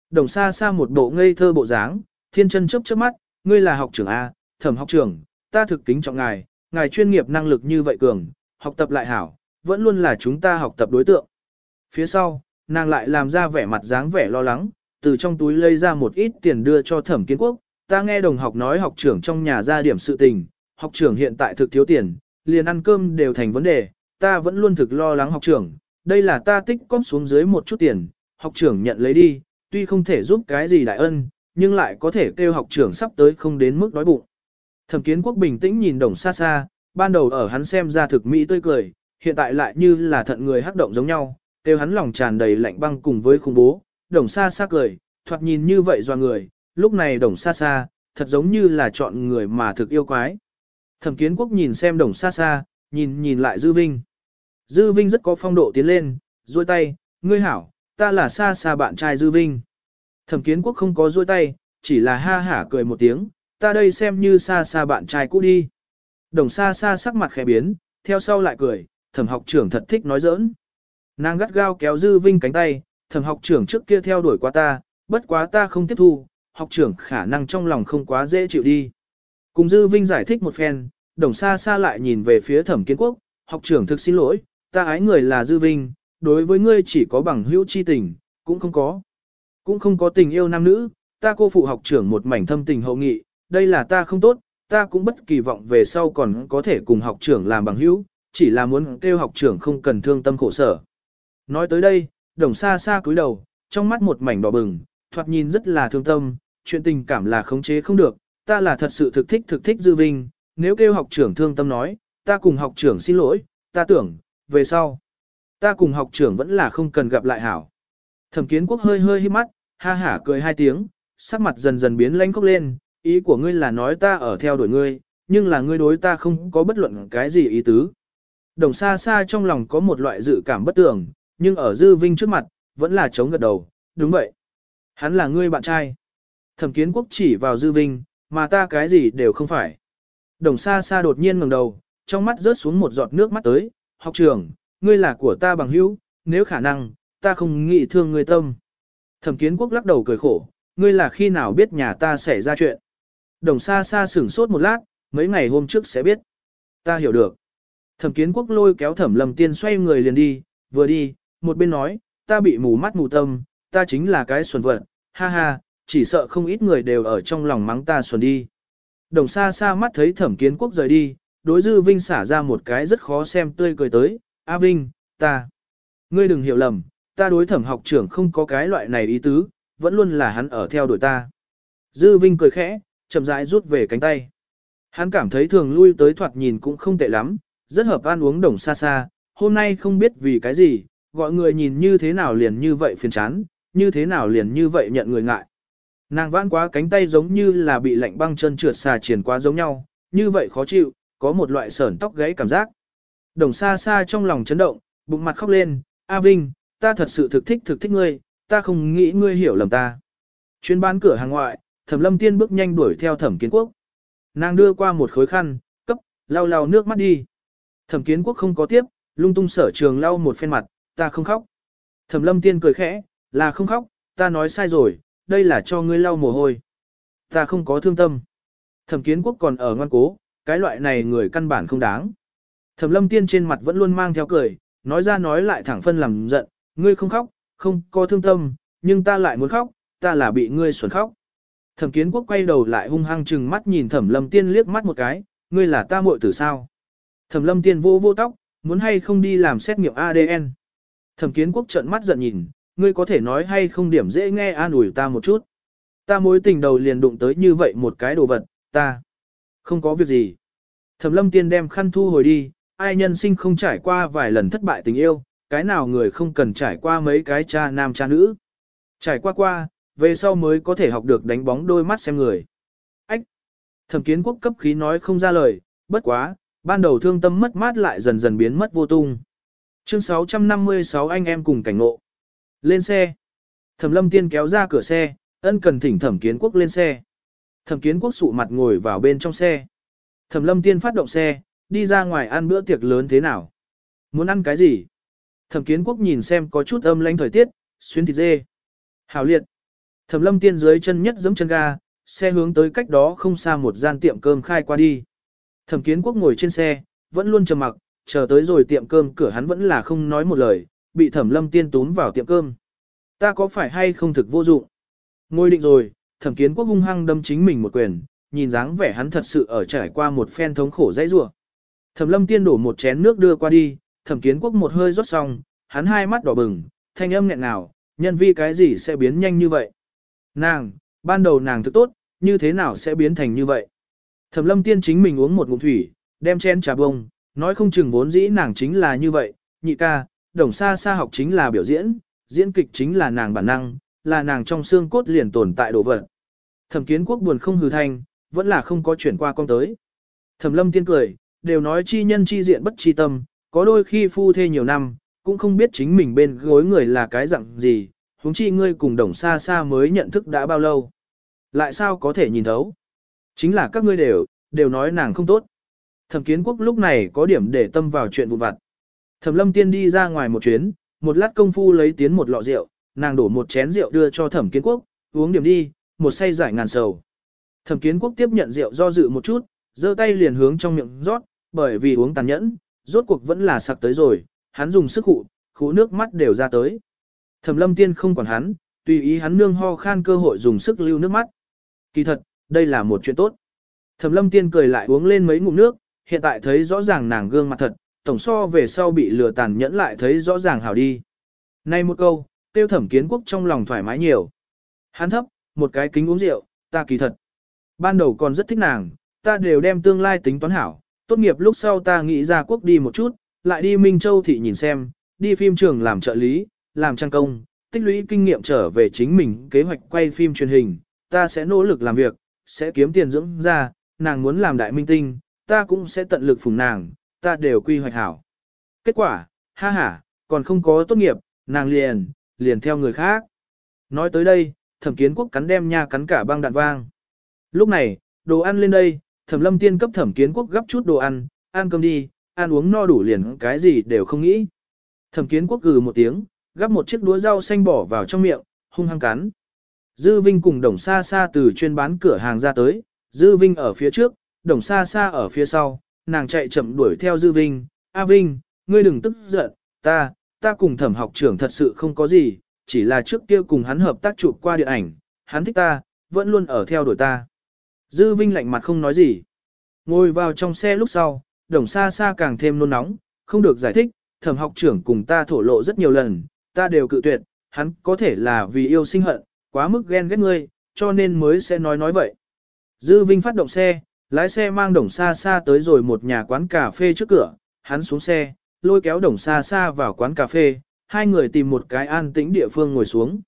Đồng xa xa một bộ ngây thơ bộ dáng, thiên chân chớp chớp mắt, ngươi là học trưởng A, thẩm học trưởng, ta thực kính trọng ngài, ngài chuyên nghiệp năng lực như vậy cường, học tập lại hảo, vẫn luôn là chúng ta học tập đối tượng. Phía sau, nàng lại làm ra vẻ mặt dáng vẻ lo lắng, từ trong túi lấy ra một ít tiền đưa cho thẩm kiến quốc, ta nghe đồng học nói học trưởng trong nhà ra điểm sự tình, học trưởng hiện tại thực thiếu tiền, liền ăn cơm đều thành vấn đề, ta vẫn luôn thực lo lắng học trưởng, đây là ta tích cóp xuống dưới một chút tiền, học trưởng nhận lấy đi, tuy không thể giúp cái gì đại ân, nhưng lại có thể kêu học trưởng sắp tới không đến mức đói bụng. Thẩm kiến quốc bình tĩnh nhìn đồng xa xa, ban đầu ở hắn xem ra thực mỹ tươi cười, hiện tại lại như là thận người hắc động giống nhau, kêu hắn lòng tràn đầy lạnh băng cùng với khủng bố, đồng xa xa cười, thoạt nhìn như vậy do người, lúc này đồng xa xa, thật giống như là chọn người mà thực yêu quái. Thẩm kiến quốc nhìn xem đồng xa xa, nhìn nhìn lại Dư Vinh. Dư Vinh rất có phong độ tiến lên, duỗi tay, ngươi hảo, ta là xa xa bạn trai Dư Vinh. Thẩm kiến quốc không có duỗi tay, chỉ là ha hả cười một tiếng, ta đây xem như xa xa bạn trai cũ đi. Đồng xa xa sắc mặt khẽ biến, theo sau lại cười, thẩm học trưởng thật thích nói giỡn. Nàng gắt gao kéo Dư Vinh cánh tay, thẩm học trưởng trước kia theo đuổi qua ta, bất quá ta không tiếp thu, học trưởng khả năng trong lòng không quá dễ chịu đi. Cùng Dư Vinh giải thích một phen, đồng xa xa lại nhìn về phía thẩm kiến quốc, học trưởng thực xin lỗi, ta ái người là Dư Vinh, đối với ngươi chỉ có bằng hữu chi tình, cũng không có. Cũng không có tình yêu nam nữ, ta cô phụ học trưởng một mảnh thâm tình hậu nghị, đây là ta không tốt, ta cũng bất kỳ vọng về sau còn có thể cùng học trưởng làm bằng hữu, chỉ là muốn kêu học trưởng không cần thương tâm khổ sở. Nói tới đây, đồng xa xa cúi đầu, trong mắt một mảnh đỏ bừng, thoạt nhìn rất là thương tâm, chuyện tình cảm là khống chế không được, ta là thật sự thực thích thực thích dư vinh, nếu kêu học trưởng thương tâm nói, ta cùng học trưởng xin lỗi, ta tưởng, về sau, ta cùng học trưởng vẫn là không cần gặp lại hảo. Thẩm kiến quốc hơi hơi hít mắt, ha hả cười hai tiếng, sắc mặt dần dần biến lãnh khóc lên, ý của ngươi là nói ta ở theo đuổi ngươi, nhưng là ngươi đối ta không có bất luận cái gì ý tứ. Đồng xa xa trong lòng có một loại dự cảm bất tường, nhưng ở dư vinh trước mặt, vẫn là chống gật đầu, đúng vậy. Hắn là ngươi bạn trai. Thẩm kiến quốc chỉ vào dư vinh, mà ta cái gì đều không phải. Đồng xa xa đột nhiên ngẩng đầu, trong mắt rớt xuống một giọt nước mắt tới, học trưởng, ngươi là của ta bằng hữu, nếu khả năng, ta không nghĩ thương ngươi tâm. Thẩm kiến quốc lắc đầu cười khổ, ngươi là khi nào biết nhà ta xảy ra chuyện. Đồng xa xa sửng sốt một lát, mấy ngày hôm trước sẽ biết. Ta hiểu được. Thẩm kiến quốc lôi kéo thẩm lầm tiên xoay người liền đi, vừa đi, một bên nói, ta bị mù mắt mù tâm, ta chính là cái xuẩn vật, ha ha, chỉ sợ không ít người đều ở trong lòng mắng ta xuẩn đi. Đồng xa xa mắt thấy thẩm kiến quốc rời đi, đối dư Vinh xả ra một cái rất khó xem tươi cười tới, A Vinh, ta. Ngươi đừng hiểu lầm, ta đối thẩm học trưởng không có cái loại này ý tứ, vẫn luôn là hắn ở theo đuổi ta. Dư Vinh cười khẽ, chậm rãi rút về cánh tay. Hắn cảm thấy thường lui tới thoạt nhìn cũng không tệ lắm, rất hợp ăn uống đồng xa xa, hôm nay không biết vì cái gì, gọi người nhìn như thế nào liền như vậy phiền chán, như thế nào liền như vậy nhận người ngại. Nàng vãn quá cánh tay giống như là bị lạnh băng chân trượt xà triển quá giống nhau, như vậy khó chịu, có một loại sởn tóc gáy cảm giác. Đồng xa xa trong lòng chấn động, bụng mặt khóc lên, A Vinh, ta thật sự thực thích thực thích ngươi, ta không nghĩ ngươi hiểu lầm ta. Chuyên bán cửa hàng ngoại, thẩm lâm tiên bước nhanh đuổi theo thẩm kiến quốc. Nàng đưa qua một khối khăn, cấp, lau lau nước mắt đi. Thẩm kiến quốc không có tiếp, lung tung sở trường lau một phen mặt, ta không khóc. Thẩm lâm tiên cười khẽ, là không khóc, ta nói sai rồi, đây là cho ngươi lau mồ hôi. Ta không có thương tâm. Thẩm kiến quốc còn ở ngoan cố, cái loại này người căn bản không đáng. Thẩm lâm tiên trên mặt vẫn luôn mang theo cười, nói ra nói lại thẳng phân làm giận, ngươi không khóc, không có thương tâm, nhưng ta lại muốn khóc, ta là bị ngươi xuẩn khóc. Thẩm kiến quốc quay đầu lại hung hăng chừng mắt nhìn thẩm lâm tiên liếc mắt một cái, ngươi là ta muội tử sao. Thẩm lâm tiên vô vô tóc, muốn hay không đi làm xét nghiệm ADN. Thẩm kiến quốc trợn mắt giận nhìn, ngươi có thể nói hay không điểm dễ nghe an ủi ta một chút. Ta mối tình đầu liền đụng tới như vậy một cái đồ vật, ta không có việc gì. Thẩm lâm tiên đem khăn thu hồi đi, ai nhân sinh không trải qua vài lần thất bại tình yêu, cái nào người không cần trải qua mấy cái cha nam cha nữ. Trải qua qua, về sau mới có thể học được đánh bóng đôi mắt xem người. Ách! Thẩm kiến quốc cấp khí nói không ra lời, bất quá, ban đầu thương tâm mất mát lại dần dần biến mất vô tung. Chương 656 anh em cùng cảnh ngộ. Lên xe. Thẩm lâm tiên kéo ra cửa xe, ân cần thỉnh thẩm kiến quốc lên xe. Thẩm kiến quốc sụ mặt ngồi vào bên trong xe. Thẩm lâm tiên phát động xe, đi ra ngoài ăn bữa tiệc lớn thế nào. Muốn ăn cái gì? Thẩm kiến quốc nhìn xem có chút âm lãnh thời tiết, xuyên thịt dê. Hảo liệt. Thẩm lâm tiên dưới chân nhất giẫm chân ga, xe hướng tới cách đó không xa một gian tiệm cơm khai qua đi. Thẩm kiến quốc ngồi trên xe, vẫn luôn trầm mặc, chờ tới rồi tiệm cơm cửa hắn vẫn là không nói một lời, bị thẩm lâm tiên tún vào tiệm cơm. Ta có phải hay không thực vô dụng? Ngồi định rồi, thẩm kiến quốc hung hăng đâm chính mình một quyền, nhìn dáng vẻ hắn thật sự ở trải qua một phen thống khổ dãy rủa. Thẩm lâm tiên đổ một chén nước đưa qua đi, thẩm kiến quốc một hơi rót xong, hắn hai mắt đỏ bừng, thanh âm nghẹn ngào, nhân vi cái gì sẽ biến nhanh như vậy? Nàng, ban đầu nàng thức tốt, như thế nào sẽ biến thành như vậy? Thẩm lâm tiên chính mình uống một ngụm thủy, đem chén trà bông, nói không chừng vốn dĩ nàng chính là như vậy, nhị ca, đồng xa xa học chính là biểu diễn, diễn kịch chính là nàng bản năng, là nàng trong xương cốt liền tồn tại đồ vật. Thẩm kiến quốc buồn không hừ thanh, vẫn là không có chuyển qua con tới. Thẩm lâm tiên cười, đều nói chi nhân chi diện bất chi tâm, có đôi khi phu thê nhiều năm, cũng không biết chính mình bên gối người là cái dạng gì, huống chi ngươi cùng đồng xa xa mới nhận thức đã bao lâu. Lại sao có thể nhìn thấu? Chính là các ngươi đều, đều nói nàng không tốt. Thẩm kiến quốc lúc này có điểm để tâm vào chuyện vụn vặt. Thẩm lâm tiên đi ra ngoài một chuyến, một lát công phu lấy tiến một lọ rượu, nàng đổ một chén rượu đưa cho thẩm kiến quốc, uống điểm đi, một say giải ngàn sầu. Thẩm kiến quốc tiếp nhận rượu do dự một chút, giơ tay liền hướng trong miệng rót, bởi vì uống tàn nhẫn, rốt cuộc vẫn là sặc tới rồi, hắn dùng sức hụ, khú nước mắt đều ra tới. Thẩm lâm tiên không quản hắn, tùy ý hắn nương ho khan cơ hội dùng sức lưu nước mắt. Kỳ thật, đây là một chuyện tốt. Thẩm lâm tiên cười lại uống lên mấy ngụm nước, hiện tại thấy rõ ràng nàng gương mặt thật, tổng so về sau bị lừa tàn nhẫn lại thấy rõ ràng hảo đi. Này một câu, tiêu thẩm kiến quốc trong lòng thoải mái nhiều. Hắn thấp, một cái kính uống rượu, ta kỳ thật. Ban đầu còn rất thích nàng, ta đều đem tương lai tính toán hảo, tốt nghiệp lúc sau ta nghĩ ra quốc đi một chút, lại đi Minh Châu thị nhìn xem, đi phim trường làm trợ lý, làm trang công, tích lũy kinh nghiệm trở về chính mình kế hoạch quay phim truyền hình, ta sẽ nỗ lực làm việc, sẽ kiếm tiền dưỡng ra, nàng muốn làm đại minh tinh, ta cũng sẽ tận lực phụng nàng, ta đều quy hoạch hảo. Kết quả, ha ha, còn không có tốt nghiệp, nàng liền, liền theo người khác. Nói tới đây, thẩm kiến quốc cắn đem nha cắn cả băng đạn vang. Lúc này, đồ ăn lên đây, thẩm lâm tiên cấp thẩm kiến quốc gấp chút đồ ăn, ăn cơm đi, ăn uống no đủ liền cái gì đều không nghĩ. Thẩm kiến quốc gừ một tiếng, gắp một chiếc đũa rau xanh bỏ vào trong miệng, hung hăng cắn. Dư Vinh cùng Đồng Sa Sa từ chuyên bán cửa hàng ra tới, Dư Vinh ở phía trước, Đồng Sa Sa ở phía sau, nàng chạy chậm đuổi theo Dư Vinh. A Vinh, ngươi đừng tức giận, ta, ta cùng thẩm học trưởng thật sự không có gì, chỉ là trước kia cùng hắn hợp tác chụp qua điện ảnh, hắn thích ta, vẫn luôn ở theo đuổi ta. Dư Vinh lạnh mặt không nói gì. Ngồi vào trong xe lúc sau, Đồng xa xa càng thêm nôn nóng, không được giải thích, thẩm học trưởng cùng ta thổ lộ rất nhiều lần, ta đều cự tuyệt, hắn có thể là vì yêu sinh hận, quá mức ghen ghét ngươi, cho nên mới sẽ nói nói vậy. Dư Vinh phát động xe, lái xe mang đồng xa xa tới rồi một nhà quán cà phê trước cửa, hắn xuống xe, lôi kéo đồng xa xa vào quán cà phê, hai người tìm một cái an tĩnh địa phương ngồi xuống.